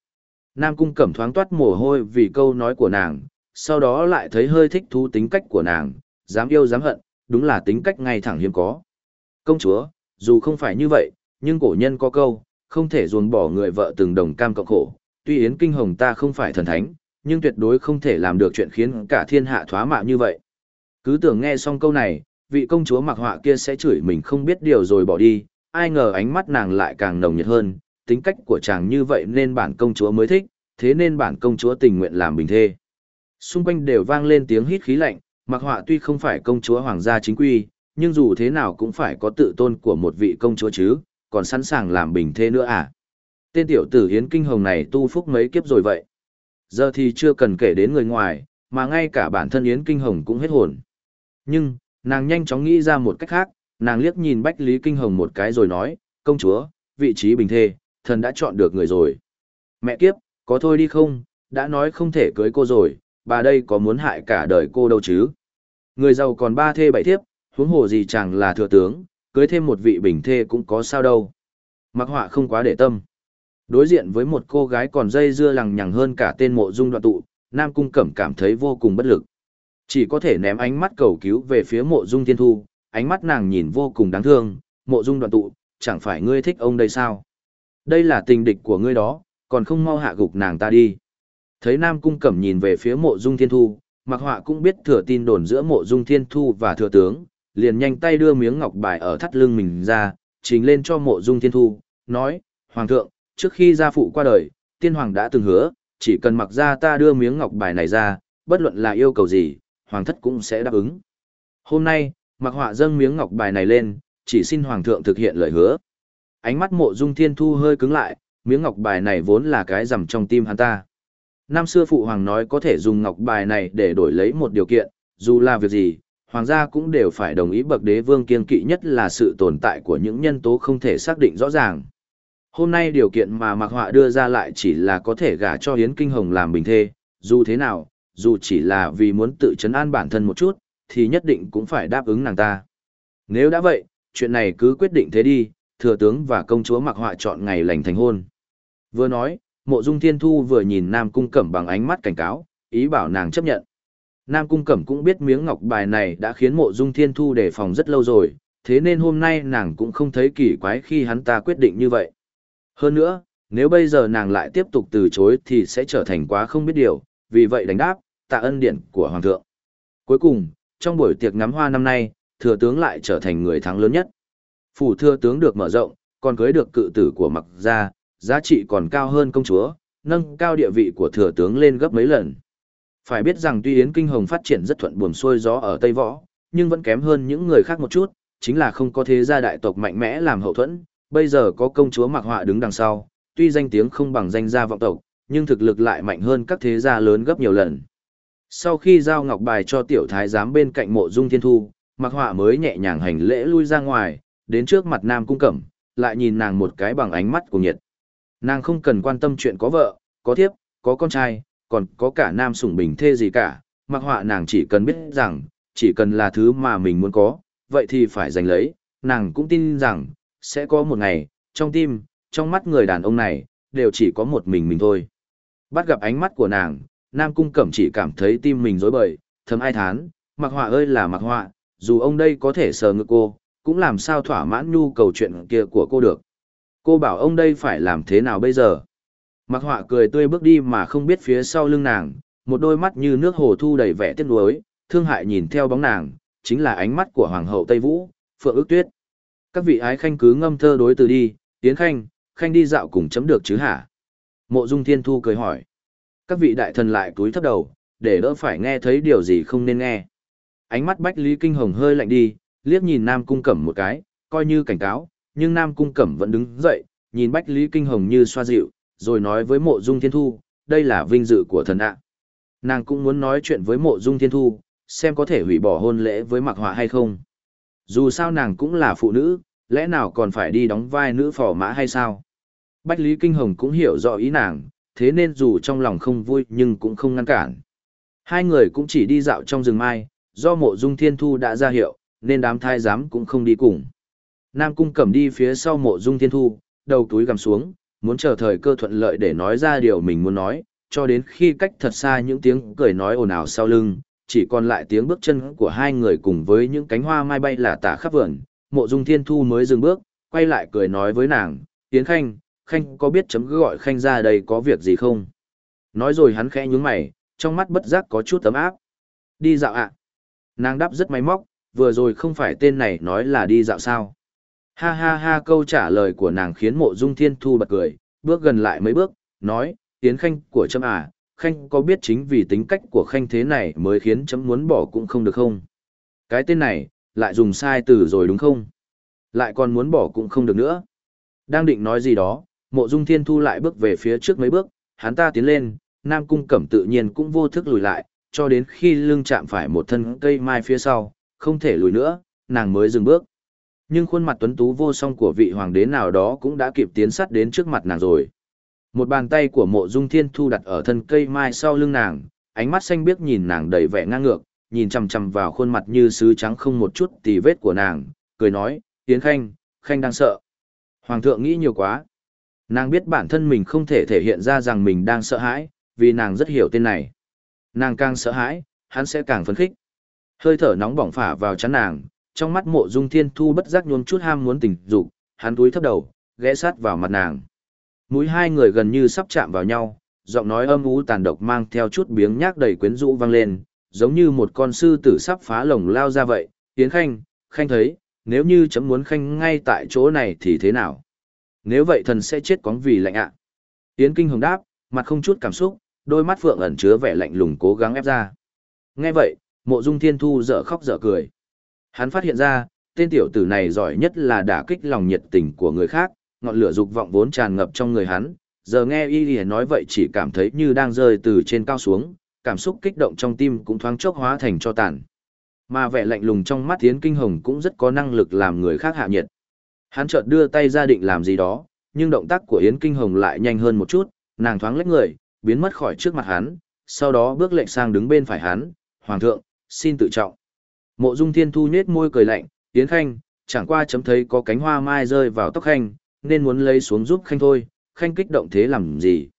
Nam cung cẩm thoáng toát mồ hôi vì câu nói của nàng, sau đó lại thấy hơi thích thú tính cách của nàng, dám yêu dám hận, đúng là tính cách ngay thẳng hiếm có. Công chúa, dù không phải như vậy, nhưng cổ nhân có câu, không thể ruồng bỏ người vợ từng đồng cam cộng khổ. Tuy Yến Kinh Hồng ta không phải thần thánh, nhưng tuyệt đối không thể làm được chuyện khiến cả thiên hạ thoá mạ như vậy. Cứ tưởng nghe xong câu này, vị công chúa mặc họa kia sẽ chửi mình không biết điều rồi bỏ đi, ai ngờ ánh mắt nàng lại càng nồng nhiệt hơn, tính cách của chàng như vậy nên bản công chúa mới thích, thế nên bản công chúa tình nguyện làm bình thê. Xung quanh đều vang lên tiếng hít khí lạnh, mặc họa tuy không phải công chúa hoàng gia chính quy, nhưng dù thế nào cũng phải có tự tôn của một vị công chúa chứ, còn sẵn sàng làm bình thê nữa à. Tên tiểu tử Yến Kinh Hồng này tu phúc mấy kiếp rồi vậy. Giờ thì chưa cần kể đến người ngoài, mà ngay cả bản thân Yến Kinh Hồng cũng hết hồn. Nhưng, nàng nhanh chóng nghĩ ra một cách khác, nàng liếc nhìn Bách Lý Kinh Hồng một cái rồi nói, công chúa, vị trí bình thê, thần đã chọn được người rồi. Mẹ kiếp, có thôi đi không, đã nói không thể cưới cô rồi, bà đây có muốn hại cả đời cô đâu chứ. Người giàu còn ba thê bảy thiếp, huống hồ gì chẳng là thừa tướng, cưới thêm một vị bình thê cũng có sao đâu. Mặc họa không quá để tâm. Đối diện với một cô gái còn dây dưa lằng nhằng hơn cả tên mộ dung đoạn tụ, Nam Cung Cẩm cảm thấy vô cùng bất lực. Chỉ có thể ném ánh mắt cầu cứu về phía mộ dung thiên thu, ánh mắt nàng nhìn vô cùng đáng thương, mộ dung đoạn tụ, chẳng phải ngươi thích ông đây sao? Đây là tình địch của ngươi đó, còn không mau hạ gục nàng ta đi. Thấy Nam Cung Cẩm nhìn về phía mộ dung thiên thu, mặc họa cũng biết thừa tin đồn giữa mộ dung thiên thu và thừa tướng, liền nhanh tay đưa miếng ngọc bài ở thắt lưng mình ra, trình lên cho mộ dung thiên thu, nói, Hoàng thượng, trước khi gia phụ qua đời, tiên hoàng đã từng hứa, chỉ cần mặc ra ta đưa miếng ngọc bài này ra, bất luận là yêu cầu gì, hoàng thất cũng sẽ đáp ứng. Hôm nay, mặc họa dâng miếng ngọc bài này lên, chỉ xin hoàng thượng thực hiện lời hứa. Ánh mắt mộ dung thiên thu hơi cứng lại, miếng ngọc bài này vốn là cái rằm trong tim hắn ta. Năm xưa phụ hoàng nói có thể dùng ngọc bài này để đổi lấy một điều kiện, dù là việc gì, hoàng gia cũng đều phải đồng ý bậc đế vương kiên kỵ nhất là sự tồn tại của những nhân tố không thể xác định rõ ràng. Hôm nay điều kiện mà Mạc Họa đưa ra lại chỉ là có thể gả cho Hiến Kinh Hồng làm bình thê, dù thế nào, dù chỉ là vì muốn tự chấn an bản thân một chút, thì nhất định cũng phải đáp ứng nàng ta. Nếu đã vậy, chuyện này cứ quyết định thế đi, thừa tướng và công chúa mặc Họa chọn ngày lành thành hôn. Vừa nói, Mộ Dung Thiên Thu vừa nhìn Nam Cung Cẩm bằng ánh mắt cảnh cáo, ý bảo nàng chấp nhận. Nam Cung Cẩm cũng biết miếng ngọc bài này đã khiến Mộ Dung Thiên Thu đề phòng rất lâu rồi, thế nên hôm nay nàng cũng không thấy kỳ quái khi hắn ta quyết định như vậy. Hơn nữa, nếu bây giờ nàng lại tiếp tục từ chối thì sẽ trở thành quá không biết điều, vì vậy đánh đáp, tạ ân điện của Hoàng thượng. Cuối cùng, trong buổi tiệc ngắm hoa năm nay, thừa tướng lại trở thành người thắng lớn nhất. Phủ thừa tướng được mở rộng, còn cưới được cự tử của mặc gia, giá trị còn cao hơn công chúa, nâng cao địa vị của thừa tướng lên gấp mấy lần. Phải biết rằng tuy Yến Kinh Hồng phát triển rất thuận buồm xuôi gió ở Tây Võ, nhưng vẫn kém hơn những người khác một chút, chính là không có thế gia đại tộc mạnh mẽ làm hậu thuẫn, bây giờ có công chúa Mạc Họa đứng đằng sau, tuy danh tiếng không bằng danh gia vọng tộc, nhưng thực lực lại mạnh hơn các thế gia lớn gấp nhiều lần. Sau khi giao ngọc bài cho tiểu thái giám bên cạnh mộ dung thiên thu, Mặc Họa mới nhẹ nhàng hành lễ lui ra ngoài, đến trước mặt Nam Cung Cẩm, lại nhìn nàng một cái bằng ánh mắt của nhiệt. Nàng không cần quan tâm chuyện có vợ, có thiếp, có con trai, còn có cả nam sủng bình thê gì cả, Mặc Họa nàng chỉ cần biết rằng, chỉ cần là thứ mà mình muốn có, vậy thì phải giành lấy, nàng cũng tin rằng, sẽ có một ngày, trong tim, trong mắt người đàn ông này, đều chỉ có một mình mình thôi. Bắt gặp ánh mắt của nàng, Nam Cung Cẩm chỉ cảm thấy tim mình rối bời, thầm ai thán, mặc họa ơi là mặc họa, dù ông đây có thể sờ ngực cô, cũng làm sao thỏa mãn nhu cầu chuyện kia của cô được. Cô bảo ông đây phải làm thế nào bây giờ? Mặc họa cười tươi bước đi mà không biết phía sau lưng nàng, một đôi mắt như nước hồ thu đầy vẻ tiếc nuối, thương hại nhìn theo bóng nàng, chính là ánh mắt của Hoàng hậu Tây Vũ, Phượng ước tuyết. Các vị ái khanh cứ ngâm thơ đối từ đi, tiến khanh, khanh đi dạo cùng chấm được chứ hả? Mộ dung thiên thu cười hỏi. Các vị đại thần lại cúi thấp đầu, để đỡ phải nghe thấy điều gì không nên nghe. Ánh mắt Bách Lý Kinh Hồng hơi lạnh đi, liếc nhìn Nam Cung Cẩm một cái, coi như cảnh cáo, nhưng Nam Cung Cẩm vẫn đứng dậy, nhìn Bách Lý Kinh Hồng như xoa dịu, rồi nói với mộ dung thiên thu, đây là vinh dự của thần ạ. Nàng cũng muốn nói chuyện với mộ dung thiên thu, xem có thể hủy bỏ hôn lễ với mặc họa hay không. Dù sao nàng cũng là phụ nữ, lẽ nào còn phải đi đóng vai nữ phò mã hay sao? Bách Lý Kinh Hồng cũng hiểu rõ ý nàng, thế nên dù trong lòng không vui nhưng cũng không ngăn cản. Hai người cũng chỉ đi dạo trong rừng mai, do mộ dung thiên thu đã ra hiệu, nên đám thai giám cũng không đi cùng. Nam Cung cầm đi phía sau mộ dung thiên thu, đầu túi gằm xuống, muốn chờ thời cơ thuận lợi để nói ra điều mình muốn nói, cho đến khi cách thật xa những tiếng cười nói ồn ào sau lưng, chỉ còn lại tiếng bước chân của hai người cùng với những cánh hoa mai bay là tả khắp vườn, mộ dung thiên thu mới dừng bước, quay lại cười nói với nàng, Tiến Khanh, Khanh có biết chấm gọi Khanh ra đây có việc gì không? Nói rồi hắn khẽ nhướng mày, trong mắt bất giác có chút tấm áp. Đi dạo ạ. Nàng đáp rất máy móc, vừa rồi không phải tên này nói là đi dạo sao. Ha ha ha câu trả lời của nàng khiến mộ dung thiên thu bật cười, bước gần lại mấy bước, nói, Tiến Khanh của chấm à, Khanh có biết chính vì tính cách của Khanh thế này mới khiến chấm muốn bỏ cũng không được không? Cái tên này, lại dùng sai từ rồi đúng không? Lại còn muốn bỏ cũng không được nữa. Đang định nói gì đó, mộ dung thiên thu lại bước về phía trước mấy bước, hắn ta tiến lên, Nam Cung Cẩm tự nhiên cũng vô thức lùi lại, cho đến khi lưng chạm phải một thân cây mai phía sau, không thể lùi nữa, nàng mới dừng bước. Nhưng khuôn mặt tuấn tú vô song của vị hoàng đế nào đó cũng đã kịp tiến sát đến trước mặt nàng rồi. Một bàn tay của mộ dung thiên thu đặt ở thân cây mai sau lưng nàng, ánh mắt xanh biếc nhìn nàng đầy vẻ ngang ngược, nhìn chằm chằm vào khuôn mặt như sứ trắng không một chút tì vết của nàng, cười nói, Tiến Khanh, Khanh đang sợ. Hoàng thượng nghĩ nhiều quá. Nàng biết bản thân mình không thể thể hiện ra rằng mình đang sợ hãi, vì nàng rất hiểu tên này. Nàng càng sợ hãi, hắn sẽ càng phấn khích. Hơi thở nóng bỏng phả vào chắn nàng, trong mắt mộ dung thiên thu bất giác nhuốm chút ham muốn tình dục, hắn túi thấp đầu, ghé sát vào mặt nàng. Mũi hai người gần như sắp chạm vào nhau, giọng nói âm u tàn độc mang theo chút biếng nhác đầy quyến rũ vang lên, giống như một con sư tử sắp phá lồng lao ra vậy. Tiến khanh, khanh thấy, nếu như chấm muốn khanh ngay tại chỗ này thì thế nào? Nếu vậy thần sẽ chết quóng vì lạnh ạ. Yến Kinh Hồng đáp, mặt không chút cảm xúc, đôi mắt phượng ẩn chứa vẻ lạnh lùng cố gắng ép ra. Nghe vậy, mộ dung thiên thu dở khóc dở cười. Hắn phát hiện ra, tên tiểu tử này giỏi nhất là đả kích lòng nhiệt tình của người khác, ngọn lửa dục vọng vốn tràn ngập trong người hắn, giờ nghe y lìa nói vậy chỉ cảm thấy như đang rơi từ trên cao xuống, cảm xúc kích động trong tim cũng thoáng chốc hóa thành cho tàn. Mà vẻ lạnh lùng trong mắt Tiến Kinh Hồng cũng rất có năng lực làm người khác hạ nhiệt. Hắn chợt đưa tay ra định làm gì đó, nhưng động tác của Yến Kinh Hồng lại nhanh hơn một chút, nàng thoáng lách người, biến mất khỏi trước mặt hắn, sau đó bước lệnh sang đứng bên phải hắn, "Hoàng thượng, xin tự trọng." Mộ Dung Thiên Thu nhếch môi cười lạnh, "Yến Khanh, chẳng qua chấm thấy có cánh hoa mai rơi vào tóc khanh, nên muốn lấy xuống giúp khanh thôi, khanh kích động thế làm gì?"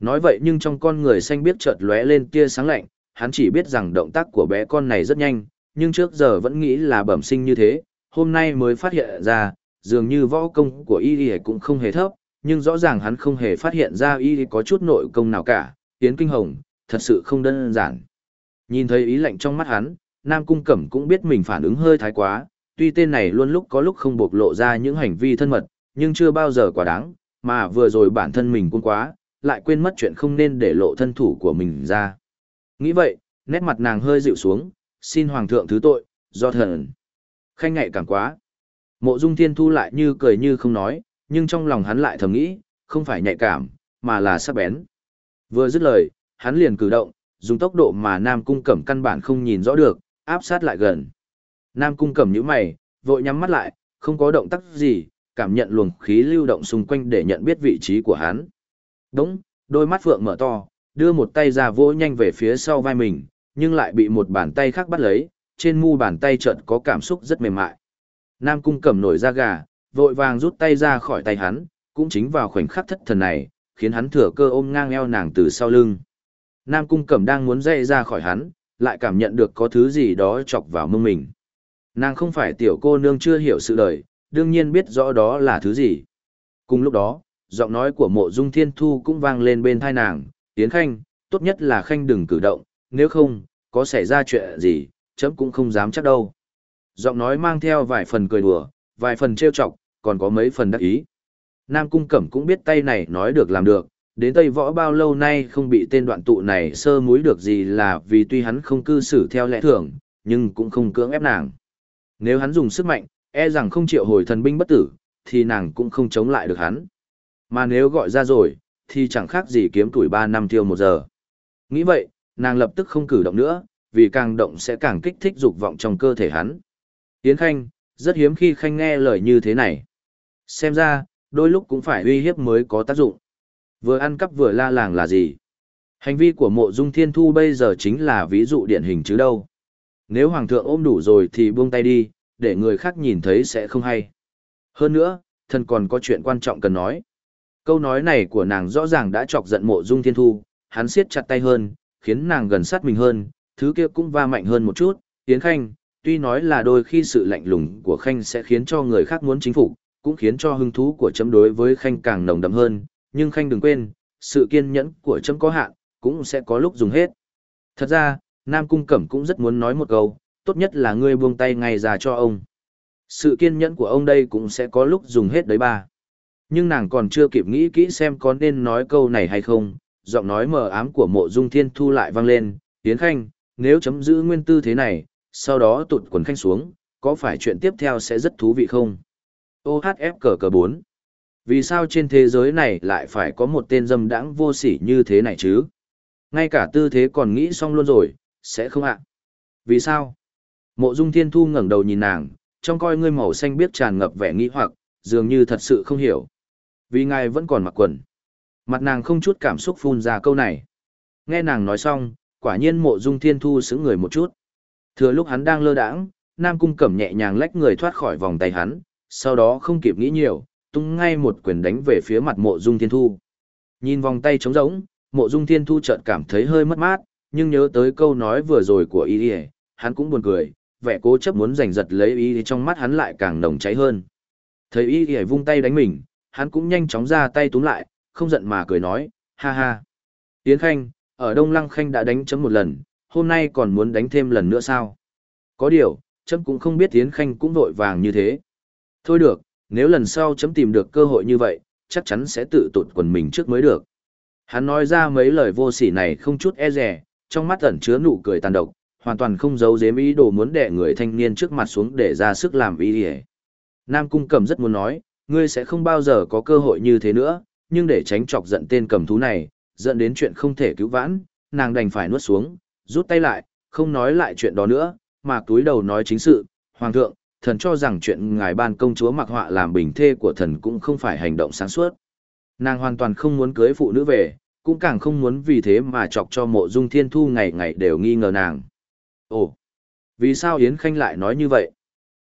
Nói vậy nhưng trong con người xanh biết chợt lóe lên tia sáng lạnh, hắn chỉ biết rằng động tác của bé con này rất nhanh, nhưng trước giờ vẫn nghĩ là bẩm sinh như thế, hôm nay mới phát hiện ra, dường như võ công của y y cũng không hề thấp, nhưng rõ ràng hắn không hề phát hiện ra y có chút nội công nào cả, yến kinh hồng, thật sự không đơn giản. Nhìn thấy ý lạnh trong mắt hắn, Nam Cung Cẩm cũng biết mình phản ứng hơi thái quá, tuy tên này luôn lúc có lúc không bộc lộ ra những hành vi thân mật, nhưng chưa bao giờ quá đáng, mà vừa rồi bản thân mình cũng quá, lại quên mất chuyện không nên để lộ thân thủ của mình ra. Nghĩ vậy, nét mặt nàng hơi dịu xuống, xin Hoàng thượng thứ tội, do thần. Khanh ngại càng quá. Mộ Dung Thiên Thu lại như cười như không nói, nhưng trong lòng hắn lại thầm nghĩ, không phải nhạy cảm, mà là sắc bén. Vừa dứt lời, hắn liền cử động, dùng tốc độ mà Nam Cung Cẩm căn bản không nhìn rõ được, áp sát lại gần. Nam Cung Cẩm nhíu mày, vội nhắm mắt lại, không có động tác gì, cảm nhận luồng khí lưu động xung quanh để nhận biết vị trí của hắn. Đúng, đôi mắt phượng mở to, đưa một tay ra vỗ nhanh về phía sau vai mình, nhưng lại bị một bàn tay khác bắt lấy, trên mu bàn tay chợt có cảm xúc rất mềm mại. Nam cung cầm nổi ra gà, vội vàng rút tay ra khỏi tay hắn, cũng chính vào khoảnh khắc thất thần này, khiến hắn thừa cơ ôm ngang eo nàng từ sau lưng. Nam cung cẩm đang muốn dậy ra khỏi hắn, lại cảm nhận được có thứ gì đó chọc vào mông mình. Nàng không phải tiểu cô nương chưa hiểu sự đời, đương nhiên biết rõ đó là thứ gì. Cùng lúc đó, giọng nói của mộ dung thiên thu cũng vang lên bên thai nàng, tiến Khanh, tốt nhất là Khanh đừng cử động, nếu không, có xảy ra chuyện gì, chấm cũng không dám chắc đâu. Giọng nói mang theo vài phần cười đùa, vài phần trêu chọc, còn có mấy phần đắc ý. Nam Cung Cẩm cũng biết tay này nói được làm được, đến Tây Võ bao lâu nay không bị tên đoạn tụ này sơ múi được gì là vì tuy hắn không cư xử theo lẽ thường, nhưng cũng không cưỡng ép nàng. Nếu hắn dùng sức mạnh, e rằng không chịu hồi thần binh bất tử, thì nàng cũng không chống lại được hắn. Mà nếu gọi ra rồi, thì chẳng khác gì kiếm tuổi 3 năm tiêu một giờ. Nghĩ vậy, nàng lập tức không cử động nữa, vì càng động sẽ càng kích thích dục vọng trong cơ thể hắn. Yến Khanh, rất hiếm khi Khanh nghe lời như thế này. Xem ra, đôi lúc cũng phải uy hiếp mới có tác dụng. Vừa ăn cắp vừa la làng là gì? Hành vi của mộ dung thiên thu bây giờ chính là ví dụ điển hình chứ đâu. Nếu hoàng thượng ôm đủ rồi thì buông tay đi, để người khác nhìn thấy sẽ không hay. Hơn nữa, thần còn có chuyện quan trọng cần nói. Câu nói này của nàng rõ ràng đã chọc giận mộ dung thiên thu, hắn siết chặt tay hơn, khiến nàng gần sát mình hơn, thứ kia cũng va mạnh hơn một chút. Yến Khanh, tuy nói là đôi khi sự lạnh lùng của Khanh sẽ khiến cho người khác muốn chính phục, cũng khiến cho hứng thú của chấm đối với Khanh càng nồng đậm hơn, nhưng Khanh đừng quên, sự kiên nhẫn của chấm có hạn, cũng sẽ có lúc dùng hết. Thật ra, Nam Cung Cẩm cũng rất muốn nói một câu, tốt nhất là ngươi buông tay ngay ra cho ông. Sự kiên nhẫn của ông đây cũng sẽ có lúc dùng hết đấy ba. Nhưng nàng còn chưa kịp nghĩ kỹ xem có nên nói câu này hay không, giọng nói mờ ám của mộ dung thiên thu lại vang lên, tiến Khanh, nếu chấm giữ nguyên tư thế này, sau đó tụt quần khanh xuống, có phải chuyện tiếp theo sẽ rất thú vị không? OHF cờ cờ 4 Vì sao trên thế giới này lại phải có một tên dâm đãng vô sỉ như thế này chứ? Ngay cả tư thế còn nghĩ xong luôn rồi, sẽ không ạ? Vì sao? Mộ dung thiên thu ngẩng đầu nhìn nàng, trong coi ngươi màu xanh biết tràn ngập vẻ nghĩ hoặc, dường như thật sự không hiểu. Vì ngài vẫn còn mặc quần. Mặt nàng không chút cảm xúc phun ra câu này. Nghe nàng nói xong, quả nhiên mộ dung thiên thu sững người một chút. Thừa lúc hắn đang lơ đãng, Nam Cung Cẩm nhẹ nhàng lách người thoát khỏi vòng tay hắn, sau đó không kịp nghĩ nhiều, tung ngay một quyền đánh về phía mặt mộ dung thiên thu. Nhìn vòng tay trống rỗng, mộ dung thiên thu chợt cảm thấy hơi mất mát, nhưng nhớ tới câu nói vừa rồi của y hắn cũng buồn cười, vẻ cố chấp muốn giành giật lấy y trong mắt hắn lại càng nồng cháy hơn. Thấy y vung tay đánh mình, hắn cũng nhanh chóng ra tay túm lại, không giận mà cười nói, ha ha. Yến Khanh, ở Đông Lăng Khanh đã đánh chấm một lần, hôm nay còn muốn đánh thêm lần nữa sao? Có điều, chấm cũng không biết Yến Khanh cũng vội vàng như thế. Thôi được, nếu lần sau chấm tìm được cơ hội như vậy, chắc chắn sẽ tự tụt quần mình trước mới được. Hắn nói ra mấy lời vô sỉ này không chút e rẻ, trong mắt ẩn chứa nụ cười tàn độc, hoàn toàn không giấu giếm ý đồ muốn đè người thanh niên trước mặt xuống để ra sức làm ý ỉa nam cung cầm rất muốn nói ngươi sẽ không bao giờ có cơ hội như thế nữa nhưng để tránh chọc giận tên cầm thú này dẫn đến chuyện không thể cứu vãn nàng đành phải nuốt xuống rút tay lại không nói lại chuyện đó nữa mà túi đầu nói chính sự hoàng thượng thần cho rằng chuyện ngài ban công chúa mặc họa làm bình thê của thần cũng không phải hành động sáng suốt nàng hoàn toàn không muốn cưới phụ nữ về cũng càng không muốn vì thế mà chọc cho mộ dung thiên thu ngày ngày đều nghi ngờ nàng Ồ, vì sao Yến Khanh lại nói như vậy?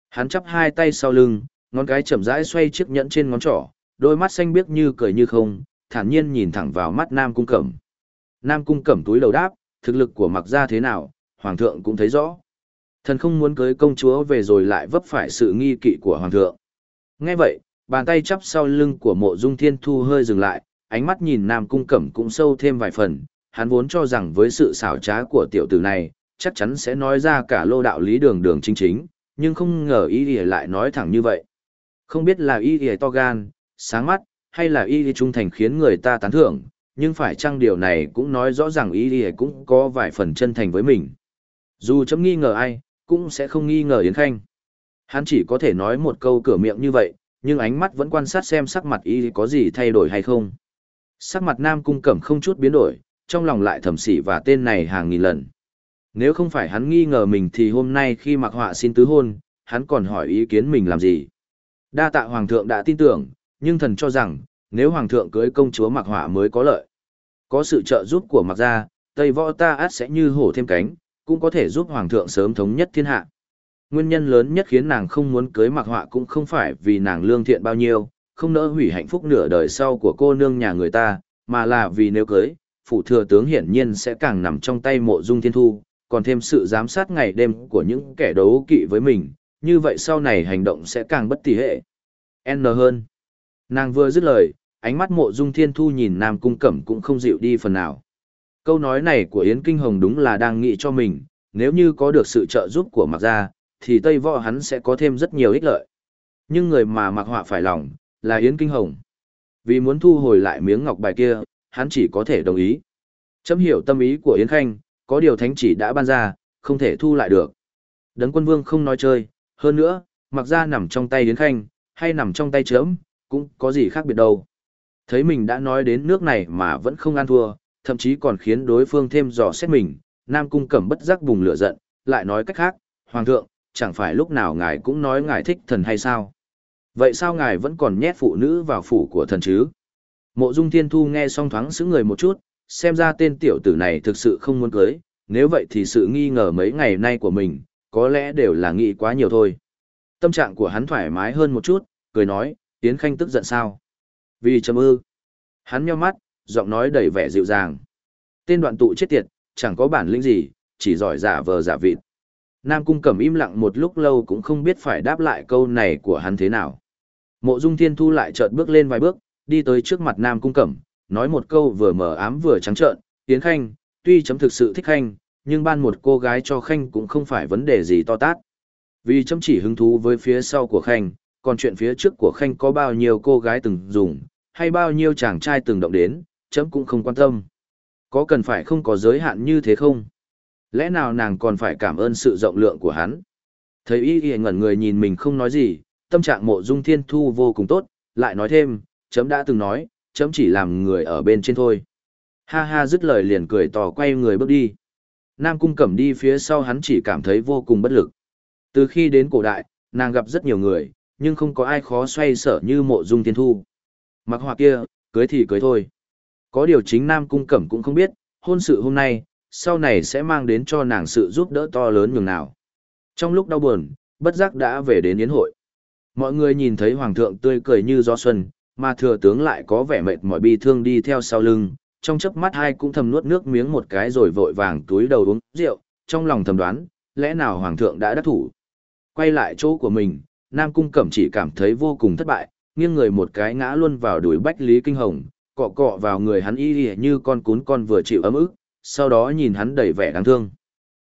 Hắn chắp hai tay sau lưng, ngón cái chậm rãi xoay chiếc nhẫn trên ngón trỏ, đôi mắt xanh biếc như cười như không, thản nhiên nhìn thẳng vào mắt Nam Cung Cẩm. Nam Cung Cẩm túi đầu đáp, thực lực của mặc gia thế nào, Hoàng thượng cũng thấy rõ. Thần không muốn cưới công chúa về rồi lại vấp phải sự nghi kỵ của Hoàng thượng. Nghe vậy, bàn tay chắp sau lưng của mộ dung thiên thu hơi dừng lại, ánh mắt nhìn Nam Cung Cẩm cũng sâu thêm vài phần, hắn vốn cho rằng với sự xảo trá của tiểu tử này, chắc chắn sẽ nói ra cả lô đạo lý đường đường chính chính, nhưng không ngờ y y lại nói thẳng như vậy. Không biết là y y to gan, sáng mắt, hay là y y trung thành khiến người ta tán thưởng, nhưng phải chăng điều này cũng nói rõ ràng ý ỉa cũng có vài phần chân thành với mình. Dù chấm nghi ngờ ai, cũng sẽ không nghi ngờ Yến Khanh. Hắn chỉ có thể nói một câu cửa miệng như vậy, nhưng ánh mắt vẫn quan sát xem sắc mặt y có gì thay đổi hay không. Sắc mặt Nam Cung Cẩm không chút biến đổi, trong lòng lại thầm sỉ và tên này hàng nghìn lần. Nếu không phải hắn nghi ngờ mình thì hôm nay khi mặc họa xin tứ hôn, hắn còn hỏi ý kiến mình làm gì. Đa tạ hoàng thượng đã tin tưởng, nhưng thần cho rằng, nếu hoàng thượng cưới công chúa mặc họa mới có lợi. Có sự trợ giúp của mặc gia, Tây võ ta át sẽ như hổ thêm cánh, cũng có thể giúp hoàng thượng sớm thống nhất thiên hạ. Nguyên nhân lớn nhất khiến nàng không muốn cưới mặc họa cũng không phải vì nàng lương thiện bao nhiêu, không nỡ hủy hạnh phúc nửa đời sau của cô nương nhà người ta, mà là vì nếu cưới, phụ thừa tướng hiển nhiên sẽ càng nằm trong tay mộ dung thiên thu, còn thêm sự giám sát ngày đêm của những kẻ đấu kỵ với mình, như vậy sau này hành động sẽ càng bất tỷ hệ. N hơn. Nàng vừa dứt lời, ánh mắt mộ dung thiên thu nhìn Nam Cung Cẩm cũng không dịu đi phần nào. Câu nói này của Yến Kinh Hồng đúng là đang nghĩ cho mình, nếu như có được sự trợ giúp của Mặc Gia, thì Tây Võ hắn sẽ có thêm rất nhiều ích lợi. Nhưng người mà Mặc Họa phải lòng, là Yến Kinh Hồng. Vì muốn thu hồi lại miếng ngọc bài kia, hắn chỉ có thể đồng ý. Chấm hiểu tâm ý của Yến Khanh, có điều thánh chỉ đã ban ra, không thể thu lại được. Đấng quân vương không nói chơi, hơn nữa, mặc ra nằm trong tay Yến khanh, hay nằm trong tay chớm, cũng có gì khác biệt đâu. Thấy mình đã nói đến nước này mà vẫn không ăn thua, thậm chí còn khiến đối phương thêm dò xét mình, Nam Cung cẩm bất giác bùng lửa giận, lại nói cách khác, Hoàng thượng, chẳng phải lúc nào ngài cũng nói ngài thích thần hay sao? Vậy sao ngài vẫn còn nhét phụ nữ vào phủ của thần chứ? Mộ Dung Thiên Thu nghe xong thoáng sững người một chút, xem ra tên tiểu tử này thực sự không muốn cưới, nếu vậy thì sự nghi ngờ mấy ngày nay của mình, có lẽ đều là nghĩ quá nhiều thôi. Tâm trạng của hắn thoải mái hơn một chút, cười nói, Yến Khanh tức giận sao? Vì chấm ư. Hắn nheo mắt, giọng nói đầy vẻ dịu dàng. Tên đoạn tụ chết tiệt, chẳng có bản lĩnh gì, chỉ giỏi giả vờ giả vịt. Nam Cung Cẩm im lặng một lúc lâu cũng không biết phải đáp lại câu này của hắn thế nào. Mộ Dung Thiên Thu lại chợt bước lên vài bước, đi tới trước mặt Nam Cung Cẩm, nói một câu vừa mờ ám vừa trắng trợn, "Tiến Khanh, tuy chấm thực sự thích Khanh, nhưng ban một cô gái cho Khanh cũng không phải vấn đề gì to tát. Vì chấm chỉ hứng thú với phía sau của Khanh, còn chuyện phía trước của Khanh có bao nhiêu cô gái từng dùng, hay bao nhiêu chàng trai từng động đến, chấm cũng không quan tâm. Có cần phải không có giới hạn như thế không? Lẽ nào nàng còn phải cảm ơn sự rộng lượng của hắn? Thấy y y ngẩn người nhìn mình không nói gì, tâm trạng mộ dung thiên thu vô cùng tốt, lại nói thêm, chấm đã từng nói, chấm chỉ làm người ở bên trên thôi. Ha ha dứt lời liền cười tỏ quay người bước đi. Nam Cung Cẩm đi phía sau hắn chỉ cảm thấy vô cùng bất lực. Từ khi đến cổ đại, nàng gặp rất nhiều người, nhưng không có ai khó xoay sở như mộ dung Thiên thu. Mặc họa kia, cưới thì cưới thôi. Có điều chính Nam Cung Cẩm cũng không biết, hôn sự hôm nay, sau này sẽ mang đến cho nàng sự giúp đỡ to lớn nhường nào. Trong lúc đau buồn, bất giác đã về đến yến hội. Mọi người nhìn thấy hoàng thượng tươi cười như gió xuân, mà thừa tướng lại có vẻ mệt mỏi bi thương đi theo sau lưng, trong chớp mắt hai cũng thầm nuốt nước miếng một cái rồi vội vàng túi đầu uống rượu, trong lòng thầm đoán, lẽ nào hoàng thượng đã đắc thủ. Quay lại chỗ của mình, Nam Cung Cẩm chỉ cảm thấy vô cùng thất bại, nghiêng người một cái ngã luôn vào đuổi Bách Lý Kinh Hồng, cọ cọ vào người hắn y như con cún con vừa chịu ấm ức, sau đó nhìn hắn đầy vẻ đáng thương.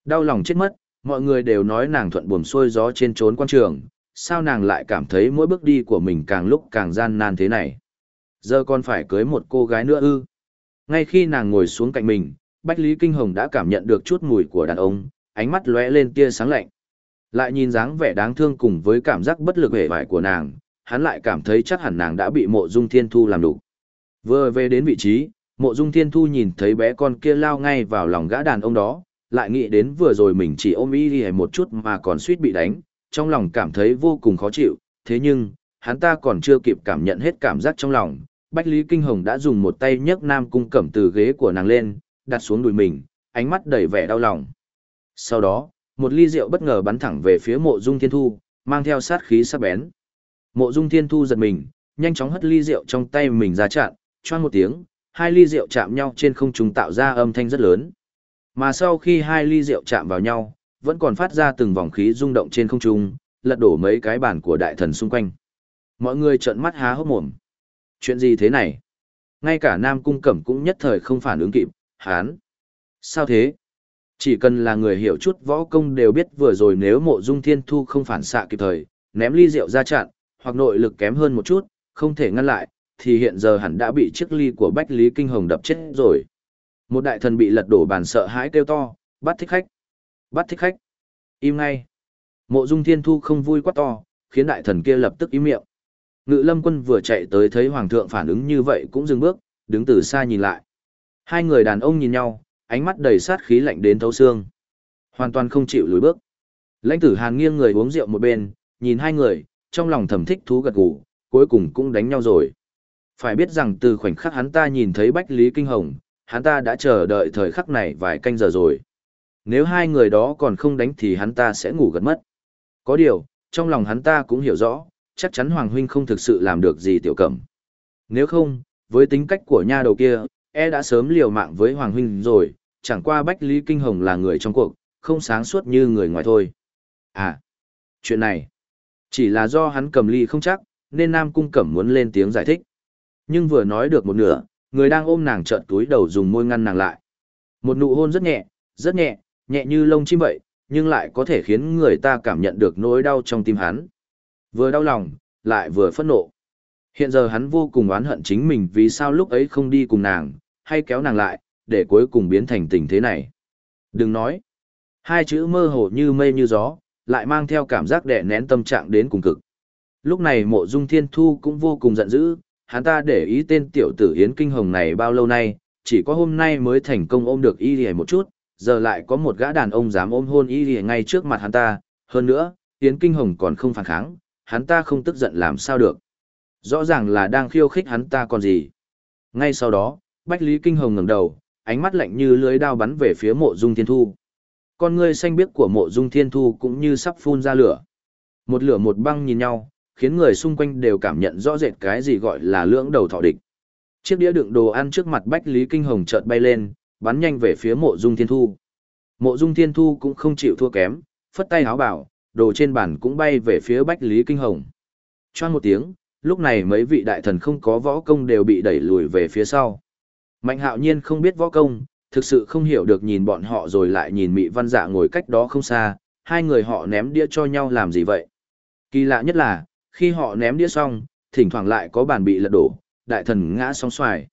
Đau lòng chết mất, mọi người đều nói nàng thuận buồm xuôi gió trên trốn quan trường, sao nàng lại cảm thấy mỗi bước đi của mình càng lúc càng gian nan thế này. Giờ còn phải cưới một cô gái nữa ư. Ngay khi nàng ngồi xuống cạnh mình, Bách Lý Kinh Hồng đã cảm nhận được chút mùi của đàn ông, ánh mắt lóe lên tia sáng lạnh. Lại nhìn dáng vẻ đáng thương cùng với cảm giác bất lực hề vải của nàng, hắn lại cảm thấy chắc hẳn nàng đã bị mộ dung thiên thu làm đủ. Vừa về đến vị trí, mộ dung thiên thu nhìn thấy bé con kia lao ngay vào lòng gã đàn ông đó, lại nghĩ đến vừa rồi mình chỉ ôm y đi một chút mà còn suýt bị đánh, trong lòng cảm thấy vô cùng khó chịu, thế nhưng, hắn ta còn chưa kịp cảm nhận hết cảm giác trong lòng. Bách Lý Kinh Hồng đã dùng một tay nhấc Nam Cung Cẩm từ ghế của nàng lên, đặt xuống đùi mình, ánh mắt đầy vẻ đau lòng. Sau đó, một ly rượu bất ngờ bắn thẳng về phía mộ dung thiên thu, mang theo sát khí sắc bén. Mộ dung thiên thu giật mình, nhanh chóng hất ly rượu trong tay mình ra chặn, choang một tiếng, hai ly rượu chạm nhau trên không trung tạo ra âm thanh rất lớn. Mà sau khi hai ly rượu chạm vào nhau, vẫn còn phát ra từng vòng khí rung động trên không trung, lật đổ mấy cái bàn của đại thần xung quanh. Mọi người trợn mắt há hốc mồm. Chuyện gì thế này? Ngay cả Nam Cung Cẩm cũng nhất thời không phản ứng kịp, hán. Sao thế? Chỉ cần là người hiểu chút võ công đều biết vừa rồi nếu mộ dung thiên thu không phản xạ kịp thời, ném ly rượu ra chặn, hoặc nội lực kém hơn một chút, không thể ngăn lại, thì hiện giờ hẳn đã bị chiếc ly của Bách Lý Kinh Hồng đập chết rồi. Một đại thần bị lật đổ bàn sợ hãi kêu to, bắt thích khách. Bắt thích khách. Im ngay. Mộ dung thiên thu không vui quá to, khiến đại thần kia lập tức im miệng. Ngự lâm quân vừa chạy tới thấy hoàng thượng phản ứng như vậy cũng dừng bước, đứng từ xa nhìn lại. Hai người đàn ông nhìn nhau, ánh mắt đầy sát khí lạnh đến thấu xương. Hoàn toàn không chịu lùi bước. Lãnh tử hàn nghiêng người uống rượu một bên, nhìn hai người, trong lòng thầm thích thú gật gù, cuối cùng cũng đánh nhau rồi. Phải biết rằng từ khoảnh khắc hắn ta nhìn thấy Bách Lý Kinh Hồng, hắn ta đã chờ đợi thời khắc này vài canh giờ rồi. Nếu hai người đó còn không đánh thì hắn ta sẽ ngủ gật mất. Có điều, trong lòng hắn ta cũng hiểu rõ, chắc chắn Hoàng Huynh không thực sự làm được gì tiểu cẩm. Nếu không, với tính cách của nha đầu kia, e đã sớm liều mạng với Hoàng Huynh rồi, chẳng qua Bách Lý Kinh Hồng là người trong cuộc, không sáng suốt như người ngoài thôi. À, chuyện này, chỉ là do hắn cầm ly không chắc, nên Nam Cung Cẩm muốn lên tiếng giải thích. Nhưng vừa nói được một nửa, người đang ôm nàng trợn túi đầu dùng môi ngăn nàng lại. Một nụ hôn rất nhẹ, rất nhẹ, nhẹ như lông chim vậy, nhưng lại có thể khiến người ta cảm nhận được nỗi đau trong tim hắn. Vừa đau lòng, lại vừa phẫn nộ. Hiện giờ hắn vô cùng oán hận chính mình vì sao lúc ấy không đi cùng nàng, hay kéo nàng lại, để cuối cùng biến thành tình thế này. Đừng nói. Hai chữ mơ hồ như mây như gió, lại mang theo cảm giác đè nén tâm trạng đến cùng cực. Lúc này mộ dung thiên thu cũng vô cùng giận dữ, hắn ta để ý tên tiểu tử Yến Kinh Hồng này bao lâu nay, chỉ có hôm nay mới thành công ôm được y lìa một chút, giờ lại có một gã đàn ông dám ôm hôn y lìa ngay trước mặt hắn ta, hơn nữa, Yến Kinh Hồng còn không phản kháng, hắn ta không tức giận làm sao được. Rõ ràng là đang khiêu khích hắn ta còn gì. Ngay sau đó, Bách Lý Kinh Hồng ngẩng đầu, ánh mắt lạnh như lưới đao bắn về phía mộ dung thiên thu. Con ngươi xanh biếc của mộ dung thiên thu cũng như sắp phun ra lửa. Một lửa một băng nhìn nhau, khiến người xung quanh đều cảm nhận rõ rệt cái gì gọi là lưỡng đầu thọ địch. Chiếc đĩa đựng đồ ăn trước mặt Bách Lý Kinh Hồng chợt bay lên, bắn nhanh về phía mộ dung thiên thu. Mộ dung thiên thu cũng không chịu thua kém, phất tay háo bảo, đồ trên bàn cũng bay về phía Bách Lý Kinh Hồng. Choan một tiếng, lúc này mấy vị đại thần không có võ công đều bị đẩy lùi về phía sau. Mạnh hạo nhiên không biết võ công, thực sự không hiểu được nhìn bọn họ rồi lại nhìn Mị Văn Dạ ngồi cách đó không xa, hai người họ ném đĩa cho nhau làm gì vậy? Kỳ lạ nhất là, khi họ ném đĩa xong, thỉnh thoảng lại có bàn bị lật đổ, đại thần ngã sóng xoài.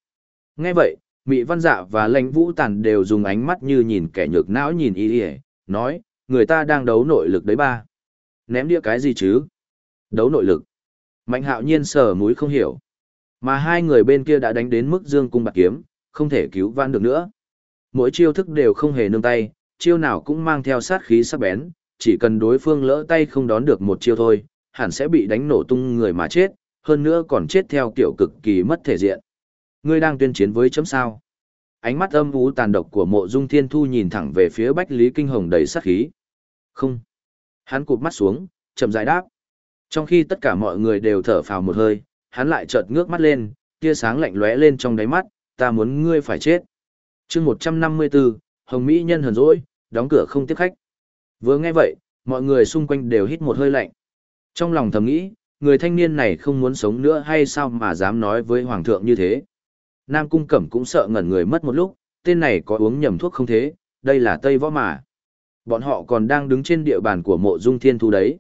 Nghe vậy, Mị Văn Dạ và Lãnh Vũ Tàn đều dùng ánh mắt như nhìn kẻ nhược não nhìn y y, nói, người ta đang đấu nội lực đấy ba. Ném đĩa cái gì chứ? Đấu nội lực. Mạnh hạo nhiên sờ mũi không hiểu. Mà hai người bên kia đã đánh đến mức dương cung bạc kiếm, không thể cứu vãn được nữa. Mỗi chiêu thức đều không hề nương tay, chiêu nào cũng mang theo sát khí sắc bén, chỉ cần đối phương lỡ tay không đón được một chiêu thôi, hẳn sẽ bị đánh nổ tung người mà chết, hơn nữa còn chết theo kiểu cực kỳ mất thể diện. Ngươi đang tuyên chiến với chấm sao? Ánh mắt âm u tàn độc của Mộ Dung Thiên Thu nhìn thẳng về phía Bách Lý Kinh Hồng đầy sát khí. Không. Hắn cụp mắt xuống, chậm rãi đáp. Trong khi tất cả mọi người đều thở phào một hơi, hắn lại chợt ngước mắt lên, tia sáng lạnh lóe lên trong đáy mắt, ta muốn ngươi phải chết chương 154, Hồng Mỹ nhân hờn dỗi, đóng cửa không tiếp khách. Vừa nghe vậy, mọi người xung quanh đều hít một hơi lạnh. Trong lòng thầm nghĩ, người thanh niên này không muốn sống nữa hay sao mà dám nói với hoàng thượng như thế. Nam Cung Cẩm cũng sợ ngẩn người mất một lúc, tên này có uống nhầm thuốc không thế, đây là Tây Võ mà. Bọn họ còn đang đứng trên địa bàn của mộ dung thiên thu đấy.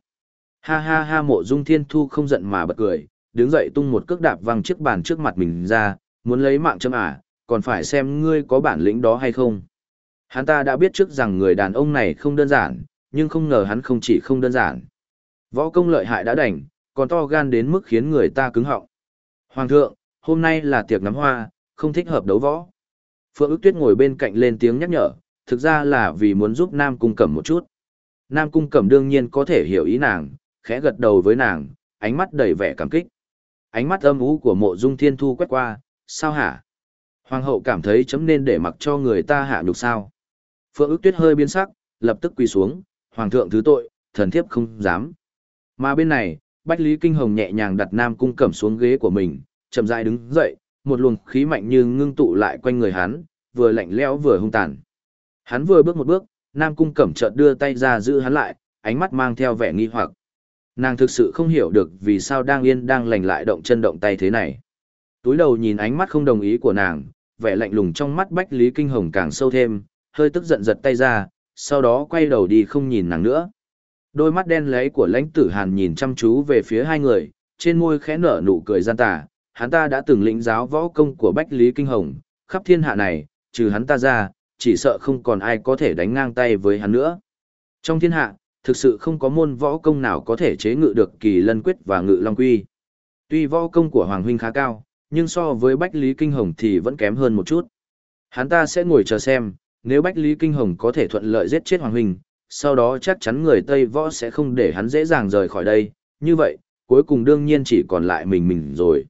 Ha ha ha mộ dung thiên thu không giận mà bật cười, đứng dậy tung một cước đạp văng chiếc bàn trước mặt mình ra, muốn lấy mạng châm à, còn phải xem ngươi có bản lĩnh đó hay không. Hắn ta đã biết trước rằng người đàn ông này không đơn giản, nhưng không ngờ hắn không chỉ không đơn giản. Võ công lợi hại đã đành, còn to gan đến mức khiến người ta cứng họng. Hoàng thượng, hôm nay là tiệc ngắm hoa, không thích hợp đấu võ. Phượng ước tuyết ngồi bên cạnh lên tiếng nhắc nhở, thực ra là vì muốn giúp Nam Cung Cẩm một chút. Nam Cung Cẩm đương nhiên có thể hiểu ý nàng, khẽ gật đầu với nàng, ánh mắt đầy vẻ cảm kích. Ánh mắt âm ú của mộ dung thiên thu quét qua, sao hả? Hoàng hậu cảm thấy chấm nên để mặc cho người ta hạ nhục sao. Phượng ước tuyết hơi biến sắc, lập tức quỳ xuống, Hoàng thượng thứ tội, thần thiếp không dám. Mà bên này, Bách Lý Kinh Hồng nhẹ nhàng đặt Nam Cung Cẩm xuống ghế của mình, chậm rãi đứng dậy, một luồng khí mạnh như ngưng tụ lại quanh người hắn, vừa lạnh lẽo vừa hung tàn. Hắn vừa bước một bước, Nam Cung Cẩm chợt đưa tay ra giữ hắn lại, ánh mắt mang theo vẻ nghi hoặc. Nàng thực sự không hiểu được vì sao đang yên đang lành lại động chân động tay thế này. Túi đầu nhìn ánh mắt không đồng ý của nàng, vẻ lạnh lùng trong mắt Bách Lý Kinh Hồng càng sâu thêm, hơi tức giận giật tay ra, sau đó quay đầu đi không nhìn nàng nữa. Đôi mắt đen lấy của lãnh tử hàn nhìn chăm chú về phía hai người, trên môi khẽ nở nụ cười gian tà, hắn ta đã từng lĩnh giáo võ công của Bách Lý Kinh Hồng, khắp thiên hạ này, trừ hắn ta ra, chỉ sợ không còn ai có thể đánh ngang tay với hắn nữa. Trong thiên hạ, thực sự không có môn võ công nào có thể chế ngự được kỳ lân quyết và ngự long quy. Tuy võ công của Hoàng Huynh khá cao, nhưng so với Bách Lý Kinh Hồng thì vẫn kém hơn một chút. Hắn ta sẽ ngồi chờ xem, nếu Bách Lý Kinh Hồng có thể thuận lợi giết chết Hoàng Huynh, sau đó chắc chắn người Tây Võ sẽ không để hắn dễ dàng rời khỏi đây, như vậy, cuối cùng đương nhiên chỉ còn lại mình mình rồi.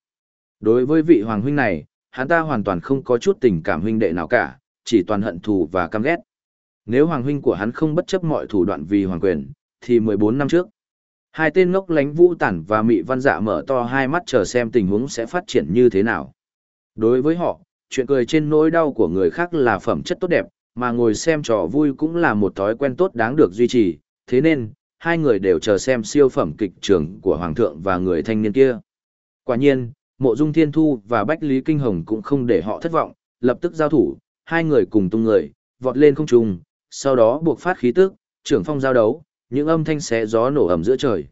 Đối với vị Hoàng Huynh này, hắn ta hoàn toàn không có chút tình cảm huynh đệ nào cả, chỉ toàn hận thù và căm ghét. Nếu Hoàng Huynh của hắn không bất chấp mọi thủ đoạn vì Hoàng quyền, thì 14 năm trước, hai tên ngốc lánh vũ tản và mị văn dạ mở to hai mắt chờ xem tình huống sẽ phát triển như thế nào. Đối với họ, chuyện cười trên nỗi đau của người khác là phẩm chất tốt đẹp, mà ngồi xem trò vui cũng là một thói quen tốt đáng được duy trì, thế nên, hai người đều chờ xem siêu phẩm kịch trường của Hoàng thượng và người thanh niên kia. Quả nhiên, Mộ Dung Thiên Thu và Bách Lý Kinh Hồng cũng không để họ thất vọng, lập tức giao thủ, hai người cùng tung người, vọt lên không trung, sau đó buộc phát khí tức, trưởng phong giao đấu, những âm thanh xé gió nổ ầm giữa trời.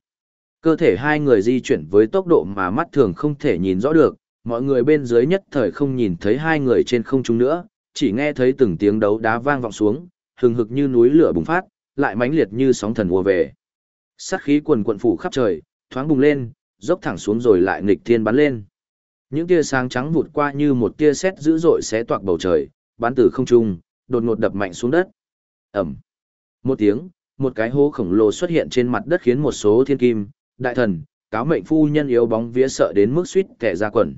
Cơ thể hai người di chuyển với tốc độ mà mắt thường không thể nhìn rõ được, mọi người bên dưới nhất thời không nhìn thấy hai người trên không trung nữa, chỉ nghe thấy từng tiếng đấu đá vang vọng xuống, hừng hực như núi lửa bùng phát, lại mãnh liệt như sóng thần ùa về. Sát khí quần quần phủ khắp trời, thoáng bùng lên, dốc thẳng xuống rồi lại nghịch thiên bắn lên. Những tia sáng trắng vụt qua như một tia sét dữ dội xé toạc bầu trời, bắn từ không trung, đột ngột đập mạnh xuống đất. Ầm. Một tiếng, một cái hố khổng lồ xuất hiện trên mặt đất khiến một số thiên kim, đại thần, cáo mệnh phu nhân yếu bóng vía sợ đến mức suýt kẻ ra quần.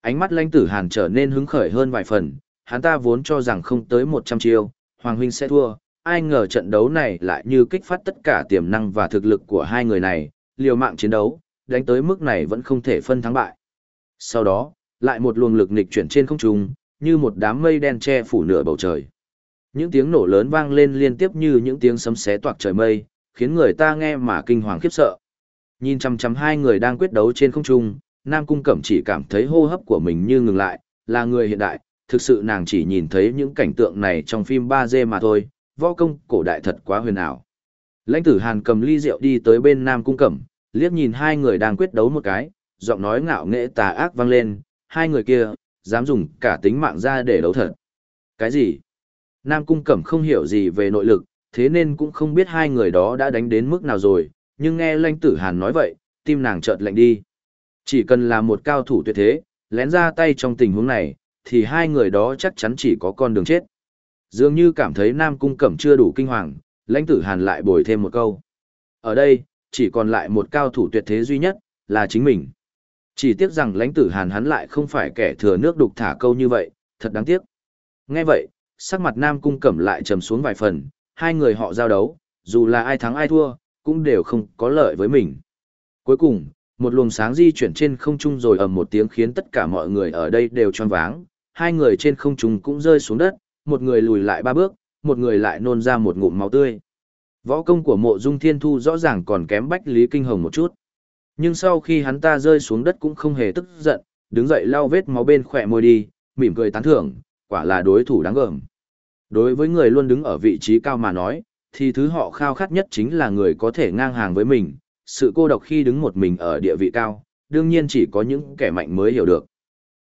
Ánh mắt lãnh tử hàn trở nên hứng khởi hơn vài phần, hắn ta vốn cho rằng không tới 100 chiêu, Hoàng Huynh sẽ thua, ai ngờ trận đấu này lại như kích phát tất cả tiềm năng và thực lực của hai người này, liều mạng chiến đấu, đánh tới mức này vẫn không thể phân thắng bại. Sau đó, lại một luồng lực nghịch chuyển trên không trung, như một đám mây đen che phủ nửa bầu trời. Những tiếng nổ lớn vang lên liên tiếp như những tiếng sấm sét toạc trời mây, khiến người ta nghe mà kinh hoàng khiếp sợ. Nhìn chăm chăm hai người đang quyết đấu trên không trung, Nam Cung Cẩm chỉ cảm thấy hô hấp của mình như ngừng lại, là người hiện đại, thực sự nàng chỉ nhìn thấy những cảnh tượng này trong phim 3D mà thôi, võ công cổ đại thật quá huyền ảo. Lãnh tử Hàn cầm ly rượu đi tới bên Nam Cung Cẩm, liếc nhìn hai người đang quyết đấu một cái, giọng nói ngạo nghễ tà ác vang lên, hai người kia, dám dùng cả tính mạng ra để đấu thật. Cái gì? Nam Cung Cẩm không hiểu gì về nội lực, thế nên cũng không biết hai người đó đã đánh đến mức nào rồi, nhưng nghe lãnh tử Hàn nói vậy, tim nàng chợt lạnh đi. Chỉ cần là một cao thủ tuyệt thế, lén ra tay trong tình huống này, thì hai người đó chắc chắn chỉ có con đường chết. Dường như cảm thấy Nam Cung Cẩm chưa đủ kinh hoàng, lãnh tử Hàn lại bồi thêm một câu. Ở đây, chỉ còn lại một cao thủ tuyệt thế duy nhất, là chính mình. Chỉ tiếc rằng lãnh tử Hàn hắn lại không phải kẻ thừa nước đục thả câu như vậy, thật đáng tiếc. Nghe vậy, sắc mặt Nam Cung Cẩm lại trầm xuống vài phần, hai người họ giao đấu, dù là ai thắng ai thua, cũng đều không có lợi với mình. Cuối cùng, một luồng sáng di chuyển trên không trung rồi ầm một tiếng khiến tất cả mọi người ở đây đều choáng váng, hai người trên không trung cũng rơi xuống đất, một người lùi lại ba bước, một người lại nôn ra một ngụm máu tươi. Võ công của mộ dung thiên thu rõ ràng còn kém Bách Lý Kinh Hồng một chút. Nhưng sau khi hắn ta rơi xuống đất cũng không hề tức giận, đứng dậy lau vết máu bên khỏe môi đi, mỉm cười tán thưởng, quả là đối thủ đáng gờm. Đối với người luôn đứng ở vị trí cao mà nói, thì thứ họ khao khát nhất chính là người có thể ngang hàng với mình, sự cô độc khi đứng một mình ở địa vị cao, đương nhiên chỉ có những kẻ mạnh mới hiểu được.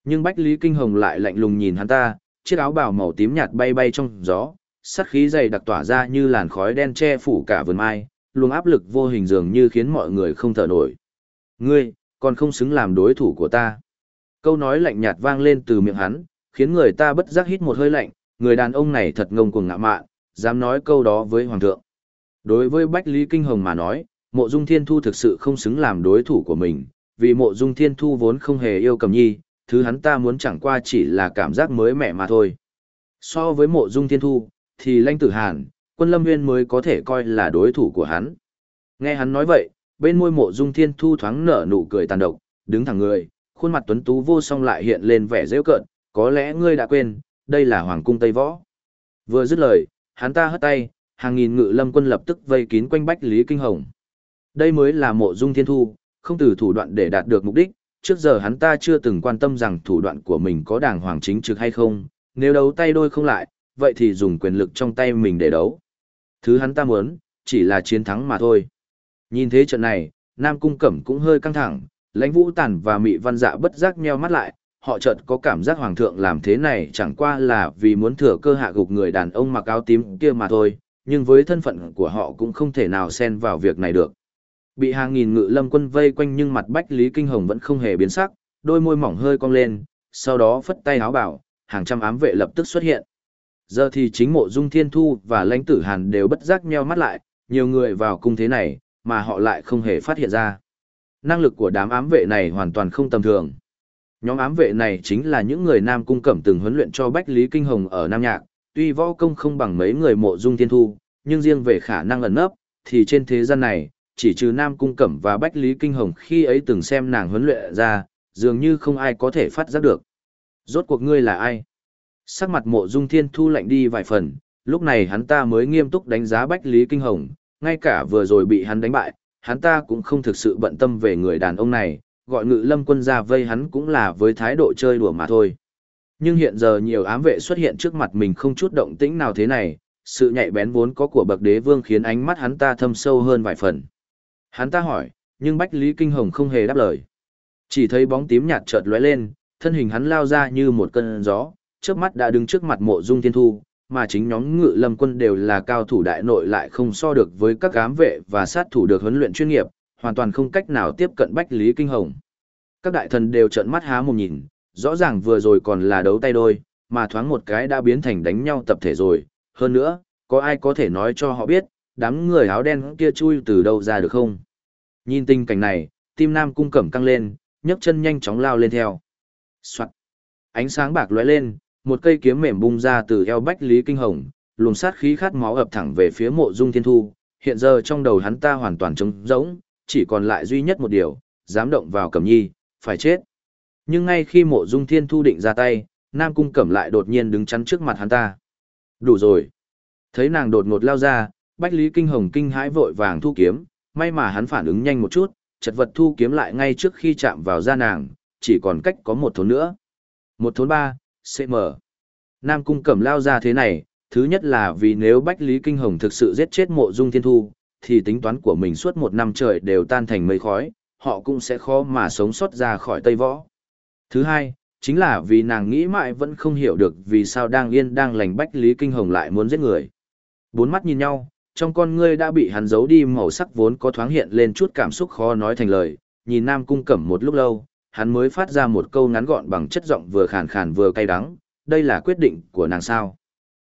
Nhưng Bách Lý Kinh Hồng lại lạnh lùng nhìn hắn ta, chiếc áo bào màu tím nhạt bay bay trong gió, sát khí dày đặc tỏa ra như làn khói đen che phủ cả vườn mai, luồng áp lực vô hình dường như khiến mọi người không thở nổi. Ngươi, còn không xứng làm đối thủ của ta. Câu nói lạnh nhạt vang lên từ miệng hắn, khiến người ta bất giác hít một hơi lạnh, người đàn ông này thật ngông cuồng ngạ mạn, dám nói câu đó với hoàng thượng. Đối với Bách Lý Kinh Hồng mà nói, mộ dung thiên thu thực sự không xứng làm đối thủ của mình, vì mộ dung thiên thu vốn không hề yêu cầm nhi, thứ hắn ta muốn chẳng qua chỉ là cảm giác mới mẻ mà thôi. So với mộ dung thiên thu, thì lãnh tử hàn, quân lâm nguyên mới có thể coi là đối thủ của hắn. Nghe hắn nói vậy, bên môi mộ dung thiên thu thoáng nở nụ cười tàn độc, đứng thẳng người, khuôn mặt tuấn tú vô song lại hiện lên vẻ rêu cợt, có lẽ ngươi đã quên, đây là hoàng cung Tây Võ. Vừa dứt lời, hắn ta hất tay, hàng nghìn ngự lâm quân lập tức vây kín quanh Bách Lý Kinh Hồng. Đây mới là mộ dung thiên thu, không từ thủ đoạn để đạt được mục đích, trước giờ hắn ta chưa từng quan tâm rằng thủ đoạn của mình có đàng hoàng chính trực hay không, nếu đấu tay đôi không lại, vậy thì dùng quyền lực trong tay mình để đấu. Thứ hắn ta muốn, chỉ là chiến thắng mà thôi. Nhìn thế trận này, Nam Cung Cẩm cũng hơi căng thẳng, lãnh vũ tản và mị văn dạ bất giác nheo mắt lại, họ chợt có cảm giác hoàng thượng làm thế này chẳng qua là vì muốn thừa cơ hạ gục người đàn ông mặc áo tím kia mà thôi, nhưng với thân phận của họ cũng không thể nào xen vào việc này được. Bị hàng nghìn ngự lâm quân vây quanh nhưng mặt Bách Lý Kinh Hồng vẫn không hề biến sắc, đôi môi mỏng hơi cong lên, sau đó phất tay áo bảo, hàng trăm ám vệ lập tức xuất hiện. Giờ thì chính mộ dung thiên thu và lãnh tử hàn đều bất giác nheo mắt lại, nhiều người vào cung thế này, mà họ lại không hề phát hiện ra. Năng lực của đám ám vệ này hoàn toàn không tầm thường. Nhóm ám vệ này chính là những người Nam Cung Cẩm từng huấn luyện cho Bách Lý Kinh Hồng ở Nam Nhạc, tuy võ công không bằng mấy người mộ dung thiên thu, nhưng riêng về khả năng ẩn nấp, thì trên thế gian này, chỉ trừ Nam Cung Cẩm và Bách Lý Kinh Hồng khi ấy từng xem nàng huấn luyện ra, dường như không ai có thể phát giác được. Rốt cuộc ngươi là ai? Sắc mặt mộ dung thiên thu lạnh đi vài phần, lúc này hắn ta mới nghiêm túc đánh giá Bách Lý Kinh Hồng, ngay cả vừa rồi bị hắn đánh bại, hắn ta cũng không thực sự bận tâm về người đàn ông này, gọi ngự lâm quân ra vây hắn cũng là với thái độ chơi đùa mà thôi. Nhưng hiện giờ nhiều ám vệ xuất hiện trước mặt mình không chút động tĩnh nào thế này, sự nhạy bén vốn có của bậc đế vương khiến ánh mắt hắn ta thâm sâu hơn vài phần. Hắn ta hỏi, nhưng Bách Lý Kinh Hồng không hề đáp lời. Chỉ thấy bóng tím nhạt chợt lóe lên, thân hình hắn lao ra như một cơn gió, trước mắt đã đứng trước mặt mộ dung thiên thu, mà chính nhóm ngự lâm quân đều là cao thủ đại nội lại không so được với các ám vệ và sát thủ được huấn luyện chuyên nghiệp, hoàn toàn không cách nào tiếp cận Bách Lý Kinh Hồng. Các đại thần đều trợn mắt há mồm nhìn, rõ ràng vừa rồi còn là đấu tay đôi, mà thoáng một cái đã biến thành đánh nhau tập thể rồi. Hơn nữa, có ai có thể nói cho họ biết, đám người áo đen kia chui từ đâu ra được không? Nhìn tình cảnh này, tim nam cung cẩm căng lên, nhấc chân nhanh chóng lao lên theo. Soạn. Ánh sáng bạc lóe lên, một cây kiếm mềm bung ra từ eo Bách Lý Kinh Hồng, luồng sát khí khát máu ập thẳng về phía mộ dung thiên thu. Hiện giờ trong đầu hắn ta hoàn toàn trống rỗng, chỉ còn lại duy nhất một điều, dám động vào cẩm nhi, phải chết. Nhưng ngay khi mộ dung thiên thu định ra tay, Nam Cung Cẩm lại đột nhiên đứng chắn trước mặt hắn ta. Đủ rồi. Thấy nàng đột ngột lao ra, Bách Lý Kinh Hồng kinh hãi vội vàng thu kiếm, may mà hắn phản ứng nhanh một chút, chật vật thu kiếm lại ngay trước khi chạm vào da nàng, chỉ còn cách có một thốn nữa. Một thốn ba, CM. Nam Cung Cẩm lao ra thế này, thứ nhất là vì nếu Bách Lý Kinh Hồng thực sự giết chết mộ dung thiên thu, thì tính toán của mình suốt một năm trời đều tan thành mây khói, họ cũng sẽ khó mà sống sót ra khỏi Tây Võ. Thứ hai, chính là vì nàng nghĩ mãi vẫn không hiểu được vì sao đang yên đang lành Bách Lý Kinh Hồng lại muốn giết người. Bốn mắt nhìn nhau, trong con ngươi đã bị hắn giấu đi màu sắc vốn có thoáng hiện lên chút cảm xúc khó nói thành lời, nhìn Nam Cung Cẩm một lúc lâu, hắn mới phát ra một câu ngắn gọn bằng chất giọng vừa khàn khàn vừa cay đắng, đây là quyết định của nàng sao.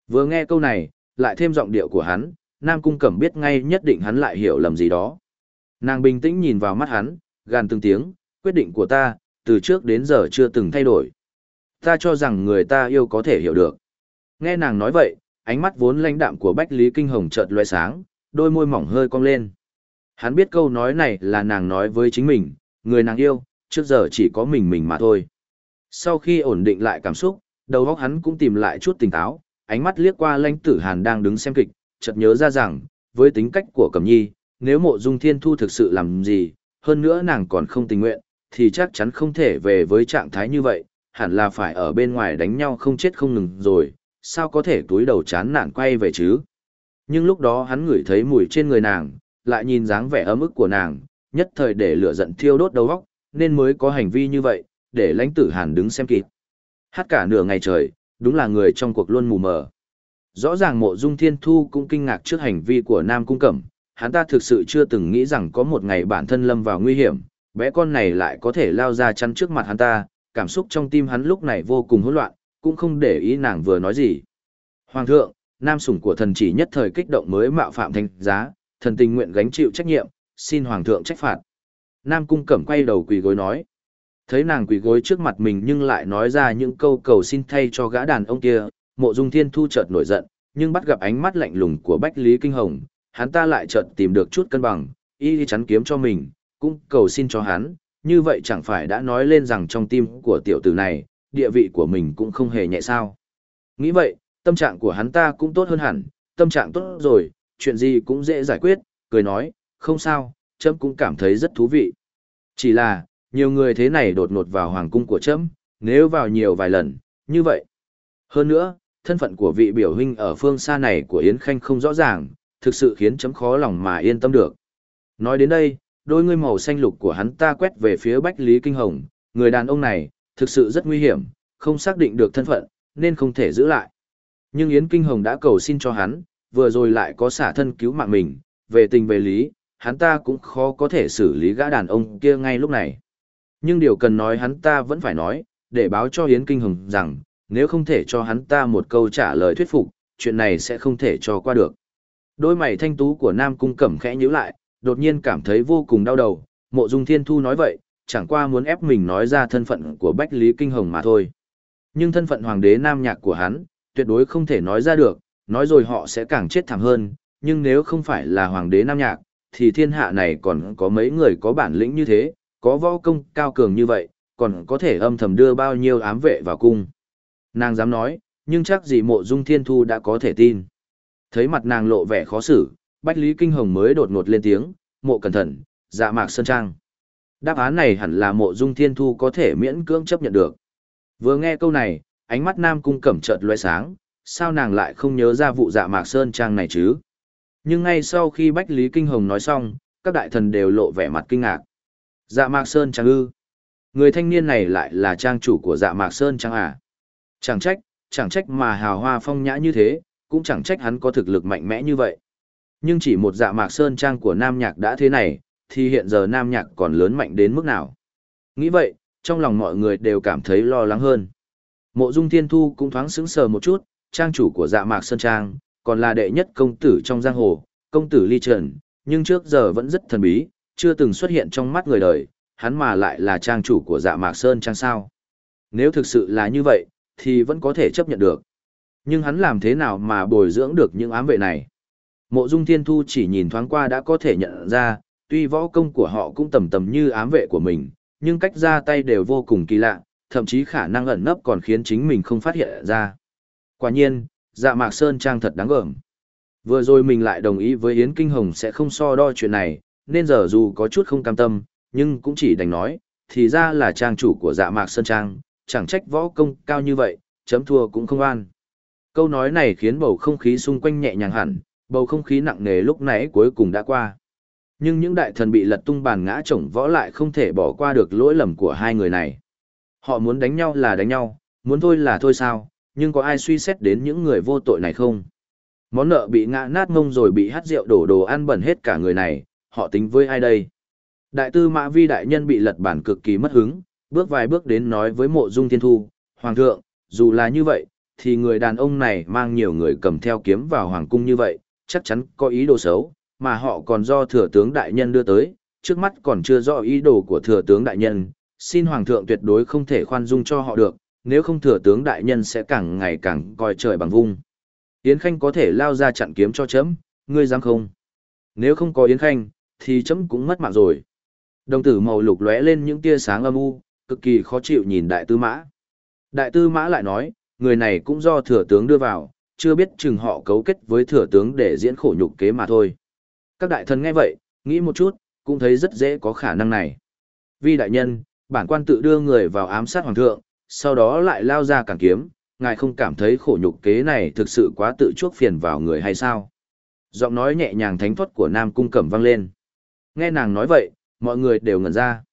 Vừa nghe câu này, lại thêm giọng điệu của hắn, Nam Cung Cẩm biết ngay nhất định hắn lại hiểu lầm gì đó. Nàng bình tĩnh nhìn vào mắt hắn, gàn từng tiếng, quyết định của ta, từ trước đến giờ chưa từng thay đổi. Ta cho rằng người ta yêu có thể hiểu được. Nghe nàng nói vậy, ánh mắt vốn lãnh đạm của Bách Lý Kinh Hồng chợt loe sáng, đôi môi mỏng hơi cong lên. Hắn biết câu nói này là nàng nói với chính mình, người nàng yêu, trước giờ chỉ có mình mình mà thôi. Sau khi ổn định lại cảm xúc, đầu óc hắn cũng tìm lại chút tỉnh táo, ánh mắt liếc qua lãnh tử hàn đang đứng xem kịch, chợt nhớ ra rằng, với tính cách của Cẩm Nhi, nếu mộ dung thiên thu thực sự làm gì, hơn nữa nàng còn không tình nguyện, thì chắc chắn không thể về với trạng thái như vậy, hẳn là phải ở bên ngoài đánh nhau không chết không ngừng rồi, sao có thể túi đầu chán nản quay về chứ. Nhưng lúc đó hắn ngửi thấy mùi trên người nàng, lại nhìn dáng vẻ ấm ức của nàng, nhất thời để lửa giận thiêu đốt đầu óc, nên mới có hành vi như vậy, để lãnh tử hàn đứng xem kịp. Hát cả nửa ngày trời, đúng là người trong cuộc luôn mù mờ. Rõ ràng mộ dung thiên thu cũng kinh ngạc trước hành vi của Nam Cung Cẩm, hắn ta thực sự chưa từng nghĩ rằng có một ngày bản thân lâm vào nguy hiểm, bé con này lại có thể lao ra chắn trước mặt hắn ta, cảm xúc trong tim hắn lúc này vô cùng hỗn loạn, cũng không để ý nàng vừa nói gì. Hoàng thượng, nam sủng của thần chỉ nhất thời kích động mới mạo phạm thành giá, thần tình nguyện gánh chịu trách nhiệm, xin hoàng thượng trách phạt. Nam cung cẩm quay đầu quỳ gối nói. Thấy nàng quỳ gối trước mặt mình nhưng lại nói ra những câu cầu xin thay cho gã đàn ông kia, mộ dung thiên thu chợt nổi giận, nhưng bắt gặp ánh mắt lạnh lùng của Bách Lý Kinh Hồng, hắn ta lại chợt tìm được chút cân bằng, y chắn kiếm cho mình, cũng cầu xin cho hắn, như vậy chẳng phải đã nói lên rằng trong tim của tiểu tử này, địa vị của mình cũng không hề nhẹ sao. Nghĩ vậy, tâm trạng của hắn ta cũng tốt hơn hẳn, tâm trạng tốt rồi, chuyện gì cũng dễ giải quyết, cười nói, không sao, chấm cũng cảm thấy rất thú vị. Chỉ là, nhiều người thế này đột ngột vào hoàng cung của chấm, nếu vào nhiều vài lần, như vậy. Hơn nữa, thân phận của vị biểu huynh ở phương xa này của Yến Khanh không rõ ràng, thực sự khiến chấm khó lòng mà yên tâm được. Nói đến đây, đôi ngươi màu xanh lục của hắn ta quét về phía Bách Lý Kinh Hồng, người đàn ông này, thực sự rất nguy hiểm, không xác định được thân phận, nên không thể giữ lại. Nhưng Yến Kinh Hồng đã cầu xin cho hắn, vừa rồi lại có xả thân cứu mạng mình, về tình về lý, hắn ta cũng khó có thể xử lý gã đàn ông kia ngay lúc này. Nhưng điều cần nói hắn ta vẫn phải nói, để báo cho Yến Kinh Hồng rằng, nếu không thể cho hắn ta một câu trả lời thuyết phục, chuyện này sẽ không thể cho qua được. Đôi mày thanh tú của Nam Cung Cẩm khẽ nhíu lại, đột nhiên cảm thấy vô cùng đau đầu, mộ dung thiên thu nói vậy, chẳng qua muốn ép mình nói ra thân phận của Bách Lý Kinh Hồng mà thôi. Nhưng thân phận hoàng đế nam nhạc của hắn, tuyệt đối không thể nói ra được, nói rồi họ sẽ càng chết thảm hơn, nhưng nếu không phải là hoàng đế nam nhạc, thì thiên hạ này còn có mấy người có bản lĩnh như thế, có võ công cao cường như vậy, còn có thể âm thầm đưa bao nhiêu ám vệ vào cung. Nàng dám nói, nhưng chắc gì mộ dung thiên thu đã có thể tin. Thấy mặt nàng lộ vẻ khó xử, Bách Lý Kinh Hồng mới đột ngột lên tiếng, mộ cẩn thận, dạ mạc sơn trang. Đáp án này hẳn là mộ dung thiên thu có thể miễn cưỡng chấp nhận được. Vừa nghe câu này, ánh mắt nam cung cẩm chợt loe sáng, sao nàng lại không nhớ ra vụ dạ mạc sơn trang này chứ? Nhưng ngay sau khi Bách Lý Kinh Hồng nói xong, các đại thần đều lộ vẻ mặt kinh ngạc. Dạ mạc sơn trang ư? Người thanh niên này lại là trang chủ của dạ mạc sơn trang à? Chẳng trách, chẳng trách mà hào hoa phong nhã như thế, cũng chẳng trách hắn có thực lực mạnh mẽ như vậy. Nhưng chỉ một dạ mạc sơn trang của Nam Nhạc đã thế này, thì hiện giờ Nam Nhạc còn lớn mạnh đến mức nào? Nghĩ vậy, trong lòng mọi người đều cảm thấy lo lắng hơn. Mộ Dung Thiên Thu cũng thoáng sững sờ một chút, trang chủ của dạ mạc sơn trang, còn là đệ nhất công tử trong giang hồ, công tử ly trần, nhưng trước giờ vẫn rất thần bí, chưa từng xuất hiện trong mắt người đời, hắn mà lại là trang chủ của dạ mạc sơn trang sao. Nếu thực sự là như vậy, thì vẫn có thể chấp nhận được. Nhưng hắn làm thế nào mà bồi dưỡng được những ám vệ này? Mộ Dung Thiên Thu chỉ nhìn thoáng qua đã có thể nhận ra, tuy võ công của họ cũng tầm tầm như ám vệ của mình, nhưng cách ra tay đều vô cùng kỳ lạ, thậm chí khả năng ẩn nấp còn khiến chính mình không phát hiện ra. Quả nhiên, dạ mạc Sơn Trang thật đáng gờm. Vừa rồi mình lại đồng ý với Yến Kinh Hồng sẽ không so đo chuyện này, nên giờ dù có chút không cam tâm, nhưng cũng chỉ đành nói, thì ra là trang chủ của dạ mạc Sơn Trang, chẳng trách võ công cao như vậy, chấm thua cũng không an. Câu nói này khiến bầu không khí xung quanh nhẹ nhàng hẳn, bầu không khí nặng nề lúc nãy cuối cùng đã qua. Nhưng những đại thần bị lật tung bàn ngã chổng võ lại không thể bỏ qua được lỗi lầm của hai người này. Họ muốn đánh nhau là đánh nhau, muốn thôi là thôi sao, nhưng có ai suy xét đến những người vô tội này không? Món nợ bị ngã nát ngông rồi bị hắt rượu đổ đồ ăn bẩn hết cả người này, họ tính với ai đây? Đại tư mã vi đại nhân bị lật bản cực kỳ mất hứng, bước vài bước đến nói với mộ dung thiên thu, Hoàng thượng, dù là như vậy, thì người đàn ông này mang nhiều người cầm theo kiếm vào hoàng cung như vậy, chắc chắn có ý đồ xấu, mà họ còn do thừa tướng đại nhân đưa tới, trước mắt còn chưa rõ ý đồ của thừa tướng đại nhân, xin hoàng thượng tuyệt đối không thể khoan dung cho họ được, nếu không thừa tướng đại nhân sẽ càng ngày càng coi trời bằng vung. Yến Khanh có thể lao ra chặn kiếm cho chấm, ngươi dám không? Nếu không có Yến Khanh, thì chấm cũng mất mạng rồi. Đồng tử màu lục lóe lên những tia sáng âm u, cực kỳ khó chịu nhìn đại tư mã. Đại tư mã lại nói, người này cũng do thừa tướng đưa vào, chưa biết chừng họ cấu kết với thừa tướng để diễn khổ nhục kế mà thôi. Các đại thần nghe vậy, nghĩ một chút, cũng thấy rất dễ có khả năng này. Vì đại nhân, bản quan tự đưa người vào ám sát hoàng thượng, sau đó lại lao ra cản kiếm, ngài không cảm thấy khổ nhục kế này thực sự quá tự chuốc phiền vào người hay sao? Giọng nói nhẹ nhàng thánh thoát của Nam Cung Cẩm vang lên. Nghe nàng nói vậy, mọi người đều ngẩn ra.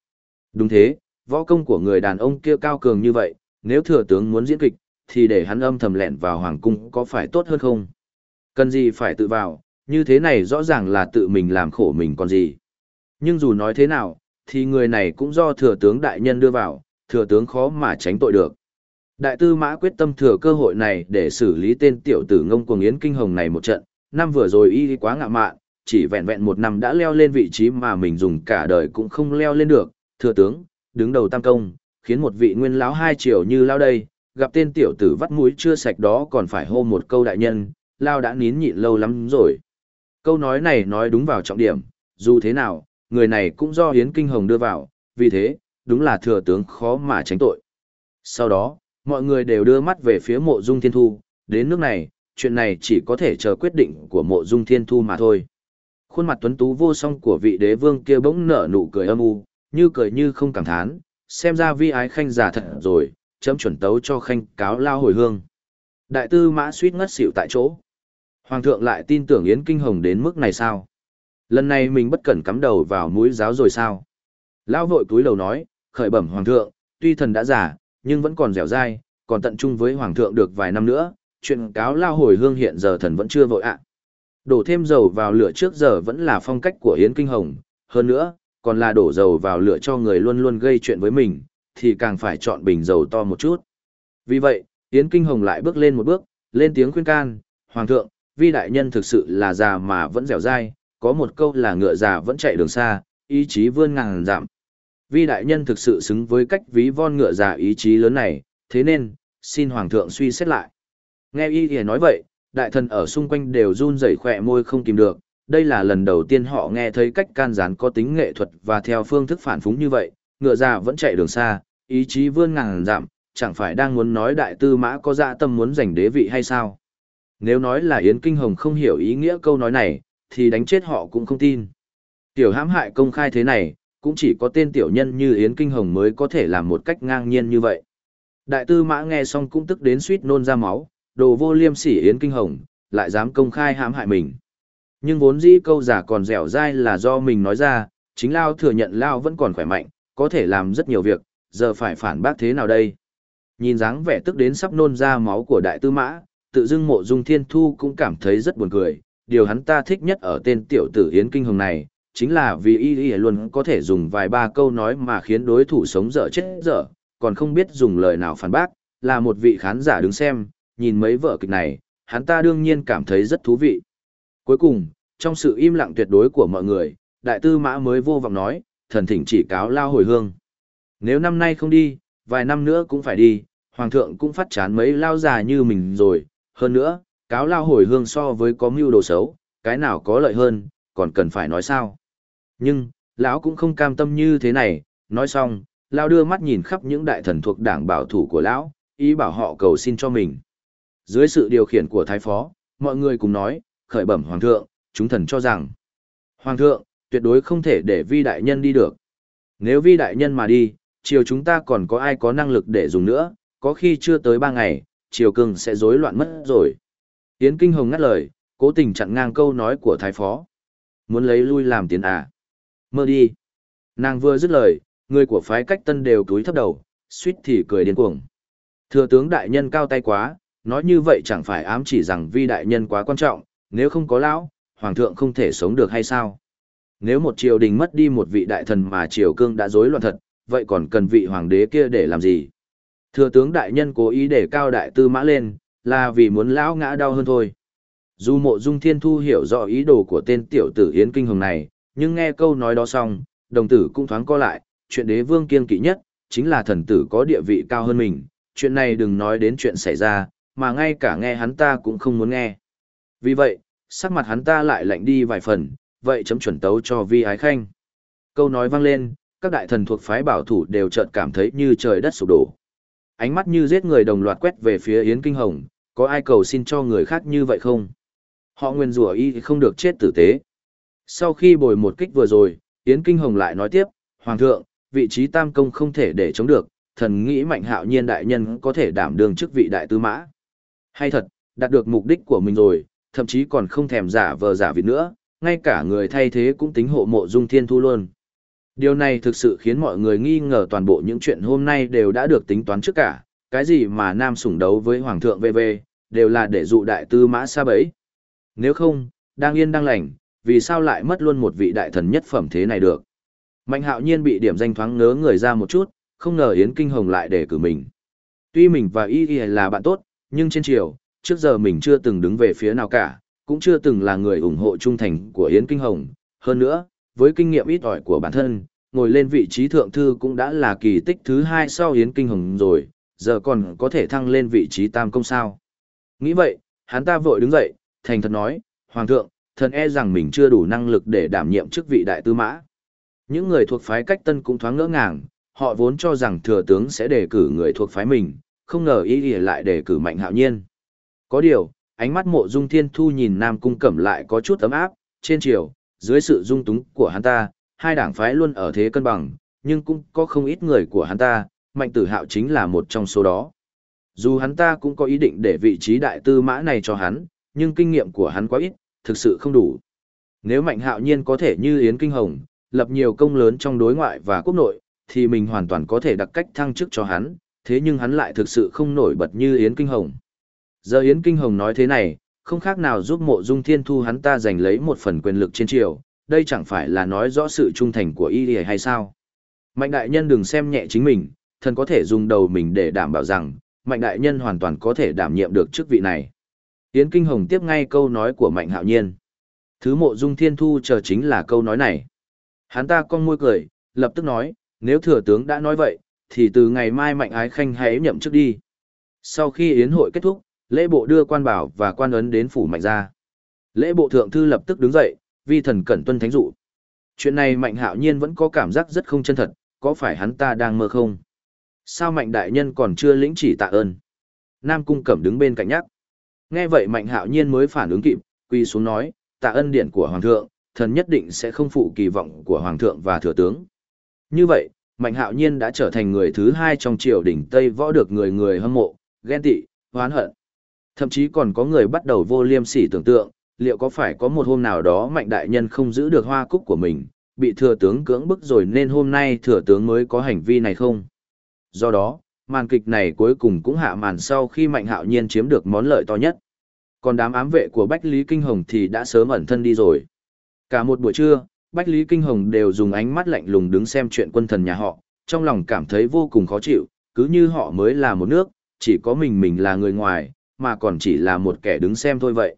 Đúng thế, võ công của người đàn ông kia cao cường như vậy, nếu thừa tướng muốn diễn kịch, thì để hắn âm thầm lẹn vào hoàng cung có phải tốt hơn không? Cần gì phải tự vào, như thế này rõ ràng là tự mình làm khổ mình còn gì. Nhưng dù nói thế nào, thì người này cũng do thừa tướng đại nhân đưa vào, thừa tướng khó mà tránh tội được. Đại tư mã quyết tâm thừa cơ hội này để xử lý tên tiểu tử ngông cuồng yến kinh hồng này một trận, năm vừa rồi y quá ngạ mạn, chỉ vẹn vẹn một năm đã leo lên vị trí mà mình dùng cả đời cũng không leo lên được, thừa tướng, đứng đầu tam công, khiến một vị nguyên lão hai triều như lao đây, gặp tên tiểu tử vắt mũi chưa sạch đó còn phải hô một câu đại nhân, lao đã nín nhịn lâu lắm rồi. Câu nói này nói đúng vào trọng điểm, dù thế nào, người này cũng do Yến Kinh Hồng đưa vào, vì thế, đúng là thừa tướng khó mà tránh tội. Sau đó, mọi người đều đưa mắt về phía mộ dung thiên thu, đến nước này, chuyện này chỉ có thể chờ quyết định của mộ dung thiên thu mà thôi. Khuôn mặt tuấn tú vô song của vị đế vương kia bỗng nở nụ cười âm u, như cười như không cảm thán, xem ra vi ái khanh giả thật rồi, chấm chuẩn tấu cho khanh cáo lao hồi hương. Đại tư mã suýt ngất xỉu tại chỗ. Hoàng thượng lại tin tưởng Yến Kinh Hồng đến mức này sao? Lần này mình bất cẩn cắm đầu vào mũi giáo rồi sao? Lão vội cúi đầu nói, khởi bẩm Hoàng thượng, tuy thần đã giả, nhưng vẫn còn dẻo dai, còn tận trung với Hoàng thượng được vài năm nữa, chuyện cáo lao hồi hương hiện giờ thần vẫn chưa vội ạ. Đổ thêm dầu vào lửa trước giờ vẫn là phong cách của Yến Kinh Hồng, hơn nữa, còn là đổ dầu vào lửa cho người luôn luôn gây chuyện với mình, thì càng phải chọn bình dầu to một chút. Vì vậy, Yến Kinh Hồng lại bước lên một bước, lên tiếng khuyên can, Hoàng thượng, vi đại nhân thực sự là già mà vẫn dẻo dai, có một câu là ngựa già vẫn chạy đường xa, ý chí vươn ngàn giảm. Vi đại nhân thực sự xứng với cách ví von ngựa già ý chí lớn này, thế nên, xin Hoàng thượng suy xét lại. Nghe y thì nói vậy, đại thần ở xung quanh đều run rẩy khỏe môi không kìm được, đây là lần đầu tiên họ nghe thấy cách can gián có tính nghệ thuật và theo phương thức phản phúng như vậy, ngựa già vẫn chạy đường xa, ý chí vươn ngàn giảm, chẳng phải đang muốn nói đại tư mã có dạ tâm muốn giành đế vị hay sao? Nếu nói là Yến Kinh Hồng không hiểu ý nghĩa câu nói này, thì đánh chết họ cũng không tin. Tiểu hãm hại công khai thế này, cũng chỉ có tên tiểu nhân như Yến Kinh Hồng mới có thể làm một cách ngang nhiên như vậy. Đại tư mã nghe xong cũng tức đến suýt nôn ra máu, đồ vô liêm sỉ Yến Kinh Hồng, lại dám công khai hãm hại mình. Nhưng vốn dĩ câu giả còn dẻo dai là do mình nói ra, chính Lao thừa nhận Lao vẫn còn khỏe mạnh, có thể làm rất nhiều việc, giờ phải phản bác thế nào đây? Nhìn dáng vẻ tức đến sắp nôn ra máu của đại tư mã, tự dưng mộ dung thiên thu cũng cảm thấy rất buồn cười. Điều hắn ta thích nhất ở tên tiểu tử Yến Kinh Hồng này, chính là vì y y luôn có thể dùng vài ba câu nói mà khiến đối thủ sống dở chết dở, còn không biết dùng lời nào phản bác, là một vị khán giả đứng xem, nhìn mấy vở kịch này, hắn ta đương nhiên cảm thấy rất thú vị. Cuối cùng, trong sự im lặng tuyệt đối của mọi người, đại tư mã mới vô vọng nói, thần thỉnh chỉ cáo lao hồi hương. Nếu năm nay không đi, vài năm nữa cũng phải đi, hoàng thượng cũng phát chán mấy lao già như mình rồi, hơn nữa, cáo lao hồi hương so với có mưu đồ xấu, cái nào có lợi hơn, còn cần phải nói sao. Nhưng, lão cũng không cam tâm như thế này, nói xong, lão đưa mắt nhìn khắp những đại thần thuộc đảng bảo thủ của lão, ý bảo họ cầu xin cho mình. Dưới sự điều khiển của thái phó, mọi người cùng nói, khởi bẩm hoàng thượng, chúng thần cho rằng, hoàng thượng, tuyệt đối không thể để vi đại nhân đi được. Nếu vi đại nhân mà đi, chiều chúng ta còn có ai có năng lực để dùng nữa, có khi chưa tới ba ngày, triều cường sẽ rối loạn mất rồi. Yến Kinh Hồng ngắt lời, cố tình chặn ngang câu nói của thái phó. Muốn lấy lui làm tiền à? Mơ đi. Nàng vừa dứt lời, người của phái cách tân đều túi thấp đầu, suýt thì cười điên cuồng. Thừa tướng đại nhân cao tay quá, nói như vậy chẳng phải ám chỉ rằng vi đại nhân quá quan trọng, nếu không có lão, hoàng thượng không thể sống được hay sao? Nếu một triều đình mất đi một vị đại thần mà triều cương đã rối loạn thật, vậy còn cần vị hoàng đế kia để làm gì? Thừa tướng đại nhân cố ý để cao đại tư mã lên, là vì muốn lão ngã đau hơn thôi. Dù mộ dung thiên thu hiểu rõ ý đồ của tên tiểu tử Yến Kinh Hồng này, nhưng nghe câu nói đó xong, đồng tử cũng thoáng co lại, chuyện đế vương kiên kỵ nhất, chính là thần tử có địa vị cao hơn mình, chuyện này đừng nói đến chuyện xảy ra, mà ngay cả nghe hắn ta cũng không muốn nghe. Vì vậy, sắc mặt hắn ta lại lạnh đi vài phần, vậy chấm chuẩn tấu cho vi ái khanh. Câu nói vang lên, các đại thần thuộc phái bảo thủ đều chợt cảm thấy như trời đất sụp đổ. Ánh mắt như giết người đồng loạt quét về phía Yến Kinh Hồng, có ai cầu xin cho người khác như vậy không? Họ nguyên rủa y không được chết tử tế. Sau khi bồi một kích vừa rồi, Yến Kinh Hồng lại nói tiếp, Hoàng thượng, vị trí tam công không thể để chống được, thần nghĩ mạnh hạo nhiên đại nhân có thể đảm đương chức vị đại tư mã. Hay thật, đạt được mục đích của mình rồi, thậm chí còn không thèm giả vờ giả vịt nữa, ngay cả người thay thế cũng tính hộ mộ dung thiên thu luôn. Điều này thực sự khiến mọi người nghi ngờ toàn bộ những chuyện hôm nay đều đã được tính toán trước cả, cái gì mà nam sủng đấu với hoàng thượng VV, đều là để dụ đại tư mã xa bấy. Nếu không, đang yên đang lành, vì sao lại mất luôn một vị đại thần nhất phẩm thế này được? Mạnh hạo nhiên bị điểm danh thoáng ngớ người ra một chút, không ngờ Yến Kinh Hồng lại để cử mình. Tuy mình và Y Y là bạn tốt, nhưng trên chiều, trước giờ mình chưa từng đứng về phía nào cả, cũng chưa từng là người ủng hộ trung thành của Yến Kinh Hồng. Hơn nữa, với kinh nghiệm ít ỏi của bản thân, ngồi lên vị trí thượng thư cũng đã là kỳ tích thứ hai sau Yến Kinh Hồng rồi, giờ còn có thể thăng lên vị trí tam công sao. Nghĩ vậy, hắn ta vội đứng dậy, thành thật nói, Hoàng thượng, thần e rằng mình chưa đủ năng lực để đảm nhiệm chức vị đại tư mã. Những người thuộc phái cách tân cũng thoáng ngỡ ngàng, họ vốn cho rằng thừa tướng sẽ đề cử người thuộc phái mình, không ngờ ý ý lại đề cử mạnh hạo nhiên. Có điều, ánh mắt mộ dung thiên thu nhìn Nam Cung Cẩm lại có chút ấm áp, trên chiều, dưới sự dung túng của hắn ta, hai đảng phái luôn ở thế cân bằng, nhưng cũng có không ít người của hắn ta, mạnh tử hạo chính là một trong số đó. Dù hắn ta cũng có ý định để vị trí đại tư mã này cho hắn, nhưng kinh nghiệm của hắn quá ít, thực sự không đủ. Nếu mạnh hạo nhiên có thể như Yến Kinh Hồng, lập nhiều công lớn trong đối ngoại và quốc nội, thì mình hoàn toàn có thể đặt cách thăng chức cho hắn, thế nhưng hắn lại thực sự không nổi bật như Yến Kinh Hồng. Giờ Yến Kinh Hồng nói thế này, không khác nào giúp mộ dung thiên thu hắn ta giành lấy một phần quyền lực trên triều, đây chẳng phải là nói rõ sự trung thành của y hay sao. Mạnh đại nhân đừng xem nhẹ chính mình, thần có thể dùng đầu mình để đảm bảo rằng, mạnh đại nhân hoàn toàn có thể đảm nhiệm được chức vị này. Yến Kinh Hồng tiếp ngay câu nói của mạnh hạo nhiên. Thứ mộ dung thiên thu chờ chính là câu nói này. Hắn ta con môi cười, lập tức nói, nếu thừa tướng đã nói vậy, thì từ ngày mai mạnh ái khanh hãy nhậm chức đi. Sau khi yến hội kết thúc, lễ bộ đưa quan bảo và quan ấn đến phủ mạnh gia. Lễ bộ thượng thư lập tức đứng dậy, vi thần cẩn tuân thánh dụ. Chuyện này mạnh hạo nhiên vẫn có cảm giác rất không chân thật, có phải hắn ta đang mơ không? Sao mạnh đại nhân còn chưa lĩnh chỉ tạ ơn? Nam cung cẩm đứng bên cạnh nhắc. Nghe vậy mạnh hạo nhiên mới phản ứng kịp, quy xuống nói, tạ ân điện của hoàng thượng, thần nhất định sẽ không phụ kỳ vọng của hoàng thượng và thừa tướng. Như vậy, mạnh hạo nhiên đã trở thành người thứ hai trong triều đình Tây võ được người người hâm mộ, ghen tị, hoán hận. Thậm chí còn có người bắt đầu vô liêm sỉ tưởng tượng, liệu có phải có một hôm nào đó mạnh đại nhân không giữ được hoa cúc của mình, bị thừa tướng cưỡng bức rồi nên hôm nay thừa tướng mới có hành vi này không? Do đó, màn kịch này cuối cùng cũng hạ màn sau khi mạnh hạo nhiên chiếm được món lợi to nhất. Còn đám ám vệ của Bách Lý Kinh Hồng thì đã sớm ẩn thân đi rồi. Cả một buổi trưa, Bách Lý Kinh Hồng đều dùng ánh mắt lạnh lùng đứng xem chuyện quân thần nhà họ, trong lòng cảm thấy vô cùng khó chịu, cứ như họ mới là một nước, chỉ có mình mình là người ngoài, mà còn chỉ là một kẻ đứng xem thôi vậy.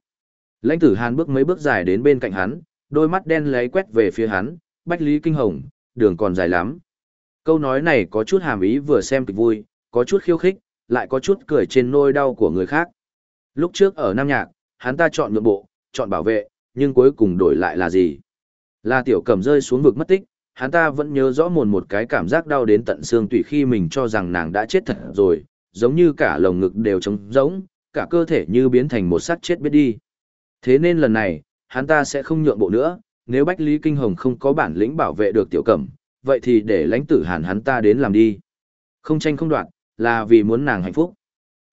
Lãnh tử Hàn bước mấy bước dài đến bên cạnh hắn, đôi mắt đen lấy quét về phía hắn, Bách Lý Kinh Hồng, đường còn dài lắm. Câu nói này có chút hàm ý vừa xem kịch vui, có chút khiêu khích, lại có chút cười trên nôi đau của người khác. Lúc trước ở Nam Nhạc, hắn ta chọn nhượng bộ, chọn bảo vệ, nhưng cuối cùng đổi lại là gì? Là tiểu cẩm rơi xuống vực mất tích, hắn ta vẫn nhớ rõ mồn một cái cảm giác đau đến tận xương tủy khi mình cho rằng nàng đã chết thật rồi, giống như cả lồng ngực đều trống rỗng, cả cơ thể như biến thành một xác chết biết đi. Thế nên lần này, hắn ta sẽ không nhượng bộ nữa, nếu Bách Lý Kinh Hồng không có bản lĩnh bảo vệ được tiểu cẩm, vậy thì để lãnh tử hàn hắn ta đến làm đi. Không tranh không đoạt, là vì muốn nàng hạnh phúc.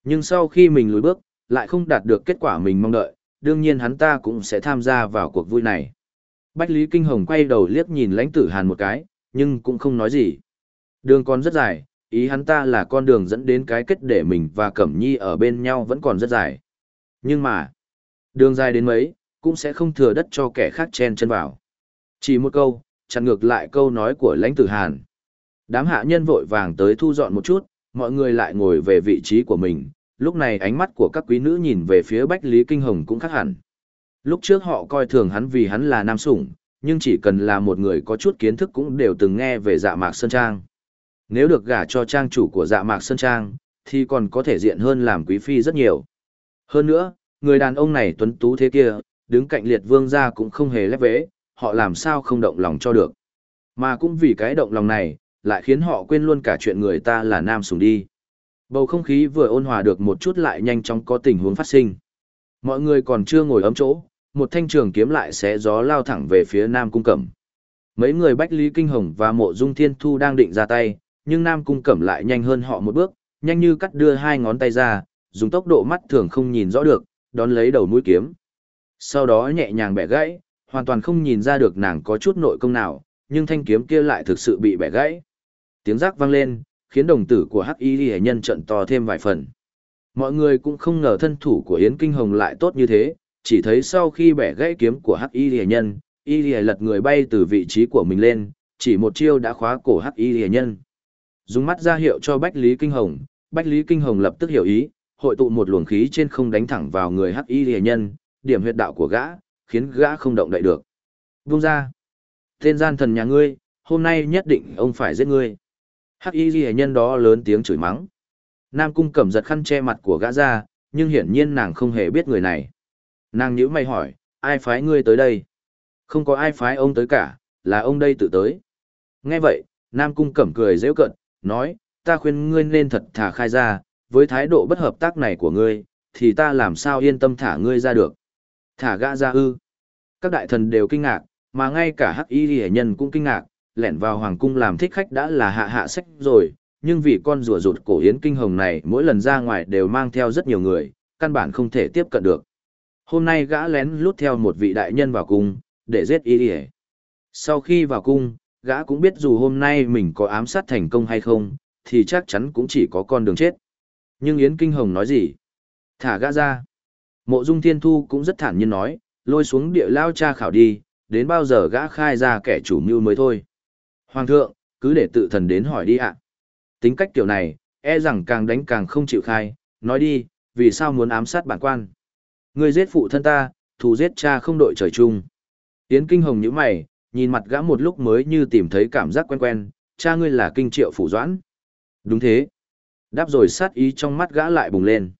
Nhưng sau khi mình lùi bước, lại không đạt được kết quả mình mong đợi, đương nhiên hắn ta cũng sẽ tham gia vào cuộc vui này. Bách Lý Kinh Hồng quay đầu liếc nhìn lãnh tử hàn một cái, nhưng cũng không nói gì. Đường còn rất dài, ý hắn ta là con đường dẫn đến cái kết để mình và Cẩm Nhi ở bên nhau vẫn còn rất dài. Nhưng mà, đường dài đến mấy, cũng sẽ không thừa đất cho kẻ khác chen chân vào. Chỉ một câu, chặn ngược lại câu nói của lãnh tử Hàn. Đám hạ nhân vội vàng tới thu dọn một chút, mọi người lại ngồi về vị trí của mình, lúc này ánh mắt của các quý nữ nhìn về phía Bách Lý Kinh Hồng cũng khác hẳn. Lúc trước họ coi thường hắn vì hắn là nam sủng, nhưng chỉ cần là một người có chút kiến thức cũng đều từng nghe về dạ mạc Sơn Trang. Nếu được gả cho trang chủ của dạ mạc Sơn Trang, thì còn có thể diện hơn làm quý phi rất nhiều. Hơn nữa, người đàn ông này tuấn tú thế kia, đứng cạnh liệt vương gia cũng không hề lép vế, họ làm sao không động lòng cho được. Mà cũng vì cái động lòng này, lại khiến họ quên luôn cả chuyện người ta là nam sùng đi. Bầu không khí vừa ôn hòa được một chút lại nhanh chóng có tình huống phát sinh. Mọi người còn chưa ngồi ấm chỗ, một thanh trường kiếm lại xé gió lao thẳng về phía Nam Cung Cẩm. Mấy người Bách Lý Kinh Hồng và Mộ Dung Thiên Thu đang định ra tay, nhưng Nam Cung Cẩm lại nhanh hơn họ một bước, nhanh như cắt đưa hai ngón tay ra, dùng tốc độ mắt thường không nhìn rõ được, đón lấy đầu mũi kiếm. Sau đó nhẹ nhàng bẻ gãy, hoàn toàn không nhìn ra được nàng có chút nội công nào, nhưng thanh kiếm kia lại thực sự bị bẻ gãy. Tiếng rắc vang lên, khiến đồng tử của Hắc Y Liễu nhân trận to thêm vài phần. Mọi người cũng không ngờ thân thủ của Yến Kinh Hồng lại tốt như thế, chỉ thấy sau khi bẻ gãy kiếm của Hắc Y Liễu nhân, Y Liễu lật người bay từ vị trí của mình lên, chỉ một chiêu đã khóa cổ Hắc Y Liễu nhân. Dùng mắt ra hiệu cho Bách Lý Kinh Hồng, Bách Lý Kinh Hồng lập tức hiểu ý, hội tụ một luồng khí trên không đánh thẳng vào người Hắc Y Liễu nhân, điểm huyệt đạo của gã, khiến gã không động đậy được. Vung ra. Tên gian thần nhà ngươi, hôm nay nhất định ông phải giết ngươi. Hắc Y Liễu nhân đó lớn tiếng chửi mắng. Nam Cung Cẩm giật khăn che mặt của gã ra, nhưng hiển nhiên nàng không hề biết người này. Nàng nhíu mày hỏi, ai phái ngươi tới đây? Không có ai phái ông tới cả, là ông đây tự tới. Nghe vậy, Nam Cung Cẩm cười dễ cận, nói, ta khuyên ngươi nên thật thả khai ra, với thái độ bất hợp tác này của ngươi, thì ta làm sao yên tâm thả ngươi ra được. Thả gã ra ư. Các đại thần đều kinh ngạc, mà ngay cả hắc y hệ nhân cũng kinh ngạc, lẻn vào hoàng cung làm thích khách đã là hạ hạ sách rồi, nhưng vì con rùa rụt cổ yến kinh hồng này mỗi lần ra ngoài đều mang theo rất nhiều người, căn bản không thể tiếp cận được. Hôm nay gã lén lút theo một vị đại nhân vào cung, để giết y Sau khi vào cung, gã cũng biết dù hôm nay mình có ám sát thành công hay không, thì chắc chắn cũng chỉ có con đường chết. Nhưng Yến Kinh Hồng nói gì? Thả gã ra. Mộ Dung Thiên Thu cũng rất thản nhiên nói, lôi xuống địa lao cha khảo đi, đến bao giờ gã khai ra kẻ chủ mưu mới thôi. Hoàng thượng, cứ để tự thần đến hỏi đi ạ. Tính cách kiểu này, e rằng càng đánh càng không chịu khai, nói đi, vì sao muốn ám sát bản quan. Người giết phụ thân ta, thù giết cha không đội trời chung. Yến Kinh Hồng nhíu mày, nhìn mặt gã một lúc mới như tìm thấy cảm giác quen quen, cha ngươi là kinh triệu phủ doãn. Đúng thế. Đáp rồi sát ý trong mắt gã lại bùng lên.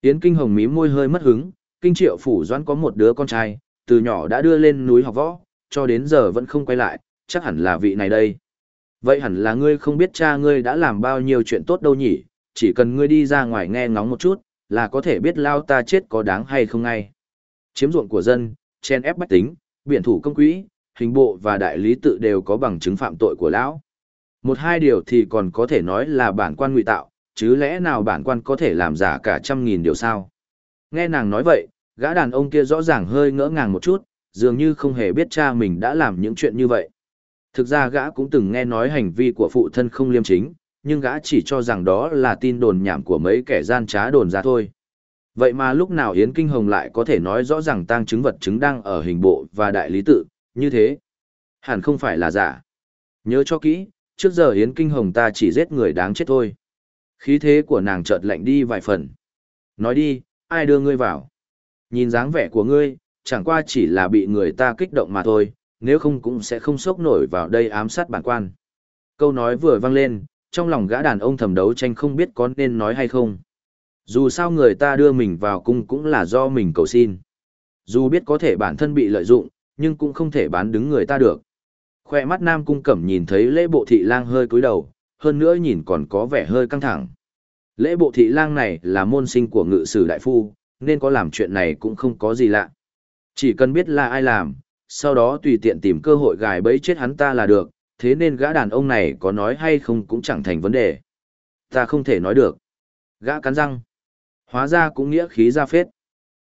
Yến Kinh Hồng mím môi hơi mất hứng, kinh triệu phủ doãn có một đứa con trai, từ nhỏ đã đưa lên núi học võ, cho đến giờ vẫn không quay lại, chắc hẳn là vị này đây. Vậy hẳn là ngươi không biết cha ngươi đã làm bao nhiêu chuyện tốt đâu nhỉ, chỉ cần ngươi đi ra ngoài nghe ngóng một chút, là có thể biết lao ta chết có đáng hay không ngay. Chiếm ruộng của dân, chen ép bách tính, biển thủ công quỹ, hình bộ và đại lý tự đều có bằng chứng phạm tội của lão. Một hai điều thì còn có thể nói là bản quan ngụy tạo, chứ lẽ nào bản quan có thể làm giả cả trăm nghìn điều sao? Nghe nàng nói vậy, gã đàn ông kia rõ ràng hơi ngỡ ngàng một chút, dường như không hề biết cha mình đã làm những chuyện như vậy. Thực ra gã cũng từng nghe nói hành vi của phụ thân không liêm chính, nhưng gã chỉ cho rằng đó là tin đồn nhảm của mấy kẻ gian trá đồn ra thôi. Vậy mà lúc nào Yến Kinh Hồng lại có thể nói rõ ràng tang chứng vật chứng đang ở hình bộ và đại lý tự, như thế? Hẳn không phải là giả. Nhớ cho kỹ, trước giờ Yến Kinh Hồng ta chỉ giết người đáng chết thôi. Khí thế của nàng chợt lạnh đi vài phần. Nói đi, ai đưa ngươi vào? Nhìn dáng vẻ của ngươi, chẳng qua chỉ là bị người ta kích động mà thôi, nếu không cũng sẽ không sốc nổi vào đây ám sát bản quan. Câu nói vừa vang lên, trong lòng gã đàn ông thầm đấu tranh không biết có nên nói hay không. Dù sao người ta đưa mình vào cung cũng là do mình cầu xin. Dù biết có thể bản thân bị lợi dụng, nhưng cũng không thể bán đứng người ta được. Khoe mắt nam cung cẩm nhìn thấy lễ bộ thị lang hơi cúi đầu, hơn nữa nhìn còn có vẻ hơi căng thẳng. Lễ bộ thị lang này là môn sinh của ngự sử đại phu, nên có làm chuyện này cũng không có gì lạ. Chỉ cần biết là ai làm, sau đó tùy tiện tìm cơ hội gài bẫy chết hắn ta là được, thế nên gã đàn ông này có nói hay không cũng chẳng thành vấn đề. Ta không thể nói được. Gã cắn răng. Hóa ra cũng nghĩa khí ra phết.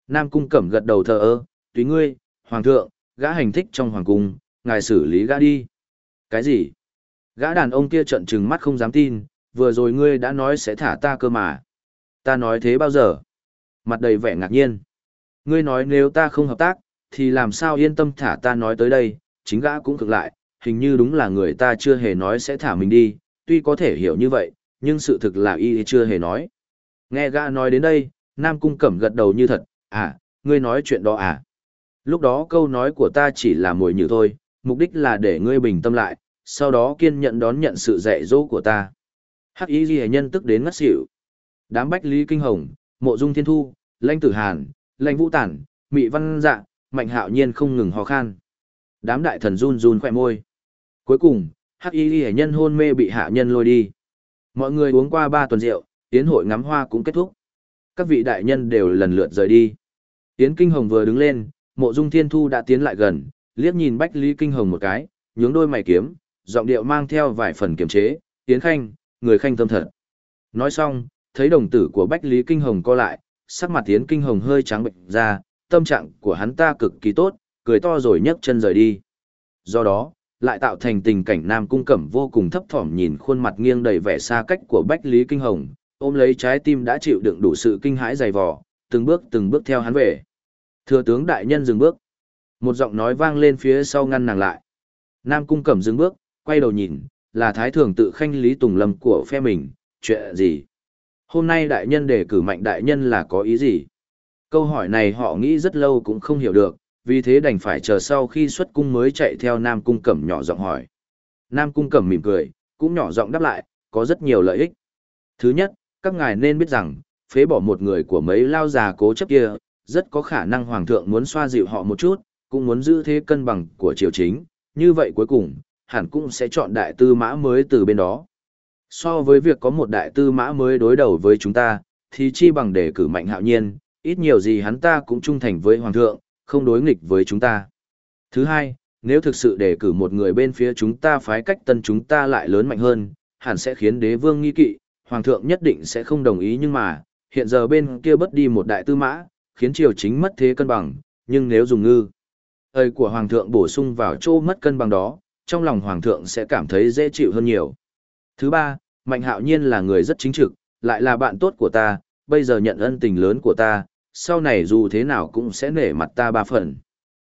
Nam cung cẩm gật đầu thờ ơ, tùy ngươi, hoàng thượng, gã hành thích trong hoàng cung, ngài xử lý gã đi. Cái gì? Gã đàn ông kia trận trừng mắt không dám tin, vừa rồi ngươi đã nói sẽ thả ta cơ mà. Ta nói thế bao giờ? Mặt đầy vẻ ngạc nhiên. Ngươi nói nếu ta không hợp tác, thì làm sao yên tâm thả ta nói tới đây, chính gã cũng cực lại, hình như đúng là người ta chưa hề nói sẽ thả mình đi, tuy có thể hiểu như vậy, nhưng sự thực là y chưa hề nói. Nghe gã nói đến đây, Nam Cung Cẩm gật đầu như thật, à, ngươi nói chuyện đó à. Lúc đó câu nói của ta chỉ là mồi nhử thôi, mục đích là để ngươi bình tâm lại, sau đó kiên nhận đón nhận sự dạy dỗ của ta. Hắc Y Ghi nhân tức đến ngất xỉu. Đám Bách Lý Kinh Hồng, Mộ Dung Thiên Thu, Lanh Tử Hàn, Lanh Vũ Tản, Mị Văn Dạ, Mạnh Hạo Nhiên không ngừng hò khan. Đám đại thần run run khỏe môi. Cuối cùng, hắc y hệ nhân hôn mê bị hạ nhân lôi đi. Mọi người uống qua ba tuần rượu, tiến hội ngắm hoa cũng kết thúc. Các vị đại nhân đều lần lượt rời đi. Tiến Kinh Hồng vừa đứng lên, mộ dung thiên thu đã tiến lại gần, liếc nhìn Bách Lý Kinh Hồng một cái, nhướng đôi mày kiếm, giọng điệu mang theo vài phần kiềm chế, Tiến Khanh, người khanh tâm thật. Nói xong, thấy đồng tử của Bách Lý Kinh Hồng co lại, sắc mặt Tiến Kinh Hồng hơi trắng bệnh ra, tâm trạng của hắn ta cực kỳ tốt, cười to rồi nhấc chân rời đi. Do đó, lại tạo thành tình cảnh Nam Cung Cẩm vô cùng thấp thỏm nhìn khuôn mặt nghiêng đầy vẻ xa cách của Bách Lý Kinh Hồng, ôm lấy trái tim đã chịu đựng đủ sự kinh hãi dày vò, từng bước từng bước theo hắn về. Thừa tướng đại nhân dừng bước. Một giọng nói vang lên phía sau ngăn nàng lại. Nam Cung Cẩm dừng bước, quay đầu nhìn, là Thái Thường tự khanh Lý Tùng Lâm của phe mình, chuyện gì? Hôm nay đại nhân đề cử mạnh đại nhân là có ý gì? Câu hỏi này họ nghĩ rất lâu cũng không hiểu được, vì thế đành phải chờ sau khi xuất cung mới chạy theo Nam Cung Cẩm nhỏ giọng hỏi. Nam Cung Cẩm mỉm cười, cũng nhỏ giọng đáp lại, có rất nhiều lợi ích. Thứ nhất, các ngài nên biết rằng, phế bỏ một người của mấy lao già cố chấp kia, rất có khả năng Hoàng thượng muốn xoa dịu họ một chút, cũng muốn giữ thế cân bằng của triều chính, như vậy cuối cùng, hẳn cũng sẽ chọn đại tư mã mới từ bên đó. So với việc có một đại tư mã mới đối đầu với chúng ta, thì chi bằng để cử mạnh hạo nhiên, ít nhiều gì hắn ta cũng trung thành với Hoàng thượng, không đối nghịch với chúng ta. Thứ hai, nếu thực sự đề cử một người bên phía chúng ta phái cách tân chúng ta lại lớn mạnh hơn, hẳn sẽ khiến đế vương nghi kỵ, hoàng thượng nhất định sẽ không đồng ý nhưng mà, hiện giờ bên kia bất đi một đại tư mã, khiến triều chính mất thế cân bằng, nhưng nếu dùng ngư, ơi của hoàng thượng bổ sung vào chỗ mất cân bằng đó, trong lòng hoàng thượng sẽ cảm thấy dễ chịu hơn nhiều. Thứ ba, Mạnh hạo nhiên là người rất chính trực, lại là bạn tốt của ta, bây giờ nhận ân tình lớn của ta, sau này dù thế nào cũng sẽ nể mặt ta ba phần.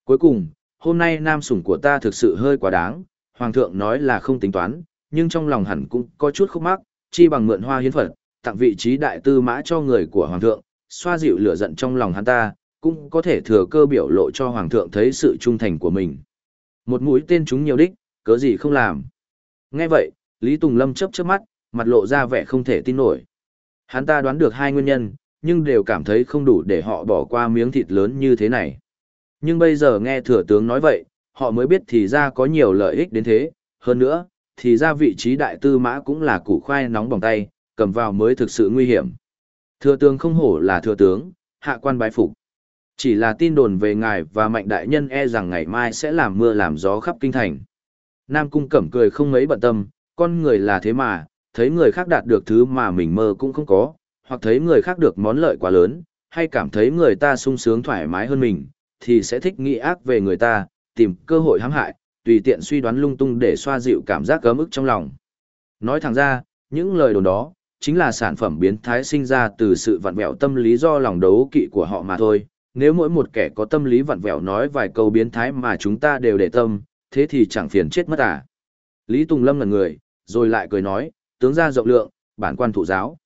Cuối cùng, hôm nay nam sủng của ta thực sự hơi quá đáng, hoàng thượng nói là không tính toán, nhưng trong lòng hẳn cũng có chút khúc mắc, chi bằng mượn hoa hiến phật, tặng vị trí đại tư mã cho người của hoàng thượng, xoa dịu lửa giận trong lòng hắn ta, cũng có thể thừa cơ biểu lộ cho hoàng thượng thấy sự trung thành của mình. Một mũi tên chúng nhiều đích, cớ gì không làm. Nghe vậy, Lý Tùng Lâm chớp chớp mắt, mặt lộ ra vẻ không thể tin nổi. Hắn ta đoán được hai nguyên nhân, nhưng đều cảm thấy không đủ để họ bỏ qua miếng thịt lớn như thế này. Nhưng bây giờ nghe thừa tướng nói vậy, họ mới biết thì ra có nhiều lợi ích đến thế, hơn nữa, thì ra vị trí đại tư mã cũng là củ khoai nóng bỏng tay, cầm vào mới thực sự nguy hiểm. Thừa tướng không hổ là thừa tướng, hạ quan bái phục. Chỉ là tin đồn về ngài và mạnh đại nhân e rằng ngày mai sẽ làm mưa làm gió khắp kinh thành. Nam cung cẩm cười không mấy bận tâm, con người là thế mà, thấy người khác đạt được thứ mà mình mơ cũng không có, hoặc thấy người khác được món lợi quá lớn, hay cảm thấy người ta sung sướng thoải mái hơn mình, thì sẽ thích nghĩ ác về người ta, tìm cơ hội hãm hại, tùy tiện suy đoán lung tung để xoa dịu cảm giác cấm ức trong lòng. Nói thẳng ra, những lời đồn đó, chính là sản phẩm biến thái sinh ra từ sự vặn vẹo tâm lý do lòng đấu kỵ của họ mà thôi. Nếu mỗi một kẻ có tâm lý vặn vẹo nói vài câu biến thái mà chúng ta đều để tâm, thế thì chẳng phiền chết mất à. Lý Tùng Lâm là người, rồi lại cười nói, tướng gia rộng lượng, bản quan thụ giáo.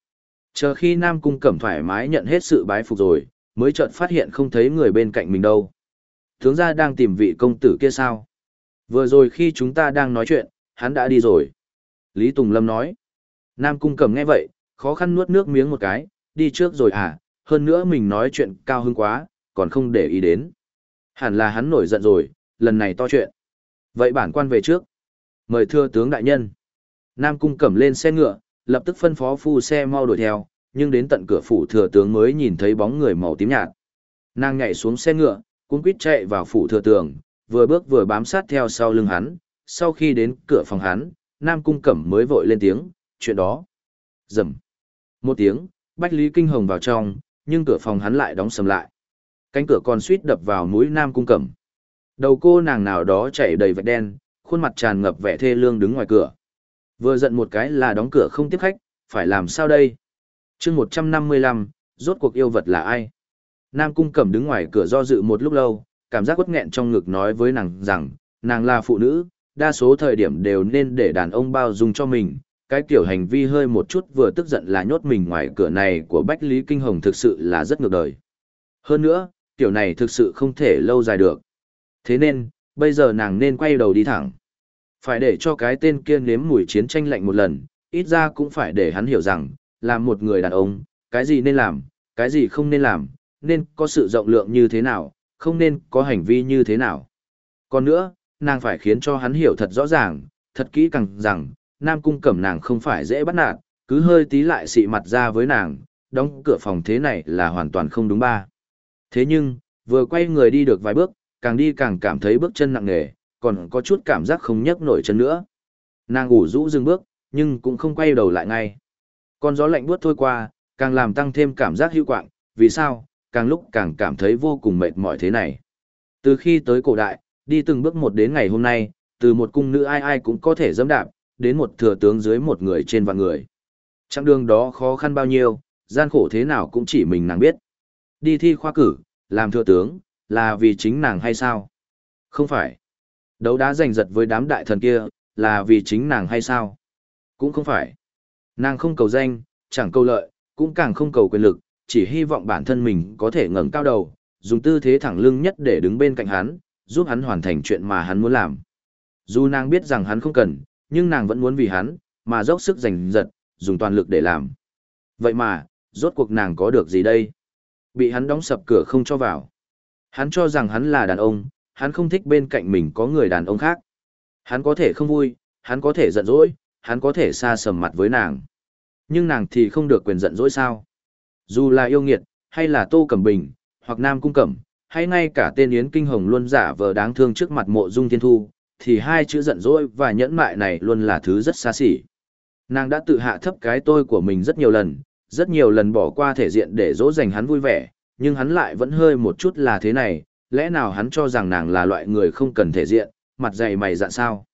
Chờ khi Nam Cung Cẩm thoải mái nhận hết sự bái phục rồi, mới chợt phát hiện không thấy người bên cạnh mình đâu. Tướng gia đang tìm vị công tử kia sao? Vừa rồi khi chúng ta đang nói chuyện, hắn đã đi rồi. Lý Tùng Lâm nói. Nam Cung Cẩm nghe vậy, khó khăn nuốt nước miếng một cái, đi trước rồi à, hơn nữa mình nói chuyện cao hứng quá, còn không để ý đến. Hẳn là hắn nổi giận rồi, lần này to chuyện. Vậy bản quan về trước. Mời thưa tướng đại nhân. Nam Cung Cẩm lên xe ngựa, lập tức phân phó phu xe mau đuổi theo, nhưng đến tận cửa phủ thừa tướng mới nhìn thấy bóng người màu tím nhạt. Nàng nhảy xuống xe ngựa, cuống quýt chạy vào phủ thừa tướng, vừa bước vừa bám sát theo sau lưng hắn, sau khi đến cửa phòng hắn, Nam Cung Cẩm mới vội lên tiếng, chuyện đó. Rầm. Một tiếng, Bách Lý Kinh Hồng vào trong, nhưng cửa phòng hắn lại đóng sầm lại. Cánh cửa còn suýt đập vào mũi Nam Cung Cẩm. Đầu cô nàng nào đó chảy đầy vạch đen, khuôn mặt tràn ngập vẻ thê lương đứng ngoài cửa. Vừa giận một cái là đóng cửa không tiếp khách, phải làm sao đây? chương 155, rốt cuộc yêu vật là ai? Nam Cung Cẩm đứng ngoài cửa do dự một lúc lâu, cảm giác quất nghẹn trong ngực nói với nàng rằng, nàng là phụ nữ, đa số thời điểm đều nên để đàn ông bao dung cho mình. Cái kiểu hành vi hơi một chút vừa tức giận là nhốt mình ngoài cửa này của Bách Lý Kinh Hồng thực sự là rất ngược đời. Hơn nữa, kiểu này thực sự không thể lâu dài được. Thế nên, bây giờ nàng nên quay đầu đi thẳng. Phải để cho cái tên kia nếm mùi chiến tranh lạnh một lần, ít ra cũng phải để hắn hiểu rằng, là một người đàn ông, cái gì nên làm, cái gì không nên làm, nên có sự rộng lượng như thế nào, không nên có hành vi như thế nào. Còn nữa, nàng phải khiến cho hắn hiểu thật rõ ràng, thật kỹ càng rằng, Nam Cung Cẩm nàng không phải dễ bắt nạt, cứ hơi tí lại xị mặt ra với nàng, đóng cửa phòng thế này là hoàn toàn không đúng ba. Thế nhưng, vừa quay người đi được vài bước, càng đi càng cảm thấy bước chân nặng nề, còn có chút cảm giác không nhấc nổi chân nữa. Nàng ủ rũ dừng bước, nhưng cũng không quay đầu lại ngay. Con gió lạnh buốt thôi qua, càng làm tăng thêm cảm giác hữu quạng, vì sao, càng lúc càng cảm thấy vô cùng mệt mỏi thế này. Từ khi tới cổ đại, đi từng bước một đến ngày hôm nay, từ một cung nữ ai ai cũng có thể dẫm đạp, đến một thừa tướng dưới một người trên vạn người. Chặng đường đó khó khăn bao nhiêu, gian khổ thế nào cũng chỉ mình nàng biết. Đi thi khoa cử, làm thừa tướng, là vì chính nàng hay sao? Không phải. Đấu đá giành giật với đám đại thần kia, là vì chính nàng hay sao? Cũng không phải. Nàng không cầu danh, chẳng cầu lợi, cũng càng không cầu quyền lực, chỉ hy vọng bản thân mình có thể ngẩng cao đầu, dùng tư thế thẳng lưng nhất để đứng bên cạnh hắn, giúp hắn hoàn thành chuyện mà hắn muốn làm. Dù nàng biết rằng hắn không cần, nhưng nàng vẫn muốn vì hắn, mà dốc sức giành giật, dùng toàn lực để làm. Vậy mà, rốt cuộc nàng có được gì đây? Bị hắn đóng sập cửa không cho vào. Hắn cho rằng hắn là đàn ông, hắn không thích bên cạnh mình có người đàn ông khác. Hắn có thể không vui, hắn có thể giận dỗi, hắn có thể xa sầm mặt với nàng. Nhưng nàng thì không được quyền giận dỗi sao? Dù là yêu nghiệt, hay là Tô Cẩm Bình, hoặc Nam Cung Cẩm, hay ngay cả tên Yến Kinh Hồng luôn giả vờ đáng thương trước mặt mộ dung thiên thu, thì hai chữ giận dỗi và nhẫn mại này luôn là thứ rất xa xỉ. Nàng đã tự hạ thấp cái tôi của mình rất nhiều lần, rất nhiều lần bỏ qua thể diện để dỗ dành hắn vui vẻ, nhưng hắn lại vẫn hơi một chút là thế này, lẽ nào hắn cho rằng nàng là loại người không cần thể diện, mặt dày mày dạn sao.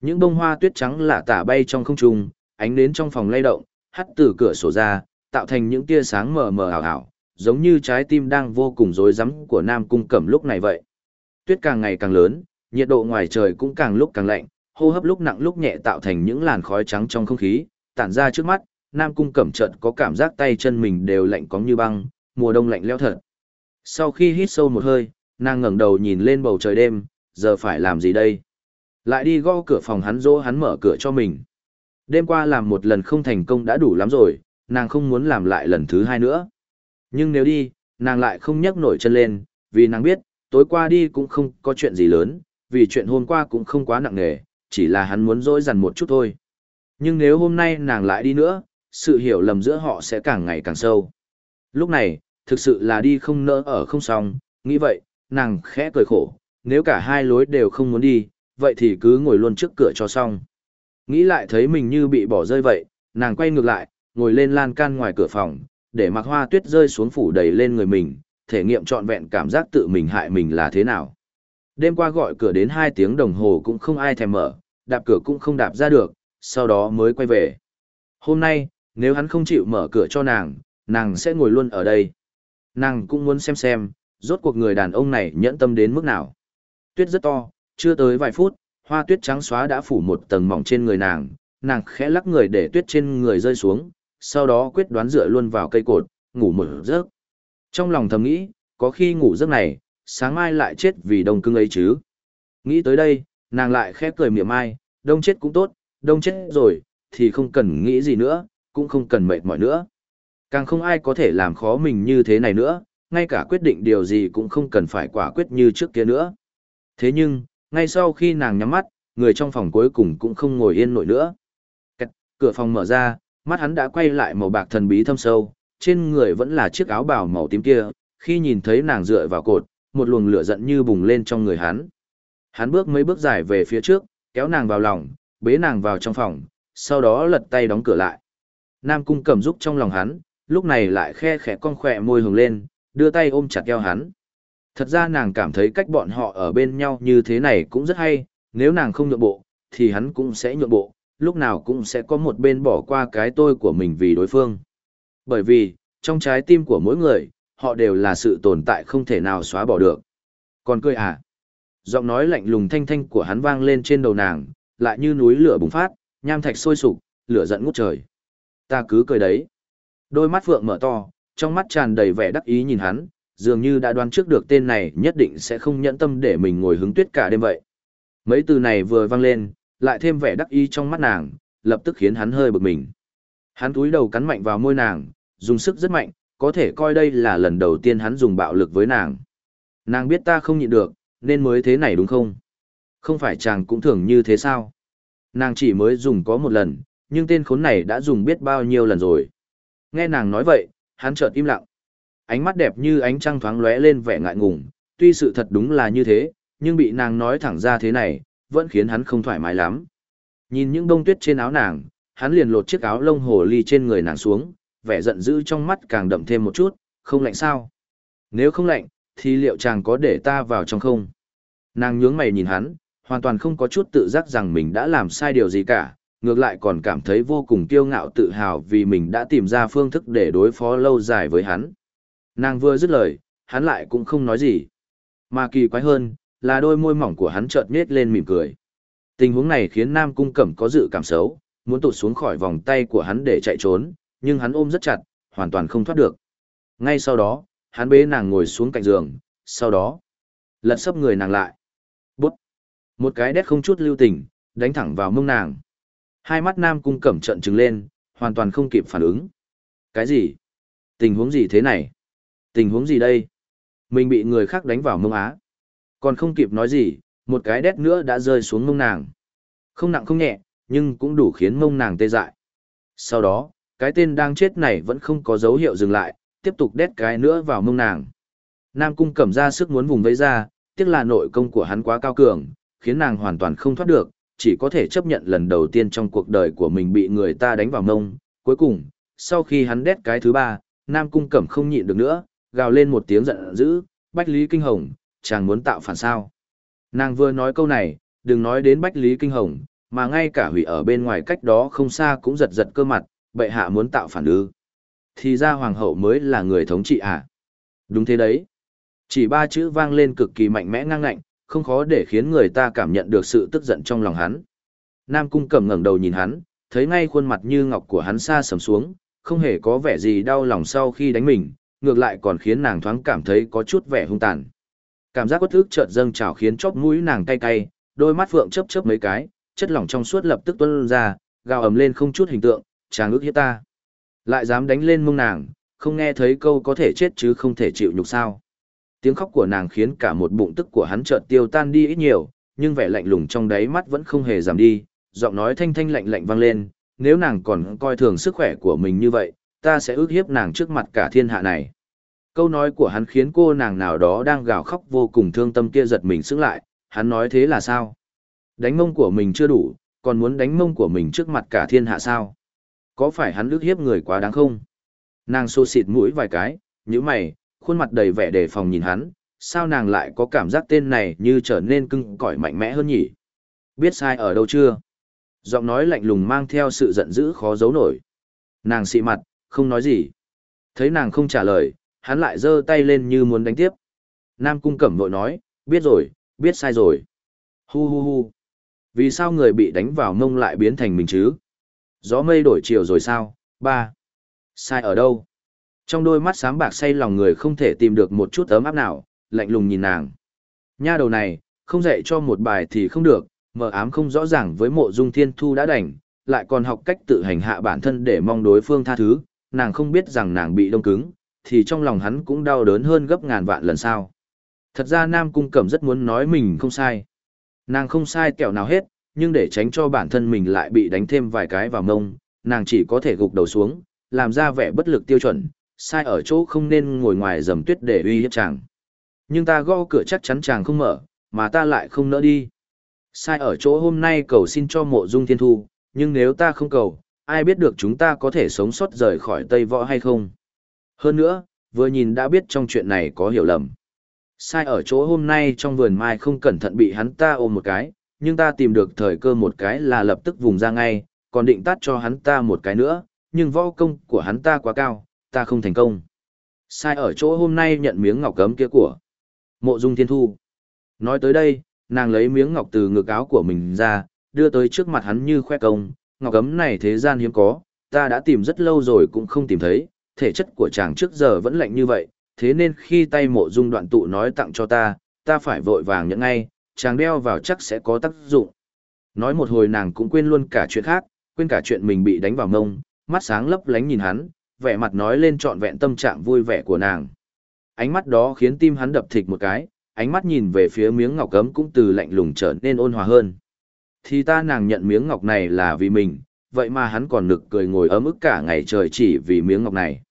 Những bông hoa tuyết trắng lạ tả bay trong không trung, ánh đến trong phòng lay động, hắt từ cửa sổ ra, tạo thành những tia sáng mờ mờ ảo ảo, giống như trái tim đang vô cùng rối rắm của Nam Cung Cẩm lúc này vậy. Tuyết càng ngày càng lớn, nhiệt độ ngoài trời cũng càng lúc càng lạnh, hô hấp lúc nặng lúc nhẹ tạo thành những làn khói trắng trong không khí, tản ra trước mắt, Nam Cung Cẩm chợt có cảm giác tay chân mình đều lạnh cóng như băng, mùa đông lạnh lẽo thật. Sau khi hít sâu một hơi, nàng ngẩng đầu nhìn lên bầu trời đêm, giờ phải làm gì đây? Lại đi gõ cửa phòng hắn dỗ hắn mở cửa cho mình. Đêm qua làm một lần không thành công đã đủ lắm rồi, nàng không muốn làm lại lần thứ hai nữa. Nhưng nếu đi, nàng lại không nhấc nổi chân lên, vì nàng biết, tối qua đi cũng không có chuyện gì lớn, vì chuyện hôm qua cũng không quá nặng nề, chỉ là hắn muốn dỗi dằn một chút thôi. Nhưng nếu hôm nay nàng lại đi nữa, sự hiểu lầm giữa họ sẽ càng ngày càng sâu. Lúc này, thực sự là đi không nỡ ở không xong, nghĩ vậy, nàng khẽ cười khổ, nếu cả hai lối đều không muốn đi, vậy thì cứ ngồi luôn trước cửa cho xong. Nghĩ lại thấy mình như bị bỏ rơi vậy, nàng quay ngược lại, ngồi lên lan can ngoài cửa phòng, để mặc hoa tuyết rơi xuống phủ đầy lên người mình, thể nghiệm trọn vẹn cảm giác tự mình hại mình là thế nào. Đêm qua gọi cửa đến 2 tiếng đồng hồ cũng không ai thèm mở, đạp cửa cũng không đạp ra được, sau đó mới quay về. Hôm nay, nếu hắn không chịu mở cửa cho nàng, nàng sẽ ngồi luôn ở đây. Nàng cũng muốn xem xem, rốt cuộc người đàn ông này nhẫn tâm đến mức nào. Tuyết rất to, chưa tới vài phút, hoa tuyết trắng xóa đã phủ một tầng mỏng trên người nàng, nàng khẽ lắc người để tuyết trên người rơi xuống, sau đó quyết đoán dựa luôn vào cây cột, ngủ một giấc. Trong lòng thầm nghĩ, có khi ngủ giấc này, sáng mai lại chết vì đông cưng ấy chứ. Nghĩ tới đây, nàng lại khẽ cười miệng mai, đông chết cũng tốt, đông chết rồi, thì không cần nghĩ gì nữa, cũng không cần mệt mỏi nữa. Càng không ai có thể làm khó mình như thế này nữa, ngay cả quyết định điều gì cũng không cần phải quả quyết như trước kia nữa. Thế nhưng, ngay sau khi nàng nhắm mắt, người trong phòng cuối cùng cũng không ngồi yên nổi nữa. Cách, cửa phòng mở ra, mắt hắn đã quay lại màu bạc thần bí thâm sâu, trên người vẫn là chiếc áo bào màu tím kia, khi nhìn thấy nàng dựa vào cột, một luồng lửa giận như bùng lên trong người hắn. Hắn bước mấy bước dài về phía trước, kéo nàng vào lòng, bế nàng vào trong phòng, sau đó lật tay đóng cửa lại. Nam cung cầm giúp trong lòng hắn, lúc này lại khe khẽ con khỏe môi hồng lên, đưa tay ôm chặt eo hắn. Thật ra nàng cảm thấy cách bọn họ ở bên nhau như thế này cũng rất hay, nếu nàng không nhượng bộ, thì hắn cũng sẽ nhượng bộ, lúc nào cũng sẽ có một bên bỏ qua cái tôi của mình vì đối phương. Bởi vì, trong trái tim của mỗi người, họ đều là sự tồn tại không thể nào xóa bỏ được. Còn cười à? Giọng nói lạnh lùng thanh thanh của hắn vang lên trên đầu nàng, lại như núi lửa bùng phát, nham thạch sôi sục, lửa giận ngút trời. Ta cứ cười đấy. Đôi mắt phượng mở to, trong mắt tràn đầy vẻ đắc ý nhìn hắn, dường như đã đoán trước được tên này nhất định sẽ không nhẫn tâm để mình ngồi hứng tuyết cả đêm vậy. Mấy từ này vừa vang lên, lại thêm vẻ đắc ý trong mắt nàng, lập tức khiến hắn hơi bực mình. Hắn túi đầu cắn mạnh vào môi nàng, dùng sức rất mạnh, có thể coi đây là lần đầu tiên hắn dùng bạo lực với nàng. Nàng biết ta không nhịn được, nên mới thế này đúng không? Không phải chàng cũng thường như thế sao? Nàng chỉ mới dùng có một lần, nhưng tên khốn này đã dùng biết bao nhiêu lần rồi. Nghe nàng nói vậy, hắn chợt im lặng. Ánh mắt đẹp như ánh trăng thoáng lóe lên vẻ ngại ngùng, tuy sự thật đúng là như thế, nhưng bị nàng nói thẳng ra thế này, vẫn khiến hắn không thoải mái lắm. Nhìn những bông tuyết trên áo nàng, hắn liền lột chiếc áo lông hồ ly trên người nàng xuống, vẻ giận dữ trong mắt càng đậm thêm một chút, không lạnh sao? Nếu không lạnh, thì liệu chàng có để ta vào trong không? Nàng nhướng mày nhìn hắn, hoàn toàn không có chút tự giác rằng mình đã làm sai điều gì cả, ngược lại còn cảm thấy vô cùng kiêu ngạo tự hào vì mình đã tìm ra phương thức để đối phó lâu dài với hắn. Nàng vừa dứt lời, hắn lại cũng không nói gì. Mà kỳ quái hơn, là đôi môi mỏng của hắn chợt nhếch lên mỉm cười. Tình huống này khiến Nam Cung Cẩm có dự cảm xấu, muốn tụt xuống khỏi vòng tay của hắn để chạy trốn, nhưng hắn ôm rất chặt, hoàn toàn không thoát được. Ngay sau đó, hắn bế nàng ngồi xuống cạnh giường, sau đó, lật sấp người nàng lại. Bút! Một cái đét không chút lưu tình, đánh thẳng vào mông nàng. Hai mắt Nam Cung Cẩm trận trừng lên, hoàn toàn không kịp phản ứng. Cái gì? Tình huống gì thế này? Tình huống gì đây? Mình bị người khác đánh vào mông á. Còn không kịp nói gì, một cái đét nữa đã rơi xuống mông nàng. Không nặng không nhẹ, nhưng cũng đủ khiến mông nàng tê dại. Sau đó, cái tên đang chết này vẫn không có dấu hiệu dừng lại, tiếp tục đét cái nữa vào mông nàng. Nam cung cẩm ra sức muốn vùng vẫy ra, tiếc là nội công của hắn quá cao cường, khiến nàng hoàn toàn không thoát được, chỉ có thể chấp nhận lần đầu tiên trong cuộc đời của mình bị người ta đánh vào mông. Cuối cùng, sau khi hắn đét cái thứ ba, Nam cung cẩm không nhịn được nữa, gào lên một tiếng giận dữ, Bách Lý Kinh Hồng, chàng muốn tạo phản sao. Nàng vừa nói câu này, đừng nói đến Bách Lý Kinh Hồng, mà ngay cả hủy ở bên ngoài cách đó không xa cũng giật giật cơ mặt, bệ hạ muốn tạo phản ư. Thì ra hoàng hậu mới là người thống trị à. Đúng thế đấy. Chỉ ba chữ vang lên cực kỳ mạnh mẽ ngang ngạnh, không khó để khiến người ta cảm nhận được sự tức giận trong lòng hắn. Nam cung cầm ngẩng đầu nhìn hắn, thấy ngay khuôn mặt như ngọc của hắn xa sầm xuống, không hề có vẻ gì đau lòng sau khi đánh mình, ngược lại còn khiến nàng thoáng cảm thấy có chút vẻ hung tàn. Cảm giác quất ức chợt dâng trào khiến chóp mũi nàng cay cay, đôi mắt phượng chớp chớp mấy cái, chất lỏng trong suốt lập tức tuôn ra, gào ầm lên không chút hình tượng, chàng ước hiếp ta. Lại dám đánh lên mông nàng, không nghe thấy câu có thể chết chứ không thể chịu nhục sao. Tiếng khóc của nàng khiến cả một bụng tức của hắn chợt tiêu tan đi ít nhiều, nhưng vẻ lạnh lùng trong đáy mắt vẫn không hề giảm đi, giọng nói thanh thanh lạnh lạnh vang lên, nếu nàng còn coi thường sức khỏe của mình như vậy, ta sẽ ước hiếp nàng trước mặt cả thiên hạ này. Câu nói của hắn khiến cô nàng nào đó đang gào khóc vô cùng thương tâm kia giật mình sững lại, hắn nói thế là sao? Đánh mông của mình chưa đủ, còn muốn đánh mông của mình trước mặt cả thiên hạ sao? Có phải hắn ước hiếp người quá đáng không? Nàng xô xịt mũi vài cái, như mày, khuôn mặt đầy vẻ đề phòng nhìn hắn, sao nàng lại có cảm giác tên này như trở nên cưng cỏi mạnh mẽ hơn nhỉ? Biết sai ở đâu chưa? Giọng nói lạnh lùng mang theo sự giận dữ khó giấu nổi. Nàng xị mặt, không nói gì. Thấy nàng không trả lời, hắn lại giơ tay lên như muốn đánh tiếp. Nam cung cẩm vội nói, biết rồi, biết sai rồi. Hu hu hu. Vì sao người bị đánh vào mông lại biến thành mình chứ? Gió mây đổi chiều rồi sao? Ba. Sai ở đâu? Trong đôi mắt sáng bạc say lòng người không thể tìm được một chút ấm áp nào, lạnh lùng nhìn nàng. Nha đầu này, không dạy cho một bài thì không được, mờ ám không rõ ràng với mộ dung thiên thu đã đành, lại còn học cách tự hành hạ bản thân để mong đối phương tha thứ, nàng không biết rằng nàng bị đông cứng, thì trong lòng hắn cũng đau đớn hơn gấp ngàn vạn lần sao. Thật ra Nam Cung Cẩm rất muốn nói mình không sai. Nàng không sai kẹo nào hết, nhưng để tránh cho bản thân mình lại bị đánh thêm vài cái vào mông, nàng chỉ có thể gục đầu xuống, làm ra vẻ bất lực tiêu chuẩn, sai ở chỗ không nên ngồi ngoài dầm tuyết để uy hiếp chàng. Nhưng ta gõ cửa chắc chắn chàng không mở, mà ta lại không nỡ đi. Sai ở chỗ hôm nay cầu xin cho mộ dung thiên thu, nhưng nếu ta không cầu, ai biết được chúng ta có thể sống sót rời khỏi Tây Võ hay không. Hơn nữa, vừa nhìn đã biết trong chuyện này có hiểu lầm. Sai ở chỗ hôm nay trong vườn mai không cẩn thận bị hắn ta ôm một cái, nhưng ta tìm được thời cơ một cái là lập tức vùng ra ngay, còn định tắt cho hắn ta một cái nữa, nhưng võ công của hắn ta quá cao, ta không thành công. Sai ở chỗ hôm nay nhận miếng ngọc cấm kia của mộ dung thiên thu. Nói tới đây, nàng lấy miếng ngọc từ ngực áo của mình ra, đưa tới trước mặt hắn như khoe công, ngọc cấm này thế gian hiếm có, ta đã tìm rất lâu rồi cũng không tìm thấy, thể chất của chàng trước giờ vẫn lạnh như vậy, thế nên khi tay mộ dung đoạn tụ nói tặng cho ta, ta phải vội vàng nhận ngay, chàng đeo vào chắc sẽ có tác dụng. Nói một hồi nàng cũng quên luôn cả chuyện khác, quên cả chuyện mình bị đánh vào mông, mắt sáng lấp lánh nhìn hắn, vẻ mặt nói lên trọn vẹn tâm trạng vui vẻ của nàng. Ánh mắt đó khiến tim hắn đập thịch một cái, ánh mắt nhìn về phía miếng ngọc cấm cũng từ lạnh lùng trở nên ôn hòa hơn. Thì ta nàng nhận miếng ngọc này là vì mình, vậy mà hắn còn nực cười ngồi ấm ức cả ngày trời chỉ vì miếng ngọc này.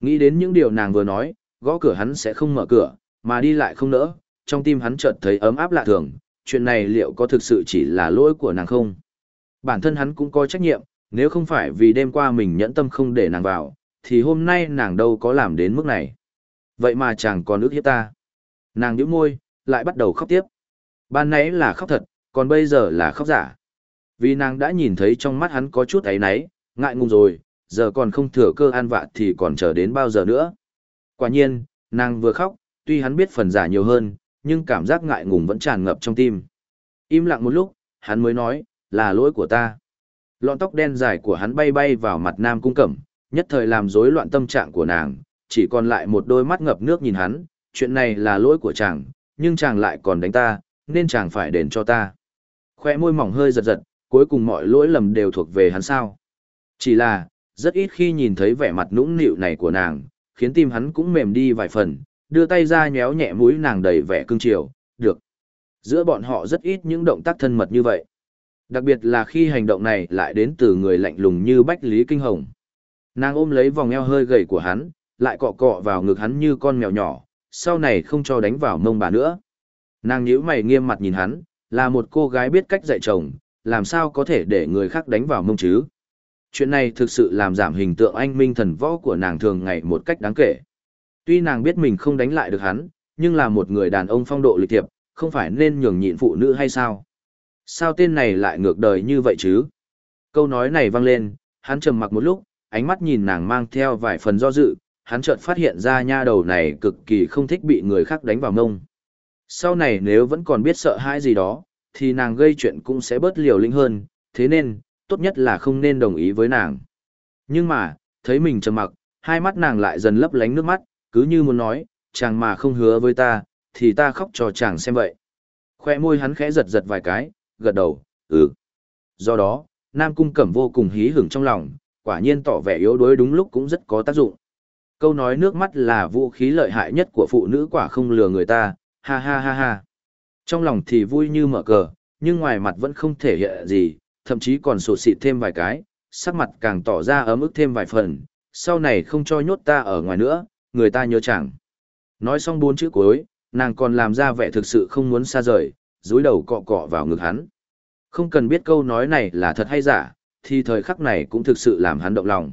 Nghĩ đến những điều nàng vừa nói, gõ cửa hắn sẽ không mở cửa, mà đi lại không nỡ, trong tim hắn chợt thấy ấm áp lạ thường, chuyện này liệu có thực sự chỉ là lỗi của nàng không? Bản thân hắn cũng có trách nhiệm, nếu không phải vì đêm qua mình nhẫn tâm không để nàng vào, thì hôm nay nàng đâu có làm đến mức này. Vậy mà chàng còn ước hiếp ta. Nàng nhíu môi, lại bắt đầu khóc tiếp. Ban nãy là khóc thật, còn bây giờ là khóc giả. Vì nàng đã nhìn thấy trong mắt hắn có chút ấy náy, ngại ngùng rồi, giờ còn không thừa cơ an vạ thì còn chờ đến bao giờ nữa. Quả nhiên, nàng vừa khóc, tuy hắn biết phần giả nhiều hơn, nhưng cảm giác ngại ngùng vẫn tràn ngập trong tim. Im lặng một lúc, hắn mới nói, là lỗi của ta. Lọn tóc đen dài của hắn bay bay vào mặt nam cung cẩm, nhất thời làm rối loạn tâm trạng của nàng, chỉ còn lại một đôi mắt ngập nước nhìn hắn, chuyện này là lỗi của chàng, nhưng chàng lại còn đánh ta, nên chàng phải đền cho ta. Khoe môi mỏng hơi giật giật, cuối cùng mọi lỗi lầm đều thuộc về hắn sao. Chỉ là, rất ít khi nhìn thấy vẻ mặt nũng nịu này của nàng, khiến tim hắn cũng mềm đi vài phần, đưa tay ra nhéo nhẹ mũi nàng đầy vẻ cương triều, được. Giữa bọn họ rất ít những động tác thân mật như vậy. Đặc biệt là khi hành động này lại đến từ người lạnh lùng như Bách Lý Kinh Hồng. Nàng ôm lấy vòng eo hơi gầy của hắn, lại cọ cọ vào ngực hắn như con mèo nhỏ, sau này không cho đánh vào mông bà nữa. Nàng nhíu mày nghiêm mặt nhìn hắn, là một cô gái biết cách dạy chồng, làm sao có thể để người khác đánh vào mông chứ. Chuyện này thực sự làm giảm hình tượng anh minh thần võ của nàng thường ngày một cách đáng kể. Tuy nàng biết mình không đánh lại được hắn, nhưng là một người đàn ông phong độ lịch thiệp, không phải nên nhường nhịn phụ nữ hay sao? Sao tên này lại ngược đời như vậy chứ? Câu nói này vang lên, hắn trầm mặc một lúc, ánh mắt nhìn nàng mang theo vài phần do dự, hắn chợt phát hiện ra nha đầu này cực kỳ không thích bị người khác đánh vào mông. Sau này nếu vẫn còn biết sợ hãi gì đó, thì nàng gây chuyện cũng sẽ bớt liều lĩnh hơn, thế nên, tốt nhất là không nên đồng ý với nàng. Nhưng mà, thấy mình trầm mặc, hai mắt nàng lại dần lấp lánh nước mắt, cứ như muốn nói, chàng mà không hứa với ta, thì ta khóc cho chàng xem vậy. Khoe môi hắn khẽ giật giật vài cái, gật đầu, ừ. Do đó, Nam Cung Cẩm vô cùng hí hửng trong lòng, quả nhiên tỏ vẻ yếu đuối đúng lúc cũng rất có tác dụng. Câu nói nước mắt là vũ khí lợi hại nhất của phụ nữ quả không lừa người ta, ha ha ha ha. Trong lòng thì vui như mở cờ, nhưng ngoài mặt vẫn không thể hiện gì, thậm chí còn sụt xịt thêm vài cái, sắc mặt càng tỏ ra ấm ức thêm vài phần, sau này không cho nhốt ta ở ngoài nữa, người ta nhớ chẳng. Nói xong bốn chữ cuối, nàng còn làm ra vẻ thực sự không muốn xa rời, dúi đầu cọ cọ vào ngực hắn. Không cần biết câu nói này là thật hay giả, thì thời khắc này cũng thực sự làm hắn động lòng.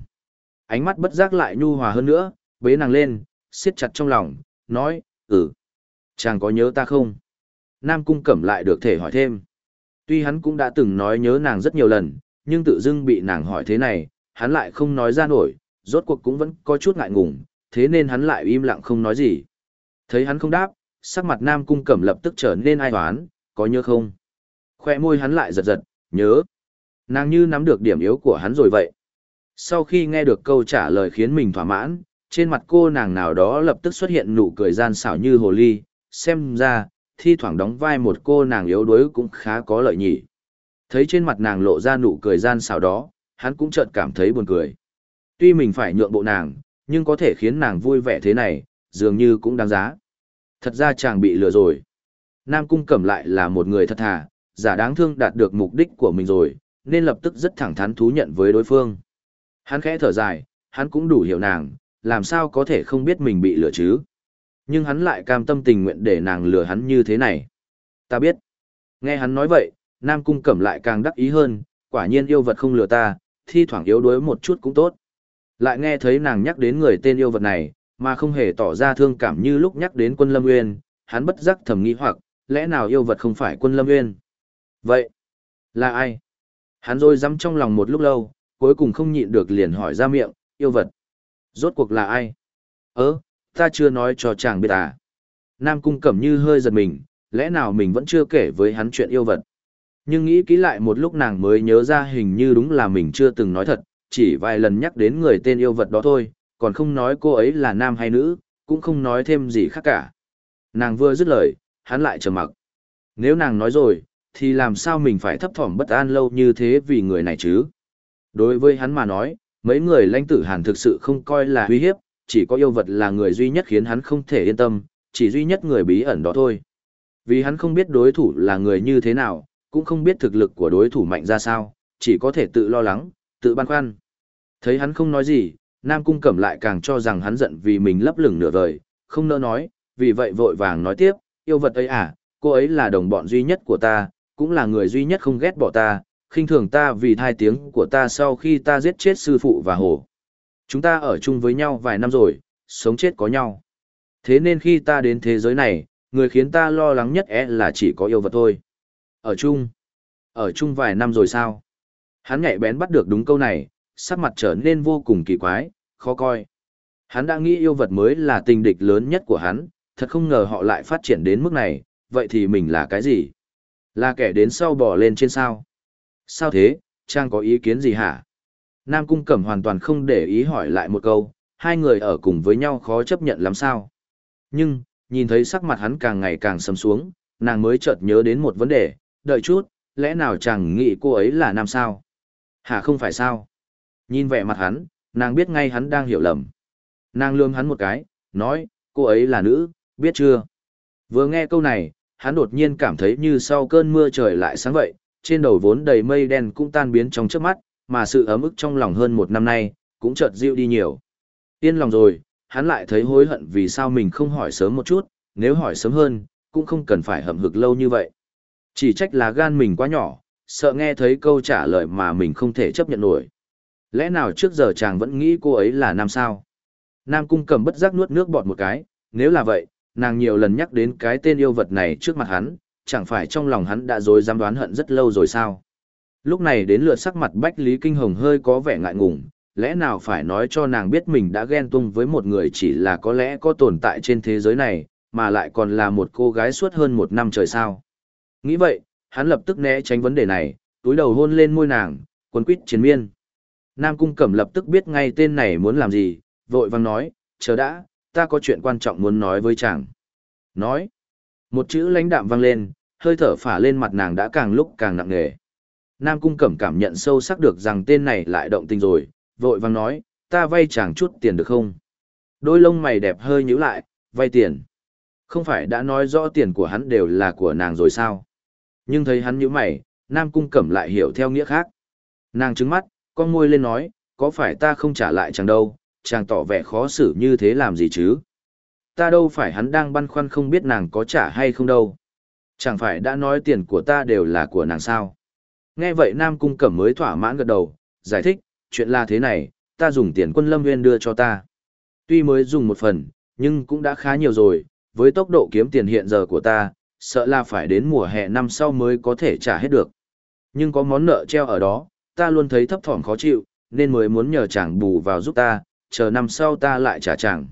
Ánh mắt bất giác lại nhu hòa hơn nữa, bế nàng lên, siết chặt trong lòng, nói, ừ, chàng có nhớ ta không? Nam Cung Cẩm lại được thể hỏi thêm. Tuy hắn cũng đã từng nói nhớ nàng rất nhiều lần, nhưng tự dưng bị nàng hỏi thế này, hắn lại không nói ra nổi, rốt cuộc cũng vẫn có chút ngại ngùng, thế nên hắn lại im lặng không nói gì. Thấy hắn không đáp, sắc mặt Nam Cung Cẩm lập tức trở nên ai hoán, có nhớ không? Khoe môi hắn lại giật giật, nhớ. Nàng như nắm được điểm yếu của hắn rồi vậy. Sau khi nghe được câu trả lời khiến mình thỏa mãn, trên mặt cô nàng nào đó lập tức xuất hiện nụ cười gian xảo như hồ ly, xem ra, thi thoảng đóng vai một cô nàng yếu đuối cũng khá có lợi nhỉ. Thấy trên mặt nàng lộ ra nụ cười gian xảo đó, hắn cũng chợt cảm thấy buồn cười. Tuy mình phải nhượng bộ nàng, nhưng có thể khiến nàng vui vẻ thế này, dường như cũng đáng giá. Thật ra chàng bị lừa rồi. Nam Cung Cẩm lại là một người thật thà, giả đáng thương đạt được mục đích của mình rồi, nên lập tức rất thẳng thắn thú nhận với đối phương. Hắn khẽ thở dài, hắn cũng đủ hiểu nàng, làm sao có thể không biết mình bị lừa chứ. Nhưng hắn lại cam tâm tình nguyện để nàng lừa hắn như thế này. Ta biết. Nghe hắn nói vậy, Nam Cung Cẩm lại càng đắc ý hơn, quả nhiên yêu vật không lừa ta, thi thoảng yếu đuối một chút cũng tốt. Lại nghe thấy nàng nhắc đến người tên yêu vật này, mà không hề tỏ ra thương cảm như lúc nhắc đến quân Lâm Nguyên, hắn bất giác thầm nghĩ hoặc, lẽ nào yêu vật không phải quân Lâm Nguyên? Vậy, là ai? Hắn rồi dám trong lòng một lúc lâu, cuối cùng không nhịn được liền hỏi ra miệng, yêu vật. Rốt cuộc là ai? Ơ, ta chưa nói cho chàng biết à. Nam cung cẩm như hơi giật mình, lẽ nào mình vẫn chưa kể với hắn chuyện yêu vật. Nhưng nghĩ kỹ lại một lúc nàng mới nhớ ra hình như đúng là mình chưa từng nói thật, chỉ vài lần nhắc đến người tên yêu vật đó thôi, còn không nói cô ấy là nam hay nữ, cũng không nói thêm gì khác cả. Nàng vừa dứt lời, hắn lại trầm mặc. Nếu nàng nói rồi, thì làm sao mình phải thấp thỏm bất an lâu như thế vì người này chứ? Đối với hắn mà nói, mấy người lãnh tử hàn thực sự không coi là uy hiếp, chỉ có yêu vật là người duy nhất khiến hắn không thể yên tâm, chỉ duy nhất người bí ẩn đó thôi. Vì hắn không biết đối thủ là người như thế nào, cũng không biết thực lực của đối thủ mạnh ra sao, chỉ có thể tự lo lắng, tự băn khoăn. Thấy hắn không nói gì, Nam Cung Cẩm lại càng cho rằng hắn giận vì mình lấp lửng nửa vời, không nỡ nói, vì vậy vội vàng nói tiếp, yêu vật ấy à, cô ấy là đồng bọn duy nhất của ta, cũng là người duy nhất không ghét bỏ ta, khinh thường ta vì thai tiếng của ta sau khi ta giết chết sư phụ và hồ. Chúng ta ở chung với nhau vài năm rồi, sống chết có nhau. Thế nên khi ta đến thế giới này, người khiến ta lo lắng nhất é là chỉ có yêu vật thôi. Ở chung? Ở chung vài năm rồi sao? Hắn nhạy bén bắt được đúng câu này, sắc mặt trở nên vô cùng kỳ quái, khó coi. Hắn đã nghĩ yêu vật mới là tình địch lớn nhất của hắn, thật không ngờ họ lại phát triển đến mức này, vậy thì mình là cái gì? Là kẻ đến sau bỏ lên trên sao? Sao thế, Trang có ý kiến gì hả? Nam Cung Cẩm hoàn toàn không để ý hỏi lại một câu, hai người ở cùng với nhau khó chấp nhận lắm sao? Nhưng, nhìn thấy sắc mặt hắn càng ngày càng sầm xuống, nàng mới chợt nhớ đến một vấn đề, đợi chút, lẽ nào chàng nghĩ cô ấy là nam sao? Hả không phải sao? Nhìn vẻ mặt hắn, nàng biết ngay hắn đang hiểu lầm. Nàng lườm hắn một cái, nói, cô ấy là nữ, biết chưa? Vừa nghe câu này, hắn đột nhiên cảm thấy như sau cơn mưa trời lại sáng vậy, trên đầu vốn đầy mây đen cũng tan biến trong trước mắt, mà sự ấm ức trong lòng hơn một năm nay, cũng chợt dịu đi nhiều. Yên lòng rồi, hắn lại thấy hối hận vì sao mình không hỏi sớm một chút, nếu hỏi sớm hơn, cũng không cần phải hậm hực lâu như vậy. Chỉ trách là gan mình quá nhỏ, sợ nghe thấy câu trả lời mà mình không thể chấp nhận nổi. Lẽ nào trước giờ chàng vẫn nghĩ cô ấy là nam sao? Nam cung cầm bất giác nuốt nước bọt một cái, nếu là vậy, nàng nhiều lần nhắc đến cái tên yêu vật này trước mặt hắn, chẳng phải trong lòng hắn đã dối dám đoán hận rất lâu rồi sao? Lúc này đến lượt sắc mặt Bách Lý Kinh Hồng hơi có vẻ ngại ngùng, lẽ nào phải nói cho nàng biết mình đã ghen tung với một người chỉ là có lẽ có tồn tại trên thế giới này, mà lại còn là một cô gái suốt hơn một năm trời sao. Nghĩ vậy, hắn lập tức né tránh vấn đề này, túi đầu hôn lên môi nàng, quấn quýt chiến miên. Nam Cung Cẩm lập tức biết ngay tên này muốn làm gì, vội vang nói, chờ đã, ta có chuyện quan trọng muốn nói với chàng. Nói, một chữ lãnh đạm vang lên, hơi thở phả lên mặt nàng đã càng lúc càng nặng nề. Nam Cung Cẩm cảm nhận sâu sắc được rằng tên này lại động tình rồi, vội vang nói, ta vay chàng chút tiền được không? Đôi lông mày đẹp hơi nhíu lại, vay tiền. Không phải đã nói rõ tiền của hắn đều là của nàng rồi sao? Nhưng thấy hắn nhíu mày, Nam Cung Cẩm lại hiểu theo nghĩa khác. Nàng trứng mắt, con môi lên nói, có phải ta không trả lại chàng đâu, chàng tỏ vẻ khó xử như thế làm gì chứ? Ta đâu phải hắn đang băn khoăn không biết nàng có trả hay không đâu. Chẳng phải đã nói tiền của ta đều là của nàng sao? Nghe vậy Nam Cung Cẩm mới thỏa mãn gật đầu, giải thích, chuyện là thế này, ta dùng tiền quân lâm nguyên đưa cho ta. Tuy mới dùng một phần, nhưng cũng đã khá nhiều rồi, với tốc độ kiếm tiền hiện giờ của ta, sợ là phải đến mùa hè năm sau mới có thể trả hết được. Nhưng có món nợ treo ở đó, ta luôn thấy thấp thỏm khó chịu, nên mới muốn nhờ chàng bù vào giúp ta, chờ năm sau ta lại trả chàng.